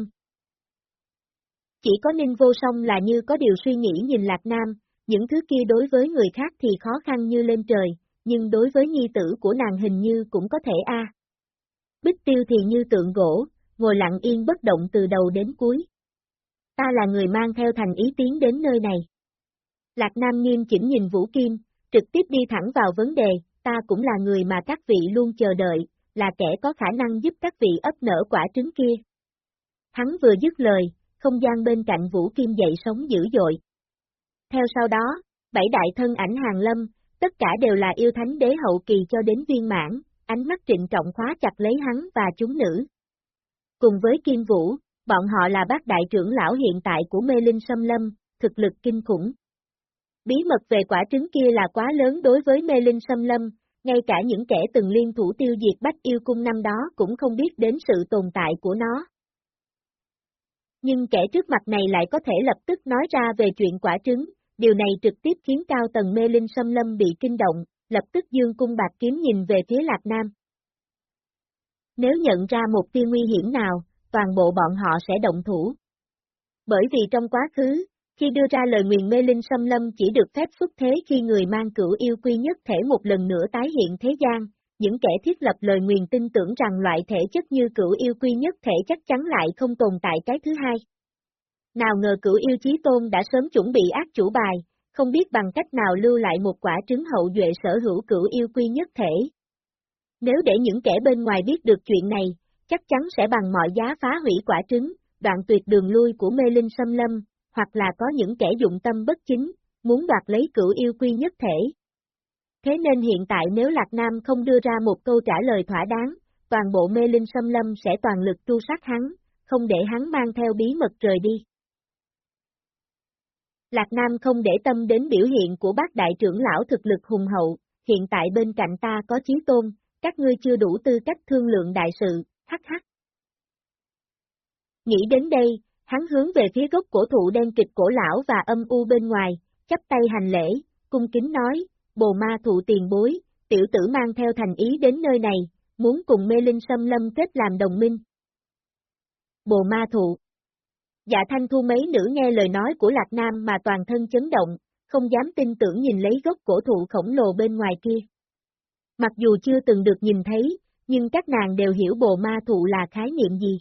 Chỉ có Ninh Vô Song là như có điều suy nghĩ nhìn Lạc Nam, những thứ kia đối với người khác thì khó khăn như lên trời, nhưng đối với nhi tử của nàng hình như cũng có thể a. Bích tiêu thì như tượng gỗ, ngồi lặng yên bất động từ đầu đến cuối. Ta là người mang theo thành ý tiến đến nơi này. Lạc Nam nghiêm chỉnh nhìn Vũ Kim, trực tiếp đi thẳng vào vấn đề, ta cũng là người mà các vị luôn chờ đợi, là kẻ có khả năng giúp các vị ấp nở quả trứng kia. Hắn vừa dứt lời, không gian bên cạnh Vũ Kim dậy sống dữ dội. Theo sau đó, bảy đại thân ảnh hàng lâm, tất cả đều là yêu thánh đế hậu kỳ cho đến viên mãn, ánh mắt trịnh trọng khóa chặt lấy hắn và chúng nữ. Cùng với Kim Vũ, bọn họ là bác đại trưởng lão hiện tại của mê linh xâm lâm, thực lực kinh khủng. Bí mật về quả trứng kia là quá lớn đối với mê linh xâm lâm, ngay cả những kẻ từng liên thủ tiêu diệt bách yêu cung năm đó cũng không biết đến sự tồn tại của nó. Nhưng kẻ trước mặt này lại có thể lập tức nói ra về chuyện quả trứng, điều này trực tiếp khiến cao tầng mê linh xâm lâm bị kinh động, lập tức dương cung bạc kiếm nhìn về phía Lạc Nam. Nếu nhận ra một tia nguy hiểm nào, toàn bộ bọn họ sẽ động thủ. Bởi vì trong quá khứ, khi đưa ra lời nguyền mê linh xâm lâm chỉ được phép xuất thế khi người mang cửu yêu quy nhất thể một lần nữa tái hiện thế gian, những kẻ thiết lập lời nguyền tin tưởng rằng loại thể chất như cửu yêu quy nhất thể chắc chắn lại không tồn tại cái thứ hai. Nào ngờ cửu yêu chí tôn đã sớm chuẩn bị ác chủ bài, không biết bằng cách nào lưu lại một quả trứng hậu duệ sở hữu cửu yêu quy nhất thể. Nếu để những kẻ bên ngoài biết được chuyện này, chắc chắn sẽ bằng mọi giá phá hủy quả trứng, đoạn tuyệt đường lui của mê linh xâm lâm, hoặc là có những kẻ dụng tâm bất chính, muốn đoạt lấy cửu yêu quy nhất thể. Thế nên hiện tại nếu Lạc Nam không đưa ra một câu trả lời thỏa đáng, toàn bộ mê linh xâm lâm sẽ toàn lực tru sát hắn, không để hắn mang theo bí mật rời đi. Lạc Nam không để tâm đến biểu hiện của bác đại trưởng lão thực lực hùng hậu, hiện tại bên cạnh ta có chí tôn, các ngươi chưa đủ tư cách thương lượng đại sự, hắc hắc. Nghĩ đến đây, hắn hướng về phía gốc cổ thụ đen kịch cổ lão và âm u bên ngoài, chắp tay hành lễ, cung kính nói, bồ ma thụ tiền bối, tiểu tử mang theo thành ý đến nơi này, muốn cùng mê linh xâm lâm kết làm đồng minh. Bồ ma thụ Dạ thanh thu mấy nữ nghe lời nói của Lạc Nam mà toàn thân chấn động, không dám tin tưởng nhìn lấy gốc cổ thụ khổng lồ bên ngoài kia. Mặc dù chưa từng được nhìn thấy, nhưng các nàng đều hiểu bồ ma thụ là khái niệm gì.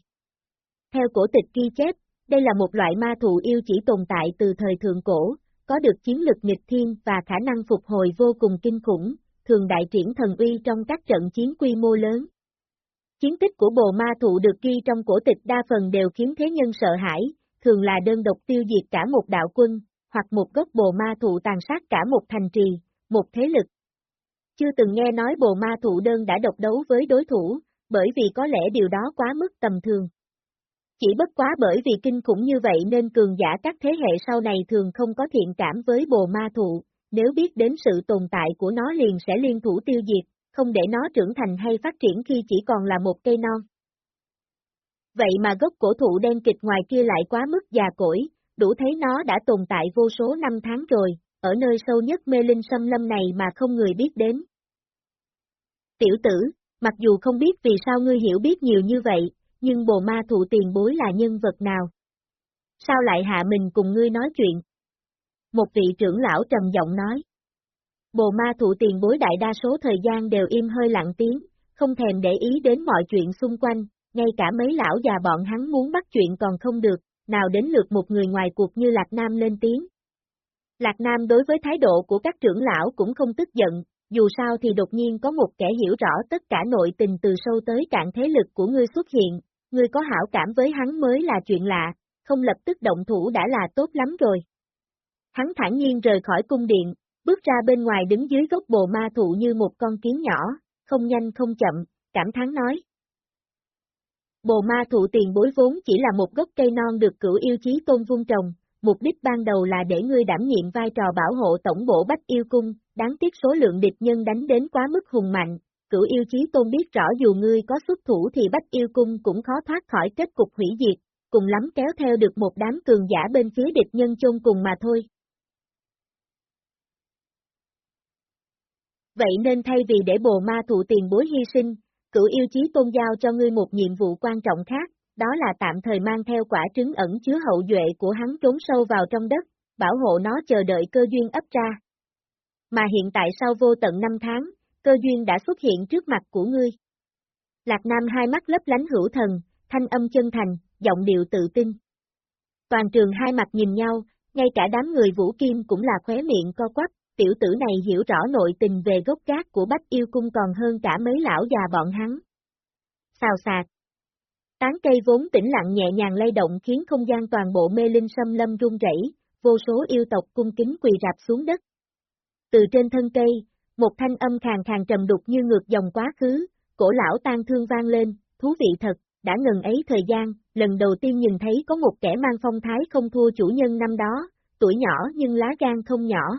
Theo cổ tịch ghi chép, đây là một loại ma thụ yêu chỉ tồn tại từ thời thượng cổ, có được chiến lực nghịch thiên và khả năng phục hồi vô cùng kinh khủng, thường đại triển thần uy trong các trận chiến quy mô lớn. Chiến tích của bồ ma thụ được ghi trong cổ tịch đa phần đều khiến thế nhân sợ hãi, thường là đơn độc tiêu diệt cả một đạo quân, hoặc một gốc bồ ma thụ tàn sát cả một thành trì, một thế lực. chưa từng nghe nói bồ ma thụ đơn đã độc đấu với đối thủ, bởi vì có lẽ điều đó quá mức tầm thường. Chỉ bất quá bởi vì kinh khủng như vậy nên cường giả các thế hệ sau này thường không có thiện cảm với bồ ma thụ, nếu biết đến sự tồn tại của nó liền sẽ liên thủ tiêu diệt, không để nó trưởng thành hay phát triển khi chỉ còn là một cây non. Vậy mà gốc cổ thụ đen kịch ngoài kia lại quá mức già cỗi, đủ thấy nó đã tồn tại vô số năm tháng rồi, ở nơi sâu nhất mê linh xâm lâm này mà không người biết đến. Tiểu tử, mặc dù không biết vì sao ngươi hiểu biết nhiều như vậy, nhưng bồ ma thụ tiền bối là nhân vật nào? Sao lại hạ mình cùng ngươi nói chuyện? Một vị trưởng lão trầm giọng nói. Bồ ma thụ tiền bối đại đa số thời gian đều im hơi lặng tiếng, không thèm để ý đến mọi chuyện xung quanh, ngay cả mấy lão già bọn hắn muốn bắt chuyện còn không được, nào đến lượt một người ngoài cuộc như Lạc Nam lên tiếng. Lạc Nam đối với thái độ của các trưởng lão cũng không tức giận, dù sao thì đột nhiên có một kẻ hiểu rõ tất cả nội tình từ sâu tới cạn thế lực của ngươi xuất hiện, ngươi có hảo cảm với hắn mới là chuyện lạ, không lập tức động thủ đã là tốt lắm rồi. Hắn thản nhiên rời khỏi cung điện, bước ra bên ngoài đứng dưới gốc bồ ma thụ như một con kiến nhỏ, không nhanh không chậm, cảm thán nói. Bồ ma thụ tiền bối vốn chỉ là một gốc cây non được cửu yêu chí tôn vung trồng, mục đích ban đầu là để ngươi đảm nhiệm vai trò bảo hộ tổng bộ Bách Yêu Cung, đáng tiếc số lượng địch nhân đánh đến quá mức hùng mạnh, cửu yêu chí tôn biết rõ dù ngươi có xuất thủ thì Bách Yêu Cung cũng khó thoát khỏi kết cục hủy diệt, cùng lắm kéo theo được một đám cường giả bên phía địch nhân chôn cùng mà thôi. Vậy nên thay vì để bồ ma thụ tiền bối hy sinh, cửu yêu chí tôn giao cho ngươi một nhiệm vụ quan trọng khác, đó là tạm thời mang theo quả trứng ẩn chứa hậu duệ của hắn trốn sâu vào trong đất, bảo hộ nó chờ đợi cơ duyên ấp ra. Mà hiện tại sau vô tận năm tháng, cơ duyên đã xuất hiện trước mặt của ngươi. Lạc Nam hai mắt lấp lánh hữu thần, thanh âm chân thành, giọng điệu tự tin. Toàn trường hai mặt nhìn nhau, ngay cả đám người Vũ Kim cũng là khóe miệng co quắp, tiểu tử này hiểu rõ nội tình về gốc gác của Bách Yêu Cung còn hơn cả mấy lão già bọn hắn. Xào sạc. Tán cây vốn tĩnh lặng nhẹ nhàng lay động khiến không gian toàn bộ mê linh xâm lâm rung rẩy, vô số yêu tộc cung kính quỳ rạp xuống đất. Từ trên thân cây, một thanh âm khàn khàn trầm đục như ngược dòng quá khứ, cổ lão tan thương vang lên, thú vị thật, đã ngần ấy thời gian, lần đầu tiên nhìn thấy có một kẻ mang phong thái không thua chủ nhân năm đó, tuổi nhỏ nhưng lá gan không nhỏ.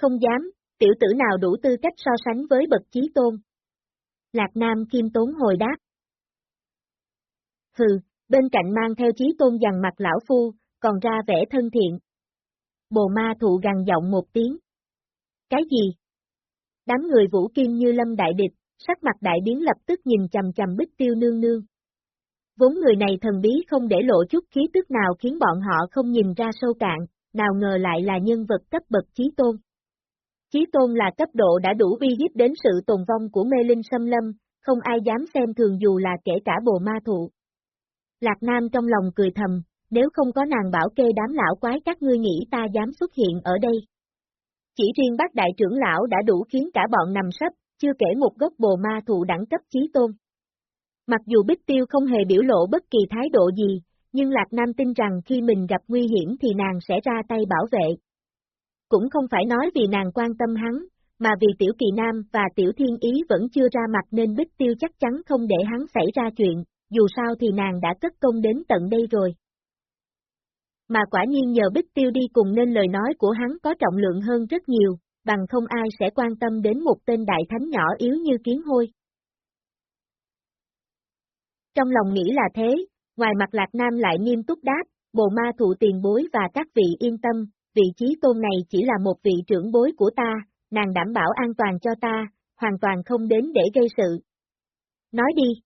Không dám, tiểu tử nào đủ tư cách so sánh với bậc chí tôn. Lạc Nam kim tốn hồi đáp. Hừ, bên cạnh mang theo chí tôn dằn mặt lão phu, còn ra vẻ thân thiện. Bồ ma thụ gằn giọng một tiếng. Cái gì? Đám người vũ kim như lâm đại địch, sắc mặt đại biến lập tức nhìn chầm chầm bích tiêu nương nương. Vốn người này thần bí không để lộ chút khí tức nào khiến bọn họ không nhìn ra sâu cạn, nào ngờ lại là nhân vật cấp bậc chí tôn. Chí tôn là cấp độ đã đủ uy hiếp đến sự tồn vong của mê linh xâm lâm, không ai dám xem thường dù là kể cả bồ ma thụ. Lạc Nam trong lòng cười thầm, nếu không có nàng bảo kê đám lão quái các ngươi nghĩ ta dám xuất hiện ở đây. Chỉ riêng bác đại trưởng lão đã đủ khiến cả bọn nằm sấp, chưa kể một gốc bồ ma thụ đẳng cấp chí tôn. Mặc dù Bích Tiêu không hề biểu lộ bất kỳ thái độ gì, nhưng Lạc Nam tin rằng khi mình gặp nguy hiểm thì nàng sẽ ra tay bảo vệ. Cũng không phải nói vì nàng quan tâm hắn, mà vì Tiểu Kỳ Nam và Tiểu Thiên Ý vẫn chưa ra mặt nên Bích Tiêu chắc chắn không để hắn xảy ra chuyện, dù sao thì nàng đã cất công đến tận đây rồi. Mà quả nhiên nhờ Bích Tiêu đi cùng nên lời nói của hắn có trọng lượng hơn rất nhiều, bằng không ai sẽ quan tâm đến một tên đại thánh nhỏ yếu như kiến hôi. Trong lòng nghĩ là thế, ngoài mặt Lạc Nam lại nghiêm túc đáp, bồ ma thụ tiền bối và các vị yên tâm, vị trí tôn này chỉ là một vị trưởng bối của ta, nàng đảm bảo an toàn cho ta, hoàn toàn không đến để gây sự. Nói đi.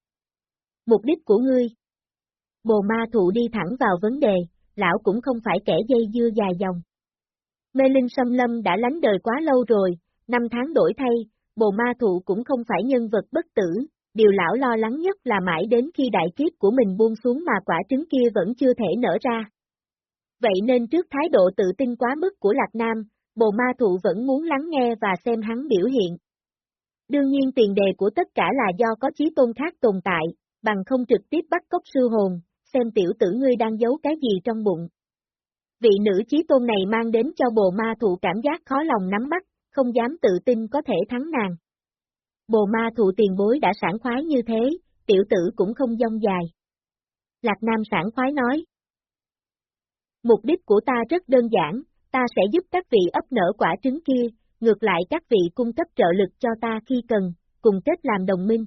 Mục đích của ngươi. Bồ ma thụ đi thẳng vào vấn đề, lão cũng không phải kẻ dây dưa dài dòng. Mê Linh Sâm Lâm đã lánh đời quá lâu rồi, năm tháng đổi thay, bồ ma thụ cũng không phải nhân vật bất tử, điều lão lo lắng nhất là mãi đến khi đại kiếp của mình buông xuống mà quả trứng kia vẫn chưa thể nở ra. Vậy nên trước thái độ tự tin quá mức của Lạc Nam, bồ ma thụ vẫn muốn lắng nghe và xem hắn biểu hiện. Đương nhiên tiền đề của tất cả là do có chí tôn khác tồn tại, bằng không trực tiếp bắt cốc sư hồn, xem tiểu tử ngươi đang giấu cái gì trong bụng. Vị nữ chí tôn này mang đến cho bồ ma thụ cảm giác khó lòng nắm bắt, không dám tự tin có thể thắng nàng. Bồ ma thụ tiền bối đã sảng khoái như thế, tiểu tử cũng không dông dài. Lạc Nam sảng khoái nói. Mục đích của ta rất đơn giản, ta sẽ giúp các vị ấp nở quả trứng kia, ngược lại các vị cung cấp trợ lực cho ta khi cần, cùng kết làm đồng minh.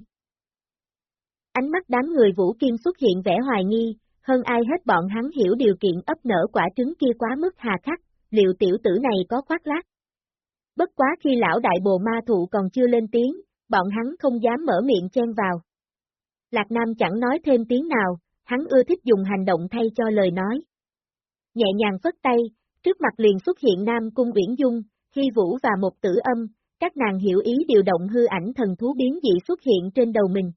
Ánh mắt đám người Vũ Kim xuất hiện vẻ hoài nghi, hơn ai hết bọn hắn hiểu điều kiện ấp nở quả trứng kia quá mức hà khắc, liệu tiểu tử này có khoác lác. Bất quá khi lão đại bồ ma thụ còn chưa lên tiếng, bọn hắn không dám mở miệng chen vào. Lạc Nam chẳng nói thêm tiếng nào, hắn ưa thích dùng hành động thay cho lời nói. Nhẹ nhàng phất tay, trước mặt liền xuất hiện Nam Cung Uyển Dung, Hy Vũ và một tử âm, các nàng hiểu ý điều động hư ảnh thần thú biến dị xuất hiện trên đầu mình.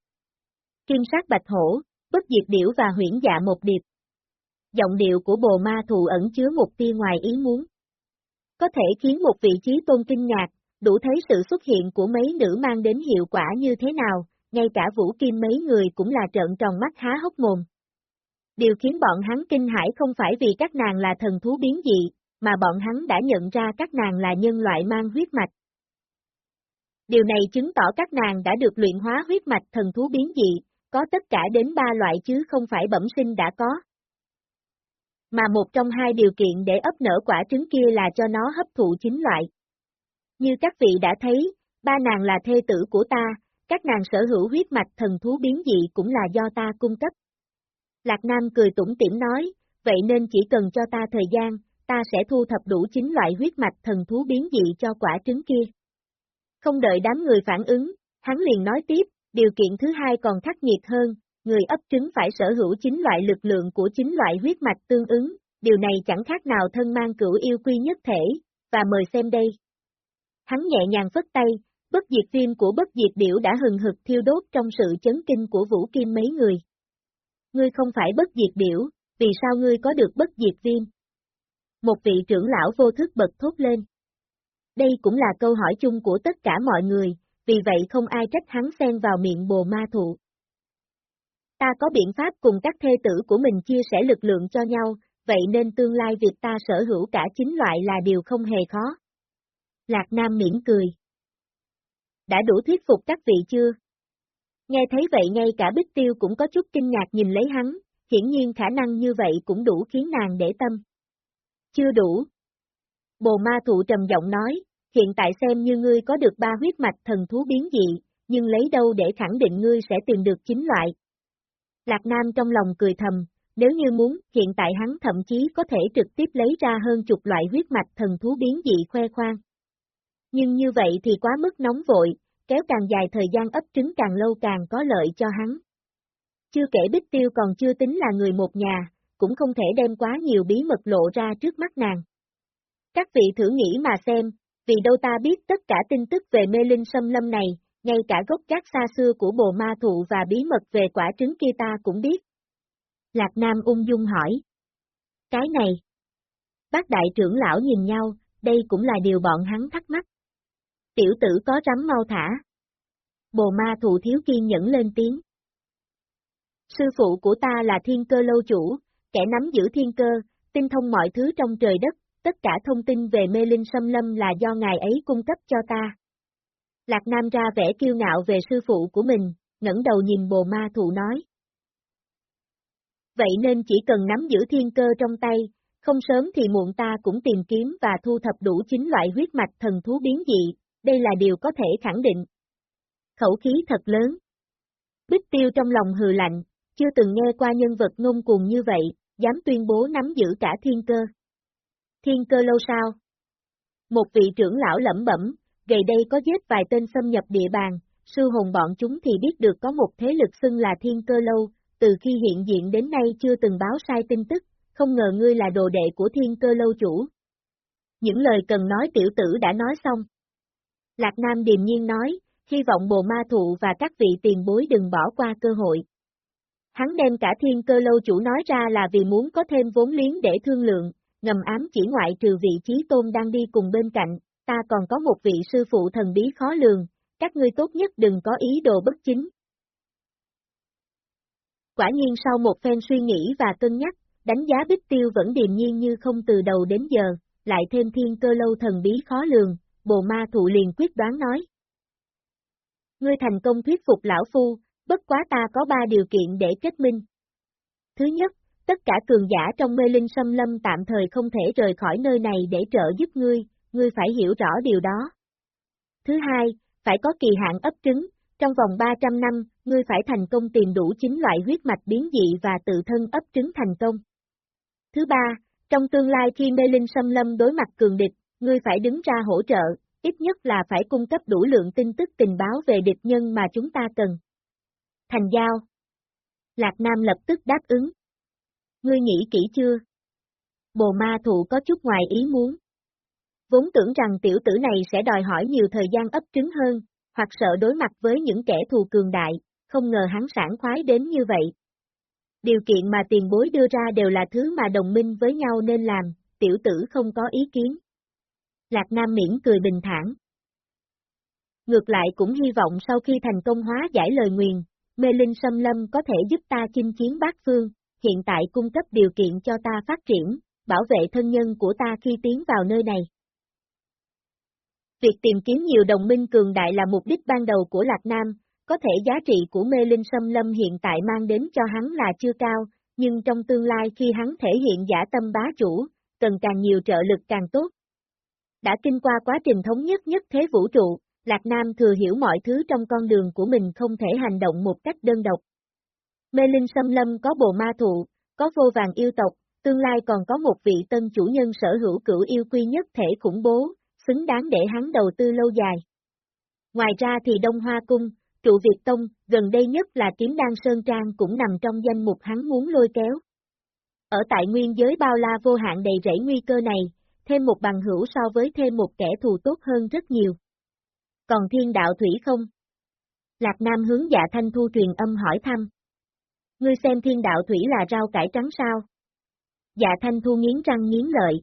Kim sát bạch hổ, bất diệt điểu và huyển dạ một điệp. Giọng điệu của bồ ma thù ẩn chứa một tia ngoài ý muốn. Có thể khiến một vị trí tôn kinh ngạc, đủ thấy sự xuất hiện của mấy nữ mang đến hiệu quả như thế nào, ngay cả vũ kim mấy người cũng là trợn tròn mắt há hốc mồm. Điều khiến bọn hắn kinh hãi không phải vì các nàng là thần thú biến dị, mà bọn hắn đã nhận ra các nàng là nhân loại mang huyết mạch. Điều này chứng tỏ các nàng đã được luyện hóa huyết mạch thần thú biến dị, có tất cả đến ba loại chứ không phải bẩm sinh đã có. Mà một trong hai điều kiện để ấp nở quả trứng kia là cho nó hấp thụ chính loại. Như các vị đã thấy, ba nàng là thê tử của ta, các nàng sở hữu huyết mạch thần thú biến dị cũng là do ta cung cấp. Lạc Nam cười tủm tỉm nói, vậy nên chỉ cần cho ta thời gian, ta sẽ thu thập đủ chính loại huyết mạch thần thú biến dị cho quả trứng kia. Không đợi đám người phản ứng, hắn liền nói tiếp, điều kiện thứ hai còn khắc nghiệt hơn, người ấp trứng phải sở hữu chính loại lực lượng của chính loại huyết mạch tương ứng, điều này chẳng khác nào thân mang cửu yêu quy nhất thể, và mời xem đây. Hắn nhẹ nhàng phất tay, bất diệt viêm của bất diệt điểu đã hừng hực thiêu đốt trong sự chấn kinh của vũ kim mấy người. Ngươi không phải bất diệt biểu, vì sao ngươi có được bất diệt viêm? Một vị trưởng lão vô thức bật thốt lên. Đây cũng là câu hỏi chung của tất cả mọi người, vì vậy không ai trách hắn xen vào miệng bồ ma thụ. Ta có biện pháp cùng các thê tử của mình chia sẻ lực lượng cho nhau, vậy nên tương lai việc ta sở hữu cả chính loại là điều không hề khó. Lạc Nam mỉm cười. Đã đủ thuyết phục các vị chưa? Nghe thấy vậy ngay cả Bích Tiêu cũng có chút kinh ngạc nhìn lấy hắn, hiển nhiên khả năng như vậy cũng đủ khiến nàng để tâm. Chưa đủ. Bồ ma thụ trầm giọng nói, hiện tại xem như ngươi có được ba huyết mạch thần thú biến dị, nhưng lấy đâu để khẳng định ngươi sẽ tìm được chính loại. Lạc Nam trong lòng cười thầm, nếu như muốn, hiện tại hắn thậm chí có thể trực tiếp lấy ra hơn chục loại huyết mạch thần thú biến dị khoe khoang. Nhưng như vậy thì quá mức nóng vội, kéo càng dài thời gian ấp trứng càng lâu càng có lợi cho hắn. Chưa kể Bích Tiêu còn chưa tính là người một nhà, cũng không thể đem quá nhiều bí mật lộ ra trước mắt nàng. Các vị thử nghĩ mà xem, vì đâu ta biết tất cả tin tức về mê linh xâm lâm này, ngay cả gốc các xa xưa của bồ ma thụ và bí mật về quả trứng kia ta cũng biết. Lạc Nam ung dung hỏi. Cái này. Bác đại trưởng lão nhìn nhau, đây cũng là điều bọn hắn thắc mắc. Tiểu tử có rắm mau thả. Bồ ma thụ thiếu kiên nhẫn lên tiếng. Sư phụ của ta là thiên cơ lâu chủ, kẻ nắm giữ thiên cơ, tinh thông mọi thứ trong trời đất, tất cả thông tin về mê linh xâm lâm là do ngài ấy cung cấp cho ta. Lạc Nam ra vẻ kiêu ngạo về sư phụ của mình, ngẩng đầu nhìn bồ ma thụ nói. Vậy nên chỉ cần nắm giữ thiên cơ trong tay, không sớm thì muộn ta cũng tìm kiếm và thu thập đủ chính loại huyết mạch thần thú biến dị, đây là điều có thể khẳng định. Khẩu khí thật lớn. Bích tiêu trong lòng hừ lạnh, chưa từng nghe qua nhân vật ngông cuồng như vậy, dám tuyên bố nắm giữ cả thiên cơ. Thiên cơ lâu sao? Một vị trưởng lão lẩm bẩm, gầy đây có giết vài tên xâm nhập địa bàn, sư hồn bọn chúng thì biết được có một thế lực xưng là thiên cơ lâu, từ khi hiện diện đến nay chưa từng báo sai tin tức, không ngờ ngươi là đồ đệ của thiên cơ lâu chủ. Những lời cần nói tiểu tử đã nói xong. Lạc Nam điềm nhiên nói, hy vọng bồ ma thụ và các vị tiền bối đừng bỏ qua cơ hội. Hắn đem cả thiên cơ lâu chủ nói ra là vì muốn có thêm vốn liếng để thương lượng, ngầm ám chỉ ngoại trừ vị trí tôn đang đi cùng bên cạnh, ta còn có một vị sư phụ thần bí khó lường, các ngươi tốt nhất đừng có ý đồ bất chính. Quả nhiên sau một phen suy nghĩ và cân nhắc, đánh giá Bích Tiêu vẫn điềm nhiên như không từ đầu đến giờ, lại thêm thiên cơ lâu thần bí khó lường, bồ ma thụ liền quyết đoán nói. Ngươi thành công thuyết phục lão phu, bất quá ta có ba điều kiện để kết minh. Thứ nhất, tất cả cường giả trong mê linh xâm lâm tạm thời không thể rời khỏi nơi này để trợ giúp ngươi, ngươi phải hiểu rõ điều đó. Thứ hai, phải có kỳ hạn ấp trứng, trong vòng 300 năm, ngươi phải thành công tìm đủ 9 loại huyết mạch biến dị và tự thân ấp trứng thành công. Thứ ba, trong tương lai khi mê linh xâm lâm đối mặt cường địch, ngươi phải đứng ra hỗ trợ, ít nhất là phải cung cấp đủ lượng tin tức tình báo về địch nhân mà chúng ta cần. Thành giao. Lạc Nam lập tức đáp ứng. Ngươi nghĩ kỹ chưa? Bồ ma thụ có chút ngoài ý muốn. Vốn tưởng rằng tiểu tử này sẽ đòi hỏi nhiều thời gian ấp trứng hơn, hoặc sợ đối mặt với những kẻ thù cường đại, không ngờ hắn sản khoái đến như vậy. Điều kiện mà tiền bối đưa ra đều là thứ mà đồng minh với nhau nên làm, tiểu tử không có ý kiến. Lạc Nam miễn cười bình thản. Ngược lại cũng hy vọng sau khi thành công hóa giải lời nguyền, mê linh xâm lâm có thể giúp ta chinh chiến bát phương, hiện tại cung cấp điều kiện cho ta phát triển, bảo vệ thân nhân của ta khi tiến vào nơi này. Việc tìm kiếm nhiều đồng minh cường đại là mục đích ban đầu của Lạc Nam, có thể giá trị của mê linh xâm lâm hiện tại mang đến cho hắn là chưa cao, nhưng trong tương lai khi hắn thể hiện giả tâm bá chủ, cần càng nhiều trợ lực càng tốt. Đã kinh qua quá trình thống nhất nhất thế vũ trụ, Lạc Nam thừa hiểu mọi thứ trong con đường của mình không thể hành động một cách đơn độc. Mê linh xâm lâm có bồ ma thụ, có vô vàng yêu tộc, tương lai còn có một vị tân chủ nhân sở hữu cửu yêu quy nhất thể khủng bố, xứng đáng để hắn đầu tư lâu dài. Ngoài ra thì Đông Hoa Cung, trụ Việt Tông, gần đây nhất là kiếm đan Sơn Trang cũng nằm trong danh mục hắn muốn lôi kéo. Ở tại nguyên giới bao la vô hạn đầy rẫy nguy cơ này, thêm một bằng hữu so với thêm một kẻ thù tốt hơn rất nhiều. Còn thiên đạo thủy không? Lạc Nam hướng dạ thanh thu truyền âm hỏi thăm. Ngươi xem thiên đạo thủy là rau cải trắng sao? Dạ thanh thu nghiến răng nghiến lợi.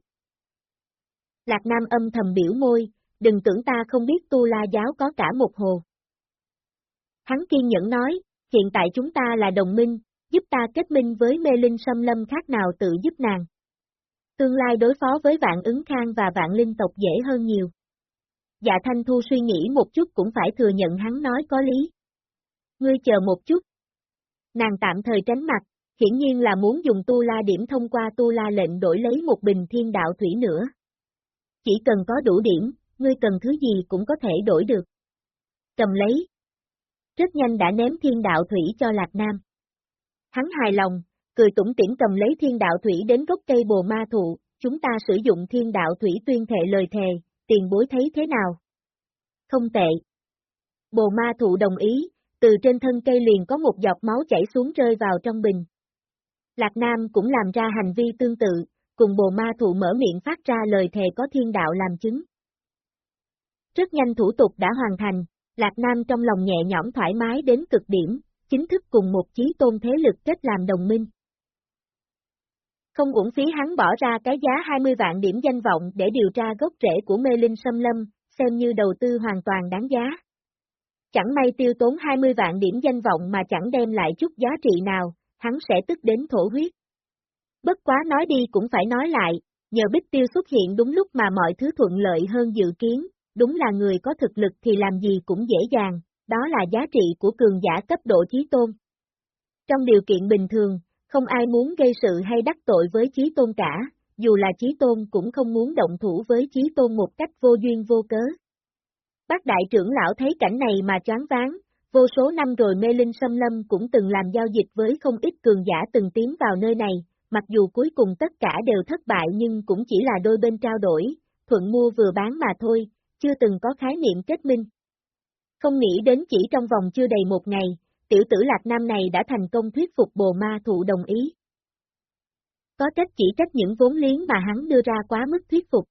Lạc Nam âm thầm biểu môi, đừng tưởng ta không biết tu la giáo có cả một hồ. Hắn kiên nhẫn nói, hiện tại chúng ta là đồng minh, giúp ta kết minh với mê linh xâm lâm khác nào tự giúp nàng. Tương lai đối phó với vạn ứng khang và vạn linh tộc dễ hơn nhiều. Dạ Thanh Thu suy nghĩ một chút cũng phải thừa nhận hắn nói có lý. Ngươi chờ một chút. Nàng tạm thời tránh mặt, hiển nhiên là muốn dùng tu la điểm thông qua tu la lệnh đổi lấy một bình thiên đạo thủy nữa. Chỉ cần có đủ điểm, ngươi cần thứ gì cũng có thể đổi được. Cầm lấy. Rất nhanh đã ném thiên đạo thủy cho Lạc Nam. Hắn hài lòng, cười tủm tỉm cầm lấy thiên đạo thủy đến gốc cây bồ ma thụ, chúng ta sử dụng thiên đạo thủy tuyên thệ lời thề, tiền bối thấy thế nào? Không tệ. Bồ ma thụ đồng ý, từ trên thân cây liền có một giọt máu chảy xuống rơi vào trong bình. Lạc Nam cũng làm ra hành vi tương tự, cùng bồ ma thụ mở miệng phát ra lời thề có thiên đạo làm chứng. Rất nhanh thủ tục đã hoàn thành, Lạc Nam trong lòng nhẹ nhõm thoải mái đến cực điểm, chính thức cùng một chí tôn thế lực kết làm đồng minh. Không uổng phí hắn bỏ ra cái giá 20 vạn điểm danh vọng để điều tra gốc rễ của mê linh xâm lâm, xem như đầu tư hoàn toàn đáng giá. Chẳng may tiêu tốn 20 vạn điểm danh vọng mà chẳng đem lại chút giá trị nào, hắn sẽ tức đến thổ huyết. Bất quá nói đi cũng phải nói lại, nhờ Bích Tiêu xuất hiện đúng lúc mà mọi thứ thuận lợi hơn dự kiến, đúng là người có thực lực thì làm gì cũng dễ dàng, đó là giá trị của cường giả cấp độ chí tôn. Trong điều kiện bình thường, không ai muốn gây sự hay đắc tội với chí tôn cả, dù là chí tôn cũng không muốn động thủ với chí tôn một cách vô duyên vô cớ. Bác đại trưởng lão thấy cảnh này mà choáng váng, vô số năm rồi mê linh xâm lâm cũng từng làm giao dịch với không ít cường giả từng tiến vào nơi này, mặc dù cuối cùng tất cả đều thất bại nhưng cũng chỉ là đôi bên trao đổi, thuận mua vừa bán mà thôi, chưa từng có khái niệm kết minh. Không nghĩ đến chỉ trong vòng chưa đầy một ngày, tiểu tử Lạc Nam này đã thành công thuyết phục bồ ma thụ đồng ý. Có trách chỉ trách những vốn liếng mà hắn đưa ra quá mức thuyết phục.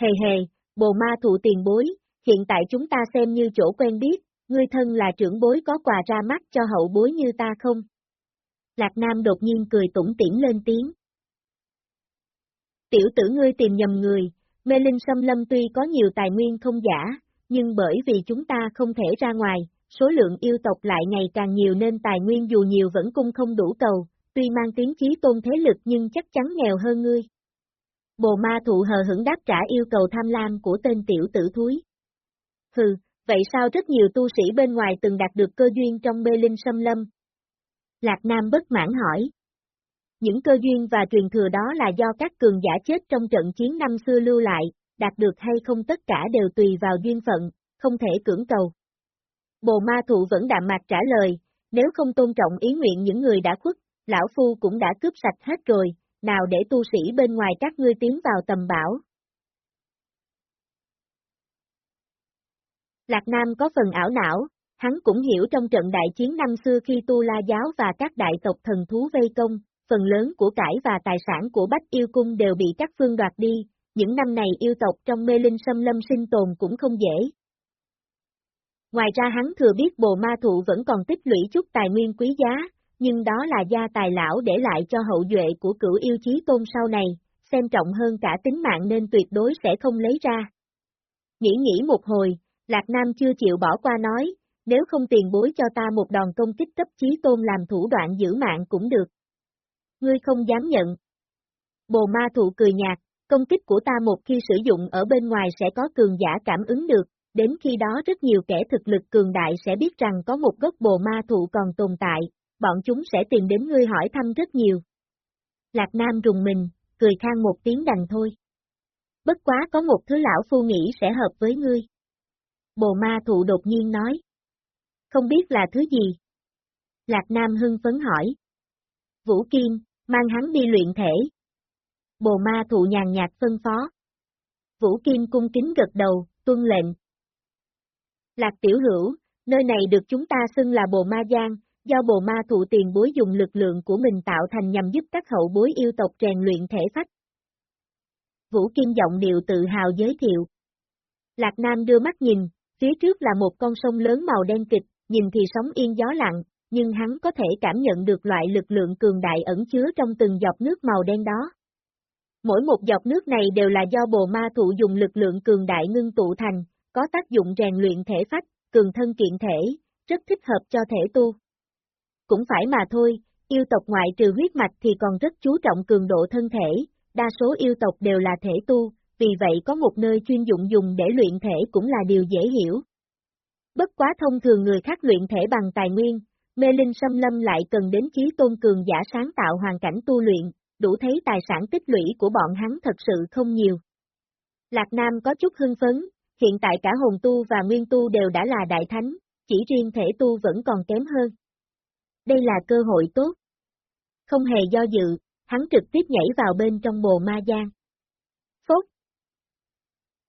Hề hề, bồ ma thụ tiền bối, hiện tại chúng ta xem như chỗ quen biết, ngươi thân là trưởng bối có quà ra mắt cho hậu bối như ta không? Lạc Nam đột nhiên cười tủng tiễn lên tiếng. Tiểu tử ngươi tìm nhầm người, mê linh xâm lâm tuy có nhiều tài nguyên không giả, nhưng bởi vì chúng ta không thể ra ngoài, số lượng yêu tộc lại ngày càng nhiều nên tài nguyên dù nhiều vẫn cung không đủ cầu, tuy mang tiếng chí tôn thế lực nhưng chắc chắn nghèo hơn ngươi. Bồ ma thụ hờ hững đáp trả yêu cầu tham lam của tên tiểu tử thúi. Hừ, vậy sao rất nhiều tu sĩ bên ngoài từng đạt được cơ duyên trong mê linh xâm lâm? Lạc Nam bất mãn hỏi. Những cơ duyên và truyền thừa đó là do các cường giả chết trong trận chiến năm xưa lưu lại, đạt được hay không tất cả đều tùy vào duyên phận, không thể cưỡng cầu. Bồ ma thụ vẫn đạm mạc trả lời, nếu không tôn trọng ý nguyện những người đã khuất, lão phu cũng đã cướp sạch hết rồi, nào để tu sĩ bên ngoài các ngươi tiến vào tầm bảo. Lạc Nam có phần ảo não, hắn cũng hiểu trong trận đại chiến năm xưa khi Tu La Giáo và các đại tộc thần thú vây công, phần lớn của cải và tài sản của Bách Yêu Cung đều bị các phương đoạt đi, những năm này yêu tộc trong mê linh xâm lâm sinh tồn cũng không dễ. Ngoài ra hắn thừa biết bồ ma thụ vẫn còn tích lũy chút tài nguyên quý giá, nhưng đó là gia tài lão để lại cho hậu duệ của cửu yêu chí tôn sau này, xem trọng hơn cả tính mạng nên tuyệt đối sẽ không lấy ra. Nghĩ nghĩ một hồi, Lạc Nam chưa chịu bỏ qua nói, nếu không tiền bối cho ta một đòn công kích cấp chí tôn làm thủ đoạn giữ mạng cũng được. Ngươi không dám nhận. Bồ ma thụ cười nhạt, công kích của ta một khi sử dụng ở bên ngoài sẽ có cường giả cảm ứng được, đến khi đó rất nhiều kẻ thực lực cường đại sẽ biết rằng có một gốc bồ ma thụ còn tồn tại, bọn chúng sẽ tìm đến ngươi hỏi thăm rất nhiều. Lạc Nam rùng mình, cười khang một tiếng đành thôi. Bất quá có một thứ lão phu nghĩ sẽ hợp với ngươi. Bồ ma thụ đột nhiên nói. Không biết là thứ gì? Lạc Nam hưng phấn hỏi. Vũ Kim, mang hắn đi luyện thể. Bồ ma thụ nhàn nhạt phân phó. Vũ Kim cung kính gật đầu, tuân lệnh. Lạc tiểu hữu, nơi này được chúng ta xưng là bồ ma giang, do bồ ma thụ tiền bối dùng lực lượng của mình tạo thành nhằm giúp các hậu bối yêu tộc rèn luyện thể phách. Vũ Kim giọng điệu tự hào giới thiệu. Lạc Nam đưa mắt nhìn, phía trước là một con sông lớn màu đen kịch, nhìn thì sóng yên gió lặng, nhưng hắn có thể cảm nhận được loại lực lượng cường đại ẩn chứa trong từng giọt nước màu đen đó. Mỗi một giọt nước này đều là do bồ ma thụ dùng lực lượng cường đại ngưng tụ thành, có tác dụng rèn luyện thể phách, cường thân kiện thể, rất thích hợp cho thể tu. Cũng phải mà thôi, yêu tộc ngoại trừ huyết mạch thì còn rất chú trọng cường độ thân thể, đa số yêu tộc đều là thể tu, vì vậy có một nơi chuyên dụng dùng để luyện thể cũng là điều dễ hiểu. Bất quá thông thường người khác luyện thể bằng tài nguyên, mê linh xâm lâm lại cần đến trí tôn cường giả sáng tạo hoàn cảnh tu luyện, đủ thấy tài sản tích lũy của bọn hắn thật sự không nhiều. Lạc Nam có chút hưng phấn, hiện tại cả hồn tu và nguyên tu đều đã là đại thánh, chỉ riêng thể tu vẫn còn kém hơn. Đây là cơ hội tốt. Không hề do dự, hắn trực tiếp nhảy vào bên trong bồ ma giang. Phốt.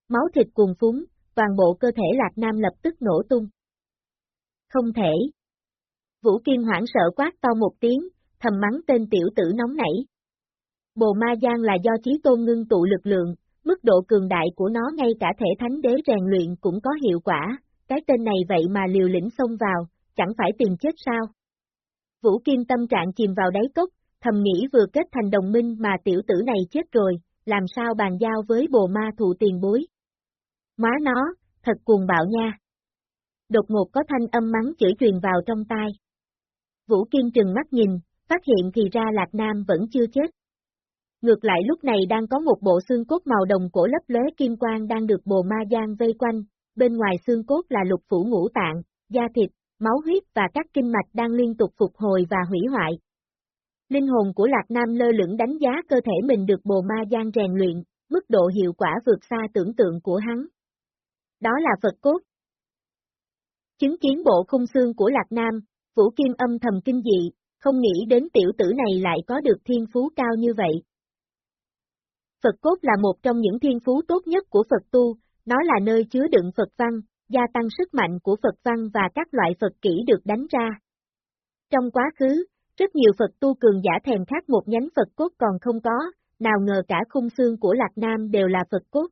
Máu thịt cuồng phúng, toàn bộ cơ thể Lạc Nam lập tức nổ tung. Không thể. Vũ Kim hoảng sợ quát to một tiếng, thầm mắng tên tiểu tử nóng nảy. Bồ ma giang là do trí tôn ngưng tụ lực lượng, mức độ cường đại của nó ngay cả thể thánh đế rèn luyện cũng có hiệu quả, cái tên này vậy mà liều lĩnh xông vào, chẳng phải tìm chết sao. Vũ Kim tâm trạng chìm vào đáy cốc, thầm nghĩ vừa kết thành đồng minh mà tiểu tử này chết rồi, làm sao bàn giao với bồ ma thụ tiền bối. Má nó, thật cuồng bạo nha. Đột ngột có thanh âm mắng chửi truyền vào trong tai. Vũ Kim trừng mắt nhìn, phát hiện thì ra Lạc Nam vẫn chưa chết. Ngược lại lúc này đang có một bộ xương cốt màu đồng cổ lấp lóe kim quang đang được bồ ma giang vây quanh, bên ngoài xương cốt là lục phủ ngũ tạng, da thịt, máu huyết và các kinh mạch đang liên tục phục hồi và hủy hoại. Linh hồn của Lạc Nam lơ lửng đánh giá cơ thể mình được bồ ma giang rèn luyện, mức độ hiệu quả vượt xa tưởng tượng của hắn. Đó là Phật cốt. Chứng kiến bộ khung xương của Lạc Nam, Vũ Kim âm thầm kinh dị, không nghĩ đến tiểu tử này lại có được thiên phú cao như vậy. Phật cốt là một trong những thiên phú tốt nhất của Phật tu, nó là nơi chứa đựng Phật văn, gia tăng sức mạnh của Phật văn và các loại Phật kỹ được đánh ra. Trong quá khứ, rất nhiều Phật tu cường giả thèm khát một nhánh Phật cốt còn không có, nào ngờ cả khung xương của Lạc Nam đều là Phật cốt.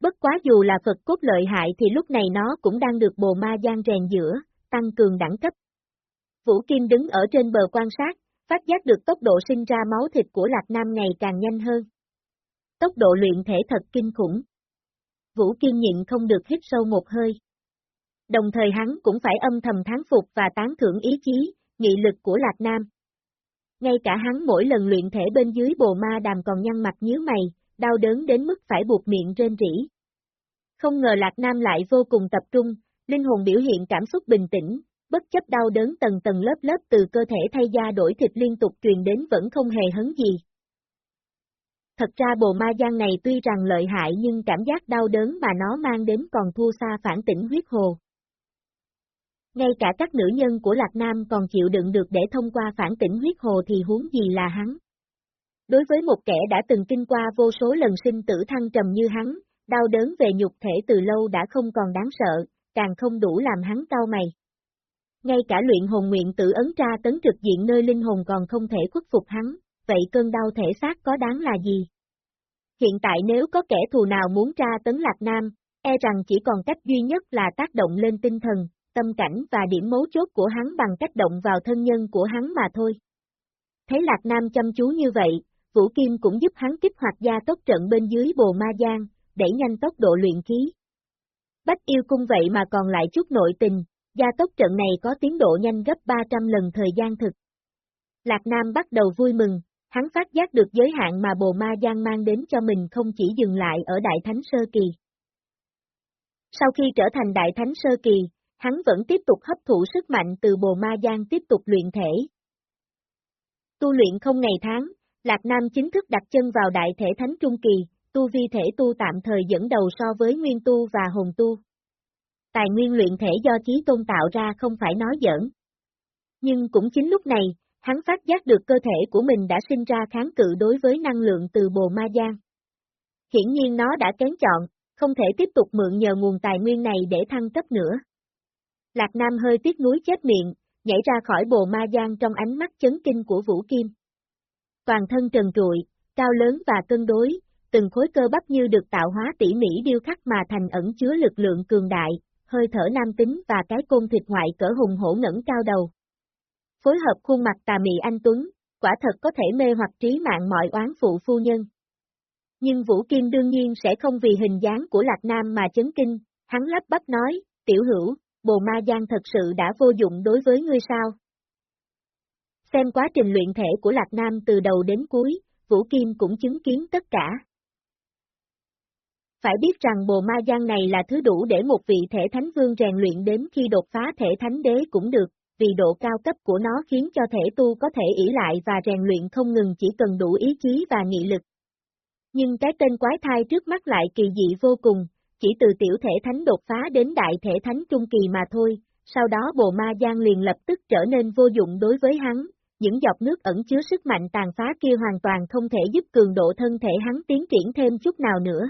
Bất quá dù là Phật cốt lợi hại thì lúc này nó cũng đang được bồ ma gian rèn giữa, tăng cường đẳng cấp. Vũ Kim đứng ở trên bờ quan sát, phát giác được tốc độ sinh ra máu thịt của Lạc Nam ngày càng nhanh hơn. Tốc độ luyện thể thật kinh khủng. Vũ Kim nhịn không được hít sâu một hơi. Đồng thời hắn cũng phải âm thầm tháng phục và tán thưởng ý chí, nghị lực của Lạc Nam. Ngay cả hắn mỗi lần luyện thể bên dưới bồ ma đàm còn nhăn mặt nhíu mày, đau đớn đến mức phải buộc miệng rên rỉ. Không ngờ Lạc Nam lại vô cùng tập trung, linh hồn biểu hiện cảm xúc bình tĩnh, bất chấp đau đớn tầng tầng lớp lớp từ cơ thể thay da đổi thịt liên tục truyền đến vẫn không hề hấn gì. Thật ra bồ ma gian này tuy rằng lợi hại nhưng cảm giác đau đớn mà nó mang đến còn thua xa phản tỉnh huyết hồ. Ngay cả các nữ nhân của Lạc Nam còn chịu đựng được để thông qua phản tỉnh huyết hồ thì huống gì là hắn. Đối với một kẻ đã từng kinh qua vô số lần sinh tử thăng trầm như hắn, đau đớn về nhục thể từ lâu đã không còn đáng sợ, càng không đủ làm hắn cao mày. Ngay cả luyện hồn nguyện tự ấn tra tấn trực diện nơi linh hồn còn không thể khuất phục hắn, vậy cơn đau thể xác có đáng là gì? Hiện tại nếu có kẻ thù nào muốn tra tấn Lạc Nam, e rằng chỉ còn cách duy nhất là tác động lên tinh thần, tâm cảnh và điểm mấu chốt của hắn bằng cách động vào thân nhân của hắn mà thôi. Thấy Lạc Nam chăm chú như vậy, Vũ Kim cũng giúp hắn kích hoạt gia tốc trận bên dưới bồ ma giang, đẩy nhanh tốc độ luyện khí. Bách yêu cung vậy mà còn lại chút nội tình, gia tốc trận này có tiến độ nhanh gấp 300 lần thời gian thực. Lạc Nam bắt đầu vui mừng, hắn phát giác được giới hạn mà bồ ma giang mang đến cho mình không chỉ dừng lại ở Đại Thánh Sơ Kỳ. Sau khi trở thành Đại Thánh Sơ Kỳ, hắn vẫn tiếp tục hấp thụ sức mạnh từ bồ ma giang tiếp tục luyện thể. Tu luyện không ngày tháng, Lạc Nam chính thức đặt chân vào Đại Thể Thánh Trung Kỳ, tu vi thể tu tạm thời dẫn đầu so với nguyên tu và hồn tu. Tài nguyên luyện thể do trí tôn tạo ra không phải nói giỡn. Nhưng cũng chính lúc này, hắn phát giác được cơ thể của mình đã sinh ra kháng cự đối với năng lượng từ bồ ma giang. Hiển nhiên nó đã kén chọn, không thể tiếp tục mượn nhờ nguồn tài nguyên này để thăng cấp nữa. Lạc Nam hơi tiếc nuối chết miệng, nhảy ra khỏi bồ ma giang trong ánh mắt chấn kinh của Vũ Kim. Toàn thân trần trụi, cao lớn và cân đối, từng khối cơ bắp như được tạo hóa tỉ mỉ điêu khắc mà thành ẩn chứa lực lượng cường đại, hơi thở nam tính và cái côn thịt ngoại cỡ hùng hổ ngẩng cao đầu. Phối hợp khuôn mặt tà mị anh Tuấn, quả thật có thể mê hoặc trí mạng mọi oán phụ phu nhân. Nhưng Vũ Kim đương nhiên sẽ không vì hình dáng của Lạc Nam mà chấn kinh, hắn lắp bắp nói, tiểu hữu, bồ ma giang thật sự đã vô dụng đối với ngươi sao? Xem quá trình luyện thể của Lạc Nam từ đầu đến cuối, Vũ Kim cũng chứng kiến tất cả. Phải biết rằng bồ ma giang này là thứ đủ để một vị thể thánh vương rèn luyện đến khi đột phá thể thánh đế cũng được, vì độ cao cấp của nó khiến cho thể tu có thể ỷ lại và rèn luyện không ngừng chỉ cần đủ ý chí và nghị lực. Nhưng cái tên quái thai trước mắt lại kỳ dị vô cùng, chỉ từ tiểu thể thánh đột phá đến đại thể thánh trung kỳ mà thôi, sau đó bồ ma giang liền lập tức trở nên vô dụng đối với hắn, những giọt nước ẩn chứa sức mạnh tàn phá kia hoàn toàn không thể giúp cường độ thân thể hắn tiến triển thêm chút nào nữa.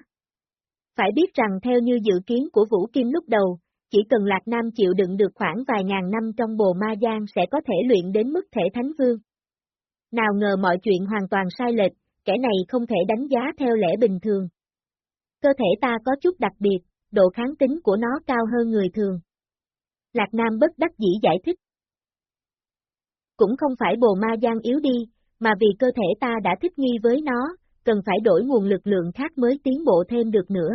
Phải biết rằng theo như dự kiến của Vũ Kim lúc đầu, chỉ cần Lạc Nam chịu đựng được khoảng vài ngàn năm trong bồ ma giang sẽ có thể luyện đến mức thể thánh vương. Nào ngờ mọi chuyện hoàn toàn sai lệch, kẻ này không thể đánh giá theo lẽ bình thường. Cơ thể ta có chút đặc biệt, độ kháng tính của nó cao hơn người thường. Lạc Nam bất đắc dĩ giải thích. Cũng không phải bồ ma giang yếu đi, mà vì cơ thể ta đã thích nghi với nó, cần phải đổi nguồn lực lượng khác mới tiến bộ thêm được nữa.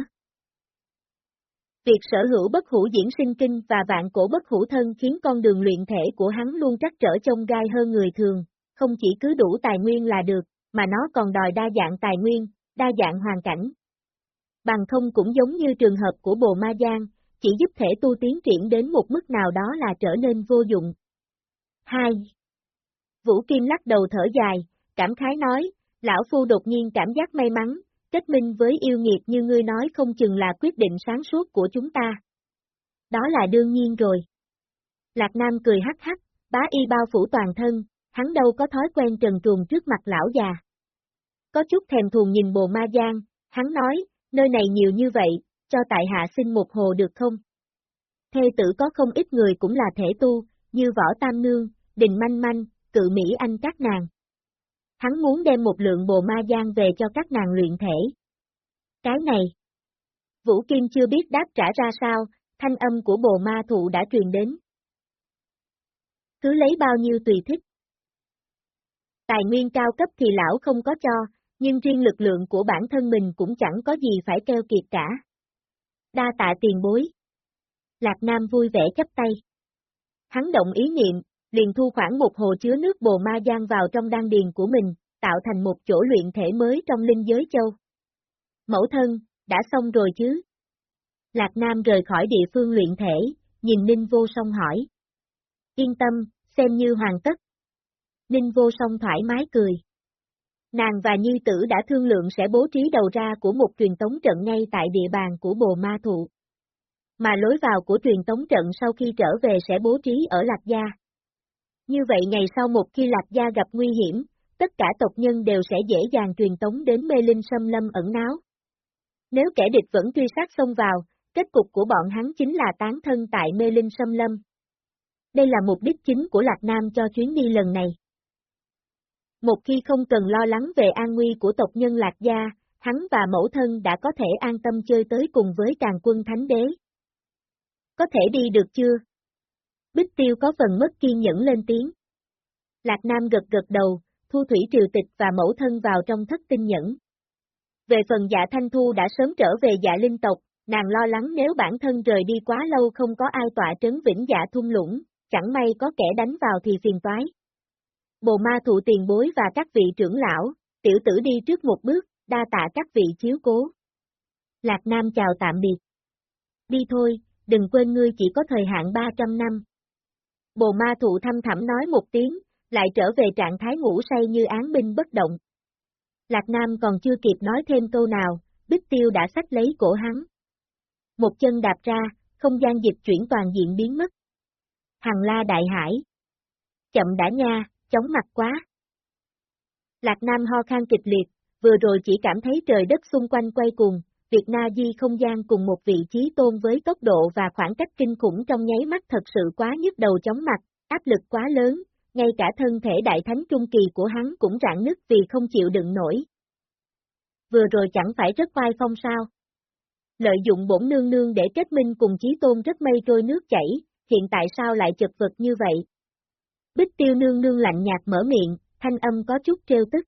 Việc sở hữu bất hủ diễn sinh kinh và vạn cổ bất hủ thân khiến con đường luyện thể của hắn luôn trắc trở trông gai hơn người thường, không chỉ cứ đủ tài nguyên là được, mà nó còn đòi đa dạng tài nguyên, đa dạng hoàn cảnh. Bằng không cũng giống như trường hợp của bồ ma giang, chỉ giúp thể tu tiến triển đến một mức nào đó là trở nên vô dụng. 2. Vũ Kim lắc đầu thở dài, cảm khái nói, lão phu đột nhiên cảm giác may mắn, kết minh với yêu nghiệt như ngươi nói không chừng là quyết định sáng suốt của chúng ta. Đó là đương nhiên rồi. Lạc Nam cười hắc hắc, bá y bao phủ toàn thân, hắn đâu có thói quen trần truồng trước mặt lão già. Có chút thèm thuồng nhìn bồ ma giang, hắn nói, nơi này nhiều như vậy, cho tại hạ xin một hồ được không? Thê tử có không ít người cũng là thể tu, như võ tam nương, đình manh manh, cự Mỹ Anh các nàng. Hắn muốn đem một lượng bồ ma giang về cho các nàng luyện thể. Cái này. Vũ Kim chưa biết đáp trả ra sao, thanh âm của bồ ma thụ đã truyền đến. Cứ lấy bao nhiêu tùy thích. Tài nguyên cao cấp thì lão không có cho, nhưng riêng lực lượng của bản thân mình cũng chẳng có gì phải keo kiệt cả. Đa tạ tiền bối. Lạc Nam vui vẻ chấp tay. Hắn động ý niệm, liền thu khoảng một hồ chứa nước bồ ma giang vào trong đan điền của mình, tạo thành một chỗ luyện thể mới trong linh giới châu. Mẫu thân, đã xong rồi chứ? Lạc Nam rời khỏi địa phương luyện thể, nhìn Ninh Vô Song hỏi. Yên tâm, xem như hoàn tất. Ninh Vô Song thoải mái cười. Nàng và Như Tử đã thương lượng sẽ bố trí đầu ra của một truyền tống trận ngay tại địa bàn của bồ ma thụ. Mà lối vào của truyền tống trận sau khi trở về sẽ bố trí ở Lạc Gia. Như vậy ngày sau một khi Lạc Gia gặp nguy hiểm, tất cả tộc nhân đều sẽ dễ dàng truyền tống đến mê linh xâm lâm ẩn náu. Nếu kẻ địch vẫn truy sát xông vào, kết cục của bọn hắn chính là tán thân tại mê linh xâm lâm. Đây là mục đích chính của Lạc Nam cho chuyến đi lần này. Một khi không cần lo lắng về an nguy của tộc nhân Lạc Gia, hắn và mẫu thân đã có thể an tâm chơi tới cùng với càng quân thánh đế. Có thể đi được chưa? Bích tiêu có phần mất kiên nhẫn lên tiếng. Lạc Nam gật gật đầu, thu thủy triều tịch và mẫu thân vào trong thất tinh nhẫn. Về phần dạ thanh thu đã sớm trở về dạ linh tộc, nàng lo lắng nếu bản thân rời đi quá lâu không có ai tọa trấn vĩnh dạ thung lũng, chẳng may có kẻ đánh vào thì phiền toái. Bồ ma thụ tiền bối và các vị trưởng lão, tiểu tử đi trước một bước, đa tạ các vị chiếu cố. Lạc Nam chào tạm biệt. Đi thôi, đừng quên ngươi chỉ có thời hạn 300 năm. Bồ ma thụ thăm thẳm nói một tiếng, lại trở về trạng thái ngủ say như án binh bất động. Lạc Nam còn chưa kịp nói thêm câu nào, Bích Tiêu đã sách lấy cổ hắn. Một chân đạp ra, không gian dịch chuyển toàn diện biến mất. Hằng la đại hải. Chậm đã nha, chóng mặt quá. Lạc Nam ho khan kịch liệt, vừa rồi chỉ cảm thấy trời đất xung quanh quay cuồng, Việt Na Di không gian cùng một vị trí tôn với tốc độ và khoảng cách kinh khủng trong nháy mắt thật sự quá nhức đầu chóng mặt, áp lực quá lớn, ngay cả thân thể đại thánh trung kỳ của hắn cũng rạn nứt vì không chịu đựng nổi. Vừa rồi chẳng phải rất vai phong sao. Lợi dụng bổn nương nương để kết minh cùng chí tôn rất mây trôi nước chảy, hiện tại sao lại chật vật như vậy? Bích tiêu nương nương lạnh nhạt mở miệng, thanh âm có chút trêu tức.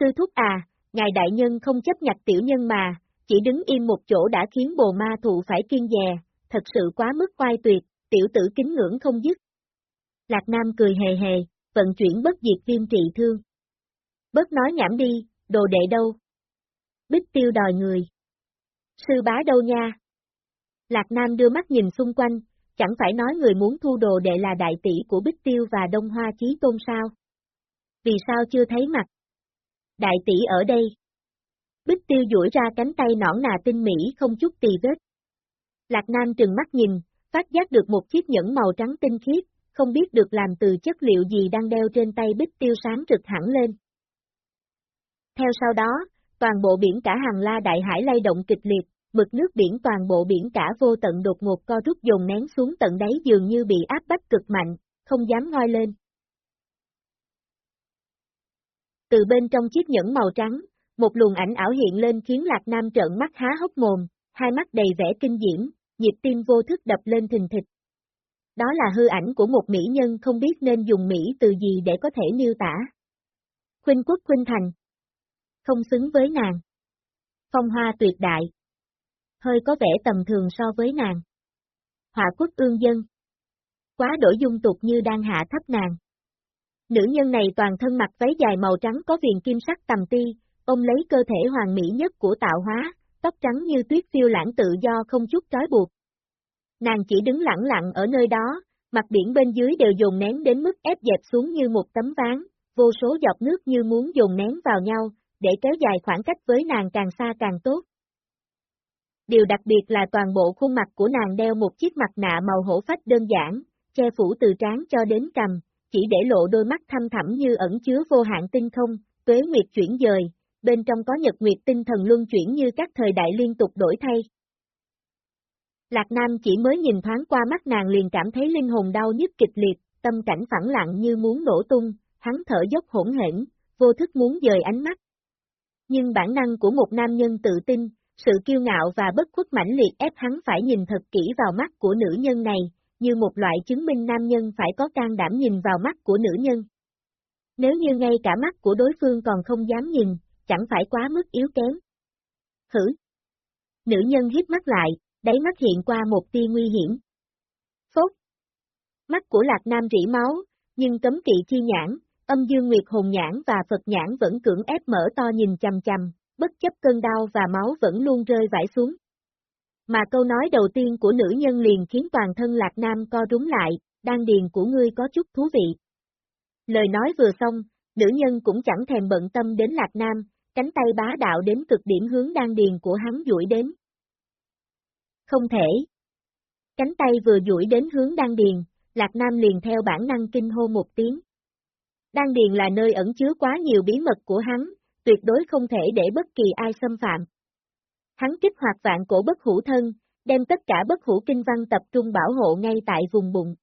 Sư thúc à, ngài đại nhân không chấp nhặt tiểu nhân mà, chỉ đứng im một chỗ đã khiến bồ ma thụ phải kiên dè, thật sự quá mức oai tuyệt, tiểu tử kính ngưỡng không dứt. Lạc Nam cười hề hề, vận chuyển bất diệt viêm trị thương. Bớt nói nhảm đi, đồ đệ đâu? Bích tiêu đòi người. Sư bá đâu nha? Lạc Nam đưa mắt nhìn xung quanh, chẳng phải nói người muốn thu đồ đệ là đại tỷ của Bích Tiêu và Đông Hoa Chí Tôn sao? Vì sao chưa thấy mặt? Đại tỷ ở đây. Bích Tiêu duỗi ra cánh tay nõn nà tinh mỹ không chút tì vết. Lạc Nam trừng mắt nhìn, phát giác được một chiếc nhẫn màu trắng tinh khiết, không biết được làm từ chất liệu gì đang đeo trên tay Bích Tiêu sáng rực hẳn lên. Theo sau đó, toàn bộ biển cả hàng la đại hải lay động kịch liệt, mực nước biển toàn bộ biển cả vô tận đột ngột co rút dồn nén xuống tận đáy dường như bị áp bách cực mạnh, không dám ngoi lên. Từ bên trong chiếc nhẫn màu trắng, một luồng ảnh ảo hiện lên khiến Lạc Nam trợn mắt há hốc mồm, hai mắt đầy vẻ kinh diễm, nhịp tim vô thức đập lên thình thịch. Đó là hư ảnh của một mỹ nhân không biết nên dùng mỹ từ gì để có thể miêu tả. Khuynh quốc khuynh thành. Không xứng với nàng. Phong hoa tuyệt đại hơi có vẻ tầm thường so với nàng. Họa quốc ương dân. Quá đổi dung tục như đang hạ thấp nàng. Nữ nhân này toàn thân mặc váy dài màu trắng có viền kim sắc tầm ti, ôm lấy cơ thể hoàn mỹ nhất của tạo hóa, tóc trắng như tuyết phiêu lãng tự do không chút trói buộc. Nàng chỉ đứng lặng lặng ở nơi đó, mặt biển bên dưới đều dồn nén đến mức ép dẹp xuống như một tấm ván, vô số giọt nước như muốn dồn nén vào nhau, để kéo dài khoảng cách với nàng càng xa càng tốt. Điều đặc biệt là toàn bộ khuôn mặt của nàng đeo một chiếc mặt nạ màu hổ phách đơn giản, che phủ từ trán cho đến cằm, chỉ để lộ đôi mắt thâm thẳm như ẩn chứa vô hạn tinh không, tuế nguyệt chuyển dời, bên trong có nhật nguyệt tinh thần luân chuyển như các thời đại liên tục đổi thay. Lạc Nam chỉ mới nhìn thoáng qua mắt nàng liền cảm thấy linh hồn đau nhức kịch liệt, tâm cảnh phẳng lặng như muốn nổ tung, hắn thở dốc hỗn hển, vô thức muốn dời ánh mắt. Nhưng bản năng của một nam nhân tự tin, sự kiêu ngạo và bất khuất mãnh liệt ép hắn phải nhìn thật kỹ vào mắt của nữ nhân này, như một loại chứng minh nam nhân phải có can đảm nhìn vào mắt của nữ nhân. Nếu như ngay cả mắt của đối phương còn không dám nhìn, chẳng phải quá mức yếu kém. Hử! Nữ nhân hiếp mắt lại, đáy mắt hiện qua một tia nguy hiểm. Phốt! Mắt của Lạc Nam rỉ máu, nhưng cấm kỵ chi nhãn, âm dương nguyệt hồn nhãn và Phật nhãn vẫn cưỡng ép mở to nhìn chầm chầm, bất chấp cơn đau và máu vẫn luôn rơi vãi xuống. Mà câu nói đầu tiên của nữ nhân liền khiến toàn thân Lạc Nam co rúm lại, đan điền của ngươi có chút thú vị. Lời nói vừa xong, nữ nhân cũng chẳng thèm bận tâm đến Lạc Nam, cánh tay bá đạo đến cực điểm hướng đan điền của hắn duỗi đến. Không thể. Cánh tay vừa duỗi đến hướng đan điền, Lạc Nam liền theo bản năng kinh hô một tiếng. Đan điền là nơi ẩn chứa quá nhiều bí mật của hắn, tuyệt đối không thể để bất kỳ ai xâm phạm. Hắn kích hoạt vạn cổ bất hủ thân, đem tất cả bất hủ kinh văn tập trung bảo hộ ngay tại vùng bụng.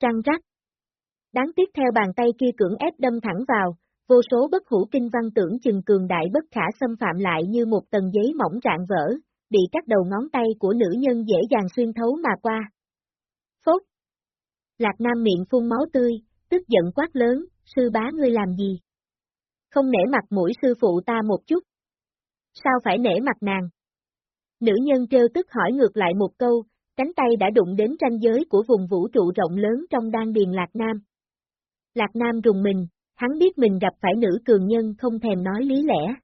Trăng rắc. Đáng tiếc theo bàn tay kia cưỡng ép đâm thẳng vào, vô số bất hủ kinh văn tưởng chừng cường đại bất khả xâm phạm lại như một tầng giấy mỏng rạn vỡ, bị các đầu ngón tay của nữ nhân dễ dàng xuyên thấu mà qua. Phốt. Lạc Nam miệng phun máu tươi, tức giận quát lớn, sư bá ngươi làm gì? Không nể mặt mũi sư phụ ta một chút. Sao phải nể mặt nàng? Nữ nhân trêu tức hỏi ngược lại một câu, cánh tay đã đụng đến ranh giới của vùng vũ trụ rộng lớn trong đan điền Lạc Nam. Lạc Nam rùng mình, hắn biết mình gặp phải nữ cường nhân không thèm nói lý lẽ.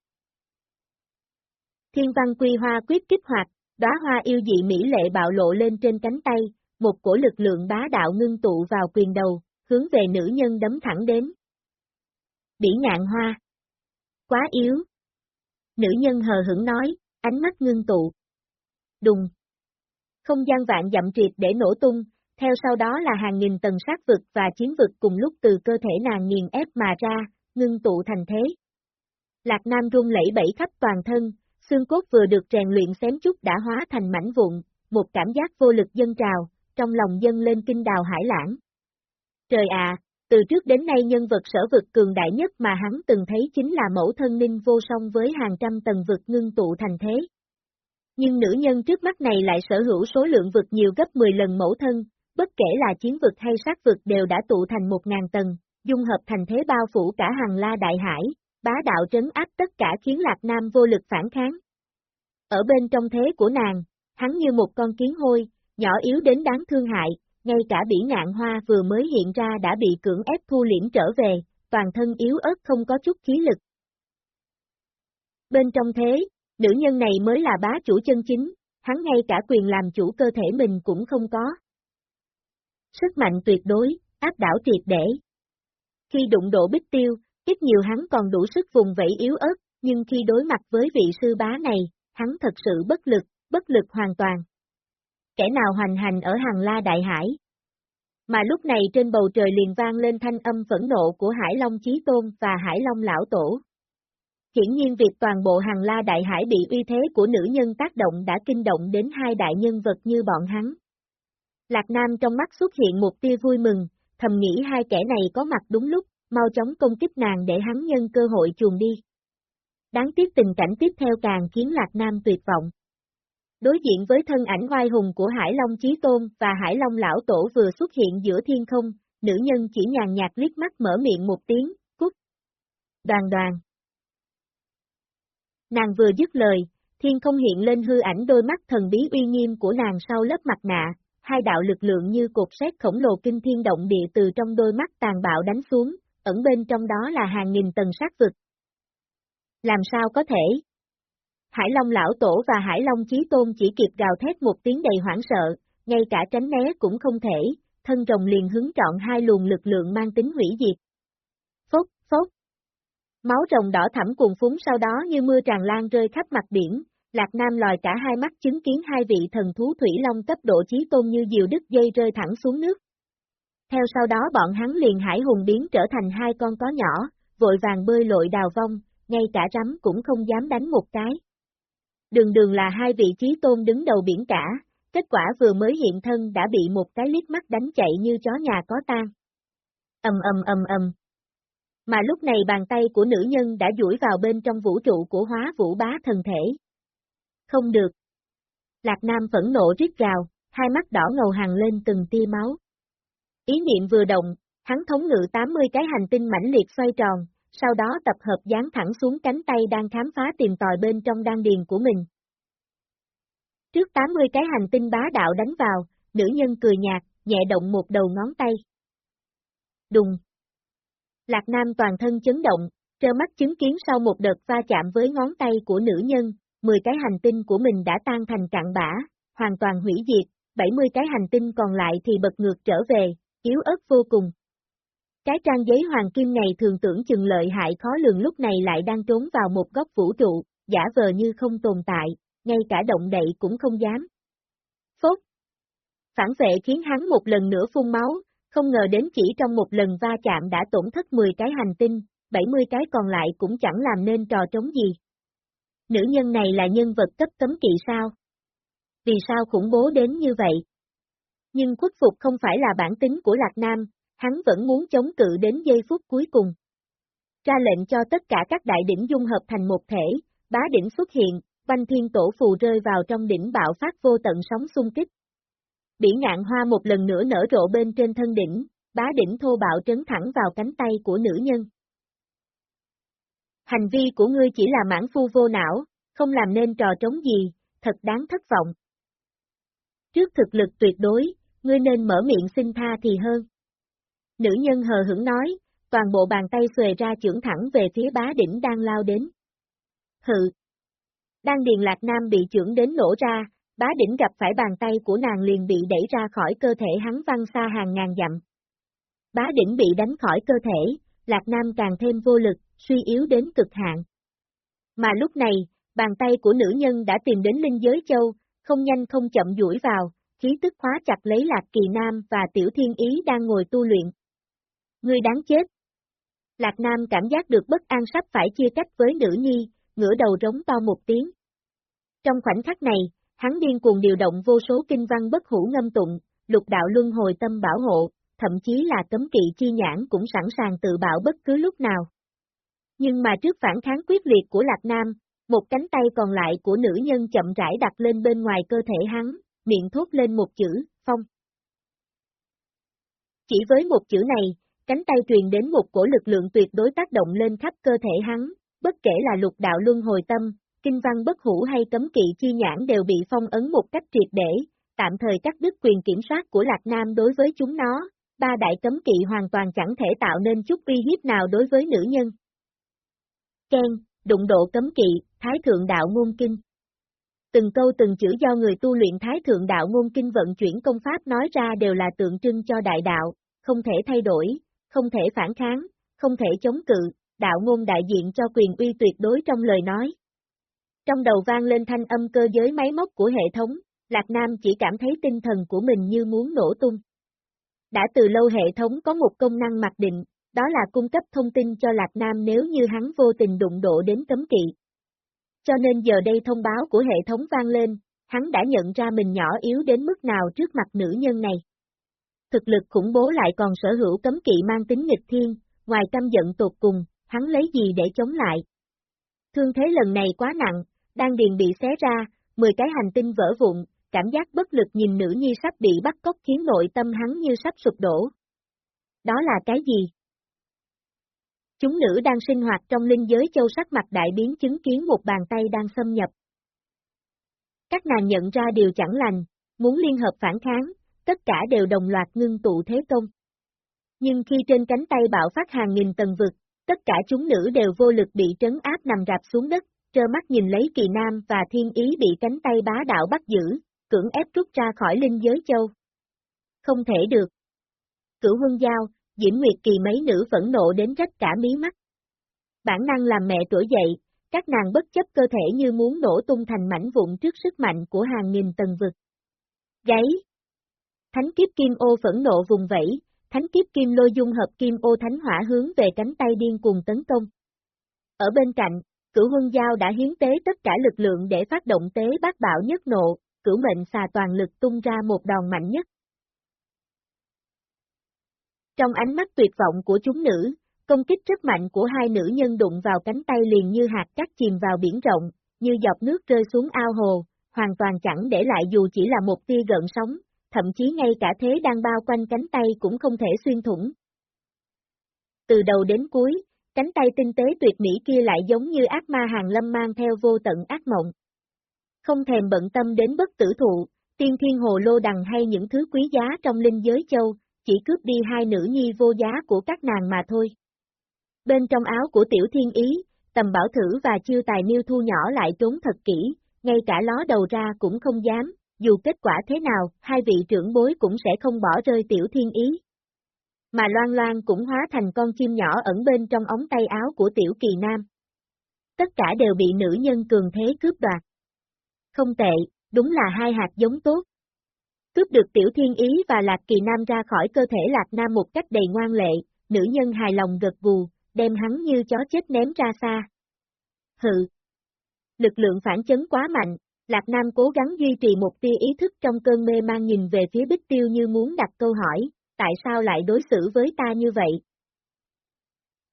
Thiên văn quy hoa quyết kích hoạt, đóa hoa yêu dị mỹ lệ bạo lộ lên trên cánh tay, một cổ lực lượng bá đạo ngưng tụ vào quyền đầu, hướng về nữ nhân đấm thẳng đến. Bỉ ngạn hoa. Quá yếu. Nữ nhân hờ hững nói, ánh mắt ngưng tụ. Đùng. Không gian vạn dặm triệt để nổ tung, theo sau đó là hàng nghìn tầng sát vực và chiến vực cùng lúc từ cơ thể nàng nghiền ép mà ra, ngưng tụ thành thế. Lạc Nam rung lẫy bẫy khắp toàn thân, xương cốt vừa được rèn luyện xém chút đã hóa thành mảnh vụn, một cảm giác vô lực dân trào, trong lòng dân lên kinh đào hải lãng. Trời ạ, từ trước đến nay nhân vật sở vực cường đại nhất mà hắn từng thấy chính là mẫu thân ninh vô song với hàng trăm tầng vực ngưng tụ thành thế. Nhưng nữ nhân trước mắt này lại sở hữu số lượng vực nhiều gấp 10 lần mẫu thân, bất kể là chiến vực hay sát vực đều đã tụ thành một ngàn tầng, dung hợp thành thế bao phủ cả hàng la đại hải, bá đạo trấn áp tất cả khiến Lạc Nam vô lực phản kháng. Ở bên trong thế của nàng, hắn như một con kiến hôi, nhỏ yếu đến đáng thương hại, ngay cả bỉ ngạn hoa vừa mới hiện ra đã bị cưỡng ép thu liễm trở về, toàn thân yếu ớt không có chút khí lực. Bên trong thế, nữ nhân này mới là bá chủ chân chính, hắn ngay cả quyền làm chủ cơ thể mình cũng không có. Sức mạnh tuyệt đối, áp đảo triệt để. Khi đụng độ bích tiêu, ít nhiều hắn còn đủ sức vùng vẫy yếu ớt, nhưng khi đối mặt với vị sư bá này, hắn thật sự bất lực, bất lực hoàn toàn kẻ nào hoành hành ở hàng la đại hải. Mà lúc này trên bầu trời liền vang lên thanh âm phẫn nộ của Hải Long Chí Tôn và Hải Long Lão Tổ. Hiển nhiên việc toàn bộ hàng la đại hải bị uy thế của nữ nhân tác động đã kinh động đến hai đại nhân vật như bọn hắn. Lạc Nam trong mắt xuất hiện một tia vui mừng, thầm nghĩ hai kẻ này có mặt đúng lúc, mau chóng công kích nàng để hắn nhân cơ hội chuồn đi. Đáng tiếc tình cảnh tiếp theo càng khiến Lạc Nam tuyệt vọng. Đối diện với thân ảnh oai hùng của Hải Long Chí Tôn và Hải Long Lão Tổ vừa xuất hiện giữa thiên không, nữ nhân chỉ nhàn nhạt liếc mắt mở miệng một tiếng, cút. Đoàn đoàn. Nàng vừa dứt lời, thiên không hiện lên hư ảnh đôi mắt thần bí uy nghiêm của nàng sau lớp mặt nạ, hai đạo lực lượng như cột sét khổng lồ kinh thiên động địa từ trong đôi mắt tàn bạo đánh xuống, ẩn bên trong đó là hàng nghìn tầng sát vực. Làm sao có thể? Hải Long lão tổ và Hải Long chí tôn chỉ kịp gào thét một tiếng đầy hoảng sợ, ngay cả tránh né cũng không thể, thân rồng liền hứng trọn hai luồng lực lượng mang tính hủy diệt. Phốc, phốc. Máu rồng đỏ thẳm cuồng phúng sau đó như mưa tràn lan rơi khắp mặt biển, Lạc Nam lòi cả hai mắt chứng kiến hai vị thần thú thủy long cấp độ chí tôn như diều đứt dây rơi thẳng xuống nước. Theo sau đó bọn hắn liền hải hùng biến trở thành hai con có nhỏ, vội vàng bơi lội đào vong, ngay cả rắm cũng không dám đánh một cái. Đường đường là hai vị trí tôn đứng đầu biển cả, kết quả vừa mới hiện thân đã bị một cái liếc mắt đánh chạy như chó nhà có tan. Ầm ầm ầm ầm. Mà lúc này bàn tay của nữ nhân đã duỗi vào bên trong vũ trụ của hóa vũ bá thần thể. Không được. Lạc Nam phẫn nộ rít gào, hai mắt đỏ ngầu hàng lên từng tia máu. Ý niệm vừa động, hắn thống ngự 80 cái hành tinh mãnh liệt xoay tròn, sau đó tập hợp dán thẳng xuống cánh tay đang khám phá tìm tòi bên trong đan điền của mình. Trước 80 cái hành tinh bá đạo đánh vào, nữ nhân cười nhạt, nhẹ động một đầu ngón tay. Đùng. Lạc Nam toàn thân chấn động, Trơ mắt chứng kiến sau một đợt va chạm với ngón tay của nữ nhân, 10 cái hành tinh của mình đã tan thành cạn bã, hoàn toàn hủy diệt, 70 cái hành tinh còn lại thì bật ngược trở về, yếu ớt vô cùng. Cái trang giấy hoàng kim này thường tưởng chừng lợi hại khó lường lúc này lại đang trốn vào một góc vũ trụ, giả vờ như không tồn tại, ngay cả động đậy cũng không dám. Phốt! Phản vệ khiến hắn một lần nữa phun máu, không ngờ đến chỉ trong một lần va chạm đã tổn thất 10 cái hành tinh, 70 cái còn lại cũng chẳng làm nên trò trống gì. Nữ nhân này là nhân vật cấp cấm kỵ sao? Vì sao khủng bố đến như vậy? Nhưng khuất phục không phải là bản tính của Lạc Nam, hắn vẫn muốn chống cự đến giây phút cuối cùng. Ra lệnh cho tất cả các đại đỉnh dung hợp thành một thể, bá đỉnh xuất hiện, quanh thiên tổ phù rơi vào trong đỉnh bạo phát vô tận sóng xung kích. Bỉ ngạn hoa một lần nữa nở rộ bên trên thân đỉnh, bá đỉnh thô bạo trấn thẳng vào cánh tay của nữ nhân. Hành vi của ngươi chỉ là mãn phu vô não, không làm nên trò trống gì, thật đáng thất vọng. Trước thực lực tuyệt đối, ngươi nên mở miệng xin tha thì hơn. Nữ nhân hờ hững nói, toàn bộ bàn tay xuề ra trưởng thẳng về phía bá đỉnh đang lao đến. Hự! Đang điền lạc nam bị trưởng đến nổ ra, bá đỉnh gặp phải bàn tay của nàng liền bị đẩy ra khỏi cơ thể hắn văng xa hàng ngàn dặm. Bá đỉnh bị đánh khỏi cơ thể, lạc nam càng thêm vô lực, suy yếu đến cực hạn. Mà lúc này, bàn tay của nữ nhân đã tìm đến linh giới châu, không nhanh không chậm duỗi vào, khí tức khóa chặt lấy Lạc Kỳ Nam và Tiểu Thiên Ý đang ngồi tu luyện. Ngươi đáng chết. Lạc Nam cảm giác được bất an sắp phải chia cách với nữ nhi, ngửa đầu rống to một tiếng. Trong khoảnh khắc này, hắn điên cuồng điều động vô số kinh văn bất hủ ngâm tụng, lục đạo luân hồi tâm bảo hộ, thậm chí là cấm kỵ chi nhãn cũng sẵn sàng tự bạo bất cứ lúc nào. Nhưng mà trước phản kháng quyết liệt của Lạc Nam, một cánh tay còn lại của nữ nhân chậm rãi đặt lên bên ngoài cơ thể hắn, miệng thốt lên một chữ, phong. Chỉ với một chữ này, cánh tay truyền đến một cổ lực lượng tuyệt đối tác động lên khắp cơ thể hắn, bất kể là lục đạo luân hồi tâm, kinh văn bất hủ hay cấm kỵ chi nhãn đều bị phong ấn một cách triệt để, tạm thời cắt đứt quyền kiểm soát của Lạc Nam đối với chúng nó, ba đại cấm kỵ hoàn toàn chẳng thể tạo nên chút uy hiếp nào đối với nữ nhân. Ken, đụng độ cấm kỵ, Thái Thượng Đạo Ngôn Kinh. Từng câu từng chữ do người tu luyện Thái Thượng Đạo Ngôn Kinh vận chuyển công pháp nói ra đều là tượng trưng cho đại đạo, không thể thay đổi, không thể phản kháng, không thể chống cự, đạo ngôn đại diện cho quyền uy tuyệt đối trong lời nói. Trong đầu vang lên thanh âm cơ giới máy móc của hệ thống, Lạc Nam chỉ cảm thấy tinh thần của mình như muốn nổ tung. Đã từ lâu hệ thống có một công năng mặc định, đó là cung cấp thông tin cho Lạc Nam nếu như hắn vô tình đụng độ đến cấm kỵ. Cho nên giờ đây thông báo của hệ thống vang lên, hắn đã nhận ra mình nhỏ yếu đến mức nào trước mặt nữ nhân này. Thực lực khủng bố lại còn sở hữu cấm kỵ mang tính nghịch thiên, ngoài căm giận tột cùng, hắn lấy gì để chống lại. Thương thế lần này quá nặng, đang điền bị xé ra, 10 cái hành tinh vỡ vụn, cảm giác bất lực nhìn nữ nhi sắp bị bắt cóc khiến nội tâm hắn như sắp sụp đổ. Đó là cái gì? Chúng nữ đang sinh hoạt trong linh giới châu sắc mặt đại biến chứng kiến một bàn tay đang xâm nhập. Các nàng nhận ra điều chẳng lành, muốn liên hợp phản kháng, tất cả đều đồng loạt ngưng tụ thế công. Nhưng khi trên cánh tay bạo phát hàng nghìn tầng vực, tất cả chúng nữ đều vô lực bị trấn áp nằm rạp xuống đất, trơ mắt nhìn lấy kỳ nam và thiên ý bị cánh tay bá đạo bắt giữ, cưỡng ép rút ra khỏi linh giới châu. Không thể được. Cửu huân giao, Diễm Nguyệt Kỳ mấy nữ phẫn nộ đến rách cả mí mắt. Bản năng làm mẹ tuổi dậy, các nàng bất chấp cơ thể như muốn nổ tung thành mảnh vụn trước sức mạnh của hàng nghìn tầng vực. Gáy! Thánh kiếp kim ô phẫn nộ vùng vẫy, thánh kiếp kim lôi dung hợp kim ô thánh hỏa hướng về cánh tay điên cuồng tấn công. Ở bên cạnh, cửu huân giao đã hiến tế tất cả lực lượng để phát động tế bác bạo nhất nộ, cửu mệnh xà toàn lực tung ra một đòn mạnh nhất. Trong ánh mắt tuyệt vọng của chúng nữ, công kích rất mạnh của hai nữ nhân đụng vào cánh tay liền như hạt cát chìm vào biển rộng, như giọt nước rơi xuống ao hồ, hoàn toàn chẳng để lại dù chỉ là một tia gợn sóng, thậm chí ngay cả thế đang bao quanh cánh tay cũng không thể xuyên thủng. Từ đầu đến cuối, cánh tay tinh tế tuyệt mỹ kia lại giống như ác ma hàng lâm mang theo vô tận ác mộng. Không thèm bận tâm đến bất tử thụ, tiên thiên hồ lô đằng hay những thứ quý giá trong linh giới châu, chỉ cướp đi hai nữ nhi vô giá của các nàng mà thôi. Bên trong áo của tiểu thiên ý, tầm bảo thử và chiêu tài miêu thu nhỏ lại trốn thật kỹ, ngay cả ló đầu ra cũng không dám, dù kết quả thế nào, hai vị trưởng bối cũng sẽ không bỏ rơi tiểu thiên ý. Mà loan loan cũng hóa thành con chim nhỏ ẩn bên trong ống tay áo của tiểu kỳ nam. Tất cả đều bị nữ nhân cường thế cướp đoạt. Không tệ, đúng là hai hạt giống tốt. Cướp được tiểu thiên ý và lạc kỳ nam ra khỏi cơ thể lạc nam một cách đầy ngoan lệ, nữ nhân hài lòng gật gù, đem hắn như chó chết ném ra xa. Hự! Lực lượng phản chấn quá mạnh, Lạc Nam cố gắng duy trì một tia ý thức trong cơn mê mang nhìn về phía Bích Tiêu như muốn đặt câu hỏi, tại sao lại đối xử với ta như vậy?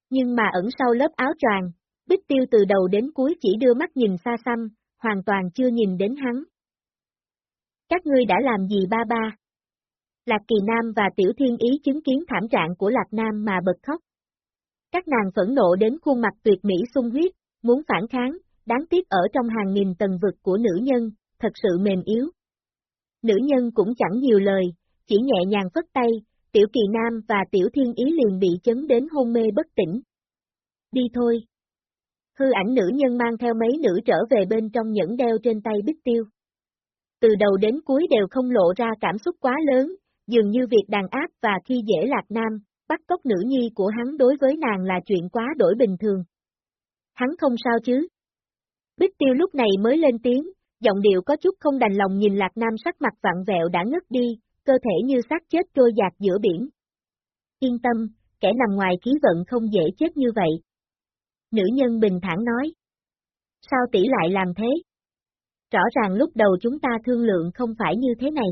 Nhưng mà ẩn sau lớp áo choàng, Bích Tiêu từ đầu đến cuối chỉ đưa mắt nhìn xa xăm, hoàn toàn chưa nhìn đến hắn. Các ngươi đã làm gì ba ba? Lạc Kỳ Nam và Tiểu Thiên Ý chứng kiến thảm trạng của Lạc Nam mà bật khóc. Các nàng phẫn nộ đến khuôn mặt tuyệt mỹ sung huyết, muốn phản kháng, đáng tiếc ở trong hàng nghìn tầng vực của nữ nhân, thật sự mềm yếu. Nữ nhân cũng chẳng nhiều lời, chỉ nhẹ nhàng phất tay, Tiểu Kỳ Nam và Tiểu Thiên Ý liền bị chấn đến hôn mê bất tỉnh. Đi thôi. Hư ảnh nữ nhân mang theo mấy nữ trở về bên trong nhẫn đeo trên tay Bích Tiêu. Từ đầu đến cuối đều không lộ ra cảm xúc quá lớn, dường như việc đàn áp và khi dễ lạc nam, bắt cóc nữ nhi của hắn đối với nàng là chuyện quá đổi bình thường. Hắn không sao chứ? Bích tiêu lúc này mới lên tiếng, giọng điệu có chút không đành lòng nhìn lạc nam sắc mặt vặn vẹo đã ngất đi, cơ thể như xác chết trôi dạt giữa biển. Yên tâm, kẻ nằm ngoài khí vận không dễ chết như vậy. Nữ nhân bình thản nói. Sao tỷ lại làm thế? Rõ ràng lúc đầu chúng ta thương lượng không phải như thế này.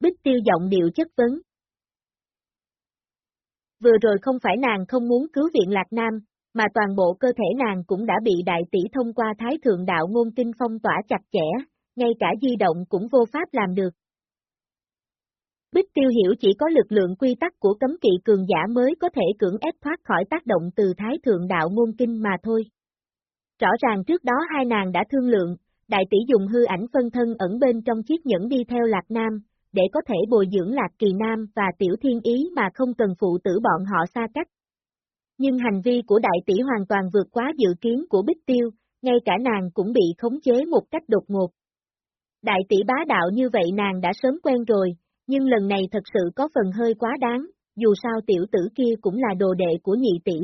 Bích tiêu giọng điệu chất vấn. Vừa rồi không phải nàng không muốn cứu viện Lạc Nam, mà toàn bộ cơ thể nàng cũng đã bị đại tỷ thông qua Thái Thượng Đạo Ngôn Kinh phong tỏa chặt chẽ, ngay cả di động cũng vô pháp làm được. Bích tiêu hiểu chỉ có lực lượng quy tắc của cấm kỵ cường giả mới có thể cưỡng ép thoát khỏi tác động từ Thái Thượng Đạo Ngôn Kinh mà thôi. Rõ ràng trước đó hai nàng đã thương lượng, đại tỷ dùng hư ảnh phân thân ẩn bên trong chiếc nhẫn đi theo Lạc Nam, để có thể bồi dưỡng Lạc Kỳ Nam và Tiểu Thiên Ý mà không cần phụ tử bọn họ xa cách. Nhưng hành vi của đại tỷ hoàn toàn vượt quá dự kiến của Bích Tiêu, ngay cả nàng cũng bị khống chế một cách đột ngột. Đại tỷ bá đạo như vậy nàng đã sớm quen rồi, nhưng lần này thật sự có phần hơi quá đáng, dù sao tiểu tử kia cũng là đồ đệ của nhị tỷ.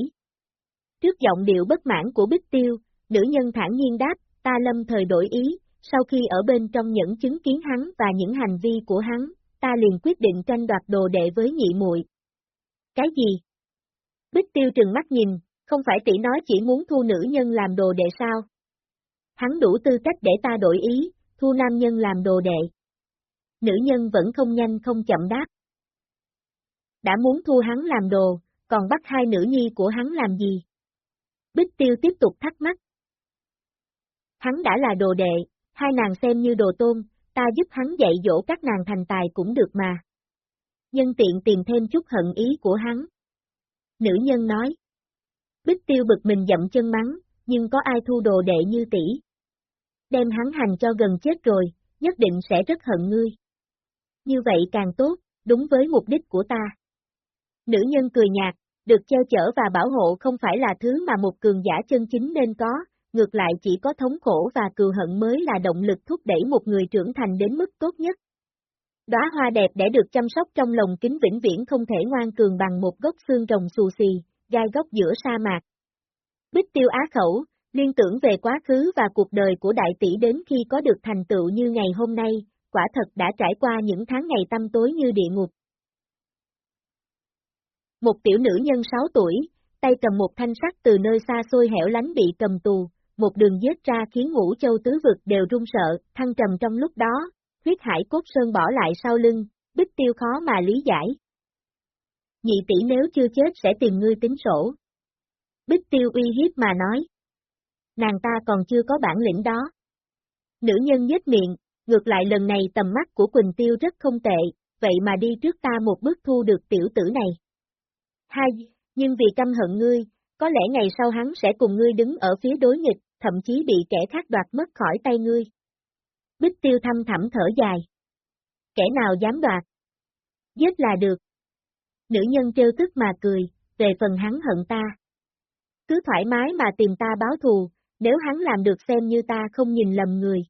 Trước giọng điệu bất mãn của Bích Tiêu, nữ nhân thản nhiên đáp, ta lâm thời đổi ý, sau khi ở bên trong những chứng kiến hắn và những hành vi của hắn, ta liền quyết định tranh đoạt đồ đệ với nhị muội. Cái gì? Bích tiêu trừng mắt nhìn, không phải tỷ nói chỉ muốn thu nữ nhân làm đồ đệ sao? Hắn đủ tư cách để ta đổi ý, thu nam nhân làm đồ đệ. Nữ nhân vẫn không nhanh không chậm đáp. Đã muốn thu hắn làm đồ, còn bắt hai nữ nhi của hắn làm gì? Bích tiêu tiếp tục thắc mắc. Hắn đã là đồ đệ, hai nàng xem như đồ tôn, ta giúp hắn dạy dỗ các nàng thành tài cũng được mà. Nhân tiện tìm thêm chút hận ý của hắn. Nữ nhân nói. Bích tiêu bực mình dậm chân mắng, nhưng có ai thu đồ đệ như tỷ. Đem hắn hành cho gần chết rồi, nhất định sẽ rất hận ngươi. Như vậy càng tốt, đúng với mục đích của ta. Nữ nhân cười nhạt, được che chở và bảo hộ không phải là thứ mà một cường giả chân chính nên có, ngược lại chỉ có thống khổ và cừu hận mới là động lực thúc đẩy một người trưởng thành đến mức tốt nhất. Đóa hoa đẹp để được chăm sóc trong lồng kính vĩnh viễn không thể ngoan cường bằng một gốc xương rồng xù xì, gai góc giữa sa mạc. Bích tiêu á khẩu, liên tưởng về quá khứ và cuộc đời của đại tỷ đến khi có được thành tựu như ngày hôm nay, quả thật đã trải qua những tháng ngày tăm tối như địa ngục. Một tiểu nữ nhân 6 tuổi, tay cầm một thanh sắt từ nơi xa xôi hẻo lánh bị cầm tù, một đường giết ra khiến ngũ châu tứ vực đều run sợ, thăng trầm trong lúc đó, huyết hải cốt sơn bỏ lại sau lưng, bích tiêu khó mà lý giải. Nhị tỷ nếu chưa chết sẽ tìm ngươi tính sổ. Bích tiêu uy hiếp mà nói. Nàng ta còn chưa có bản lĩnh đó. Nữ nhân nhếch miệng, ngược lại lần này tầm mắt của Quỳnh Tiêu rất không tệ, vậy mà đi trước ta một bước thu được tiểu tử này. Hai, nhưng vì căm hận ngươi, có lẽ ngày sau hắn sẽ cùng ngươi đứng ở phía đối nghịch, thậm chí bị kẻ khác đoạt mất khỏi tay ngươi. Bích tiêu thăm thẳm thở dài. Kẻ nào dám đoạt? Giết là được. Nữ nhân trêu tức mà cười, về phần hắn hận ta. cứ thoải mái mà tìm ta báo thù, nếu hắn làm được xem như ta không nhìn lầm người.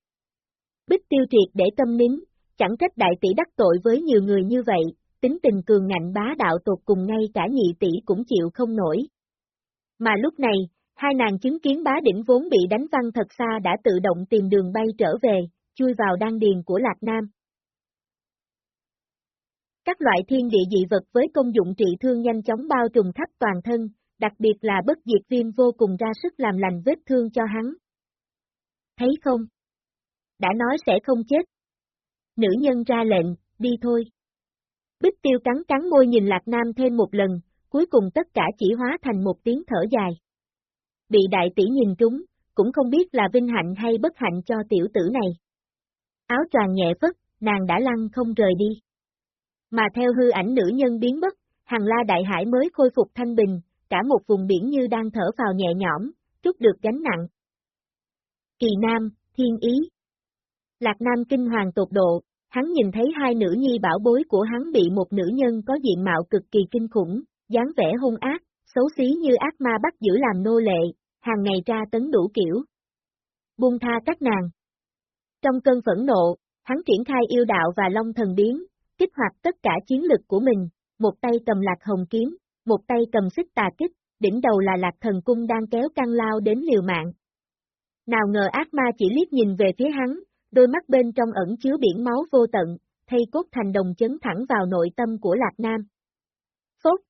Bích tiêu triệt để tâm nín, chẳng trách đại tỷ đắc tội với nhiều người như vậy, tính tình cường ngạnh bá đạo tột cùng ngay cả nhị tỷ cũng chịu không nổi. Mà lúc này, hai nàng chứng kiến bá đỉnh vốn bị đánh văng thật xa đã tự động tìm đường bay trở về, chui vào đan điền của Lạc Nam. Các loại thiên địa dị vật với công dụng trị thương nhanh chóng bao trùm khắp toàn thân, đặc biệt là bất diệt viêm vô cùng ra sức làm lành vết thương cho hắn. Thấy không? Đã nói sẽ không chết. Nữ nhân ra lệnh, đi thôi. Bích tiêu cắn cắn môi nhìn Lạc Nam thêm một lần, cuối cùng tất cả chỉ hóa thành một tiếng thở dài. Bị đại tỷ nhìn trúng, cũng không biết là vinh hạnh hay bất hạnh cho tiểu tử này. Áo choàng nhẹ phất, nàng đã lăn không rời đi. Mà theo hư ảnh nữ nhân biến mất, hàng la đại hải mới khôi phục thanh bình, cả một vùng biển như đang thở vào nhẹ nhõm, trút được gánh nặng. Kỳ Nam, Thiên Ý Lạc Nam kinh hoàng tột độ, hắn nhìn thấy hai nữ nhi bảo bối của hắn bị một nữ nhân có diện mạo cực kỳ kinh khủng, dáng vẻ hung ác, xấu xí như ác ma bắt giữ làm nô lệ, hàng ngày tra tấn đủ kiểu. Buông tha các nàng. Trong cơn phẫn nộ, hắn triển khai yêu đạo và long thần biến, kích hoạt tất cả chiến lực của mình, một tay cầm lạc hồng kiếm, một tay cầm xích tà kích, đỉnh đầu là lạc thần cung đang kéo căng lao đến liều mạng. Nào ngờ ác ma chỉ liếc nhìn về phía hắn, đôi mắt bên trong ẩn chứa biển máu vô tận, thay cốt thành đồng chấn thẳng vào nội tâm của Lạc Nam. Phốt!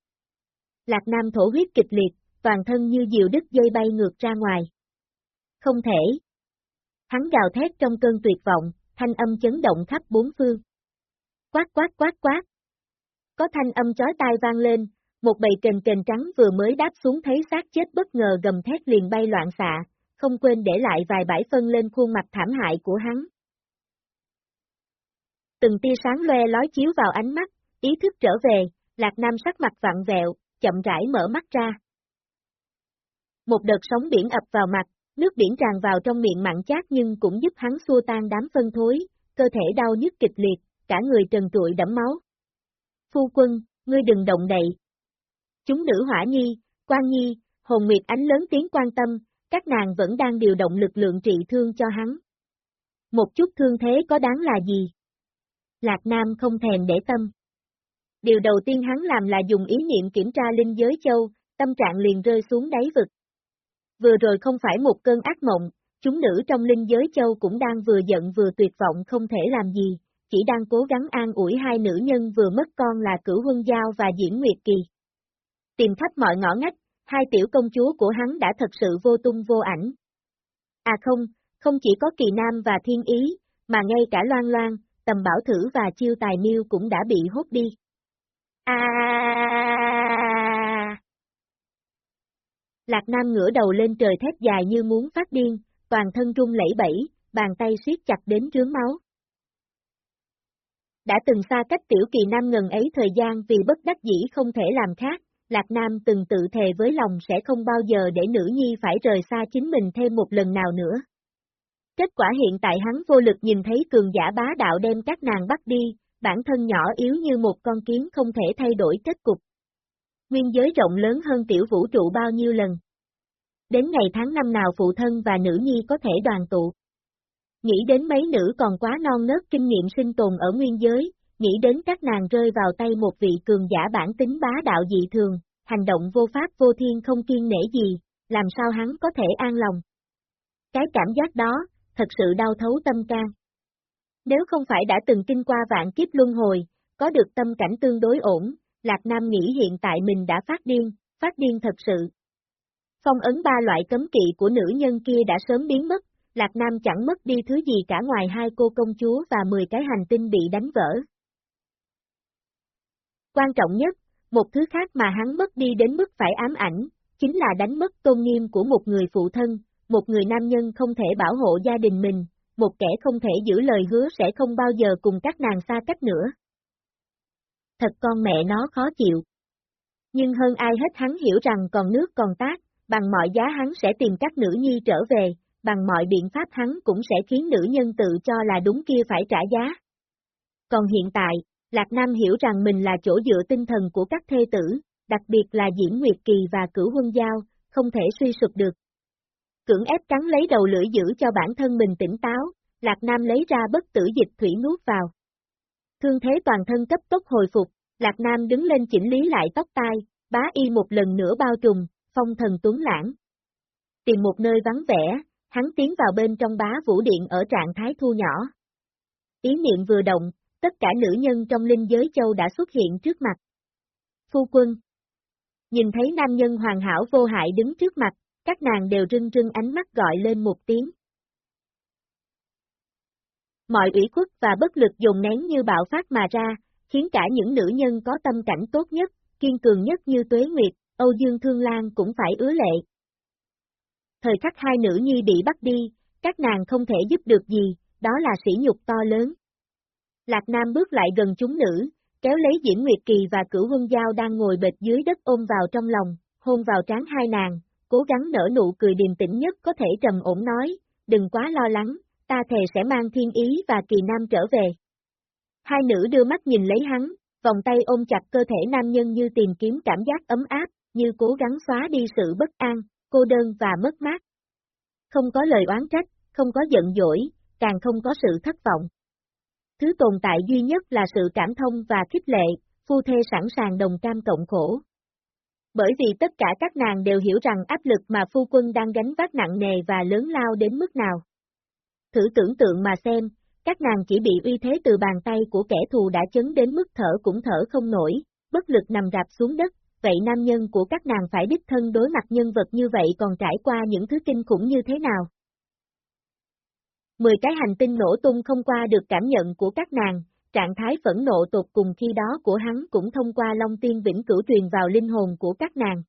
Lạc Nam thổ huyết kịch liệt, toàn thân như diều đứt dây bay ngược ra ngoài. Không thể! Hắn gào thét trong cơn tuyệt vọng, thanh âm chấn động khắp bốn phương. Quát quát quát quát! Có thanh âm chói tai vang lên, một bầy kền kền trắng vừa mới đáp xuống thấy xác chết bất ngờ gầm thét liền bay loạn xạ, không quên để lại vài bãi phân lên khuôn mặt thảm hại của hắn. Từng tia sáng loe lói chiếu vào ánh mắt, ý thức trở về, Lạc Nam sắc mặt vặn vẹo, chậm rãi mở mắt ra. Một đợt sóng biển ập vào mặt, nước biển tràn vào trong miệng mặn chát nhưng cũng giúp hắn xua tan đám phân thối, cơ thể đau nhức kịch liệt, cả người trần trụi đẫm máu. Phu quân, ngươi đừng động đậy. Chúng nữ hỏa nhi, quan nhi, hồn nguyệt ánh lớn tiếng quan tâm, các nàng vẫn đang điều động lực lượng trị thương cho hắn. Một chút thương thế có đáng là gì? Lạc Nam không thèm để tâm. Điều đầu tiên hắn làm là dùng ý niệm kiểm tra linh giới châu, tâm trạng liền rơi xuống đáy vực. Vừa rồi không phải một cơn ác mộng, chúng nữ trong linh giới châu cũng đang vừa giận vừa tuyệt vọng không thể làm gì, chỉ đang cố gắng an ủi hai nữ nhân vừa mất con là Cửu Huân Giao và Diễn Nguyệt Kỳ. Tìm khắp mọi ngõ ngách, hai tiểu công chúa của hắn đã thật sự vô tung vô ảnh. À không, không chỉ có kỳ nam và thiên ý, mà ngay cả loan loan, tầm bảo thử và chiêu tài miêu cũng đã bị hút đi. À! Lạc Nam ngửa đầu lên trời thét dài như muốn phát điên, toàn thân rung lẫy bẫy, bàn tay siết chặt đến trướng máu. Đã từng xa cách tiểu kỳ nam ngần ấy thời gian vì bất đắc dĩ không thể làm khác, Lạc Nam từng tự thề với lòng sẽ không bao giờ để nữ nhi phải rời xa chính mình thêm một lần nào nữa. Kết quả hiện tại hắn vô lực nhìn thấy cường giả bá đạo đem các nàng bắt đi, bản thân nhỏ yếu như một con kiến không thể thay đổi kết cục. Nguyên giới rộng lớn hơn tiểu vũ trụ bao nhiêu lần. Đến ngày tháng năm nào phụ thân và nữ nhi có thể đoàn tụ. Nghĩ đến mấy nữ còn quá non nớt kinh nghiệm sinh tồn ở nguyên giới, nghĩ đến các nàng rơi vào tay một vị cường giả bản tính bá đạo dị thường, hành động vô pháp vô thiên không kiên nể gì, làm sao hắn có thể an lòng. Cái cảm giác đó, thật sự đau thấu tâm can. Nếu không phải đã từng kinh qua vạn kiếp luân hồi, có được tâm cảnh tương đối ổn, Lạc Nam nghĩ hiện tại mình đã phát điên, phát điên thật sự. Phong ấn ba loại cấm kỵ của nữ nhân kia đã sớm biến mất, Lạc Nam chẳng mất đi thứ gì cả ngoài hai cô công chúa và 10 cái hành tinh bị đánh vỡ. Quan trọng nhất, một thứ khác mà hắn mất đi đến mức phải ám ảnh, chính là đánh mất tôn nghiêm của một người phụ thân, một người nam nhân không thể bảo hộ gia đình mình, một kẻ không thể giữ lời hứa sẽ không bao giờ cùng các nàng xa cách nữa. Thật con mẹ nó khó chịu. Nhưng hơn ai hết hắn hiểu rằng còn nước còn tác, bằng mọi giá hắn sẽ tìm các nữ nhi trở về, bằng mọi biện pháp hắn cũng sẽ khiến nữ nhân tự cho là đúng kia phải trả giá. Còn hiện tại, Lạc Nam hiểu rằng mình là chỗ dựa tinh thần của các thê tử, đặc biệt là Diễn Nguyệt Kỳ và Cửu Huân Giao, không thể suy sụp được. Cưỡng ép cắn lấy đầu lưỡi giữ cho bản thân mình tỉnh táo, Lạc Nam lấy ra bất tử dịch thủy nuốt vào. Thương thế toàn thân cấp tốc hồi phục, Lạc Nam đứng lên chỉnh lý lại tóc tai, bá y một lần nữa bao trùm, phong thần tuấn lãng. Tìm một nơi vắng vẻ, hắn tiến vào bên trong bá vũ điện ở trạng thái thu nhỏ. Ý niệm vừa động, tất cả nữ nhân trong linh giới châu đã xuất hiện trước mặt. Phu quân Nhìn thấy nam nhân hoàn hảo vô hại đứng trước mặt, các nàng đều rưng rưng ánh mắt gọi lên một tiếng. Mọi ủy khuất và bất lực dồn nén như bạo phát mà ra, khiến cả những nữ nhân có tâm cảnh tốt nhất, kiên cường nhất như Tuế Nguyệt, Âu Dương Thương Lan cũng phải ứa lệ. Thời khắc hai nữ nhi bị bắt đi, các nàng không thể giúp được gì, đó là sỉ nhục to lớn. Lạc Nam bước lại gần chúng nữ, kéo lấy diễm Nguyệt Kỳ và Cửu Huân Giao đang ngồi bệt dưới đất ôm vào trong lòng, hôn vào trán hai nàng, cố gắng nở nụ cười điềm tĩnh nhất có thể trầm ổn nói, đừng quá lo lắng, ta thề sẽ mang thiên ý và kỳ nam trở về. Hai nữ đưa mắt nhìn lấy hắn, vòng tay ôm chặt cơ thể nam nhân như tìm kiếm cảm giác ấm áp, như cố gắng xóa đi sự bất an, cô đơn và mất mát. Không có lời oán trách, không có giận dỗi, càng không có sự thất vọng. Thứ tồn tại duy nhất là sự cảm thông và khích lệ, phu thê sẵn sàng đồng cam cộng khổ. Bởi vì tất cả các nàng đều hiểu rằng áp lực mà phu quân đang gánh vác nặng nề và lớn lao đến mức nào. Thử tưởng tượng mà xem, các nàng chỉ bị uy thế từ bàn tay của kẻ thù đã chấn đến mức thở cũng thở không nổi, bất lực nằm rạp xuống đất, vậy nam nhân của các nàng phải đích thân đối mặt nhân vật như vậy còn trải qua những thứ kinh khủng như thế nào? Mười cái hành tinh nổ tung không qua được cảm nhận của các nàng, trạng thái phẫn nộ tột cùng khi đó của hắn cũng thông qua Long Tiên Vĩnh Cửu truyền vào linh hồn của các nàng.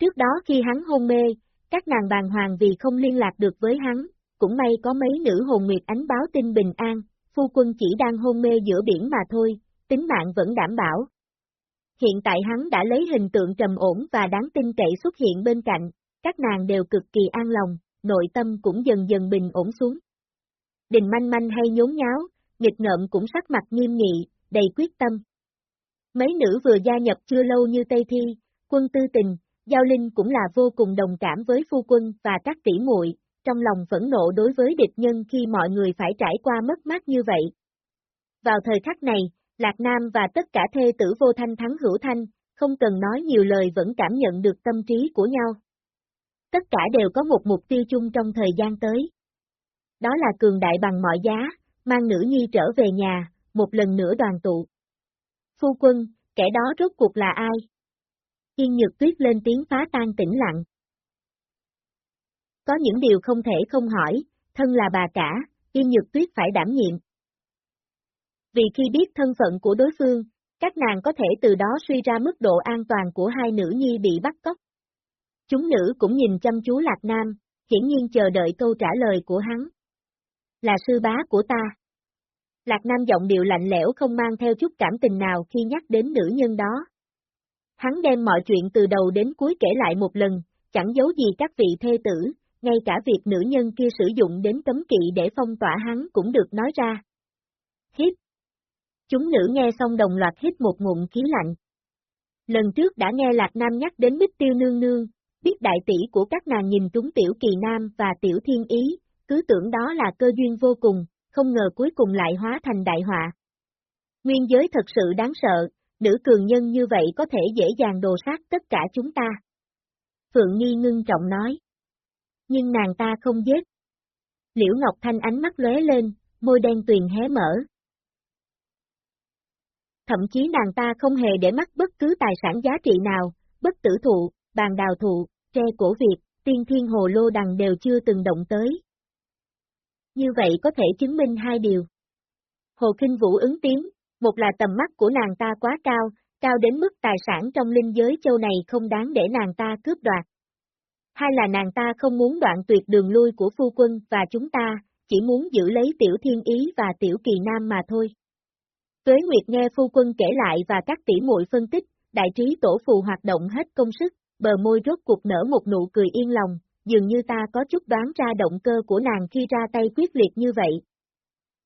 Trước đó khi hắn hôn mê, các nàng bàng hoàng vì không liên lạc được với hắn, cũng may có mấy nữ hồn nguyệt ánh báo tin bình an, phu quân chỉ đang hôn mê giữa biển mà thôi, tính mạng vẫn đảm bảo. Hiện tại hắn đã lấy hình tượng trầm ổn và đáng tin cậy xuất hiện bên cạnh, các nàng đều cực kỳ an lòng, nội tâm cũng dần dần bình ổn xuống. Đình manh manh hay nhốn nháo, nghịch ngợm cũng sắc mặt nghiêm nghị, đầy quyết tâm. Mấy nữ vừa gia nhập chưa lâu như Tây Thi, quân tư tình, Giao Linh cũng là vô cùng đồng cảm với phu quân và các tỷ muội, trong lòng phẫn nộ đối với địch nhân khi mọi người phải trải qua mất mát như vậy. Vào thời khắc này, Lạc Nam và tất cả thê tử vô thanh thắng hữu thanh, không cần nói nhiều lời vẫn cảm nhận được tâm trí của nhau. Tất cả đều có một mục tiêu chung trong thời gian tới. Đó là cường đại bằng mọi giá, mang nữ nhi trở về nhà, một lần nữa đoàn tụ. Phu quân, kẻ đó rốt cuộc là ai? Yên Nhược Tuyết lên tiếng phá tan tĩnh lặng. Có những điều không thể không hỏi, thân là bà cả, Yên Nhược Tuyết phải đảm nhiệm. Vì khi biết thân phận của đối phương, các nàng có thể từ đó suy ra mức độ an toàn của hai nữ nhi bị bắt cóc. Chúng nữ cũng nhìn chăm chú Lạc Nam, hiển nhiên chờ đợi câu trả lời của hắn. Là sư bá của ta. Lạc Nam giọng điệu lạnh lẽo không mang theo chút cảm tình nào khi nhắc đến nữ nhân đó. Hắn đem mọi chuyện từ đầu đến cuối kể lại một lần, chẳng giấu gì các vị thê tử, ngay cả việc nữ nhân kia sử dụng đến cấm kỵ để phong tỏa hắn cũng được nói ra. Hít. Chúng nữ nghe xong đồng loạt hít một ngụm khí lạnh. Lần trước đã nghe Lạc Nam nhắc đến Bích Tiêu Nương Nương, biết đại tỷ của các nàng nhìn trúng Tiểu Kỳ Nam và Tiểu Thiên Ý, cứ tưởng đó là cơ duyên vô cùng, không ngờ cuối cùng lại hóa thành đại họa. Nguyên giới thật sự đáng sợ, nữ cường nhân như vậy có thể dễ dàng đồ sát tất cả chúng ta. Phượng Nghi ngưng trọng nói nhưng nàng ta không giết. Liễu Ngọc Thanh ánh mắt lóe lên, môi đen tuyền hé mở. Thậm chí nàng ta không hề để mắt bất cứ tài sản giá trị nào, bất tử thụ, bàn đào thụ, tre cổ Việt, tiên thiên hồ lô đằng đều chưa từng động tới. Như vậy có thể chứng minh hai điều. Hồ Kinh Vũ ứng tiếng, một là tầm mắt của nàng ta quá cao, cao đến mức tài sản trong linh giới châu này không đáng để nàng ta cướp đoạt hai là nàng ta không muốn đoạn tuyệt đường lui của phu quân và chúng ta, chỉ muốn giữ lấy tiểu thiên ý và tiểu kỳ nam mà thôi. Tuế Nguyệt nghe phu quân kể lại và các tỷ muội phân tích, đại trí tổ phù hoạt động hết công sức, bờ môi rốt cuộc nở một nụ cười yên lòng, dường như ta có chút đoán ra động cơ của nàng khi ra tay quyết liệt như vậy.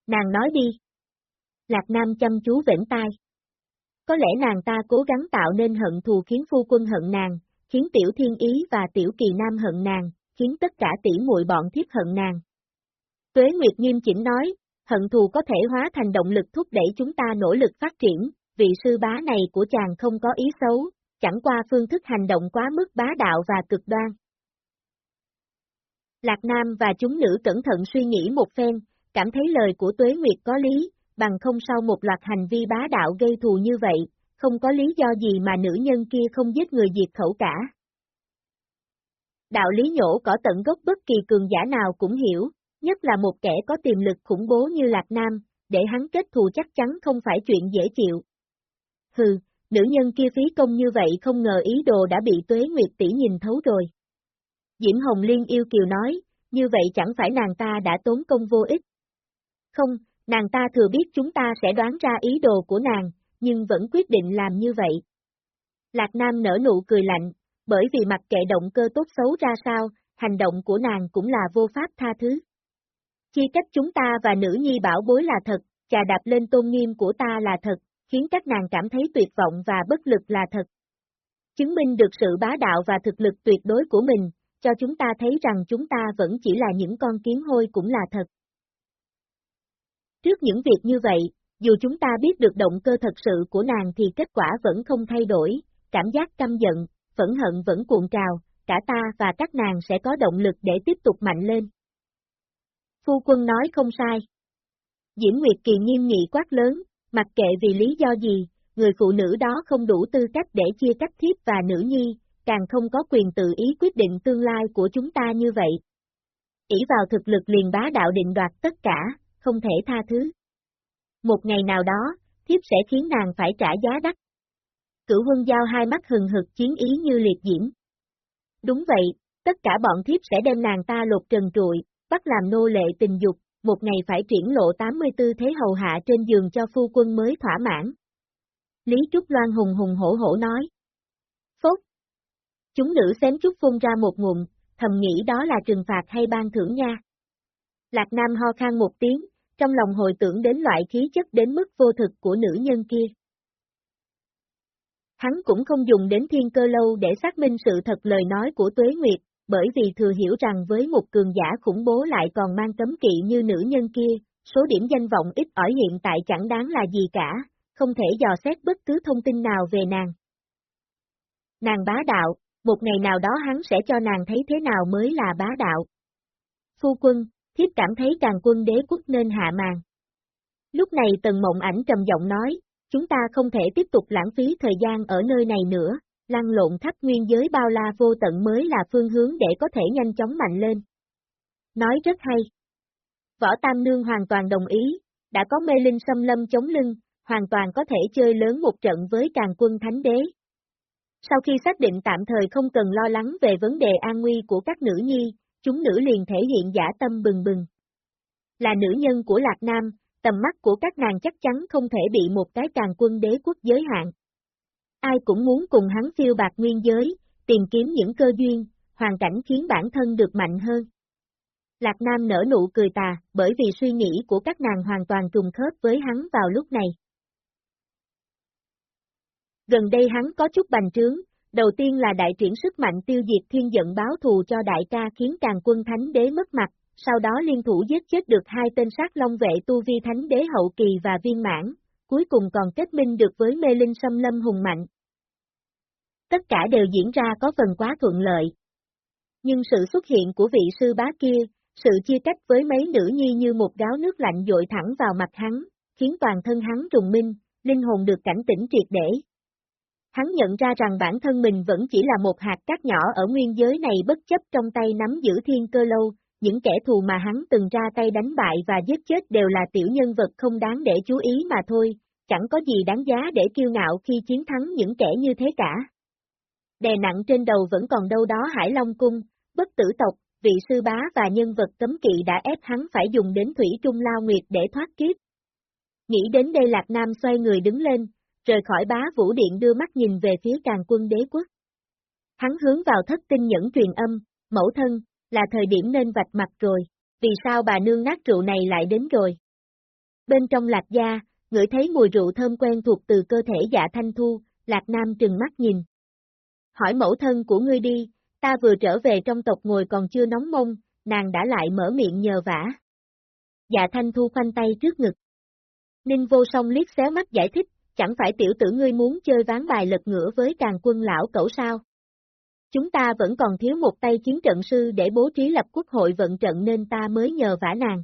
Nàng nói đi. Lạc Nam chăm chú vĩnh tai. Có lẽ nàng ta cố gắng tạo nên hận thù khiến phu quân hận nàng, khiến tiểu thiên ý và tiểu kỳ nam hận nàng, khiến tất cả tỷ muội bọn thiếp hận nàng. Tuế Nguyệt nghiêm chỉnh nói, hận thù có thể hóa thành động lực thúc đẩy chúng ta nỗ lực phát triển, vị sư bá này của chàng không có ý xấu, chẳng qua phương thức hành động quá mức bá đạo và cực đoan. Lạc Nam và chúng nữ cẩn thận suy nghĩ một phen, cảm thấy lời của Tuế Nguyệt có lý, bằng không sau một loạt hành vi bá đạo gây thù như vậy, không có lý do gì mà nữ nhân kia không giết người diệt khẩu cả. Đạo lý nhổ cỏ tận gốc bất kỳ cường giả nào cũng hiểu, nhất là một kẻ có tiềm lực khủng bố như Lạc Nam, để hắn kết thù chắc chắn không phải chuyện dễ chịu. Hừ, nữ nhân kia phí công như vậy không ngờ ý đồ đã bị Tuế Nguyệt tỷ nhìn thấu rồi. Diễm Hồng Liên yêu kiều nói, như vậy chẳng phải nàng ta đã tốn công vô ích. Không, nàng ta thừa biết chúng ta sẽ đoán ra ý đồ của nàng, nhưng vẫn quyết định làm như vậy. Lạc Nam nở nụ cười lạnh, bởi vì mặc kệ động cơ tốt xấu ra sao, hành động của nàng cũng là vô pháp tha thứ. Chi cách chúng ta và nữ nhi bảo bối là thật, trà đạp lên tôn nghiêm của ta là thật, khiến các nàng cảm thấy tuyệt vọng và bất lực là thật. Chứng minh được sự bá đạo và thực lực tuyệt đối của mình, cho chúng ta thấy rằng chúng ta vẫn chỉ là những con kiến hôi cũng là thật. Trước những việc như vậy, dù chúng ta biết được động cơ thật sự của nàng thì kết quả vẫn không thay đổi, cảm giác căm giận, phẫn hận vẫn cuộn trào, cả ta và các nàng sẽ có động lực để tiếp tục mạnh lên. Phu quân nói không sai. Diễm Nguyệt Kỳ nghiêm nghị quát lớn, mặc kệ vì lý do gì, người phụ nữ đó không đủ tư cách để chia cách thiếp và nữ nhi, càng không có quyền tự ý quyết định tương lai của chúng ta như vậy. ỷ vào thực lực liền bá đạo định đoạt tất cả, không thể tha thứ. Một ngày nào đó, thiếp sẽ khiến nàng phải trả giá đắt. Cửu quân giao hai mắt hừng hực chiến ý như liệt diễm. Đúng vậy, tất cả bọn thiếp sẽ đem nàng ta lột trần trụi, bắt làm nô lệ tình dục, một ngày phải triển lộ 84 thế hầu hạ trên giường cho phu quân mới thỏa mãn. Lý Trúc Loan hùng hùng hổ hổ nói. Phốt! Chúng nữ xém chút phun ra một ngụm, thầm nghĩ đó là trừng phạt hay ban thưởng nha. Lạc Nam ho khan một tiếng, trong lòng hồi tưởng đến loại khí chất đến mức vô thực của nữ nhân kia. Hắn cũng không dùng đến thiên cơ lâu để xác minh sự thật lời nói của Tuế Nguyệt, bởi vì thừa hiểu rằng với một cường giả khủng bố lại còn mang cấm kỵ như nữ nhân kia, số điểm danh vọng ít ỏi hiện tại chẳng đáng là gì cả, không thể dò xét bất cứ thông tin nào về nàng. Nàng bá đạo, một ngày nào đó hắn sẽ cho nàng thấy thế nào mới là bá đạo. Phu quân, thiếp cảm thấy càng quân đế quốc nên hạ màn. Lúc này tần mộng ảnh trầm giọng nói, chúng ta không thể tiếp tục lãng phí thời gian ở nơi này nữa, lăn lộn khắp nguyên giới bao la vô tận mới là phương hướng để có thể nhanh chóng mạnh lên. Nói rất hay. Võ Tam Nương hoàn toàn đồng ý, đã có mê linh xâm lâm chống lưng, hoàn toàn có thể chơi lớn một trận với càng quân thánh đế. Sau khi xác định tạm thời không cần lo lắng về vấn đề an nguy của các nữ nhi, chúng nữ liền thể hiện giả tâm bừng bừng. Là nữ nhân của Lạc Nam, tầm mắt của các nàng chắc chắn không thể bị một cái càng quân đế quốc giới hạn. Ai cũng muốn cùng hắn phiêu bạc nguyên giới, tìm kiếm những cơ duyên, hoàn cảnh khiến bản thân được mạnh hơn. Lạc Nam nở nụ cười tà, bởi vì suy nghĩ của các nàng hoàn toàn trùng khớp với hắn vào lúc này. Gần đây hắn có chút bành trướng, đầu tiên là đại triển sức mạnh tiêu diệt thiên giận báo thù cho đại ca khiến càng quân thánh đế mất mặt, sau đó liên thủ giết chết được hai tên sát long vệ tu vi thánh đế hậu kỳ và viên mãn, cuối cùng còn kết minh được với mê linh xâm lâm hùng mạnh. Tất cả đều diễn ra có phần quá thuận lợi. Nhưng sự xuất hiện của vị sư bá kia, sự chia cách với mấy nữ nhi như một gáo nước lạnh dội thẳng vào mặt hắn, khiến toàn thân hắn trùng minh, linh hồn được cảnh tỉnh triệt để. Hắn nhận ra rằng bản thân mình vẫn chỉ là một hạt cát nhỏ ở nguyên giới này bất chấp trong tay nắm giữ thiên cơ lâu, những kẻ thù mà hắn từng ra tay đánh bại và giết chết đều là tiểu nhân vật không đáng để chú ý mà thôi, chẳng có gì đáng giá để kiêu ngạo khi chiến thắng những kẻ như thế cả. Đè nặng trên đầu vẫn còn đâu đó Hải Long Cung, bất tử tộc, vị sư bá và nhân vật cấm kỵ đã ép hắn phải dùng đến Thủy Trung Lao Nguyệt để thoát kiếp. Nghĩ đến đây Lạc Nam xoay người đứng lên, rời khỏi bá vũ điện đưa mắt nhìn về phía càng quân đế quốc. Hắn hướng vào thất tinh nhẫn truyền âm, mẫu thân, là thời điểm nên vạch mặt rồi, vì sao bà nương nát rượu này lại đến rồi? Bên trong lạc gia, ngửi thấy mùi rượu thơm quen thuộc từ cơ thể dạ thanh thu, lạc nam trừng mắt nhìn hỏi mẫu thân của ngươi đi, ta vừa trở về trong tộc ngồi còn chưa nóng mông, nàng đã lại mở miệng nhờ vả. Dạ thanh thu khoanh tay trước ngực. Ninh vô song liếc xéo mắt giải thích, chẳng phải tiểu tử ngươi muốn chơi ván bài lật ngửa với càng quân lão cẩu sao? Chúng ta vẫn còn thiếu một tay chiến trận sư để bố trí lập quốc hội vận trận nên ta mới nhờ vả nàng.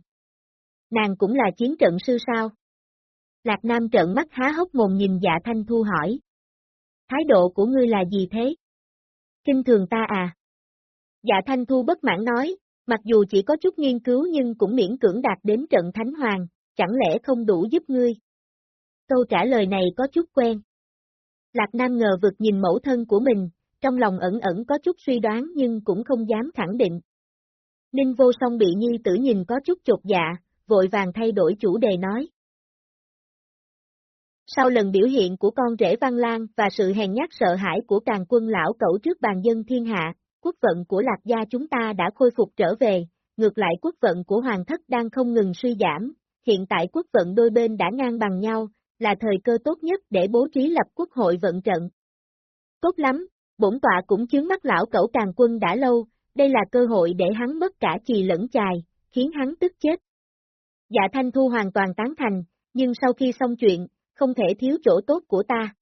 Nàng cũng là chiến trận sư sao? Lạc Nam trợn mắt há hốc mồm nhìn dạ thanh thu hỏi. Thái độ của ngươi là gì thế? Kinh thường ta à? Dạ thanh thu bất mãn nói, mặc dù chỉ có chút nghiên cứu nhưng cũng miễn cưỡng đạt đến trận thánh hoàng, chẳng lẽ không đủ giúp ngươi? Câu trả lời này có chút quen. Lạc Nam ngờ vực nhìn mẫu thân của mình, trong lòng ẩn ẩn có chút suy đoán nhưng cũng không dám khẳng định. Ninh vô song bị nhi tử nhìn có chút chột dạ, vội vàng thay đổi chủ đề nói. Sau lần biểu hiện của con rể Văn Lan và sự hèn nhát sợ hãi của càng quân lão cẩu trước bàn dân thiên hạ, quốc vận của lạc gia chúng ta đã khôi phục trở về, ngược lại quốc vận của hoàng thất đang không ngừng suy giảm, hiện tại quốc vận đôi bên đã ngang bằng nhau, là thời cơ tốt nhất để bố trí lập quốc hội vận trận. Tốt lắm, bổn tọa cũng chướng mắt lão cẩu càng quân đã lâu, đây là cơ hội để hắn mất cả chì lẫn chài, khiến hắn tức chết. Dạ Thanh Thu hoàn toàn tán thành, nhưng sau khi xong chuyện, không thể thiếu chỗ tốt của ta.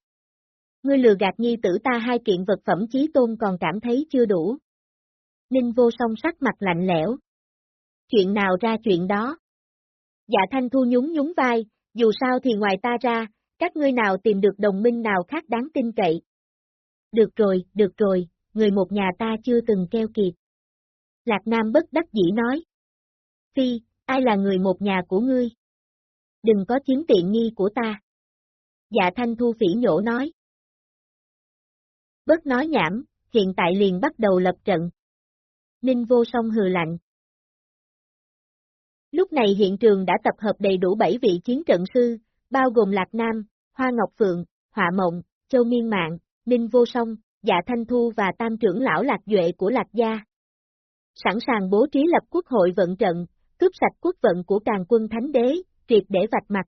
Ngươi lừa gạt nhi tử ta hai kiện vật phẩm chí tôn còn cảm thấy chưa đủ. Ninh vô song sắc mặt lạnh lẽo. Chuyện nào ra chuyện đó? Dạ Thanh Thu nhún nhún vai, dù sao thì ngoài ta ra, các ngươi nào tìm được đồng minh nào khác đáng tin cậy. Được rồi, được rồi, người một nhà ta chưa từng keo kiệt. Lạc Nam bất đắc dĩ nói. Phi, ai là người một nhà của ngươi? Đừng có chiếm tiện nghi của ta. Dạ Thanh Thu phỉ nhổ nói. Bớt nói nhảm, hiện tại liền bắt đầu lập trận. Ninh vô song hừ lạnh. Lúc này hiện trường đã tập hợp đầy đủ 7 vị chiến trận sư, bao gồm Lạc Nam, Hoa Ngọc Phượng, Họa Mộng, Châu Miên Mạng, Ninh Vô Song, Dạ Thanh Thu và Tam trưởng lão Lạc Duệ của Lạc Gia. Sẵn sàng bố trí lập quốc hội vận trận, cướp sạch quốc vận của càng quân thánh đế, triệt để vạch mặt.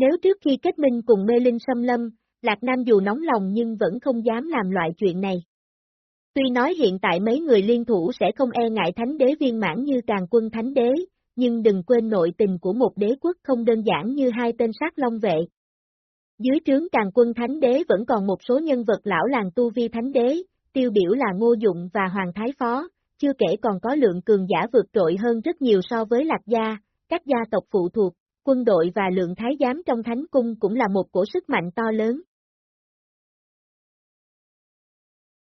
Nếu trước khi kết minh cùng mê linh xâm lâm, Lạc Nam dù nóng lòng nhưng vẫn không dám làm loại chuyện này. Tuy nói hiện tại mấy người liên thủ sẽ không e ngại thánh đế viên mãn như càng quân thánh đế, nhưng đừng quên nội tình của một đế quốc không đơn giản như hai tên sát long vệ. Dưới trướng càng quân thánh đế vẫn còn một số nhân vật lão làng tu vi thánh đế, tiêu biểu là Ngô Dụng và Hoàng Thái Phó, chưa kể còn có lượng cường giả vượt trội hơn rất nhiều so với Lạc Gia, các gia tộc phụ thuộc, quân đội và lượng thái giám trong thánh cung cũng là một cổ sức mạnh to lớn.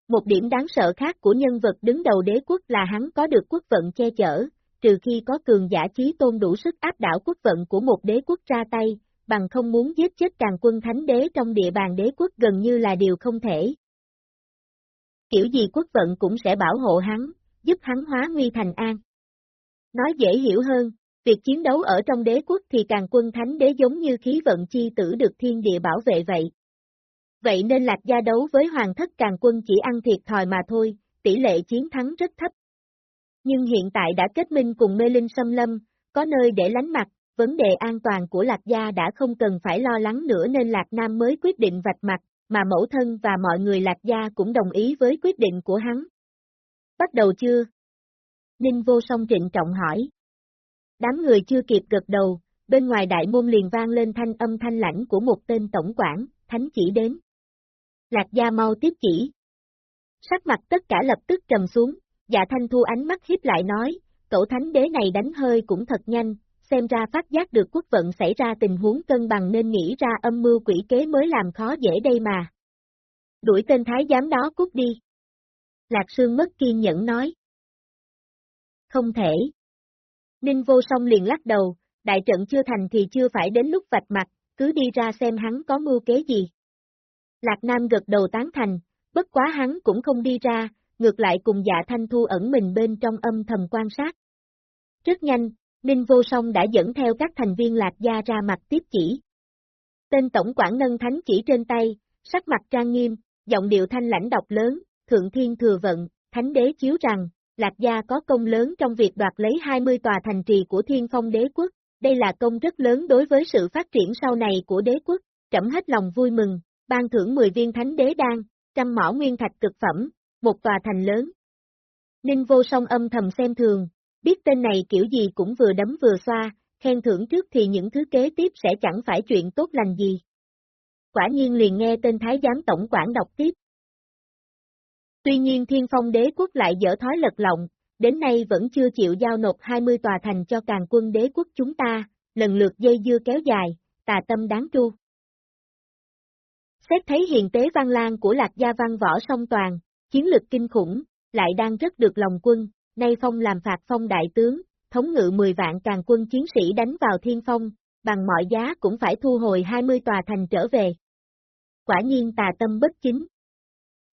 Một điểm đáng sợ khác của nhân vật đứng đầu đế quốc là hắn có được quốc vận che chở, trừ khi có cường giả chí tôn đủ sức áp đảo quốc vận của một đế quốc ra tay, bằng không muốn giết chết càng quân thánh đế trong địa bàn đế quốc gần như là điều không thể. Kiểu gì quốc vận cũng sẽ bảo hộ hắn, giúp hắn hóa nguy thành an. Nói dễ hiểu hơn, việc chiến đấu ở trong đế quốc thì càng quân thánh đế giống như khí vận chi tử được thiên địa bảo vệ vậy. Vậy nên lạc gia đấu với hoàng thất càng quân chỉ ăn thiệt thòi mà thôi, tỷ lệ chiến thắng rất thấp. Nhưng hiện tại đã kết minh cùng mê linh xâm lâm, có nơi để lánh mặt, vấn đề an toàn của Lạc Gia đã không cần phải lo lắng nữa nên Lạc Nam mới quyết định vạch mặt, mà mẫu thân và mọi người Lạc Gia cũng đồng ý với quyết định của hắn. Bắt đầu chưa? Ninh vô song trịnh trọng hỏi. Đám người chưa kịp gật đầu, bên ngoài đại môn liền vang lên thanh âm thanh lãnh của một tên tổng quản, thánh chỉ đến. Lạc Gia mau tiếp chỉ. Sắc mặt tất cả lập tức trầm xuống, dạ thanh thu ánh mắt hiếp lại nói, cậu thánh đế này đánh hơi cũng thật nhanh, xem ra phát giác được quốc vận xảy ra tình huống cân bằng nên nghĩ ra âm mưu quỷ kế mới làm khó dễ đây mà. Đuổi tên thái giám đó cút đi. Lạc Sương mất kiên nhẫn nói. Không thể. Ninh vô song liền lắc đầu, đại trận chưa thành thì chưa phải đến lúc vạch mặt, cứ đi ra xem hắn có mưu kế gì. Lạc Nam gật đầu tán thành, bất quá hắn cũng không đi ra, ngược lại cùng dạ thanh thu ẩn mình bên trong âm thầm quan sát. Rất nhanh, Ninh Vô Song đã dẫn theo các thành viên lạc gia ra mặt tiếp chỉ. Tên tổng quản nâng thánh chỉ trên tay, sắc mặt trang nghiêm, giọng điệu thanh lãnh độc lớn, thượng thiên thừa vận, thánh đế chiếu rằng, lạc gia có công lớn trong việc đoạt lấy 20 tòa thành trì của thiên phong đế quốc, đây là công rất lớn đối với sự phát triển sau này của đế quốc, trẫm hết lòng vui mừng, ban thưởng 10 viên thánh đế đan, trăm mỏ nguyên thạch cực phẩm, một tòa thành lớn. Ninh vô song âm thầm xem thường, biết tên này kiểu gì cũng vừa đấm vừa xoa, khen thưởng trước thì những thứ kế tiếp sẽ chẳng phải chuyện tốt lành gì. Quả nhiên liền nghe tên Thái giám tổng quản đọc tiếp. Tuy nhiên Thiên Phong đế quốc lại dở thói lật lọng, đến nay vẫn chưa chịu giao nộp 20 tòa thành cho càng quân đế quốc chúng ta, lần lượt dây dưa kéo dài, tà tâm đáng tru. Xét thấy hiền tế văn lang của lạc gia văn võ song toàn, chiến lực kinh khủng, lại đang rất được lòng quân, nay phong làm phạt phong đại tướng, thống ngự 10 vạn càng quân chiến sĩ đánh vào thiên phong, bằng mọi giá cũng phải thu hồi 20 tòa thành trở về. Quả nhiên tà tâm bất chính.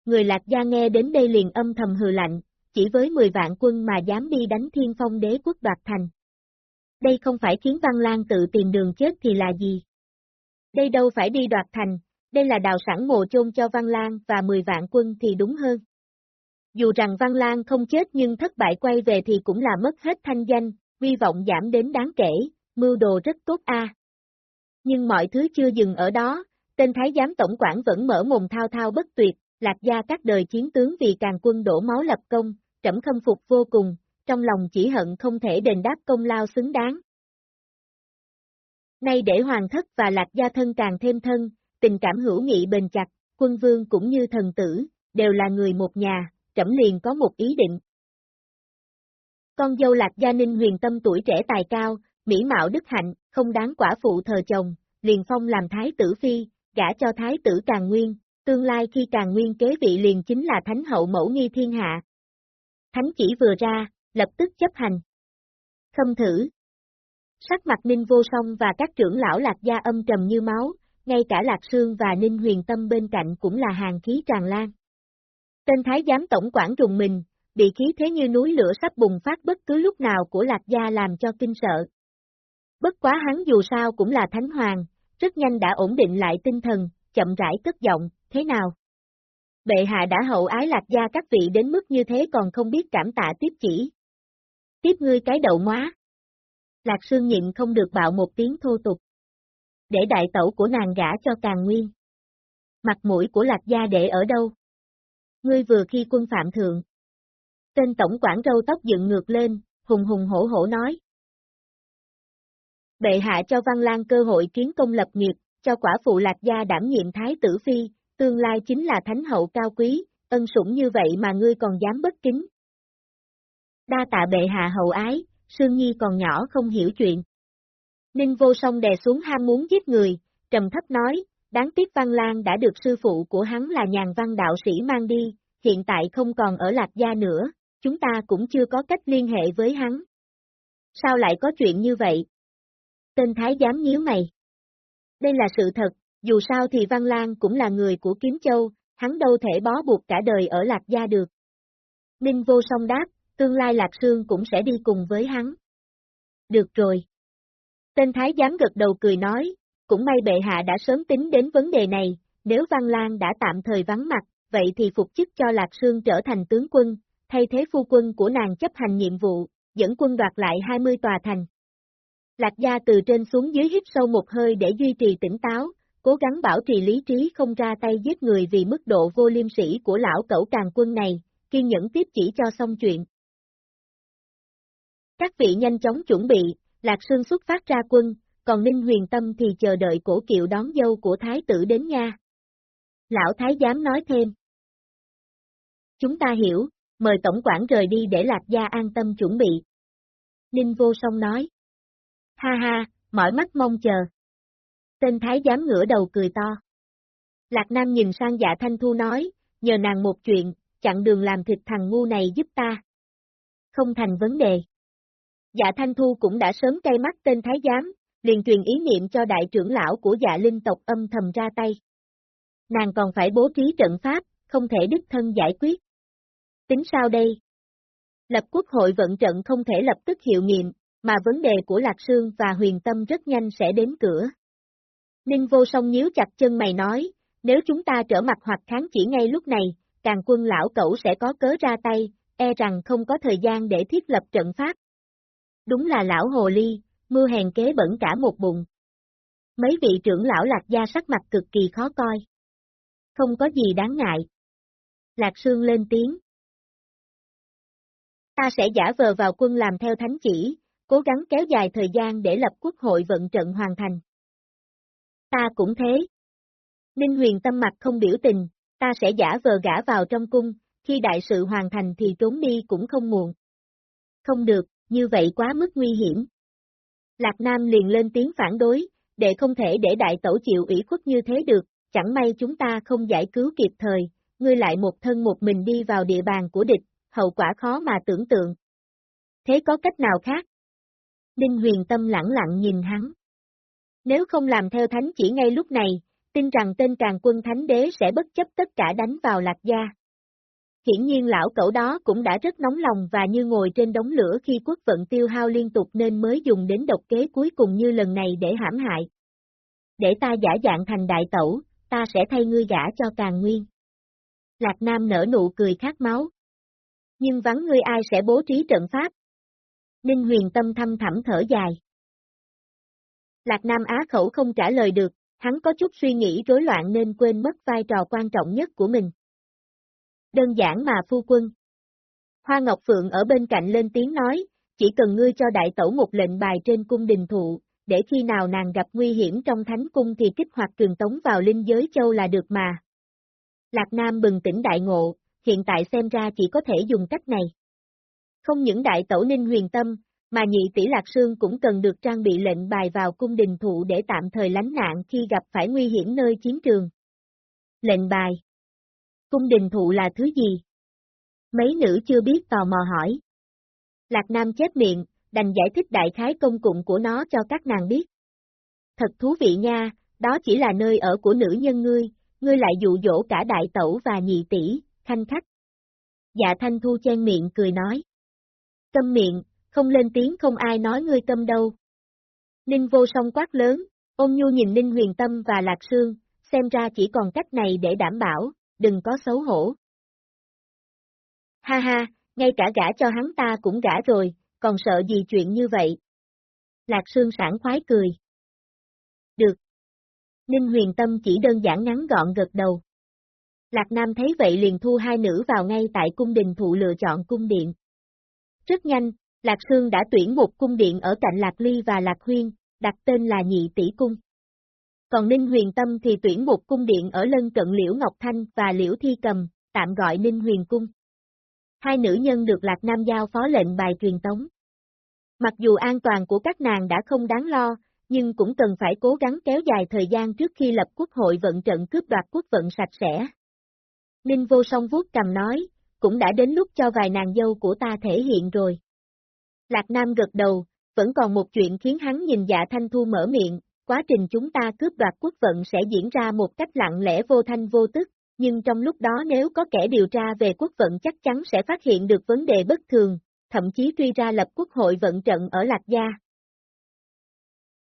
Người lạc gia nghe đến đây liền âm thầm hừ lạnh, chỉ với 10 vạn quân mà dám đi đánh thiên phong đế quốc đoạt thành. Đây không phải khiến Văn Lan tự tìm đường chết thì là gì? Đây đâu phải đi đoạt thành, đây là đào sẵn mồ chôn cho Văn Lan và 10 vạn quân thì đúng hơn. Dù rằng Văn Lan không chết nhưng thất bại quay về thì cũng là mất hết thanh danh, vi vọng giảm đến đáng kể, mưu đồ rất tốt a. Nhưng mọi thứ chưa dừng ở đó, tên Thái giám tổng quản vẫn mở mồm thao thao bất tuyệt, lạc gia các đời chiến tướng vì càng quân đổ máu lập công, trẫm khâm phục vô cùng, trong lòng chỉ hận không thể đền đáp công lao xứng đáng. Nay để hoàng thất và lạc gia thân càng thêm thân, tình cảm hữu nghị bền chặt, quân vương cũng như thần tử, đều là người một nhà, trẫm liền có một ý định. Con dâu lạc gia ninh huyền tâm tuổi trẻ tài cao, mỹ mạo đức hạnh, không đáng quả phụ thờ chồng, liền phong làm thái tử phi, gả cho thái tử càng nguyên, tương lai khi càng nguyên kế vị liền chính là thánh hậu mẫu nghi thiên hạ. Thánh chỉ vừa ra, lập tức chấp hành. Khâm thử. Sắc mặt Ninh Vô Song và các trưởng lão lạc gia âm trầm như máu, ngay cả Lạc Sương và Ninh Huyền Tâm bên cạnh cũng là hàng khí tràn lan. Tên Thái giám tổng quản rùng mình, bị khí thế như núi lửa sắp bùng phát bất cứ lúc nào của Lạc Gia làm cho kinh sợ. Bất quá hắn dù sao cũng là Thánh Hoàng, rất nhanh đã ổn định lại tinh thần, chậm rãi cất giọng, thế nào? Bệ hạ đã hậu ái Lạc Gia các vị đến mức như thế còn không biết cảm tạ tiếp chỉ. Tiếp ngươi cái đậu móa. Lạc Sương nhịn không được bạo một tiếng thô tục. Để đại tẩu của nàng gả cho càng nguyên. Mặt mũi của Lạc Gia để ở đâu? Ngươi vừa khi quân phạm thượng. Tên tổng quản râu tóc dựng ngược lên, hùng hùng hổ hổ nói. Bệ hạ cho Văn Lan cơ hội kiến công lập nghiệp, cho quả phụ lạc gia đảm nhiệm thái tử phi, tương lai chính là thánh hậu cao quý, ân sủng như vậy mà ngươi còn dám bất kính. Đa tạ bệ hạ hậu ái, Sương Nhi còn nhỏ không hiểu chuyện. Ninh vô song đè xuống ham muốn giết người, trầm thấp nói, đáng tiếc Văn Lan đã được sư phụ của hắn là nhàn văn đạo sĩ mang đi, hiện tại không còn ở Lạc Gia nữa, chúng ta cũng chưa có cách liên hệ với hắn. Sao lại có chuyện như vậy? Tên Thái giám nhíu mày. Đây là sự thật, dù sao thì Văn Lan cũng là người của Kiếm Châu, hắn đâu thể bó buộc cả đời ở Lạc Gia được. Ninh vô song đáp, tương lai Lạc Sương cũng sẽ đi cùng với hắn. Được rồi. Tên Thái giám gật đầu cười nói, cũng may bệ hạ đã sớm tính đến vấn đề này, nếu Văn Lan đã tạm thời vắng mặt, vậy thì phục chức cho Lạc Sương trở thành tướng quân, thay thế phu quân của nàng chấp hành nhiệm vụ, dẫn quân đoạt lại 20 tòa thành. Lạc gia từ trên xuống dưới hít sâu một hơi để duy trì tỉnh táo, cố gắng bảo trì lý trí không ra tay giết người vì mức độ vô liêm sĩ của lão cẩu càng quân này, kiên nhẫn tiếp chỉ cho xong chuyện. Các vị nhanh chóng chuẩn bị, Lạc Sương xuất phát ra quân, còn Ninh Huyền Tâm thì chờ đợi cổ kiệu đón dâu của Thái tử đến nha. Lão Thái giám nói thêm. Chúng ta hiểu, mời Tổng quản rời đi để Lạc Gia an tâm chuẩn bị. Ninh Vô Song nói. Ha ha, mỏi mắt mong chờ. Tên Thái giám ngửa đầu cười to. Lạc Nam nhìn sang dạ Thanh Thu nói, nhờ nàng một chuyện, chặn đường làm thịt thằng ngu này giúp ta. Không thành vấn đề. Dạ Thanh Thu cũng đã sớm cay mắt tên Thái giám, liền truyền ý niệm cho đại trưởng lão của dạ linh tộc âm thầm ra tay. Nàng còn phải bố trí trận pháp, không thể đích thân giải quyết. Tính sao đây? Lập quốc hội vận trận không thể lập tức hiệu nghiệm, mà vấn đề của Lạc Sương và Huyền Tâm rất nhanh sẽ đến cửa. Ninh vô song nhíu chặt chân mày nói, nếu chúng ta trở mặt hoặc kháng chỉ ngay lúc này, càng quân lão cẩu sẽ có cớ ra tay, e rằng không có thời gian để thiết lập trận pháp. Đúng là lão hồ ly, mưa hèn kế bẩn cả một bụng. Mấy vị trưởng lão lạc gia sắc mặt cực kỳ khó coi. Không có gì đáng ngại, Lạc Sương lên tiếng. Ta sẽ giả vờ vào quân làm theo thánh chỉ, cố gắng kéo dài thời gian để lập quốc hội vận trận hoàn thành. Ta cũng thế. Ninh huyền tâm mặt không biểu tình, ta sẽ giả vờ gã vào trong cung, khi đại sự hoàn thành thì trốn đi cũng không muộn. Không được, như vậy quá mức nguy hiểm. Lạc Nam liền lên tiếng phản đối, để không thể để đại tẩu chịu ủy khuất như thế được, chẳng may chúng ta không giải cứu kịp thời, ngươi lại một thân một mình đi vào địa bàn của địch, hậu quả khó mà tưởng tượng. Thế có cách nào khác? Ninh huyền tâm lẳng lặng nhìn hắn. Nếu không làm theo thánh chỉ ngay lúc này, tin rằng tên càng quân thánh đế sẽ bất chấp tất cả đánh vào lạc gia. Hiển nhiên lão cẩu đó cũng đã rất nóng lòng và như ngồi trên đống lửa khi quốc vận tiêu hao liên tục nên mới dùng đến độc kế cuối cùng như lần này để hãm hại. Để ta giả dạng thành đại tẩu, ta sẽ thay ngươi gả cho càng nguyên. Lạc Nam nở nụ cười khát máu. Nhưng vắng ngươi ai sẽ bố trí trận pháp? Ninh huyền tâm thâm thẳm thở dài. Lạc Nam á khẩu không trả lời được, hắn có chút suy nghĩ rối loạn nên quên mất vai trò quan trọng nhất của mình. Đơn giản mà phu quân. Hoa Ngọc Phượng ở bên cạnh lên tiếng nói, chỉ cần ngươi cho đại tẩu một lệnh bài trên cung đình thụ, để khi nào nàng gặp nguy hiểm trong thánh cung thì kích hoạt trường tống vào linh giới châu là được mà. Lạc Nam bừng tỉnh đại ngộ, hiện tại xem ra chỉ có thể dùng cách này. Không những đại tẩu ninh huyền tâm, mà nhị tỷ Lạc Sương cũng cần được trang bị lệnh bài vào cung đình thụ để tạm thời lánh nạn khi gặp phải nguy hiểm nơi chiến trường. Lệnh bài Cung đình thụ là thứ gì? Mấy nữ chưa biết tò mò hỏi. Lạc Nam chết miệng, đành giải thích đại khái công cụm của nó cho các nàng biết. Thật thú vị nha, đó chỉ là nơi ở của nữ nhân ngươi, ngươi lại dụ dỗ cả đại tẩu và nhị tỷ, khanh khách. Dạ thanh thu chen miệng cười nói. Câm miệng, không lên tiếng không ai nói ngươi tâm đâu. Ninh vô song quát lớn, ôn nhu nhìn Ninh huyền tâm và lạc sương, xem ra chỉ còn cách này để đảm bảo, đừng có xấu hổ. Ha ha, ngay cả gã cho hắn ta cũng gã rồi, còn sợ gì chuyện như vậy? Lạc Sương sảng khoái cười. Được. Ninh huyền tâm chỉ đơn giản ngắn gọn gật đầu. Lạc Nam thấy vậy liền thu hai nữ vào ngay tại cung đình thụ lựa chọn cung điện. Rất nhanh, Lạc Sương đã tuyển một cung điện ở cạnh Lạc Ly và Lạc Huyên, đặt tên là Nhị Tỷ Cung. Còn Ninh Huyền Tâm thì tuyển một cung điện ở lân cận Liễu Ngọc Thanh và Liễu Thi Cầm, tạm gọi Ninh Huyền Cung. Hai nữ nhân được Lạc Nam giao phó lệnh bài truyền tống. Mặc dù an toàn của các nàng đã không đáng lo, nhưng cũng cần phải cố gắng kéo dài thời gian trước khi lập quốc hội vận trận cướp đoạt quốc vận sạch sẽ. Ninh vô song vuốt cầm nói, cũng đã đến lúc cho vài nàng dâu của ta thể hiện rồi. Lạc Nam gật đầu, vẫn còn một chuyện khiến hắn nhìn dạ thanh thu mở miệng, quá trình chúng ta cướp đoạt quốc vận sẽ diễn ra một cách lặng lẽ vô thanh vô tức, nhưng trong lúc đó nếu có kẻ điều tra về quốc vận chắc chắn sẽ phát hiện được vấn đề bất thường, thậm chí truy ra lập quốc hội vận trận ở Lạc Gia.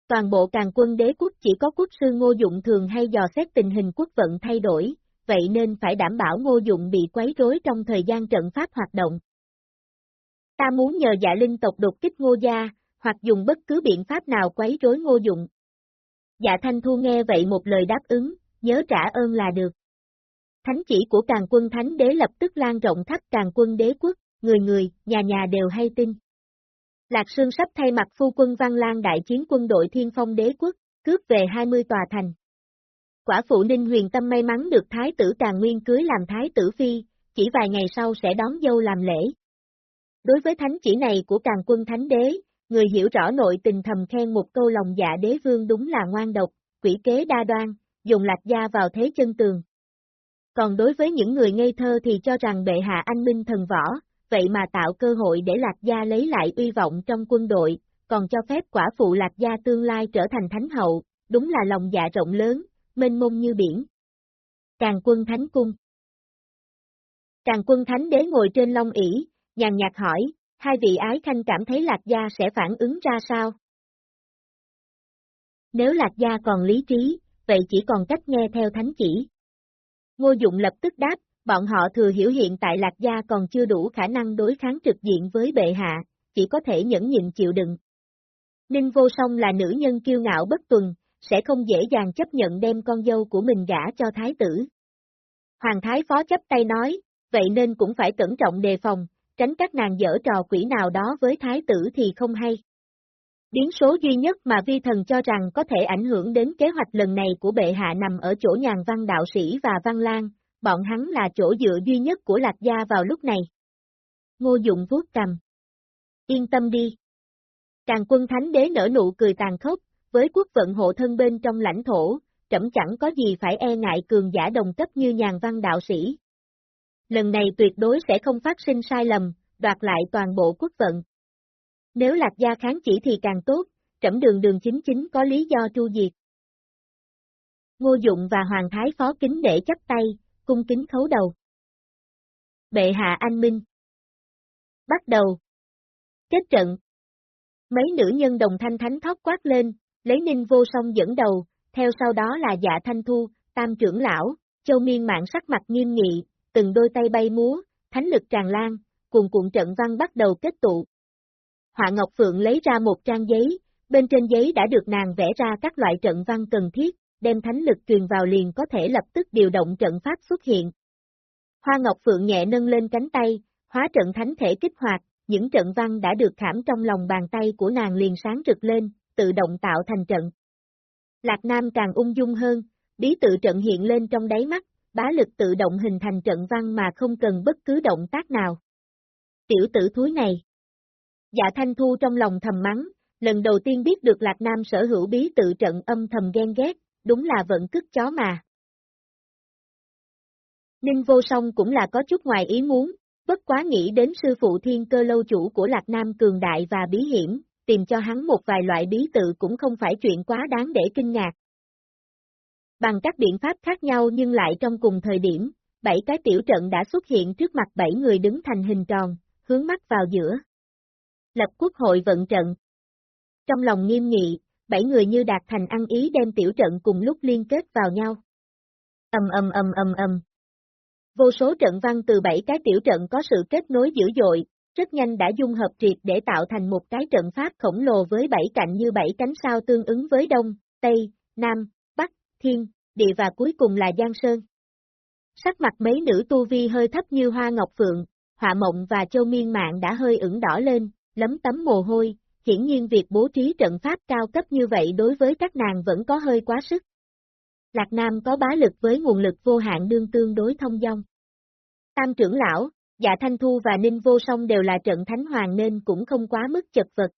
Toàn bộ càng quân đế quốc chỉ có quốc sư ngô dụng thường hay dò xét tình hình quốc vận thay đổi, vậy nên phải đảm bảo ngô dụng bị quấy rối trong thời gian trận pháp hoạt động. Ta muốn nhờ dạ linh tộc đột kích ngô gia, hoặc dùng bất cứ biện pháp nào quấy rối ngô dụng. Dạ Thanh Thu nghe vậy một lời đáp ứng, nhớ trả ơn là được. Thánh chỉ của càng quân thánh đế lập tức lan rộng khắp càng quân đế quốc, người người, nhà nhà đều hay tin. Lạc Sương sắp thay mặt phu quân Văn Lan đại chiến quân đội thiên phong đế quốc, cướp về 20 tòa thành. Quả phụ Ninh Huyền Tâm may mắn được Thái tử Càng Nguyên cưới làm Thái tử Phi, chỉ vài ngày sau sẽ đón dâu làm lễ. Đối với thánh chỉ này của Càng quân Thánh Đế, người hiểu rõ nội tình thầm khen một câu lòng dạ đế vương đúng là ngoan độc, quỷ kế đa đoan, dùng lạc gia vào thế chân tường. Còn đối với những người ngây thơ thì cho rằng bệ hạ anh minh thần võ, vậy mà tạo cơ hội để lạc gia lấy lại uy vọng trong quân đội, còn cho phép quả phụ lạc gia tương lai trở thành thánh hậu, đúng là lòng dạ rộng lớn, mênh mông như biển. Càng quân thánh cung Càng quân thánh đế ngồi trên long ỷ, nhàn nhạt hỏi, hai vị ái khanh cảm thấy lạc gia sẽ phản ứng ra sao? Nếu lạc gia còn lý trí, vậy chỉ còn cách nghe theo thánh chỉ. Ngô Dụng lập tức đáp, bọn họ thừa hiểu hiện tại lạc gia còn chưa đủ khả năng đối kháng trực diện với bệ hạ, chỉ có thể nhẫn nhịn chịu đựng. Ninh vô song là nữ nhân kiêu ngạo bất tuần, sẽ không dễ dàng chấp nhận đem con dâu của mình gả cho thái tử. Hoàng thái phó chấp tay nói, vậy nên cũng phải cẩn trọng đề phòng, tránh các nàng dở trò quỷ nào đó với thái tử thì không hay. Biến số duy nhất mà vi thần cho rằng có thể ảnh hưởng đến kế hoạch lần này của bệ hạ nằm ở chỗ nhàn văn đạo sĩ và văn lan, bọn hắn là chỗ dựa duy nhất của lạc gia vào lúc này. Ngô dụng vuốt cầm. Yên tâm đi. Càng quân thánh đế nở nụ cười tàn khốc, với quốc vận hộ thân bên trong lãnh thổ, trẫm chẳng có gì phải e ngại cường giả đồng cấp như nhàn văn đạo sĩ. Lần này tuyệt đối sẽ không phát sinh sai lầm, đoạt lại toàn bộ quốc vận. Nếu lạc gia kháng chỉ thì càng tốt, trẫm đường đường chính chính có lý do tru diệt. Ngô Dụng và Hoàng Thái Phó kính để chấp tay, cung kính khấu đầu. Bệ hạ anh minh. Bắt đầu. Kết trận. Mấy nữ nhân đồng thanh thánh thót quát lên, lấy ninh vô song dẫn đầu, theo sau đó là dạ thanh thu, tam trưởng lão, châu miên mạng sắc mặt nghiêm nghị, từng đôi tay bay múa, thánh lực tràn lan, cuồn cuộn trận văn bắt đầu kết tụ. Họa Ngọc Phượng lấy ra một trang giấy, bên trên giấy đã được nàng vẽ ra các loại trận văn cần thiết, đem thánh lực truyền vào liền có thể lập tức điều động trận pháp xuất hiện. Hoa Ngọc Phượng nhẹ nâng lên cánh tay, hóa trận thánh thể kích hoạt, những trận văn đã được khảm trong lòng bàn tay của nàng liền sáng rực lên, tự động tạo thành trận. Lạc Nam càng ung dung hơn, bí tự trận hiện lên trong đáy mắt, bá lực tự động hình thành trận văn mà không cần bất cứ động tác nào. Tiểu tử thúi này. Dạ Thanh Thu trong lòng thầm mắng, lần đầu tiên biết được Lạc Nam sở hữu bí tự trận âm thầm ghen ghét, đúng là vận cứt chó mà. Ninh vô song cũng là có chút ngoài ý muốn, bất quá nghĩ đến sư phụ thiên cơ lâu chủ của Lạc Nam cường đại và bí hiểm, tìm cho hắn một vài loại bí tự cũng không phải chuyện quá đáng để kinh ngạc. Bằng các biện pháp khác nhau nhưng lại trong cùng thời điểm, bảy cái tiểu trận đã xuất hiện trước mặt bảy người đứng thành hình tròn, hướng mắt vào giữa. Lập quốc hội vận trận. Trong lòng nghiêm nghị, bảy người như đạt thành ăn ý đem tiểu trận cùng lúc liên kết vào nhau. Âm âm âm âm âm. Vô số trận văn từ bảy cái tiểu trận có sự kết nối dữ dội, rất nhanh đã dung hợp triệt để tạo thành một cái trận pháp khổng lồ với bảy cạnh như bảy cánh sao tương ứng với Đông, Tây, Nam, Thiên, Địa và cuối cùng là Giang Sơn. Sắc mặt mấy nữ tu vi hơi thấp như hoa ngọc phượng, họa mộng và châu miên mạng đã hơi ửng đỏ lên, lấm tấm mồ hôi, hiển nhiên việc bố trí trận pháp cao cấp như vậy đối với các nàng vẫn có hơi quá sức. Lạc Nam có bá lực với nguồn lực vô hạn đương tương đối thông dong. Tam trưởng lão, Dạ Thanh Thu và Ninh Vô Song đều là trận thánh hoàng nên cũng không quá mức chật vật.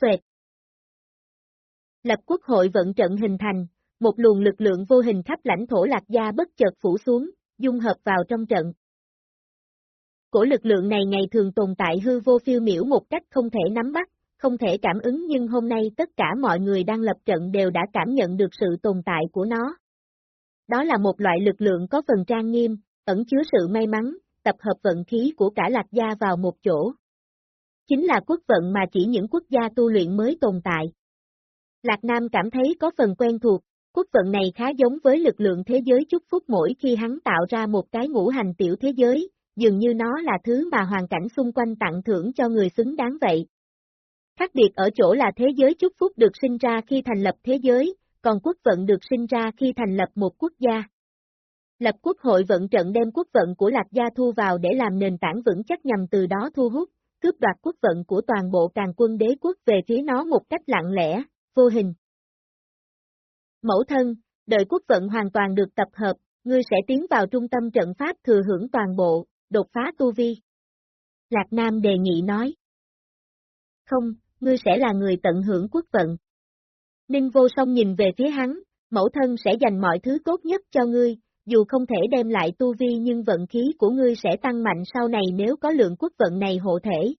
Xoẹt. Lập quốc hội vận trận hình thành, một luồng lực lượng vô hình khắp lãnh thổ lạc gia bất chợt phủ xuống, dung hợp vào trong trận. Cổ lực lượng này ngày thường tồn tại hư vô phiêu miểu một cách không thể nắm bắt, không thể cảm ứng nhưng hôm nay tất cả mọi người đang lập trận đều đã cảm nhận được sự tồn tại của nó. Đó là một loại lực lượng có phần trang nghiêm, ẩn chứa sự may mắn, tập hợp vận khí của cả lạc gia vào một chỗ. Chính là quốc vận mà chỉ những quốc gia tu luyện mới tồn tại. Lạc Nam cảm thấy có phần quen thuộc, quốc vận này khá giống với lực lượng thế giới chúc phúc mỗi khi hắn tạo ra một cái ngũ hành tiểu thế giới, dường như nó là thứ mà hoàn cảnh xung quanh tặng thưởng cho người xứng đáng vậy. Khác biệt ở chỗ là thế giới chúc phúc được sinh ra khi thành lập thế giới, còn quốc vận được sinh ra khi thành lập một quốc gia. Lập quốc hội vận trận đem quốc vận của Lạc Gia thu vào để làm nền tảng vững chắc nhằm từ đó thu hút, cướp đoạt quốc vận của toàn bộ càng quân đế quốc về phía nó một cách lặng lẽ, vô hình. Mẫu thân, đợi quốc vận hoàn toàn được tập hợp, ngươi sẽ tiến vào trung tâm trận pháp thừa hưởng toàn bộ, đột phá tu vi. Lạc Nam đề nghị nói. Không, ngươi sẽ là người tận hưởng quốc vận. Ninh vô song nhìn về phía hắn, mẫu thân sẽ dành mọi thứ tốt nhất cho ngươi, dù không thể đem lại tu vi nhưng vận khí của ngươi sẽ tăng mạnh sau này nếu có lượng quốc vận này hộ thể.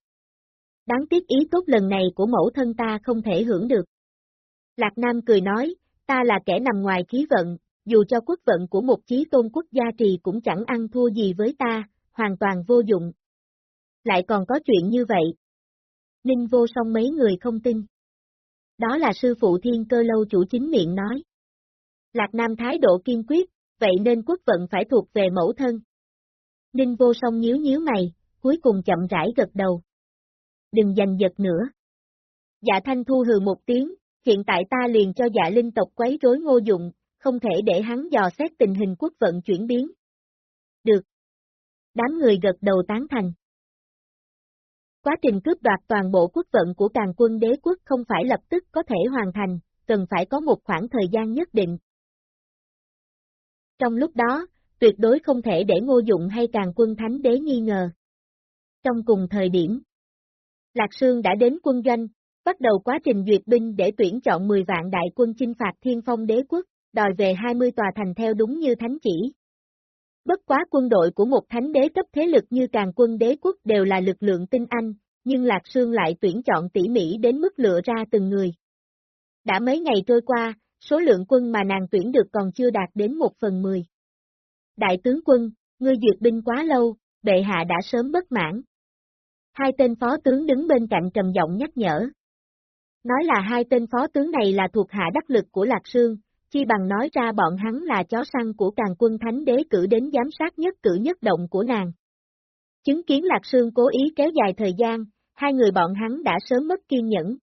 Đáng tiếc ý tốt lần này của mẫu thân ta không thể hưởng được. Lạc Nam cười nói, ta là kẻ nằm ngoài khí vận, dù cho quốc vận của một chí tôn quốc gia trì cũng chẳng ăn thua gì với ta, hoàn toàn vô dụng. Lại còn có chuyện như vậy. Ninh vô song mấy người không tin. Đó là sư phụ thiên cơ lâu chủ chính miệng nói. Lạc Nam thái độ kiên quyết, vậy nên quốc vận phải thuộc về mẫu thân. Ninh vô song nhíu nhíu mày, cuối cùng chậm rãi gật đầu. Đừng giành giật nữa. Dạ thanh thu hừ một tiếng, hiện tại ta liền cho dạ linh tộc quấy rối ngô dụng, không thể để hắn dò xét tình hình quốc vận chuyển biến. Được. đám người gật đầu tán thành. Quá trình cướp đoạt toàn bộ quốc vận của càng quân đế quốc không phải lập tức có thể hoàn thành, cần phải có một khoảng thời gian nhất định. Trong lúc đó, tuyệt đối không thể để ngô dụng hay càng quân thánh đế nghi ngờ. Trong cùng thời điểm, Lạc Sương đã đến quân doanh, bắt đầu quá trình duyệt binh để tuyển chọn 10 vạn đại quân chinh phạt thiên phong đế quốc, đòi về 20 tòa thành theo đúng như thánh chỉ. Bất quá quân đội của một thánh đế cấp thế lực như càng quân đế quốc đều là lực lượng tinh anh, nhưng Lạc Sương lại tuyển chọn tỉ mỉ đến mức lựa ra từng người. Đã mấy ngày trôi qua, số lượng quân mà nàng tuyển được còn chưa đạt đến một phần mười. Đại tướng quân, ngươi duyệt binh quá lâu, bệ hạ đã sớm bất mãn. Hai tên phó tướng đứng bên cạnh trầm giọng nhắc nhở. Nói là hai tên phó tướng này là thuộc hạ đắc lực của Lạc Sương, chi bằng nói ra bọn hắn là chó săn của càng quân thánh đế cử đến giám sát nhất cử nhất động của nàng. Chứng kiến Lạc Sương cố ý kéo dài thời gian, hai người bọn hắn đã sớm mất kiên nhẫn.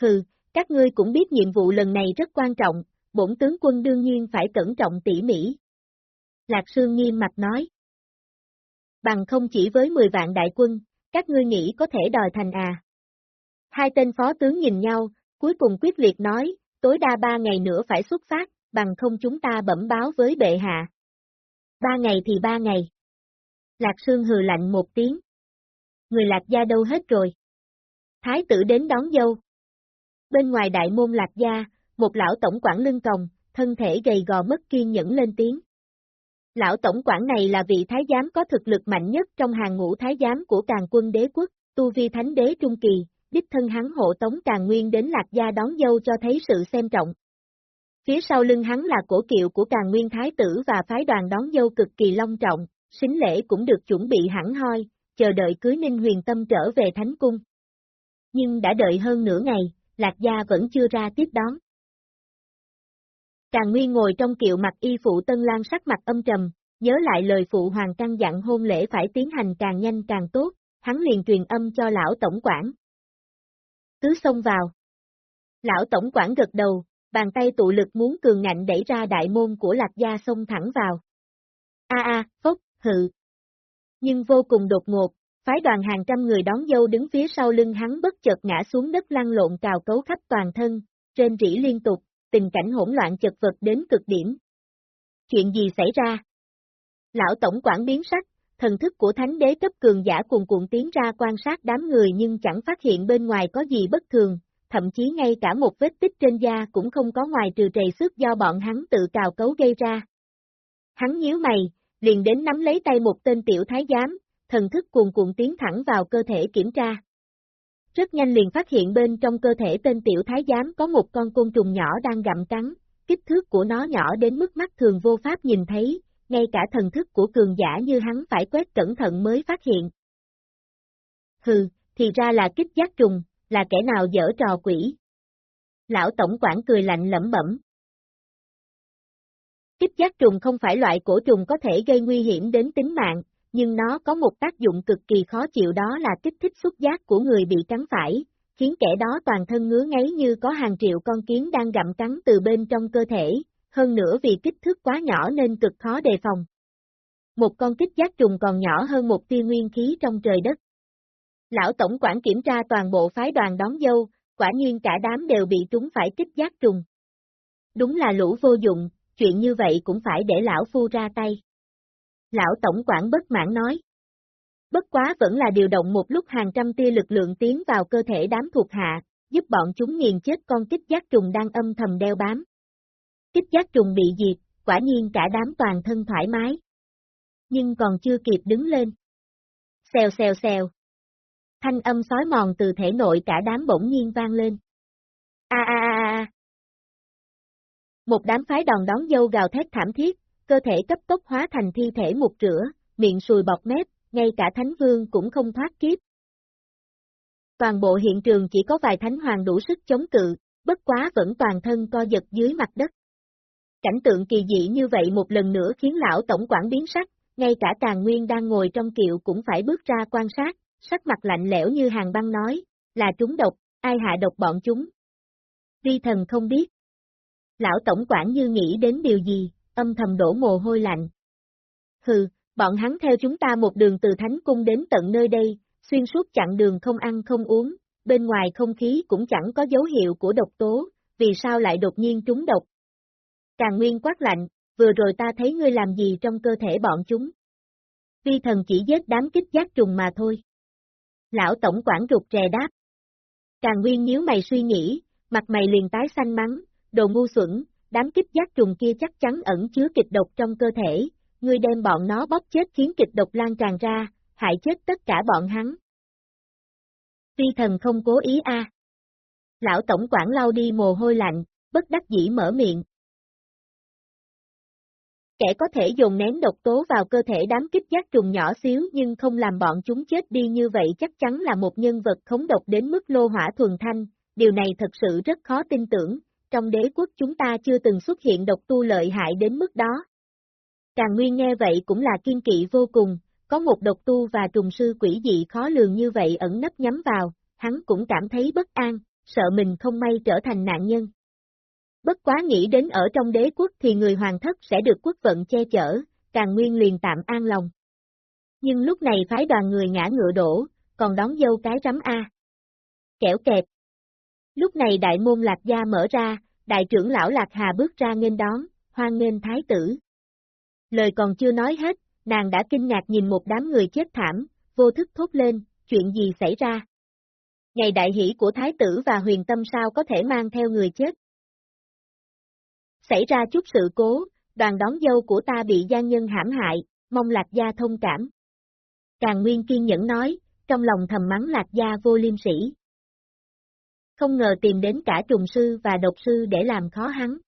Hừ, các ngươi cũng biết nhiệm vụ lần này rất quan trọng, bổn tướng quân đương nhiên phải cẩn trọng tỉ mỉ. Lạc Sương nghiêm mặt nói. Bằng không chỉ với 10 vạn đại quân, các ngươi nghĩ có thể đòi thành à. Hai tên phó tướng nhìn nhau, cuối cùng quyết liệt nói, tối đa ba ngày nữa phải xuất phát, bằng không chúng ta bẩm báo với bệ hạ. Ba ngày thì ba ngày. Lạc Sương hừ lạnh một tiếng. Người lạc gia đâu hết rồi? Thái tử đến đón dâu. Bên ngoài đại môn lạc gia, một lão tổng quản lưng còng, thân thể gầy gò mất kiên nhẫn lên tiếng. Lão tổng quản này là vị thái giám có thực lực mạnh nhất trong hàng ngũ thái giám của càng quân đế quốc, tu vi thánh đế trung kỳ, đích thân hắn hộ tống càng nguyên đến lạc gia đón dâu cho thấy sự xem trọng. Phía sau lưng hắn là cổ kiệu của càng nguyên thái tử và phái đoàn đón dâu cực kỳ long trọng, xính lễ cũng được chuẩn bị hẳn hoi, chờ đợi cưới Ninh Huyền Tâm trở về Thánh Cung. Nhưng đã đợi hơn nửa ngày, Lạc Gia vẫn chưa ra tiếp đón. Càng Nguyên ngồi trong kiệu mặt y phụ Tân Lan sắc mặt âm trầm, nhớ lại lời phụ hoàng căn dặn hôn lễ phải tiến hành càng nhanh càng tốt, hắn liền truyền âm cho lão tổng quản. Cứ xông vào. Lão tổng quản gật đầu, bàn tay tụ lực muốn cường ngạnh đẩy ra đại môn của lạc gia xông thẳng vào. A a, phốc, hự. Nhưng vô cùng đột ngột, phái đoàn hàng trăm người đón dâu đứng phía sau lưng hắn bất chợt ngã xuống đất lăn lộn cào cấu khắp toàn thân, trên rỉ liên tục, tình cảnh hỗn loạn chật vật đến cực điểm. Chuyện gì xảy ra? Lão tổng quản biến sắc, thần thức của thánh đế cấp cường giả cuồn cuộn tiến ra quan sát đám người nhưng chẳng phát hiện bên ngoài có gì bất thường, thậm chí ngay cả một vết tích trên da cũng không có ngoài trừ trầy xước do bọn hắn tự cào cấu gây ra. Hắn nhíu mày, liền đến nắm lấy tay một tên tiểu thái giám, thần thức cuồn cuộn tiến thẳng vào cơ thể kiểm tra. Rất nhanh liền phát hiện bên trong cơ thể tên tiểu thái giám có một con côn trùng nhỏ đang gặm cắn, kích thước của nó nhỏ đến mức mắt thường vô pháp nhìn thấy, ngay cả thần thức của cường giả như hắn phải quét cẩn thận mới phát hiện. Hừ, thì ra là kích giác trùng, là kẻ nào dở trò quỷ. Lão Tổng quản cười lạnh lẩm bẩm. Kích giác trùng không phải loại cổ trùng có thể gây nguy hiểm đến tính mạng, nhưng nó có một tác dụng cực kỳ khó chịu đó là kích thích xúc giác của người bị cắn phải, khiến kẻ đó toàn thân ngứa ngáy như có hàng triệu con kiến đang gặm cắn từ bên trong cơ thể, hơn nữa vì kích thước quá nhỏ nên cực khó đề phòng. Một con kích giác trùng còn nhỏ hơn một tia nguyên khí trong trời đất. Lão Tổng quản kiểm tra toàn bộ phái đoàn đón dâu, quả nhiên cả đám đều bị trúng phải kích giác trùng. Đúng là lũ vô dụng, chuyện như vậy cũng phải để lão phu ra tay. Lão Tổng quản bất mãn nói. Bất quá vẫn là điều động một lúc hàng trăm tia lực lượng tiến vào cơ thể đám thuộc hạ, giúp bọn chúng nghiền chết con kích giác trùng đang âm thầm đeo bám. Kích giác trùng bị diệt, quả nhiên cả đám toàn thân thoải mái. Nhưng còn chưa kịp đứng lên. Xèo xèo xèo. Thanh âm sói mòn từ thể nội cả đám bỗng nhiên vang lên. A a a a. Một đám phái đòn đón dâu gào thét thảm thiết, cơ thể cấp tốc hóa thành thi thể một rửa, miệng sùi bọt mép, ngay cả thánh vương cũng không thoát kiếp. Toàn bộ hiện trường chỉ có vài thánh hoàng đủ sức chống cự, bất quá vẫn toàn thân co giật dưới mặt đất. Cảnh tượng kỳ dị như vậy một lần nữa khiến lão tổng quản biến sắc, ngay cả Tàn Nguyên đang ngồi trong kiệu cũng phải bước ra quan sát, sắc mặt lạnh lẽo như hàng băng nói, là chúng độc, ai hạ độc bọn chúng. Vi thần không biết. Lão tổng quản như nghĩ đến điều gì, âm thầm đổ mồ hôi lạnh. Hừ, bọn hắn theo chúng ta một đường từ Thánh Cung đến tận nơi đây, xuyên suốt chặng đường không ăn không uống, bên ngoài không khí cũng chẳng có dấu hiệu của độc tố, vì sao lại đột nhiên trúng độc. Càng Nguyên quát lạnh, vừa rồi ta thấy ngươi làm gì trong cơ thể bọn chúng. Vi thần chỉ giết đám kích giác trùng mà thôi. Lão Tổng quản rụt rè đáp. Càng Nguyên nhíu mày suy nghĩ, mặt mày liền tái xanh mắng, đồ ngu xuẩn, đám kích giác trùng kia chắc chắn ẩn chứa kịch độc trong cơ thể, ngươi đem bọn nó bóp chết khiến kịch độc lan tràn ra, hại chết tất cả bọn hắn. Phi thần không cố ý a. Lão tổng quản lau đi mồ hôi lạnh, bất đắc dĩ mở miệng. Kẻ có thể dùng nén độc tố vào cơ thể đám kích giác trùng nhỏ xíu nhưng không làm bọn chúng chết đi như vậy chắc chắn là một nhân vật khống độc đến mức lô hỏa thuần thanh, điều này thật sự rất khó tin tưởng, trong đế quốc chúng ta chưa từng xuất hiện độc tu lợi hại đến mức đó. Càng Nguyên nghe vậy cũng là kiên kỵ vô cùng, có một độc tu và trùng sư quỷ dị khó lường như vậy ẩn nấp nhắm vào, hắn cũng cảm thấy bất an, sợ mình không may trở thành nạn nhân. Bất quá nghĩ đến ở trong đế quốc thì người hoàng thất sẽ được quốc vận che chở, càng nguyên liền tạm an lòng. Nhưng lúc này phái đoàn người ngã ngựa đổ, còn đón dâu cái rắm A. Kẻo kẹp Lúc này đại môn lạc gia mở ra, đại trưởng lão lạc hà bước ra nghênh đón, hoan nghênh thái tử. Lời còn chưa nói hết, nàng đã kinh ngạc nhìn một đám người chết thảm, vô thức thốt lên, chuyện gì xảy ra? Ngày đại hỷ của thái tử và huyền tâm sao có thể mang theo người chết? Xảy ra chút sự cố, đoàn đón dâu của ta bị gian nhân hãm hại, mong lạc gia thông cảm. Càng Nguyên kiên nhẫn nói, trong lòng thầm mắng lạc gia vô liêm sĩ. Không ngờ tìm đến cả trùng sư và độc sư để làm khó hắn.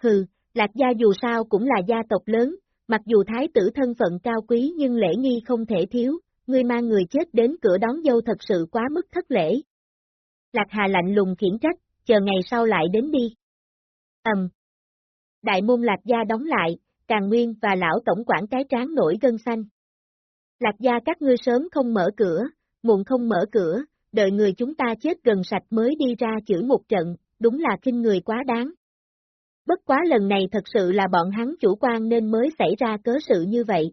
Hừ, lạc gia dù sao cũng là gia tộc lớn, Mặc dù thái tử thân phận cao quý nhưng lễ nghi không thể thiếu, ngươi mang người chết đến cửa đón dâu thật sự quá mức thất lễ. Lạc Hà lạnh lùng khiển trách, chờ ngày sau lại đến đi. Ầm. Đại môn Lạc Gia đóng lại, Càng Nguyên và lão tổng quản cái trán nổi gân xanh. Lạc Gia các ngươi sớm không mở cửa, muộn không mở cửa, đợi người chúng ta chết gần sạch mới đi ra chửi một trận, đúng là kinh người quá đáng. Bất quá lần này thật sự là bọn hắn chủ quan nên mới xảy ra cớ sự như vậy.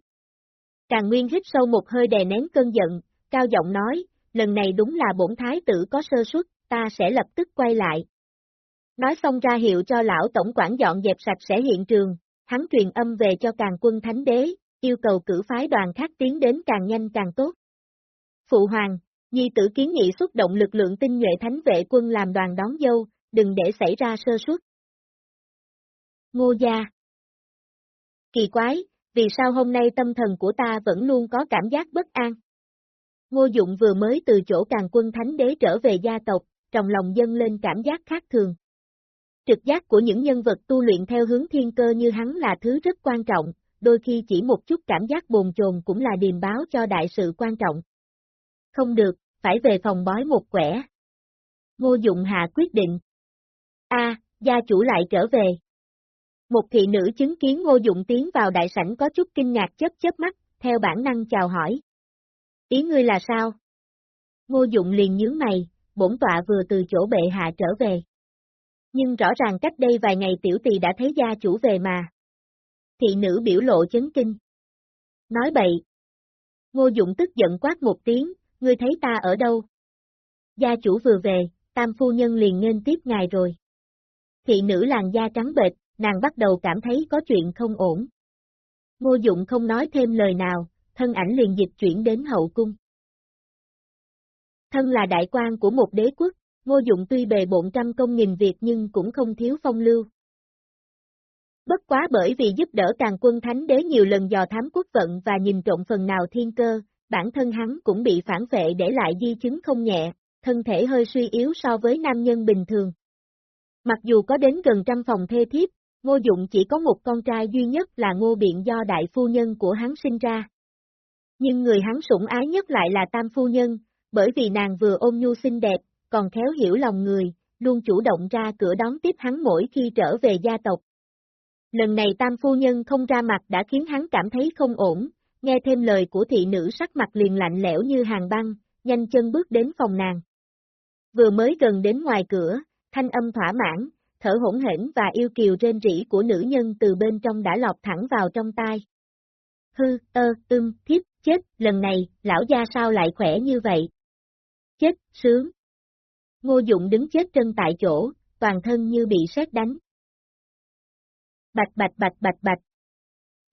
Càng Nguyên hít sâu một hơi đè nén cơn giận, cao giọng nói, lần này đúng là bổn thái tử có sơ suất, ta sẽ lập tức quay lại. Nói xong ra hiệu cho lão tổng quản dọn dẹp sạch sẽ hiện trường, hắn truyền âm về cho càng quân thánh đế, yêu cầu cử phái đoàn khác tiến đến càng nhanh càng tốt. Phụ hoàng, nhi tử kiến nghị xuất động lực lượng tinh nhuệ thánh vệ quân làm đoàn đón dâu, đừng để xảy ra sơ suất. Ngô gia. Kỳ quái, vì sao hôm nay tâm thần của ta vẫn luôn có cảm giác bất an? Ngô Dụng vừa mới từ chỗ càng quân thánh đế trở về gia tộc, trong lòng dâng lên cảm giác khác thường. Trực giác của những nhân vật tu luyện theo hướng thiên cơ như hắn là thứ rất quan trọng, đôi khi chỉ một chút cảm giác bồn chồn cũng là điềm báo cho đại sự quan trọng. Không được, phải về phòng bói một quẻ. Ngô Dụng hạ quyết định. A, gia chủ lại trở về. Một thị nữ chứng kiến Ngô Dụng tiến vào đại sảnh có chút kinh ngạc chớp chớp mắt, theo bản năng chào hỏi. Ý ngươi là sao? Ngô Dụng liền nhướng mày, bổn tọa vừa từ chỗ bệ hạ trở về. Nhưng rõ ràng cách đây vài ngày tiểu tỳ đã thấy gia chủ về mà. Thị nữ biểu lộ chấn kinh. Nói bậy. Ngô Dụng tức giận quát một tiếng, ngươi thấy ta ở đâu? Gia chủ vừa về, tam phu nhân liền nên tiếp ngài rồi. Thị nữ làn da trắng bệch, nàng bắt đầu cảm thấy có chuyện không ổn. Ngô Dụng không nói thêm lời nào, thân ảnh liền dịch chuyển đến hậu cung. Thân là đại quan của một đế quốc, Ngô Dụng tuy bề bộn trăm công nghìn việc nhưng cũng không thiếu phong lưu. Bất quá bởi vì giúp đỡ càng quân thánh đế nhiều lần dò thám quốc vận và nhìn trộn phần nào thiên cơ, bản thân hắn cũng bị phản vệ để lại di chứng không nhẹ, thân thể hơi suy yếu so với nam nhân bình thường. Mặc dù có đến gần trăm phòng thê thiếp, Ngô Dụng chỉ có một con trai duy nhất là Ngô Biện do đại phu nhân của hắn sinh ra. Nhưng người hắn sủng ái nhất lại là tam phu nhân, bởi vì nàng vừa ôm nhu xinh đẹp, còn khéo hiểu lòng người, luôn chủ động ra cửa đón tiếp hắn mỗi khi trở về gia tộc. Lần này tam phu nhân không ra mặt đã khiến hắn cảm thấy không ổn, nghe thêm lời của thị nữ sắc mặt liền lạnh lẽo như hàng băng, nhanh chân bước đến phòng nàng. Vừa mới gần đến ngoài cửa, thanh âm thỏa mãn, thở hỗn hển và yêu kiều trên rỉ của nữ nhân từ bên trong đã lọt thẳng vào trong tai. hư, ơ, ưng, thiếp, chết, lần này, lão gia sao lại khỏe như vậy? Chết, sướng. Ngô Dụng đứng chết chân tại chỗ, toàn thân như bị sét đánh. Bạch bạch bạch bạch bạch.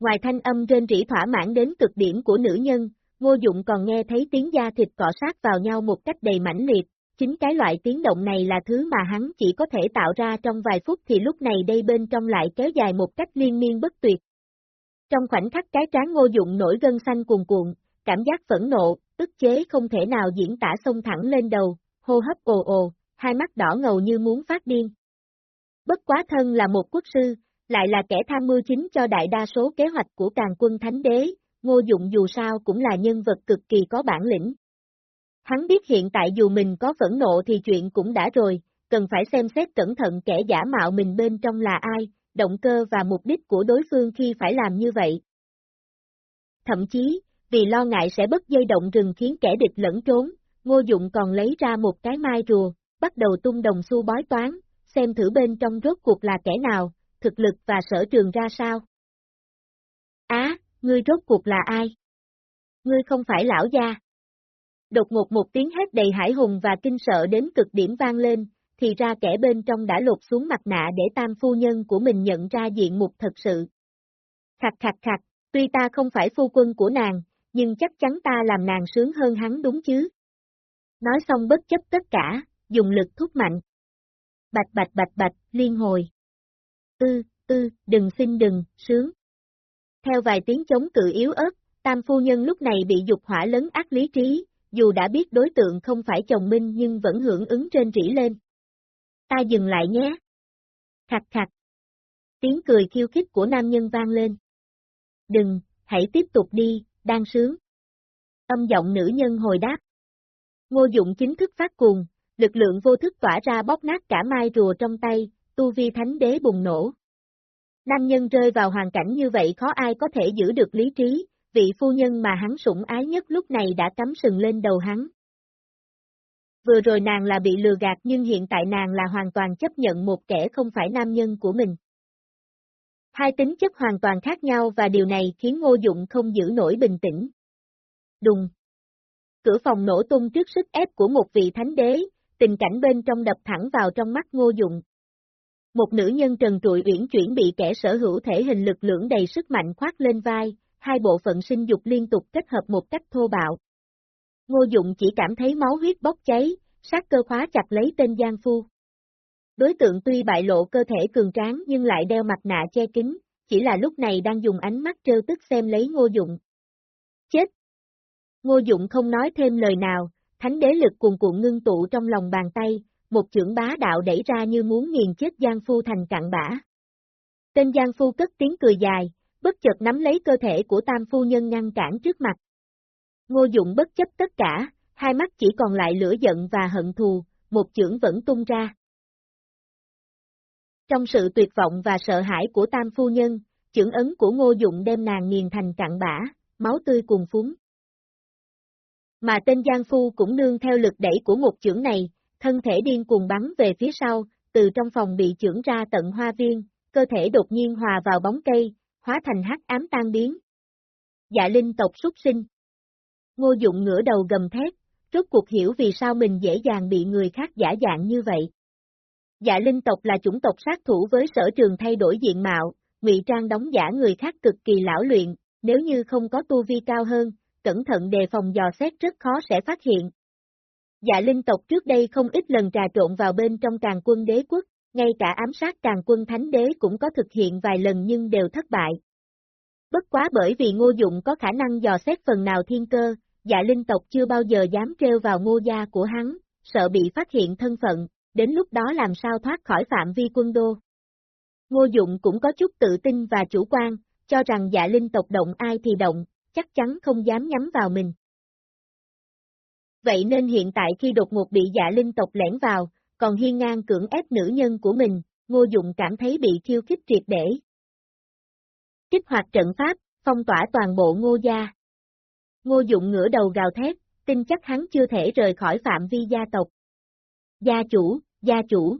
Ngoài thanh âm trên rỉ thỏa mãn đến cực điểm của nữ nhân, Ngô Dụng còn nghe thấy tiếng da thịt cọ sát vào nhau một cách đầy mãnh liệt, chính cái loại tiếng động này là thứ mà hắn chỉ có thể tạo ra trong vài phút thì lúc này đây bên trong lại kéo dài một cách liên miên bất tuyệt. Trong khoảnh khắc cái trán Ngô Dụng nổi gân xanh cuồn cuộn, cảm giác phẫn nộ, tức chế không thể nào diễn tả xông thẳng lên đầu, hô hấp ồ ồ, hai mắt đỏ ngầu như muốn phát điên. Bất quá thân là một quốc sư, lại là kẻ tham mưu chính cho đại đa số kế hoạch của càng quân thánh đế, Ngô Dụng dù sao cũng là nhân vật cực kỳ có bản lĩnh. Hắn biết hiện tại dù mình có phẫn nộ thì chuyện cũng đã rồi, cần phải xem xét cẩn thận kẻ giả mạo mình bên trong là ai, động cơ và mục đích của đối phương khi phải làm như vậy. Thậm chí, vì lo ngại sẽ bất dây động rừng khiến kẻ địch lẫn trốn, Ngô Dụng còn lấy ra một cái mai rùa, bắt đầu tung đồng xu bói toán, xem thử bên trong rốt cuộc là kẻ nào, thực lực và sở trường ra sao. Á, ngươi rốt cuộc là ai? Ngươi không phải lão gia. Đột ngột một tiếng hét đầy hải hùng và kinh sợ đến cực điểm vang lên, thì ra kẻ bên trong đã lột xuống mặt nạ để tam phu nhân của mình nhận ra diện mục thật sự. Khặt khặt khặt, tuy ta không phải phu quân của nàng, nhưng chắc chắn ta làm nàng sướng hơn hắn đúng chứ. Nói xong bất chấp tất cả, dùng lực thúc mạnh. Bạch bạch bạch bạch, liên hồi. Ư, ư, đừng xin đừng, sướng. Theo vài tiếng chống cự yếu ớt, tam phu nhân lúc này bị dục hỏa lớn ác lý trí, dù đã biết đối tượng không phải chồng Minh nhưng vẫn hưởng ứng trên rỉ lên. Ta dừng lại nhé. Khặt khặt. Tiếng cười khiêu khích của nam nhân vang lên. Đừng, hãy tiếp tục đi, đang sướng. Âm giọng nữ nhân hồi đáp. Ngô dụng chính thức phát cuồng, lực lượng vô thức tỏa ra bóp nát cả mai rùa trong tay, tu vi thánh đế bùng nổ. Nam nhân rơi vào hoàn cảnh như vậy khó ai có thể giữ được lý trí, vị phu nhân mà hắn sủng ái nhất lúc này đã cắm sừng lên đầu hắn. Vừa rồi nàng là bị lừa gạt nhưng hiện tại nàng là hoàn toàn chấp nhận một kẻ không phải nam nhân của mình. Hai tính chất hoàn toàn khác nhau và điều này khiến Ngô Dụng không giữ nổi bình tĩnh. Đùng. Cửa phòng nổ tung trước sức ép của một vị thánh đế, tình cảnh bên trong đập thẳng vào trong mắt Ngô Dụng. Một nữ nhân trần trụi uyển chuyển bị kẻ sở hữu thể hình lực lưỡng đầy sức mạnh khoát lên vai, hai bộ phận sinh dục liên tục kết hợp một cách thô bạo. Ngô Dụng chỉ cảm thấy máu huyết bốc cháy, sát cơ khóa chặt lấy tên Giang Phu. Đối tượng tuy bại lộ cơ thể cường tráng nhưng lại đeo mặt nạ che kín, chỉ là lúc này đang dùng ánh mắt trêu tức xem lấy Ngô Dụng. Ngô Dụng không nói thêm lời nào, thánh đế lực cuồn cuộn ngưng tụ trong lòng bàn tay, một chưởng bá đạo đẩy ra như muốn nghiền chết Giang Phu thành cạn bã. Tên Giang Phu cất tiếng cười dài, bất chợt nắm lấy cơ thể của tam phu nhân ngăn cản trước mặt. Ngô Dụng bất chấp tất cả, hai mắt chỉ còn lại lửa giận và hận thù, một chưởng vẫn tung ra. Trong sự tuyệt vọng và sợ hãi của tam phu nhân, chưởng ấn của Ngô Dụng đem nàng nghiền thành cạn bã, máu tươi cùng phúng. Mà tên Giang Phu cũng nương theo lực đẩy của một chưởng này, thân thể điên cuồng bắn về phía sau, từ trong phòng bị chưởng ra tận hoa viên, cơ thể đột nhiên hòa vào bóng cây, hóa thành hắc ám tan biến. Dạ linh tộc xuất sinh. Ngô Dụng ngửa đầu gầm thét, rốt cuộc hiểu vì sao mình dễ dàng bị người khác giả dạng như vậy. Dạ linh tộc là chủng tộc sát thủ với sở trường thay đổi diện mạo, ngụy trang đóng giả người khác cực kỳ lão luyện, nếu như không có tu vi cao hơn, cẩn thận đề phòng dò xét rất khó sẽ phát hiện. Dạ linh tộc trước đây không ít lần trà trộn vào bên trong càng quân đế quốc, ngay cả ám sát càng quân thánh đế cũng có thực hiện vài lần nhưng đều thất bại. Bất quá bởi vì ngô dụng có khả năng dò xét phần nào thiên cơ, dạ linh tộc chưa bao giờ dám treo vào ngô gia của hắn, sợ bị phát hiện thân phận, đến lúc đó làm sao thoát khỏi phạm vi quân đô. Ngô dụng cũng có chút tự tin và chủ quan, cho rằng dạ linh tộc động ai thì động, chắc chắn không dám nhắm vào mình. Vậy nên hiện tại khi đột ngột bị dạ linh tộc lẻn vào, còn hiên ngang cưỡng ép nữ nhân của mình, Ngô Dụng cảm thấy bị khiêu khích triệt để. Kích hoạt trận pháp, phong tỏa toàn bộ Ngô gia. Ngô Dụng ngửa đầu gào thét, tin chắc hắn chưa thể rời khỏi phạm vi gia tộc. Gia chủ, gia chủ.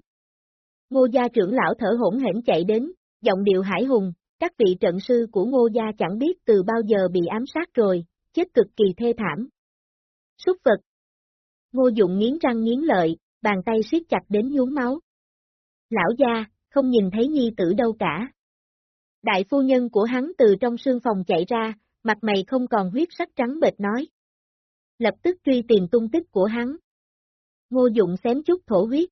Ngô gia trưởng lão thở hỗn hển chạy đến, giọng điệu hải hùng, các vị trận sư của ngô gia chẳng biết từ bao giờ bị ám sát rồi, chết cực kỳ thê thảm. Súc vật Ngô Dụng nghiến răng nghiến lợi, bàn tay siết chặt đến nhuốm máu. Lão gia, không nhìn thấy nhi tử đâu cả. Đại phu nhân của hắn từ trong sương phòng chạy ra, mặt mày không còn huyết sắc trắng bệt nói. Lập tức truy tìm tung tích của hắn. Ngô Dụng xém chút thổ huyết.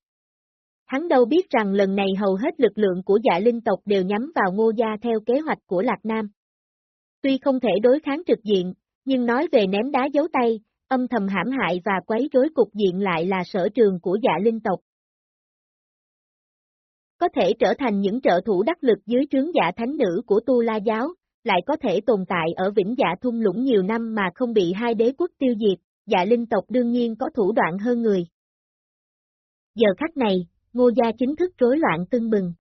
Hắn đâu biết rằng lần này hầu hết lực lượng của dạ linh tộc đều nhắm vào ngô gia theo kế hoạch của Lạc Nam. Tuy không thể đối kháng trực diện, nhưng nói về ném đá giấu tay, âm thầm hãm hại và quấy rối cục diện lại là sở trường của dạ linh tộc. Có thể trở thành những trợ thủ đắc lực dưới trướng dạ thánh nữ của Tu La Giáo, lại có thể tồn tại ở vĩnh dạ thung lũng nhiều năm mà không bị hai đế quốc tiêu diệt, dạ linh tộc đương nhiên có thủ đoạn hơn người. Giờ khắc này, ngô gia chính thức rối loạn tưng bừng.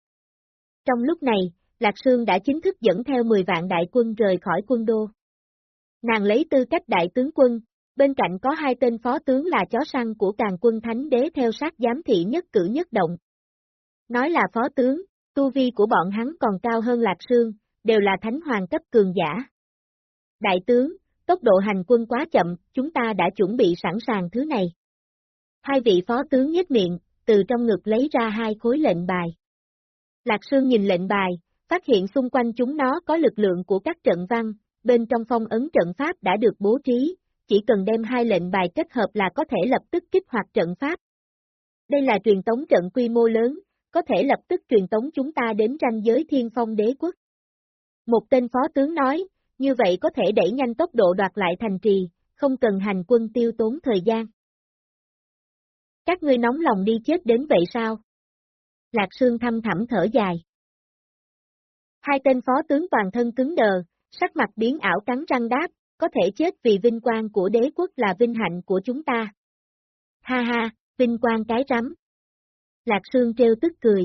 Trong lúc này, Lạc Sương đã chính thức dẫn theo 10 vạn đại quân rời khỏi quân đô. Nàng lấy tư cách đại tướng quân, bên cạnh có hai tên phó tướng là chó săn của càng quân thánh đế theo sát giám thị nhất cử nhất động. Nói là phó tướng, tu vi của bọn hắn còn cao hơn Lạc Sương, đều là thánh hoàng cấp cường giả. Đại tướng, tốc độ hành quân quá chậm, chúng ta đã chuẩn bị sẵn sàng thứ này. Hai vị phó tướng nhếch miệng, từ trong ngực lấy ra hai khối lệnh bài. Lạc Sương nhìn lệnh bài, phát hiện xung quanh chúng nó có lực lượng của các trận văn, bên trong phong ấn trận pháp đã được bố trí, chỉ cần đem hai lệnh bài kết hợp là có thể lập tức kích hoạt trận pháp. Đây là truyền tống trận quy mô lớn, có thể lập tức truyền tống chúng ta đến ranh giới thiên phong đế quốc. Một tên phó tướng nói, như vậy có thể đẩy nhanh tốc độ đoạt lại thành trì, không cần hành quân tiêu tốn thời gian. Các ngươi nóng lòng đi chết đến vậy sao? Lạc Sương thăm thẳm thở dài. Hai tên phó tướng toàn thân cứng đờ, sắc mặt biến ảo cắn răng đáp, có thể chết vì vinh quang của đế quốc là vinh hạnh của chúng ta. Ha ha, vinh quang cái rắm. Lạc Sương treo tức cười.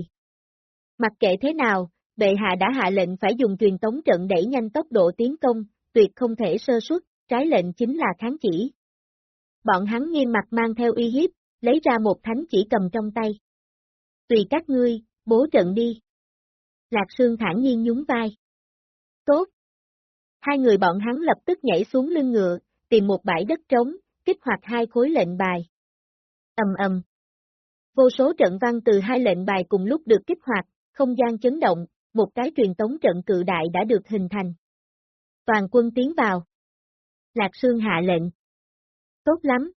Mặc kệ thế nào, bệ hạ đã hạ lệnh phải dùng truyền tống trận đẩy nhanh tốc độ tiến công, tuyệt không thể sơ suất, trái lệnh chính là kháng chỉ. Bọn hắn nghiêm mặt mang theo uy hiếp, lấy ra một thánh chỉ cầm trong tay. Tùy các ngươi, bố trận đi. Lạc Sương thản nhiên nhún vai. Tốt. Hai người bọn hắn lập tức nhảy xuống lưng ngựa, tìm một bãi đất trống, kích hoạt hai khối lệnh bài. Ầm ầm. Vô số trận văn từ hai lệnh bài cùng lúc được kích hoạt, không gian chấn động, một cái truyền tống trận cự đại đã được hình thành. Toàn quân tiến vào. Lạc Sương hạ lệnh. Tốt lắm.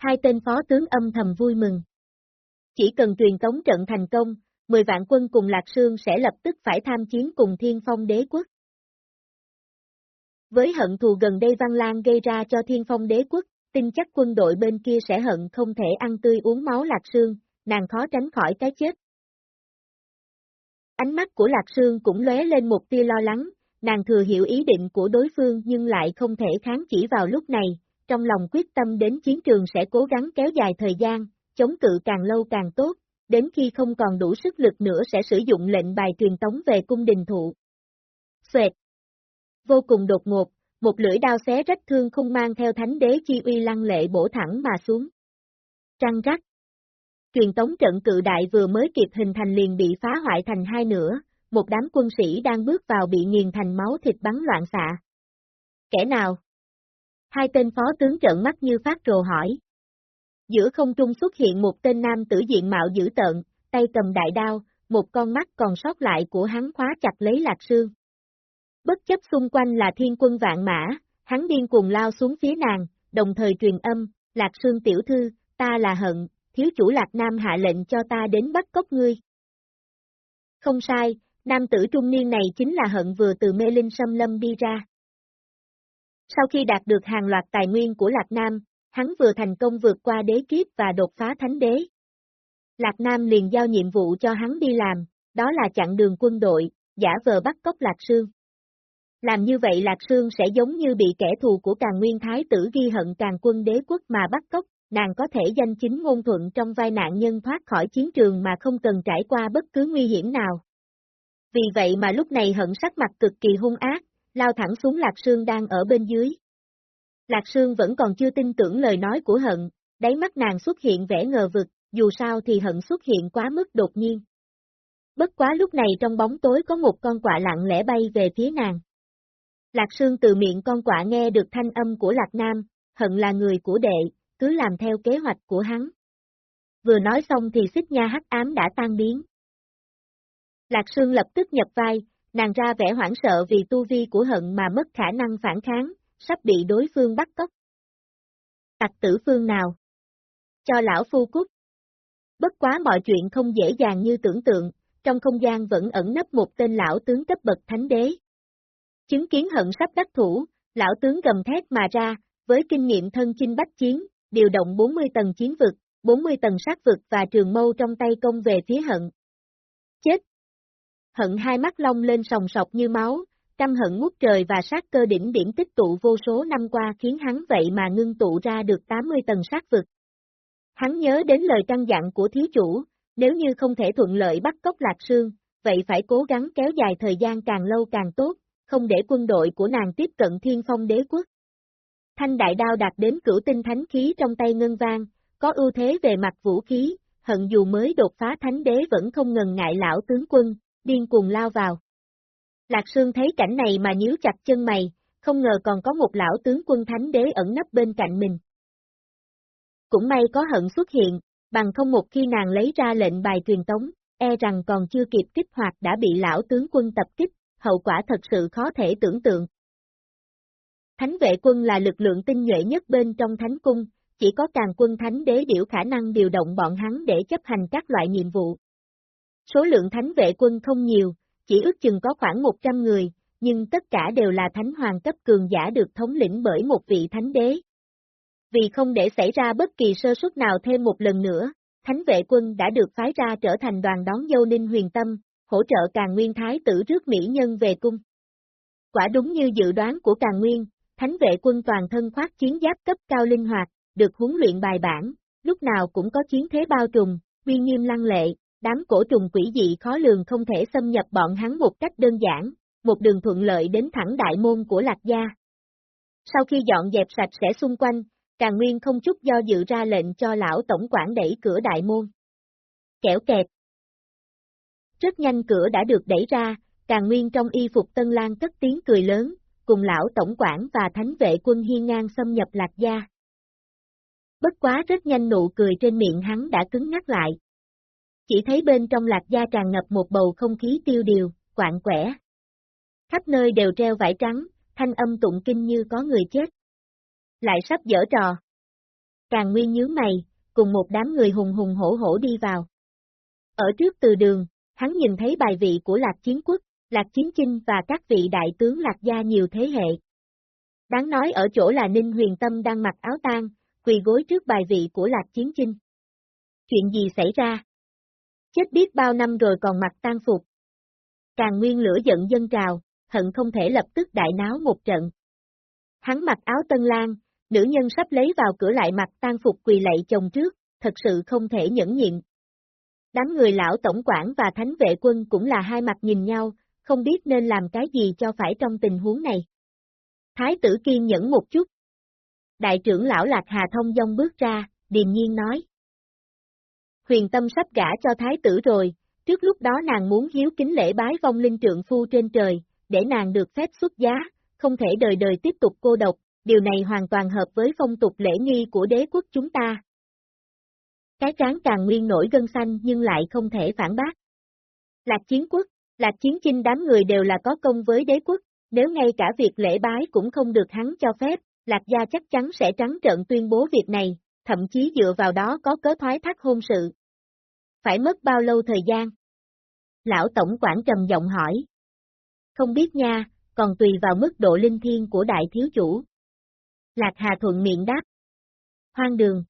Hai tên phó tướng âm thầm vui mừng. Chỉ cần truyền tống trận thành công, 10 vạn quân cùng Lạc Sương sẽ lập tức phải tham chiến cùng Thiên Phong đế quốc. Với hận thù gần đây Văn Lan gây ra cho Thiên Phong đế quốc, tin chắc quân đội bên kia sẽ hận không thể ăn tươi uống máu Lạc Sương, nàng khó tránh khỏi cái chết. Ánh mắt của Lạc Sương cũng lóe lên một tia lo lắng, nàng thừa hiểu ý định của đối phương nhưng lại không thể kháng chỉ vào lúc này, trong lòng quyết tâm đến chiến trường sẽ cố gắng kéo dài thời gian, chống cự càng lâu càng tốt, đến khi không còn đủ sức lực nữa sẽ sử dụng lệnh bài truyền tống về cung đình thụ. Xoẹt! Vô cùng đột ngột, một lưỡi đao xé rách thương không mang theo thánh đế chi uy lăng lệ bổ thẳng mà xuống. Trăng rắc! Truyền tống trận cự đại vừa mới kịp hình thành liền bị phá hoại thành hai nửa, một đám quân sĩ đang bước vào bị nghiền thành máu thịt bắn loạn xạ. Kẻ nào? Hai tên phó tướng trợn mắt như phát rồ hỏi. Giữa không trung xuất hiện một tên nam tử diện mạo dữ tợn, tay cầm đại đao, một con mắt còn sót lại của hắn khóa chặt lấy lạc sương. Bất chấp xung quanh là thiên quân vạn mã, hắn điên cuồng lao xuống phía nàng, đồng thời truyền âm, lạc sương tiểu thư, ta là hận, thiếu chủ lạc nam hạ lệnh cho ta đến bắt cóc ngươi. Không sai, nam tử trung niên này chính là hận vừa từ mê linh xâm lâm đi ra. Sau khi đạt được hàng loạt tài nguyên của Lạc Nam, hắn vừa thành công vượt qua đế kiếp và đột phá thánh đế. Lạc Nam liền giao nhiệm vụ cho hắn đi làm, đó là chặn đường quân đội, giả vờ bắt cóc Lạc Sương. Làm như vậy Lạc Sương sẽ giống như bị kẻ thù của càng nguyên thái tử ghi hận càng quân đế quốc mà bắt cóc, nàng có thể danh chính ngôn thuận trong vai nạn nhân thoát khỏi chiến trường mà không cần trải qua bất cứ nguy hiểm nào. Vì vậy mà lúc này hận sắc mặt cực kỳ hung ác, lao thẳng xuống Lạc Sương đang ở bên dưới. Lạc Sương vẫn còn chưa tin tưởng lời nói của hận, đáy mắt nàng xuất hiện vẻ ngờ vực, dù sao thì hận xuất hiện quá mức đột nhiên. Bất quá lúc này trong bóng tối có một con quạ lặng lẽ bay về phía nàng. Lạc Sương từ miệng con quạ nghe được thanh âm của Lạc Nam, hận là người của đệ, cứ làm theo kế hoạch của hắn. Vừa nói xong thì xích nha hắc ám đã tan biến. Lạc Sương lập tức nhập vai, nàng ra vẻ hoảng sợ vì tu vi của hận mà mất khả năng phản kháng, sắp bị đối phương bắt cóc. Tặc tử phương nào? Cho lão phu cút. Bất quá mọi chuyện không dễ dàng như tưởng tượng, trong không gian vẫn ẩn nấp một tên lão tướng cấp bậc thánh đế. Chứng kiến hận sắp đắc thủ, lão tướng gầm thét mà ra, với kinh nghiệm thân chinh bách chiến, điều động 40 tầng chiến vực, 40 tầng sát vực và trường mâu trong tay công về phía hận. Hận hai mắt long lên sòng sọc như máu, căm hận ngút trời và sát cơ đỉnh điểm tích tụ vô số năm qua khiến hắn vậy mà ngưng tụ ra được 80 tầng sát vực. Hắn nhớ đến lời căn dặn của thiếu chủ, nếu như không thể thuận lợi bắt cóc lạc sương, vậy phải cố gắng kéo dài thời gian càng lâu càng tốt, không để quân đội của nàng tiếp cận thiên phong đế quốc. Thanh đại đao đạt đến cửu tinh thánh khí trong tay ngân vang, có ưu thế về mặt vũ khí, hận dù mới đột phá thánh đế vẫn không ngần ngại lão tướng quân, điên cuồng lao vào. Lạc Sương thấy cảnh này mà nhíu chặt chân mày, không ngờ còn có một lão tướng quân thánh đế ẩn nấp bên cạnh mình. Cũng may có hận xuất hiện, bằng không một khi nàng lấy ra lệnh bài truyền tống, e rằng còn chưa kịp kích hoạt đã bị lão tướng quân tập kích, hậu quả thật sự khó thể tưởng tượng. Thánh vệ quân là lực lượng tinh nhuệ nhất bên trong thánh cung, chỉ có càng quân thánh đế biểu khả năng điều động bọn hắn để chấp hành các loại nhiệm vụ. Số lượng thánh vệ quân không nhiều, chỉ ước chừng có khoảng 100 người, nhưng tất cả đều là thánh hoàng cấp cường giả được thống lĩnh bởi một vị thánh đế. Vì không để xảy ra bất kỳ sơ suất nào thêm một lần nữa, thánh vệ quân đã được phái ra trở thành đoàn đón dâu ninh huyền tâm, hỗ trợ càng nguyên thái tử rước mỹ nhân về cung. Quả đúng như dự đoán của càng nguyên, thánh vệ quân toàn thân khoác chiến giáp cấp cao linh hoạt, được huấn luyện bài bản, lúc nào cũng có chiến thế bao trùm, uy nghiêm lăng lệ, đám cổ trùng quỷ dị khó lường không thể xâm nhập bọn hắn một cách đơn giản, một đường thuận lợi đến thẳng đại môn của Lạc Gia. Sau khi dọn dẹp sạch sẽ xung quanh, Càng Nguyên không chút do dự ra lệnh cho lão tổng quản đẩy cửa đại môn. Kẻo kẹt. Rất nhanh cửa đã được đẩy ra, Càng Nguyên trong y phục tân lan cất tiếng cười lớn, cùng lão tổng quản và thánh vệ quân hiên ngang xâm nhập Lạc Gia. Bất quá rất nhanh nụ cười trên miệng hắn đã cứng ngắt lại. Chỉ thấy bên trong Lạc Gia tràn ngập một bầu không khí tiêu điều, quạng quẻ. Khắp nơi đều treo vải trắng, thanh âm tụng kinh như có người chết. Lại sắp dở trò. Càng nguyên nhớ mày, cùng một đám người hùng hùng hổ hổ đi vào. Ở trước từ đường, hắn nhìn thấy bài vị của Lạc Chiến Quốc, Lạc Chiến Chinh và các vị đại tướng Lạc Gia nhiều thế hệ. Đáng nói ở chỗ là Ninh Huyền Tâm đang mặc áo tang, quỳ gối trước bài vị của Lạc Chiến Chinh. Chuyện gì xảy ra? Chết biết bao năm rồi còn mặt tan phục. Càng nguyên lửa giận dân trào, hận không thể lập tức đại náo một trận. Hắn mặc áo tân lan, nữ nhân sắp lấy vào cửa lại mặt tan phục quỳ lạy chồng trước, thật sự không thể nhẫn nhịn. Đám người lão tổng quản và thánh vệ quân cũng là hai mặt nhìn nhau, không biết nên làm cái gì cho phải trong tình huống này. Thái tử kiên nhẫn một chút. Đại trưởng lão Lạc Hà Thông dông bước ra, điềm nhiên nói. Huyền tâm sắp gả cho thái tử rồi, trước lúc đó nàng muốn hiếu kính lễ bái vong linh trượng phu trên trời, để nàng được phép xuất giá, không thể đời đời tiếp tục cô độc, điều này hoàn toàn hợp với phong tục lễ nghi của đế quốc chúng ta. Cái trán càng nguyên nổi gân xanh nhưng lại không thể phản bác. Lạc chiến quốc, lạc chiến chinh đám người đều là có công với đế quốc, nếu ngay cả việc lễ bái cũng không được hắn cho phép, lạc gia chắc chắn sẽ trắng trợn tuyên bố việc này, thậm chí dựa vào đó có cớ thoái thác hôn sự. Phải mất bao lâu thời gian? Lão Tổng quản trầm giọng hỏi. Không biết nha, còn tùy vào mức độ linh thiên của đại thiếu chủ. Lạc Hà thuận miệng đáp. Hoang đường.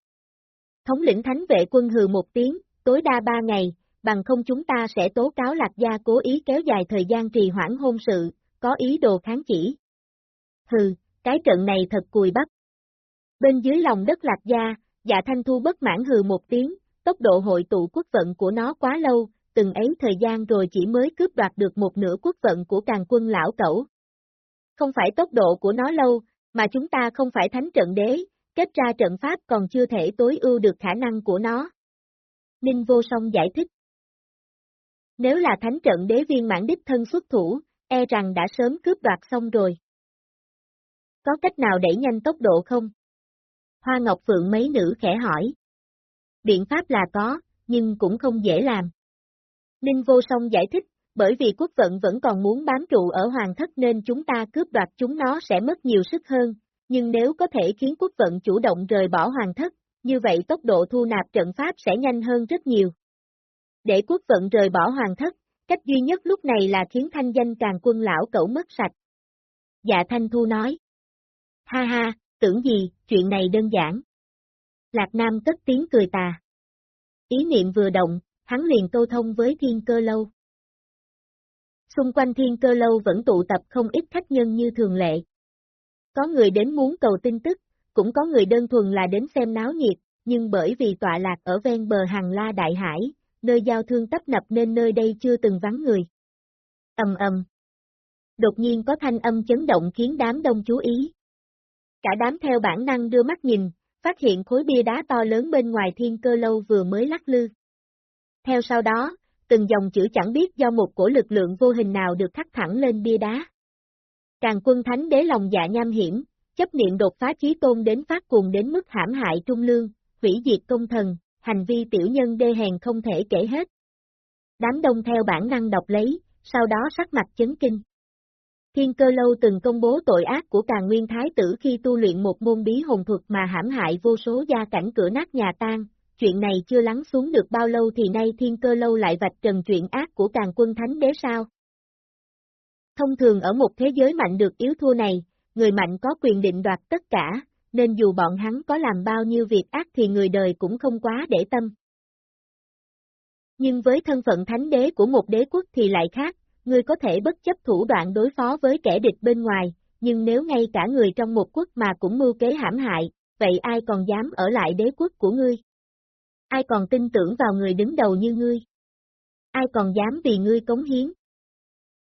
Thống lĩnh thánh vệ quân hừ một tiếng, tối đa ba ngày, bằng không chúng ta sẽ tố cáo Lạc Gia cố ý kéo dài thời gian trì hoãn hôn sự, có ý đồ kháng chỉ. Hừ, cái trận này thật cùi bắp. Bên dưới lòng đất Lạc Gia, dạ thanh thu bất mãn hừ một tiếng, tốc độ hội tụ quốc vận của nó quá lâu, từng ấy thời gian rồi chỉ mới cướp đoạt được một nửa quốc vận của càng quân lão cẩu. Không phải tốc độ của nó lâu, mà chúng ta không phải thánh trận đế, kết ra trận pháp còn chưa thể tối ưu được khả năng của nó. Ninh vô song giải thích. Nếu là thánh trận đế viên mãn đích thân xuất thủ, e rằng đã sớm cướp đoạt xong rồi. Có cách nào đẩy nhanh tốc độ không? Hoa Ngọc Phượng mấy nữ khẽ hỏi. Biện pháp là có, nhưng cũng không dễ làm. Ninh vô song giải thích, bởi vì quốc vận vẫn còn muốn bám trụ ở hoàng thất nên chúng ta cướp đoạt chúng nó sẽ mất nhiều sức hơn, nhưng nếu có thể khiến quốc vận chủ động rời bỏ hoàng thất, như vậy tốc độ thu nạp trận pháp sẽ nhanh hơn rất nhiều. Để quốc vận rời bỏ hoàng thất, cách duy nhất lúc này là khiến thanh danh càng quân lão cẩu mất sạch. Dạ Thanh Thu nói. Ha ha, tưởng gì, chuyện này đơn giản. Lạc Nam cất tiếng cười tà. Ý niệm vừa động, hắn liền câu thông với thiên cơ lâu. Xung quanh thiên cơ lâu vẫn tụ tập không ít khách nhân như thường lệ. Có người đến muốn cầu tin tức, cũng có người đơn thuần là đến xem náo nhiệt, nhưng bởi vì tọa lạc ở ven bờ hàng la đại hải, nơi giao thương tấp nập nên nơi đây chưa từng vắng người. Ầm ầm. Đột nhiên có thanh âm chấn động khiến đám đông chú ý. Cả đám theo bản năng đưa mắt nhìn, phát hiện khối bia đá to lớn bên ngoài thiên cơ lâu vừa mới lắc lư. Theo sau đó, từng dòng chữ chẳng biết do một cổ lực lượng vô hình nào được khắc thẳng lên bia đá. Càng quân thánh đế lòng dạ nham hiểm, chấp niệm đột phá chí tôn đến phát cuồng đến mức hãm hại trung lương, hủy diệt công thần, hành vi tiểu nhân đê hèn không thể kể hết. Đám đông theo bản năng đọc lấy, sau đó sắc mặt chấn kinh. Thiên cơ lâu từng công bố tội ác của càng nguyên thái tử khi tu luyện một môn bí hồn thuật mà hãm hại vô số gia cảnh cửa nát nhà tan, chuyện này chưa lắng xuống được bao lâu thì nay thiên cơ lâu lại vạch trần chuyện ác của càng quân thánh đế sao. Thông thường ở một thế giới mạnh được yếu thua này, người mạnh có quyền định đoạt tất cả, nên dù bọn hắn có làm bao nhiêu việc ác thì người đời cũng không quá để tâm. Nhưng với thân phận thánh đế của một đế quốc thì lại khác, ngươi có thể bất chấp thủ đoạn đối phó với kẻ địch bên ngoài, nhưng nếu ngay cả người trong một quốc mà cũng mưu kế hãm hại, vậy ai còn dám ở lại đế quốc của ngươi? Ai còn tin tưởng vào người đứng đầu như ngươi? Ai còn dám vì ngươi cống hiến?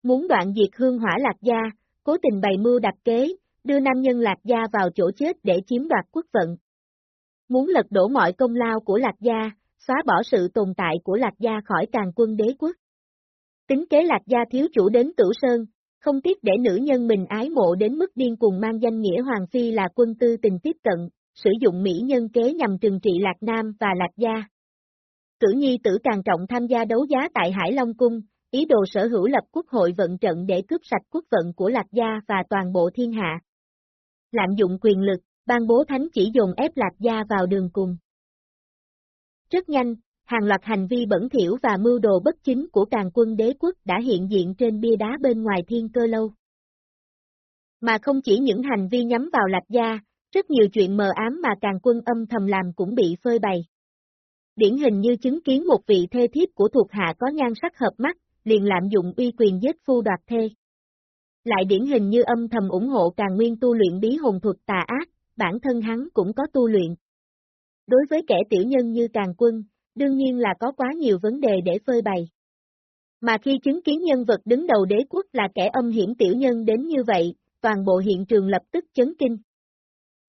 Muốn đoạn diệt hương hỏa lạc gia, cố tình bày mưu đặt kế, đưa nam nhân lạc gia vào chỗ chết để chiếm đoạt quốc vận. Muốn lật đổ mọi công lao của lạc gia, xóa bỏ sự tồn tại của lạc gia khỏi càng quân đế quốc. Tính kế lạc gia thiếu chủ đến tử sơn, không tiếc để nữ nhân mình ái mộ đến mức điên cùng mang danh nghĩa Hoàng Phi là quân tư tình tiếp cận, sử dụng mỹ nhân kế nhằm trừng trị Lạc Nam và Lạc Gia. Cử nhi tử càng trọng tham gia đấu giá tại Hải Long Cung, ý đồ sở hữu lập quốc hội vận trận để cướp sạch quốc vận của Lạc Gia và toàn bộ thiên hạ. Lạm dụng quyền lực, ban bố thánh chỉ dồn ép Lạc Gia vào đường cùng. Rất nhanh, hàng loạt hành vi bẩn thiểu và mưu đồ bất chính của càng quân đế quốc đã hiện diện trên bia đá bên ngoài thiên cơ lâu. Mà không chỉ những hành vi nhắm vào Lạc Gia, rất nhiều chuyện mờ ám mà càng quân âm thầm làm cũng bị phơi bày. Điển hình như chứng kiến một vị thê thiếp của thuộc hạ có nhan sắc hợp mắt, liền lạm dụng uy quyền giết phu đoạt thê. Lại điển hình như âm thầm ủng hộ càng nguyên tu luyện bí hồn thuật tà ác, bản thân hắn cũng có tu luyện. Đối với kẻ tiểu nhân như càng quân, đương nhiên là có quá nhiều vấn đề để phơi bày. Mà khi chứng kiến nhân vật đứng đầu đế quốc là kẻ âm hiểm tiểu nhân đến như vậy, toàn bộ hiện trường lập tức chấn kinh.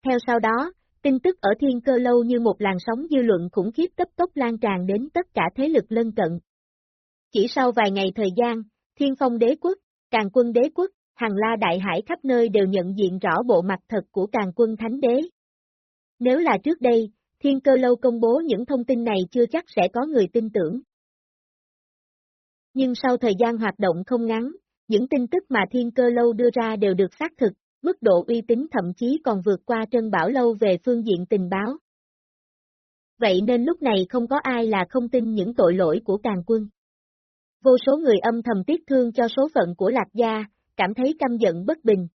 Theo sau đó, tin tức ở thiên cơ lâu như một làn sóng dư luận khủng khiếp cấp tốc lan tràn đến tất cả thế lực lân cận. Chỉ sau vài ngày thời gian, thiên phong đế quốc, càng quân đế quốc, hàng la đại hải khắp nơi đều nhận diện rõ bộ mặt thật của càng quân thánh đế. Nếu là trước đây, thiên cơ lâu công bố những thông tin này chưa chắc sẽ có người tin tưởng. Nhưng sau thời gian hoạt động không ngắn, những tin tức mà thiên cơ lâu đưa ra đều được xác thực, mức độ uy tín thậm chí còn vượt qua Trân Bảo Lâu về phương diện tình báo. Vậy nên lúc này không có ai là không tin những tội lỗi của càng quân. Vô số người âm thầm tiếc thương cho số phận của Lạc Gia, cảm thấy căm giận bất bình.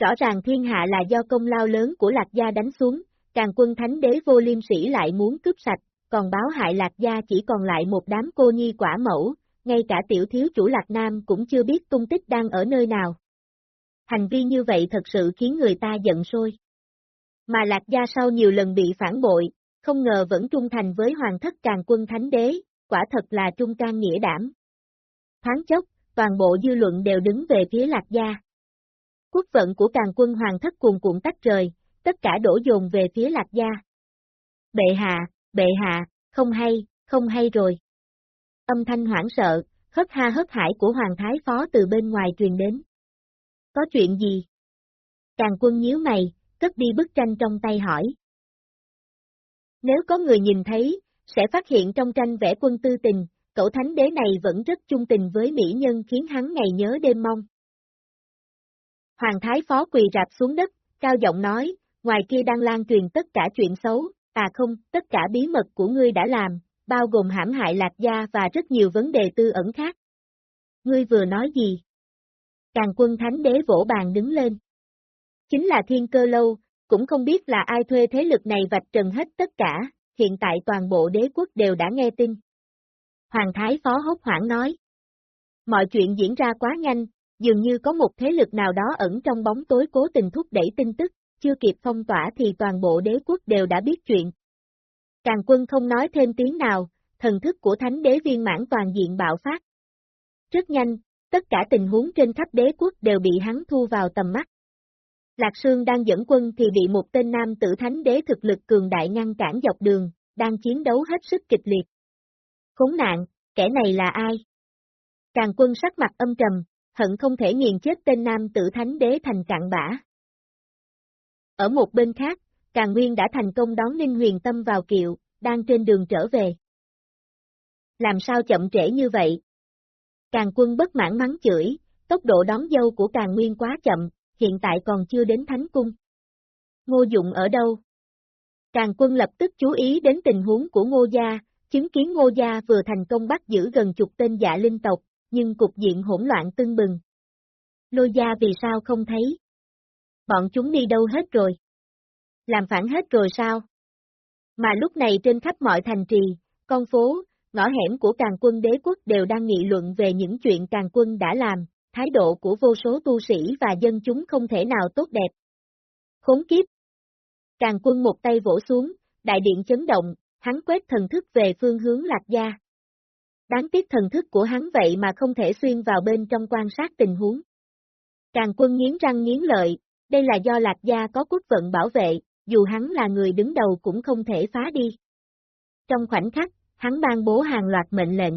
Rõ ràng thiên hạ là do công lao lớn của Lạc Gia đánh xuống, càng quân thánh đế vô liêm sĩ lại muốn cướp sạch, còn báo hại Lạc Gia chỉ còn lại một đám cô nhi quả mẫu, ngay cả tiểu thiếu chủ Lạc Nam cũng chưa biết tung tích đang ở nơi nào. Hành vi như vậy thật sự khiến người ta giận sôi. Mà Lạc Gia sau nhiều lần bị phản bội, không ngờ vẫn trung thành với hoàng thất càng quân thánh đế, quả thật là trung can nghĩa đảm. Thoáng chốc, toàn bộ dư luận đều đứng về phía Lạc Gia. Quốc vận của càng quân hoàng thất cuồn cuộn tách rời, tất cả đổ dồn về phía Lạc Gia. Bệ hạ, bệ hạ, không hay, không hay rồi. Âm thanh hoảng sợ, hất ha hất hải của Hoàng Thái Phó từ bên ngoài truyền đến. Có chuyện gì? Càng quân nhíu mày, cất đi bức tranh trong tay hỏi. Nếu có người nhìn thấy, sẽ phát hiện trong tranh vẽ quân tư tình, cậu thánh đế này vẫn rất chung tình với mỹ nhân khiến hắn ngày nhớ đêm mong. Hoàng thái phó quỳ rạp xuống đất, cao giọng nói, ngoài kia đang lan truyền tất cả chuyện xấu, à không, tất cả bí mật của ngươi đã làm, bao gồm hãm hại lạc gia và rất nhiều vấn đề tư ẩn khác. Ngươi vừa nói gì? Càng quân thánh đế vỗ bàn đứng lên. Chính là thiên cơ lâu, cũng không biết là ai thuê thế lực này vạch trần hết tất cả, hiện tại toàn bộ đế quốc đều đã nghe tin. Hoàng thái phó hốt hoảng nói. Mọi chuyện diễn ra quá nhanh, dường như có một thế lực nào đó ẩn trong bóng tối cố tình thúc đẩy tin tức, chưa kịp phong tỏa thì toàn bộ đế quốc đều đã biết chuyện. Càng quân không nói thêm tiếng nào, thần thức của thánh đế viên mãn toàn diện bạo phát. Rất nhanh, tất cả tình huống trên khắp đế quốc đều bị hắn thu vào tầm mắt. Lạc Sương đang dẫn quân thì bị một tên nam tử thánh đế thực lực cường đại ngăn cản dọc đường, đang chiến đấu hết sức kịch liệt. Khốn nạn, kẻ này là ai? Càng quân sắc mặt âm trầm, hận không thể nghiền chết tên nam tử thánh đế thành cạn bã. Ở một bên khác, Càng Nguyên đã thành công đón Ninh Huyền Tâm vào kiệu, đang trên đường trở về. Làm sao chậm trễ như vậy? Càng quân bất mãn mắng chửi, tốc độ đón dâu của Càng Nguyên quá chậm, hiện tại còn chưa đến Thánh Cung. Ngô Dụng ở đâu? Càng quân lập tức chú ý đến tình huống của Ngô Gia, chứng kiến Ngô Gia vừa thành công bắt giữ gần chục tên dạ linh tộc, nhưng cục diện hỗn loạn tưng bừng. Lôi Gia vì sao không thấy? Bọn chúng đi đâu hết rồi? Làm phản hết rồi sao? Mà lúc này trên khắp mọi thành trì, con phố, ngõ hẻm của càng quân đế quốc đều đang nghị luận về những chuyện càng quân đã làm, thái độ của vô số tu sĩ và dân chúng không thể nào tốt đẹp. Khốn kiếp! Càng quân một tay vỗ xuống, đại điện chấn động, hắn quét thần thức về phương hướng lạc gia. Đáng tiếc thần thức của hắn vậy mà không thể xuyên vào bên trong quan sát tình huống. Càng quân nghiến răng nghiến lợi, đây là do lạc gia có quốc vận bảo vệ, dù hắn là người đứng đầu cũng không thể phá đi. Trong khoảnh khắc, hắn ban bố hàng loạt mệnh lệnh.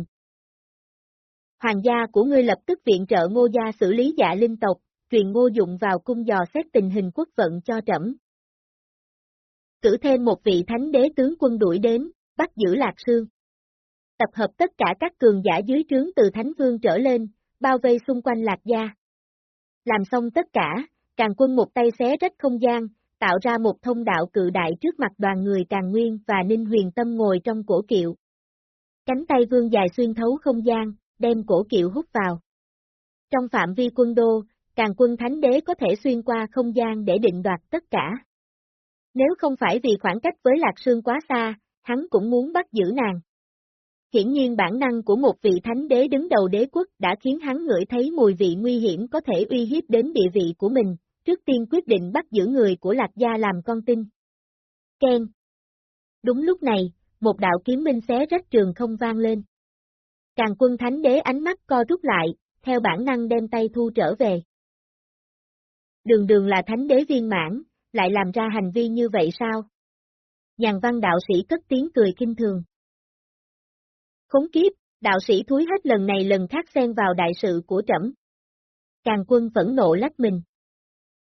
Hoàng gia của ngươi lập tức viện trợ ngô gia xử lý dạ linh tộc, truyền ngô dụng vào cung dò xét tình hình quốc vận cho trẫm. Cử thêm một vị thánh đế tướng quân đuổi đến, bắt giữ Lạc Sương. Tập hợp tất cả các cường giả dưới trướng từ thánh vương trở lên, bao vây xung quanh Lạc gia. Làm xong tất cả, càng quân một tay xé rách không gian, tạo ra một thông đạo cự đại trước mặt đoàn người Càng Nguyên và Ninh Huyền Tâm ngồi trong cổ kiệu. Cánh tay vương dài xuyên thấu không gian, đem cổ kiệu hút vào. Trong phạm vi quân đô, Càng quân thánh đế có thể xuyên qua không gian để định đoạt tất cả. Nếu không phải vì khoảng cách với Lạc Sương quá xa, hắn cũng muốn bắt giữ nàng. Hiển nhiên bản năng của một vị thánh đế đứng đầu đế quốc đã khiến hắn ngửi thấy mùi vị nguy hiểm có thể uy hiếp đến địa vị của mình, trước tiên quyết định bắt giữ người của Lạc Gia làm con tin. Ken. Đúng lúc này, một đạo kiếm minh xé rách trường không vang lên. Càng quân thánh đế ánh mắt co rút lại, theo bản năng đem tay thu trở về. Đường đường là thánh đế viên mãn, lại làm ra hành vi như vậy sao? Nhàn văn đạo sĩ cất tiếng cười kinh thường. Khốn kiếp, đạo sĩ thúi hết lần này lần khác xen vào đại sự của trẫm. Càng quân phẫn nộ lách mình.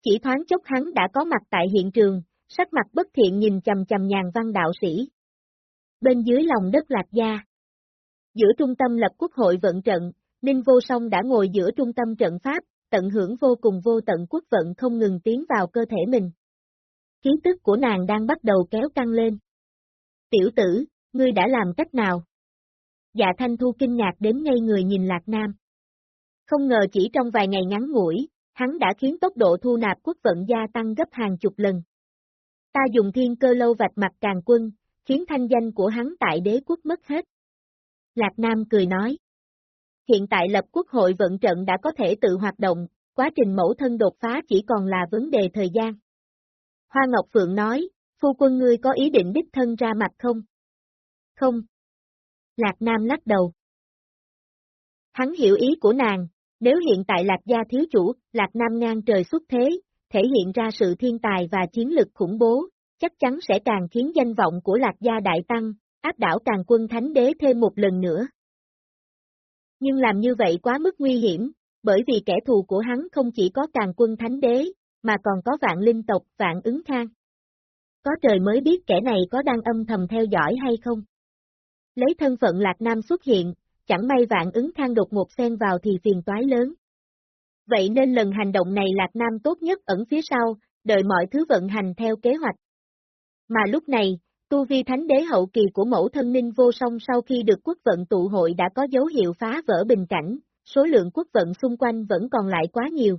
Chỉ thoáng chốc hắn đã có mặt tại hiện trường, sắc mặt bất thiện nhìn chầm chầm nhàn văn đạo sĩ. Bên dưới lòng đất lạc gia. Giữa trung tâm lập quốc hội vận trận, Ninh Vô Song đã ngồi giữa trung tâm trận pháp, tận hưởng vô cùng vô tận quốc vận không ngừng tiến vào cơ thể mình. Khí tức của nàng đang bắt đầu kéo căng lên. Tiểu tử, ngươi đã làm cách nào? Dạ Thanh Thu kinh ngạc đến ngây người nhìn Lạc Nam. Không ngờ chỉ trong vài ngày ngắn ngủi, hắn đã khiến tốc độ thu nạp quốc vận gia tăng gấp hàng chục lần. Ta dùng thiên cơ lâu vạch mặt càng quân, khiến thanh danh của hắn tại đế quốc mất hết. Lạc Nam cười nói. Hiện tại lập quốc hội vận trận đã có thể tự hoạt động, quá trình mẫu thân đột phá chỉ còn là vấn đề thời gian. Hoa Ngọc Phượng nói, phu quân ngươi có ý định đích thân ra mặt không? Không. Lạc Nam lắc đầu. Hắn hiểu ý của nàng, nếu hiện tại Lạc Gia thiếu chủ, Lạc Nam ngang trời xuất thế, thể hiện ra sự thiên tài và chiến lực khủng bố, chắc chắn sẽ càng khiến danh vọng của Lạc Gia đại tăng, áp đảo càng quân thánh đế thêm một lần nữa. Nhưng làm như vậy quá mức nguy hiểm, bởi vì kẻ thù của hắn không chỉ có càng quân thánh đế, mà còn có vạn linh tộc vạn ứng khang. Có trời mới biết kẻ này có đang âm thầm theo dõi hay không. Lấy thân phận Lạc Nam xuất hiện, chẳng may vạn ứng khang đột ngột xen vào thì phiền toái lớn. Vậy nên lần hành động này Lạc Nam tốt nhất ẩn phía sau, đợi mọi thứ vận hành theo kế hoạch. Mà lúc này, tu vi thánh đế hậu kỳ của mẫu thân ninh vô song sau khi được quốc vận tụ hội đã có dấu hiệu phá vỡ bình cảnh, số lượng quốc vận xung quanh vẫn còn lại quá nhiều.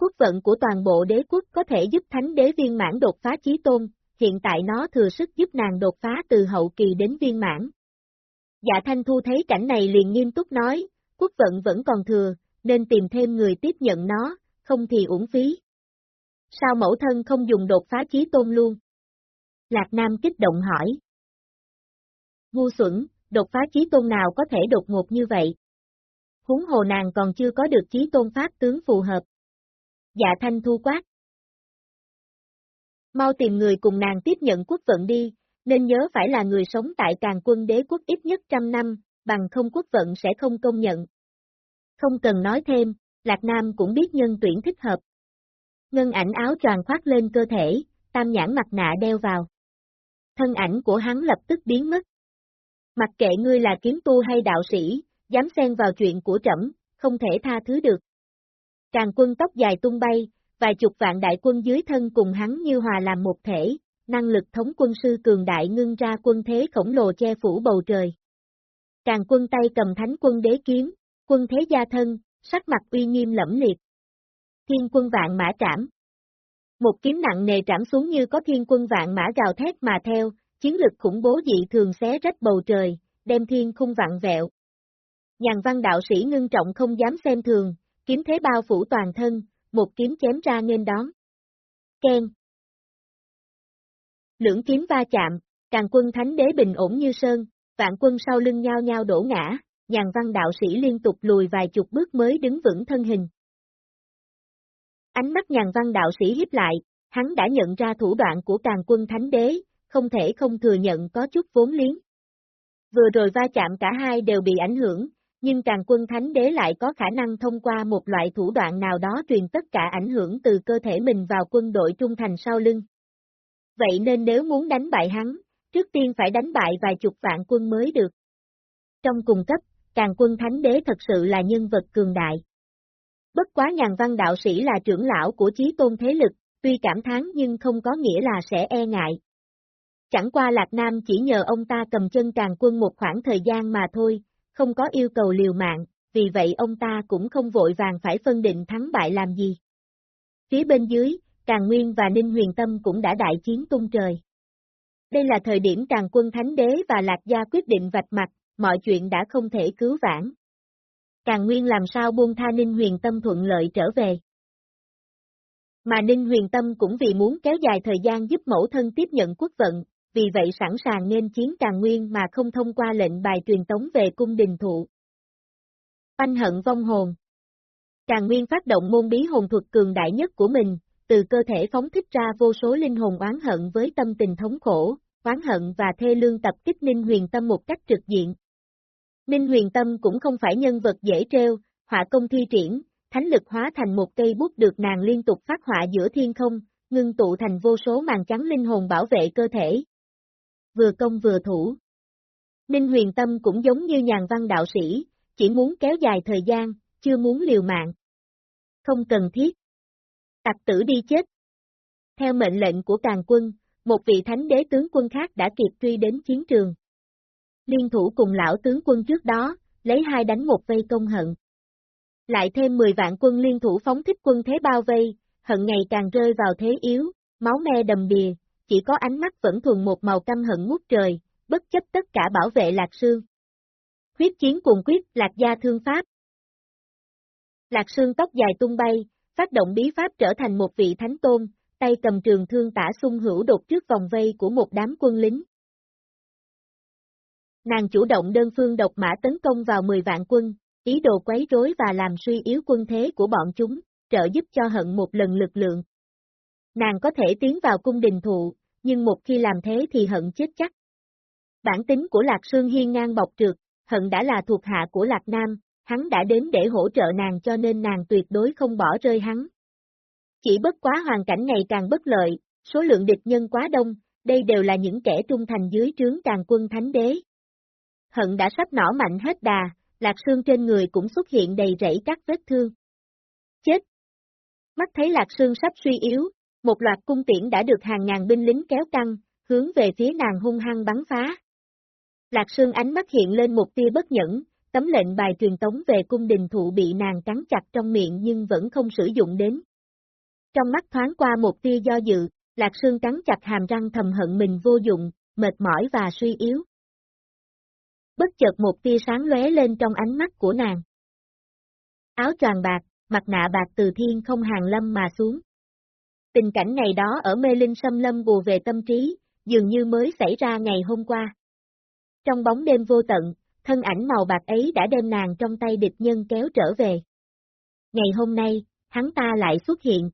Quốc vận của toàn bộ đế quốc có thể giúp thánh đế viên mãn đột phá chí tôn, hiện tại nó thừa sức giúp nàng đột phá từ hậu kỳ đến viên mãn. Dạ Thanh Thu thấy cảnh này liền nghiêm túc nói, quốc vận vẫn còn thừa, nên tìm thêm người tiếp nhận nó, không thì uổng phí. Sao mẫu thân không dùng đột phá chí tôn luôn? Lạc Nam kích động hỏi. Ngu xuẩn, đột phá chí tôn nào có thể đột ngột như vậy? Húng hồ nàng còn chưa có được chí tôn pháp tướng phù hợp. Dạ thanh thu quát. Mau tìm người cùng nàng tiếp nhận quốc vận đi, nên nhớ phải là người sống tại càng quân đế quốc ít nhất trăm năm, bằng không quốc vận sẽ không công nhận. Không cần nói thêm, Lạc Nam cũng biết nhân tuyển thích hợp. Ngân ảnh áo tròn khoác lên cơ thể, tam nhãn mặt nạ đeo vào. Thân ảnh của hắn lập tức biến mất. Mặc kệ ngươi là kiếm tu hay đạo sĩ, dám xen vào chuyện của trẫm, không thể tha thứ được. Càng quân tóc dài tung bay, vài chục vạn đại quân dưới thân cùng hắn như hòa làm một thể, năng lực thống quân sư cường đại ngưng ra quân thế khổng lồ che phủ bầu trời. Càng quân tay cầm thánh quân đế kiếm, quân thế gia thân, sắc mặt uy nghiêm lẫm liệt. Thiên quân vạn mã trảm. Một kiếm nặng nề trảm xuống như có thiên quân vạn mã gào thét mà theo, chiến lực khủng bố dị thường xé rách bầu trời, đem thiên khung vạn vẹo. Nhàn văn đạo sĩ ngưng trọng không dám xem thường, kiếm thế bao phủ toàn thân, một kiếm chém ra nên đón. Ken. Lưỡng kiếm va chạm, càng quân thánh đế bình ổn như sơn, vạn quân sau lưng nhau nhau đổ ngã, nhàn văn đạo sĩ liên tục lùi vài chục bước mới đứng vững thân hình. Ánh mắt nhàn văn đạo sĩ hiếp lại, hắn đã nhận ra thủ đoạn của càng quân thánh đế, không thể không thừa nhận có chút vốn liếng. Vừa rồi va chạm cả hai đều bị ảnh hưởng, nhưng càng quân thánh đế lại có khả năng thông qua một loại thủ đoạn nào đó truyền tất cả ảnh hưởng từ cơ thể mình vào quân đội trung thành sau lưng. Vậy nên nếu muốn đánh bại hắn, trước tiên phải đánh bại vài chục vạn quân mới được. Trong cùng cấp, càng quân thánh đế thật sự là nhân vật cường đại. Bất quá nhàn văn đạo sĩ là trưởng lão của chí tôn thế lực, tuy cảm thán nhưng không có nghĩa là sẽ e ngại. Chẳng qua Lạc Nam chỉ nhờ ông ta cầm chân càng quân một khoảng thời gian mà thôi, không có yêu cầu liều mạng, vì vậy ông ta cũng không vội vàng phải phân định thắng bại làm gì. Phía bên dưới, Càng Nguyên và Ninh Huyền Tâm cũng đã đại chiến tung trời. Đây là thời điểm Càng quân Thánh Đế và Lạc Gia quyết định vạch mặt, mọi chuyện đã không thể cứu vãn. Càng Nguyên làm sao buông tha Ninh Huyền Tâm thuận lợi trở về. Mà Ninh Huyền Tâm cũng vì muốn kéo dài thời gian giúp mẫu thân tiếp nhận quốc vận, vì vậy sẵn sàng nên chiến càng nguyên mà không thông qua lệnh bài truyền tống về cung đình thụ. Anh hận vong hồn Càng nguyên phát động môn bí hồn thuật cường đại nhất của mình, từ cơ thể phóng thích ra vô số linh hồn oán hận với tâm tình thống khổ, oán hận và thê lương tập kích Ninh Huyền Tâm một cách trực diện. Ninh Huyền Tâm cũng không phải nhân vật dễ treo, họa công thi triển, thánh lực hóa thành một cây bút được nàng liên tục phát họa giữa thiên không, ngưng tụ thành vô số màn trắng linh hồn bảo vệ cơ thể, vừa công vừa thủ. Ninh huyền tâm cũng giống như nhàn văn đạo sĩ, chỉ muốn kéo dài thời gian, chưa muốn liều mạng. Không cần thiết. Tặc tử đi chết. Theo mệnh lệnh của càng quân, một vị thánh đế tướng quân khác đã kịp truy đến chiến trường. Liên thủ cùng lão tướng quân trước đó, lấy hai đánh một vây công hận. Lại thêm 10 vạn quân liên thủ phóng thích quân thế bao vây, hận ngày càng rơi vào thế yếu, máu me đầm đìa, chỉ có ánh mắt vẫn thuần một màu căm hận ngút trời, bất chấp tất cả bảo vệ Lạc Sương. Huyết chiến cùng quyết Lạc Gia Thương Pháp Lạc Sương tóc dài tung bay, phát động bí pháp trở thành một vị thánh tôn, tay cầm trường thương tả xung hữu đột trước vòng vây của một đám quân lính. Nàng chủ động đơn phương độc mã tấn công vào 10 vạn quân, ý đồ quấy rối và làm suy yếu quân thế của bọn chúng, trợ giúp cho hận một lần lực lượng. Nàng có thể tiến vào cung đình thụ, nhưng một khi làm thế thì hận chết chắc. Bản tính của Lạc Sương hiên ngang bọc trượt, hận đã là thuộc hạ của Lạc Nam, hắn đã đến để hỗ trợ nàng cho nên nàng tuyệt đối không bỏ rơi hắn. Chỉ bất quá hoàn cảnh ngày càng bất lợi, số lượng địch nhân quá đông, đây đều là những kẻ trung thành dưới trướng càng quân thánh đế. Hận đã sắp nỏ mạnh hết đà, lạc xương trên người cũng xuất hiện đầy rẫy các vết thương. Chết! Mắt thấy lạc xương sắp suy yếu, một loạt cung tiễn đã được hàng ngàn binh lính kéo căng, hướng về phía nàng hung hăng bắn phá. Lạc Sương ánh mắt hiện lên một tia bất nhẫn, tấm lệnh bài truyền tống về cung đình thụ bị nàng cắn chặt trong miệng nhưng vẫn không sử dụng đến. Trong mắt thoáng qua một tia do dự, Lạc Sương cắn chặt hàm răng thầm hận mình vô dụng, mệt mỏi và suy yếu. Bất chợt một tia sáng lóe lên trong ánh mắt của nàng. Áo choàng bạc, mặt nạ bạc từ thiên không hàng lâm mà xuống. Tình cảnh ngày đó ở mê linh xâm lâm bùa về tâm trí, dường như mới xảy ra ngày hôm qua. Trong bóng đêm vô tận, thân ảnh màu bạc ấy đã đem nàng trong tay địch nhân kéo trở về. Ngày hôm nay, hắn ta lại xuất hiện.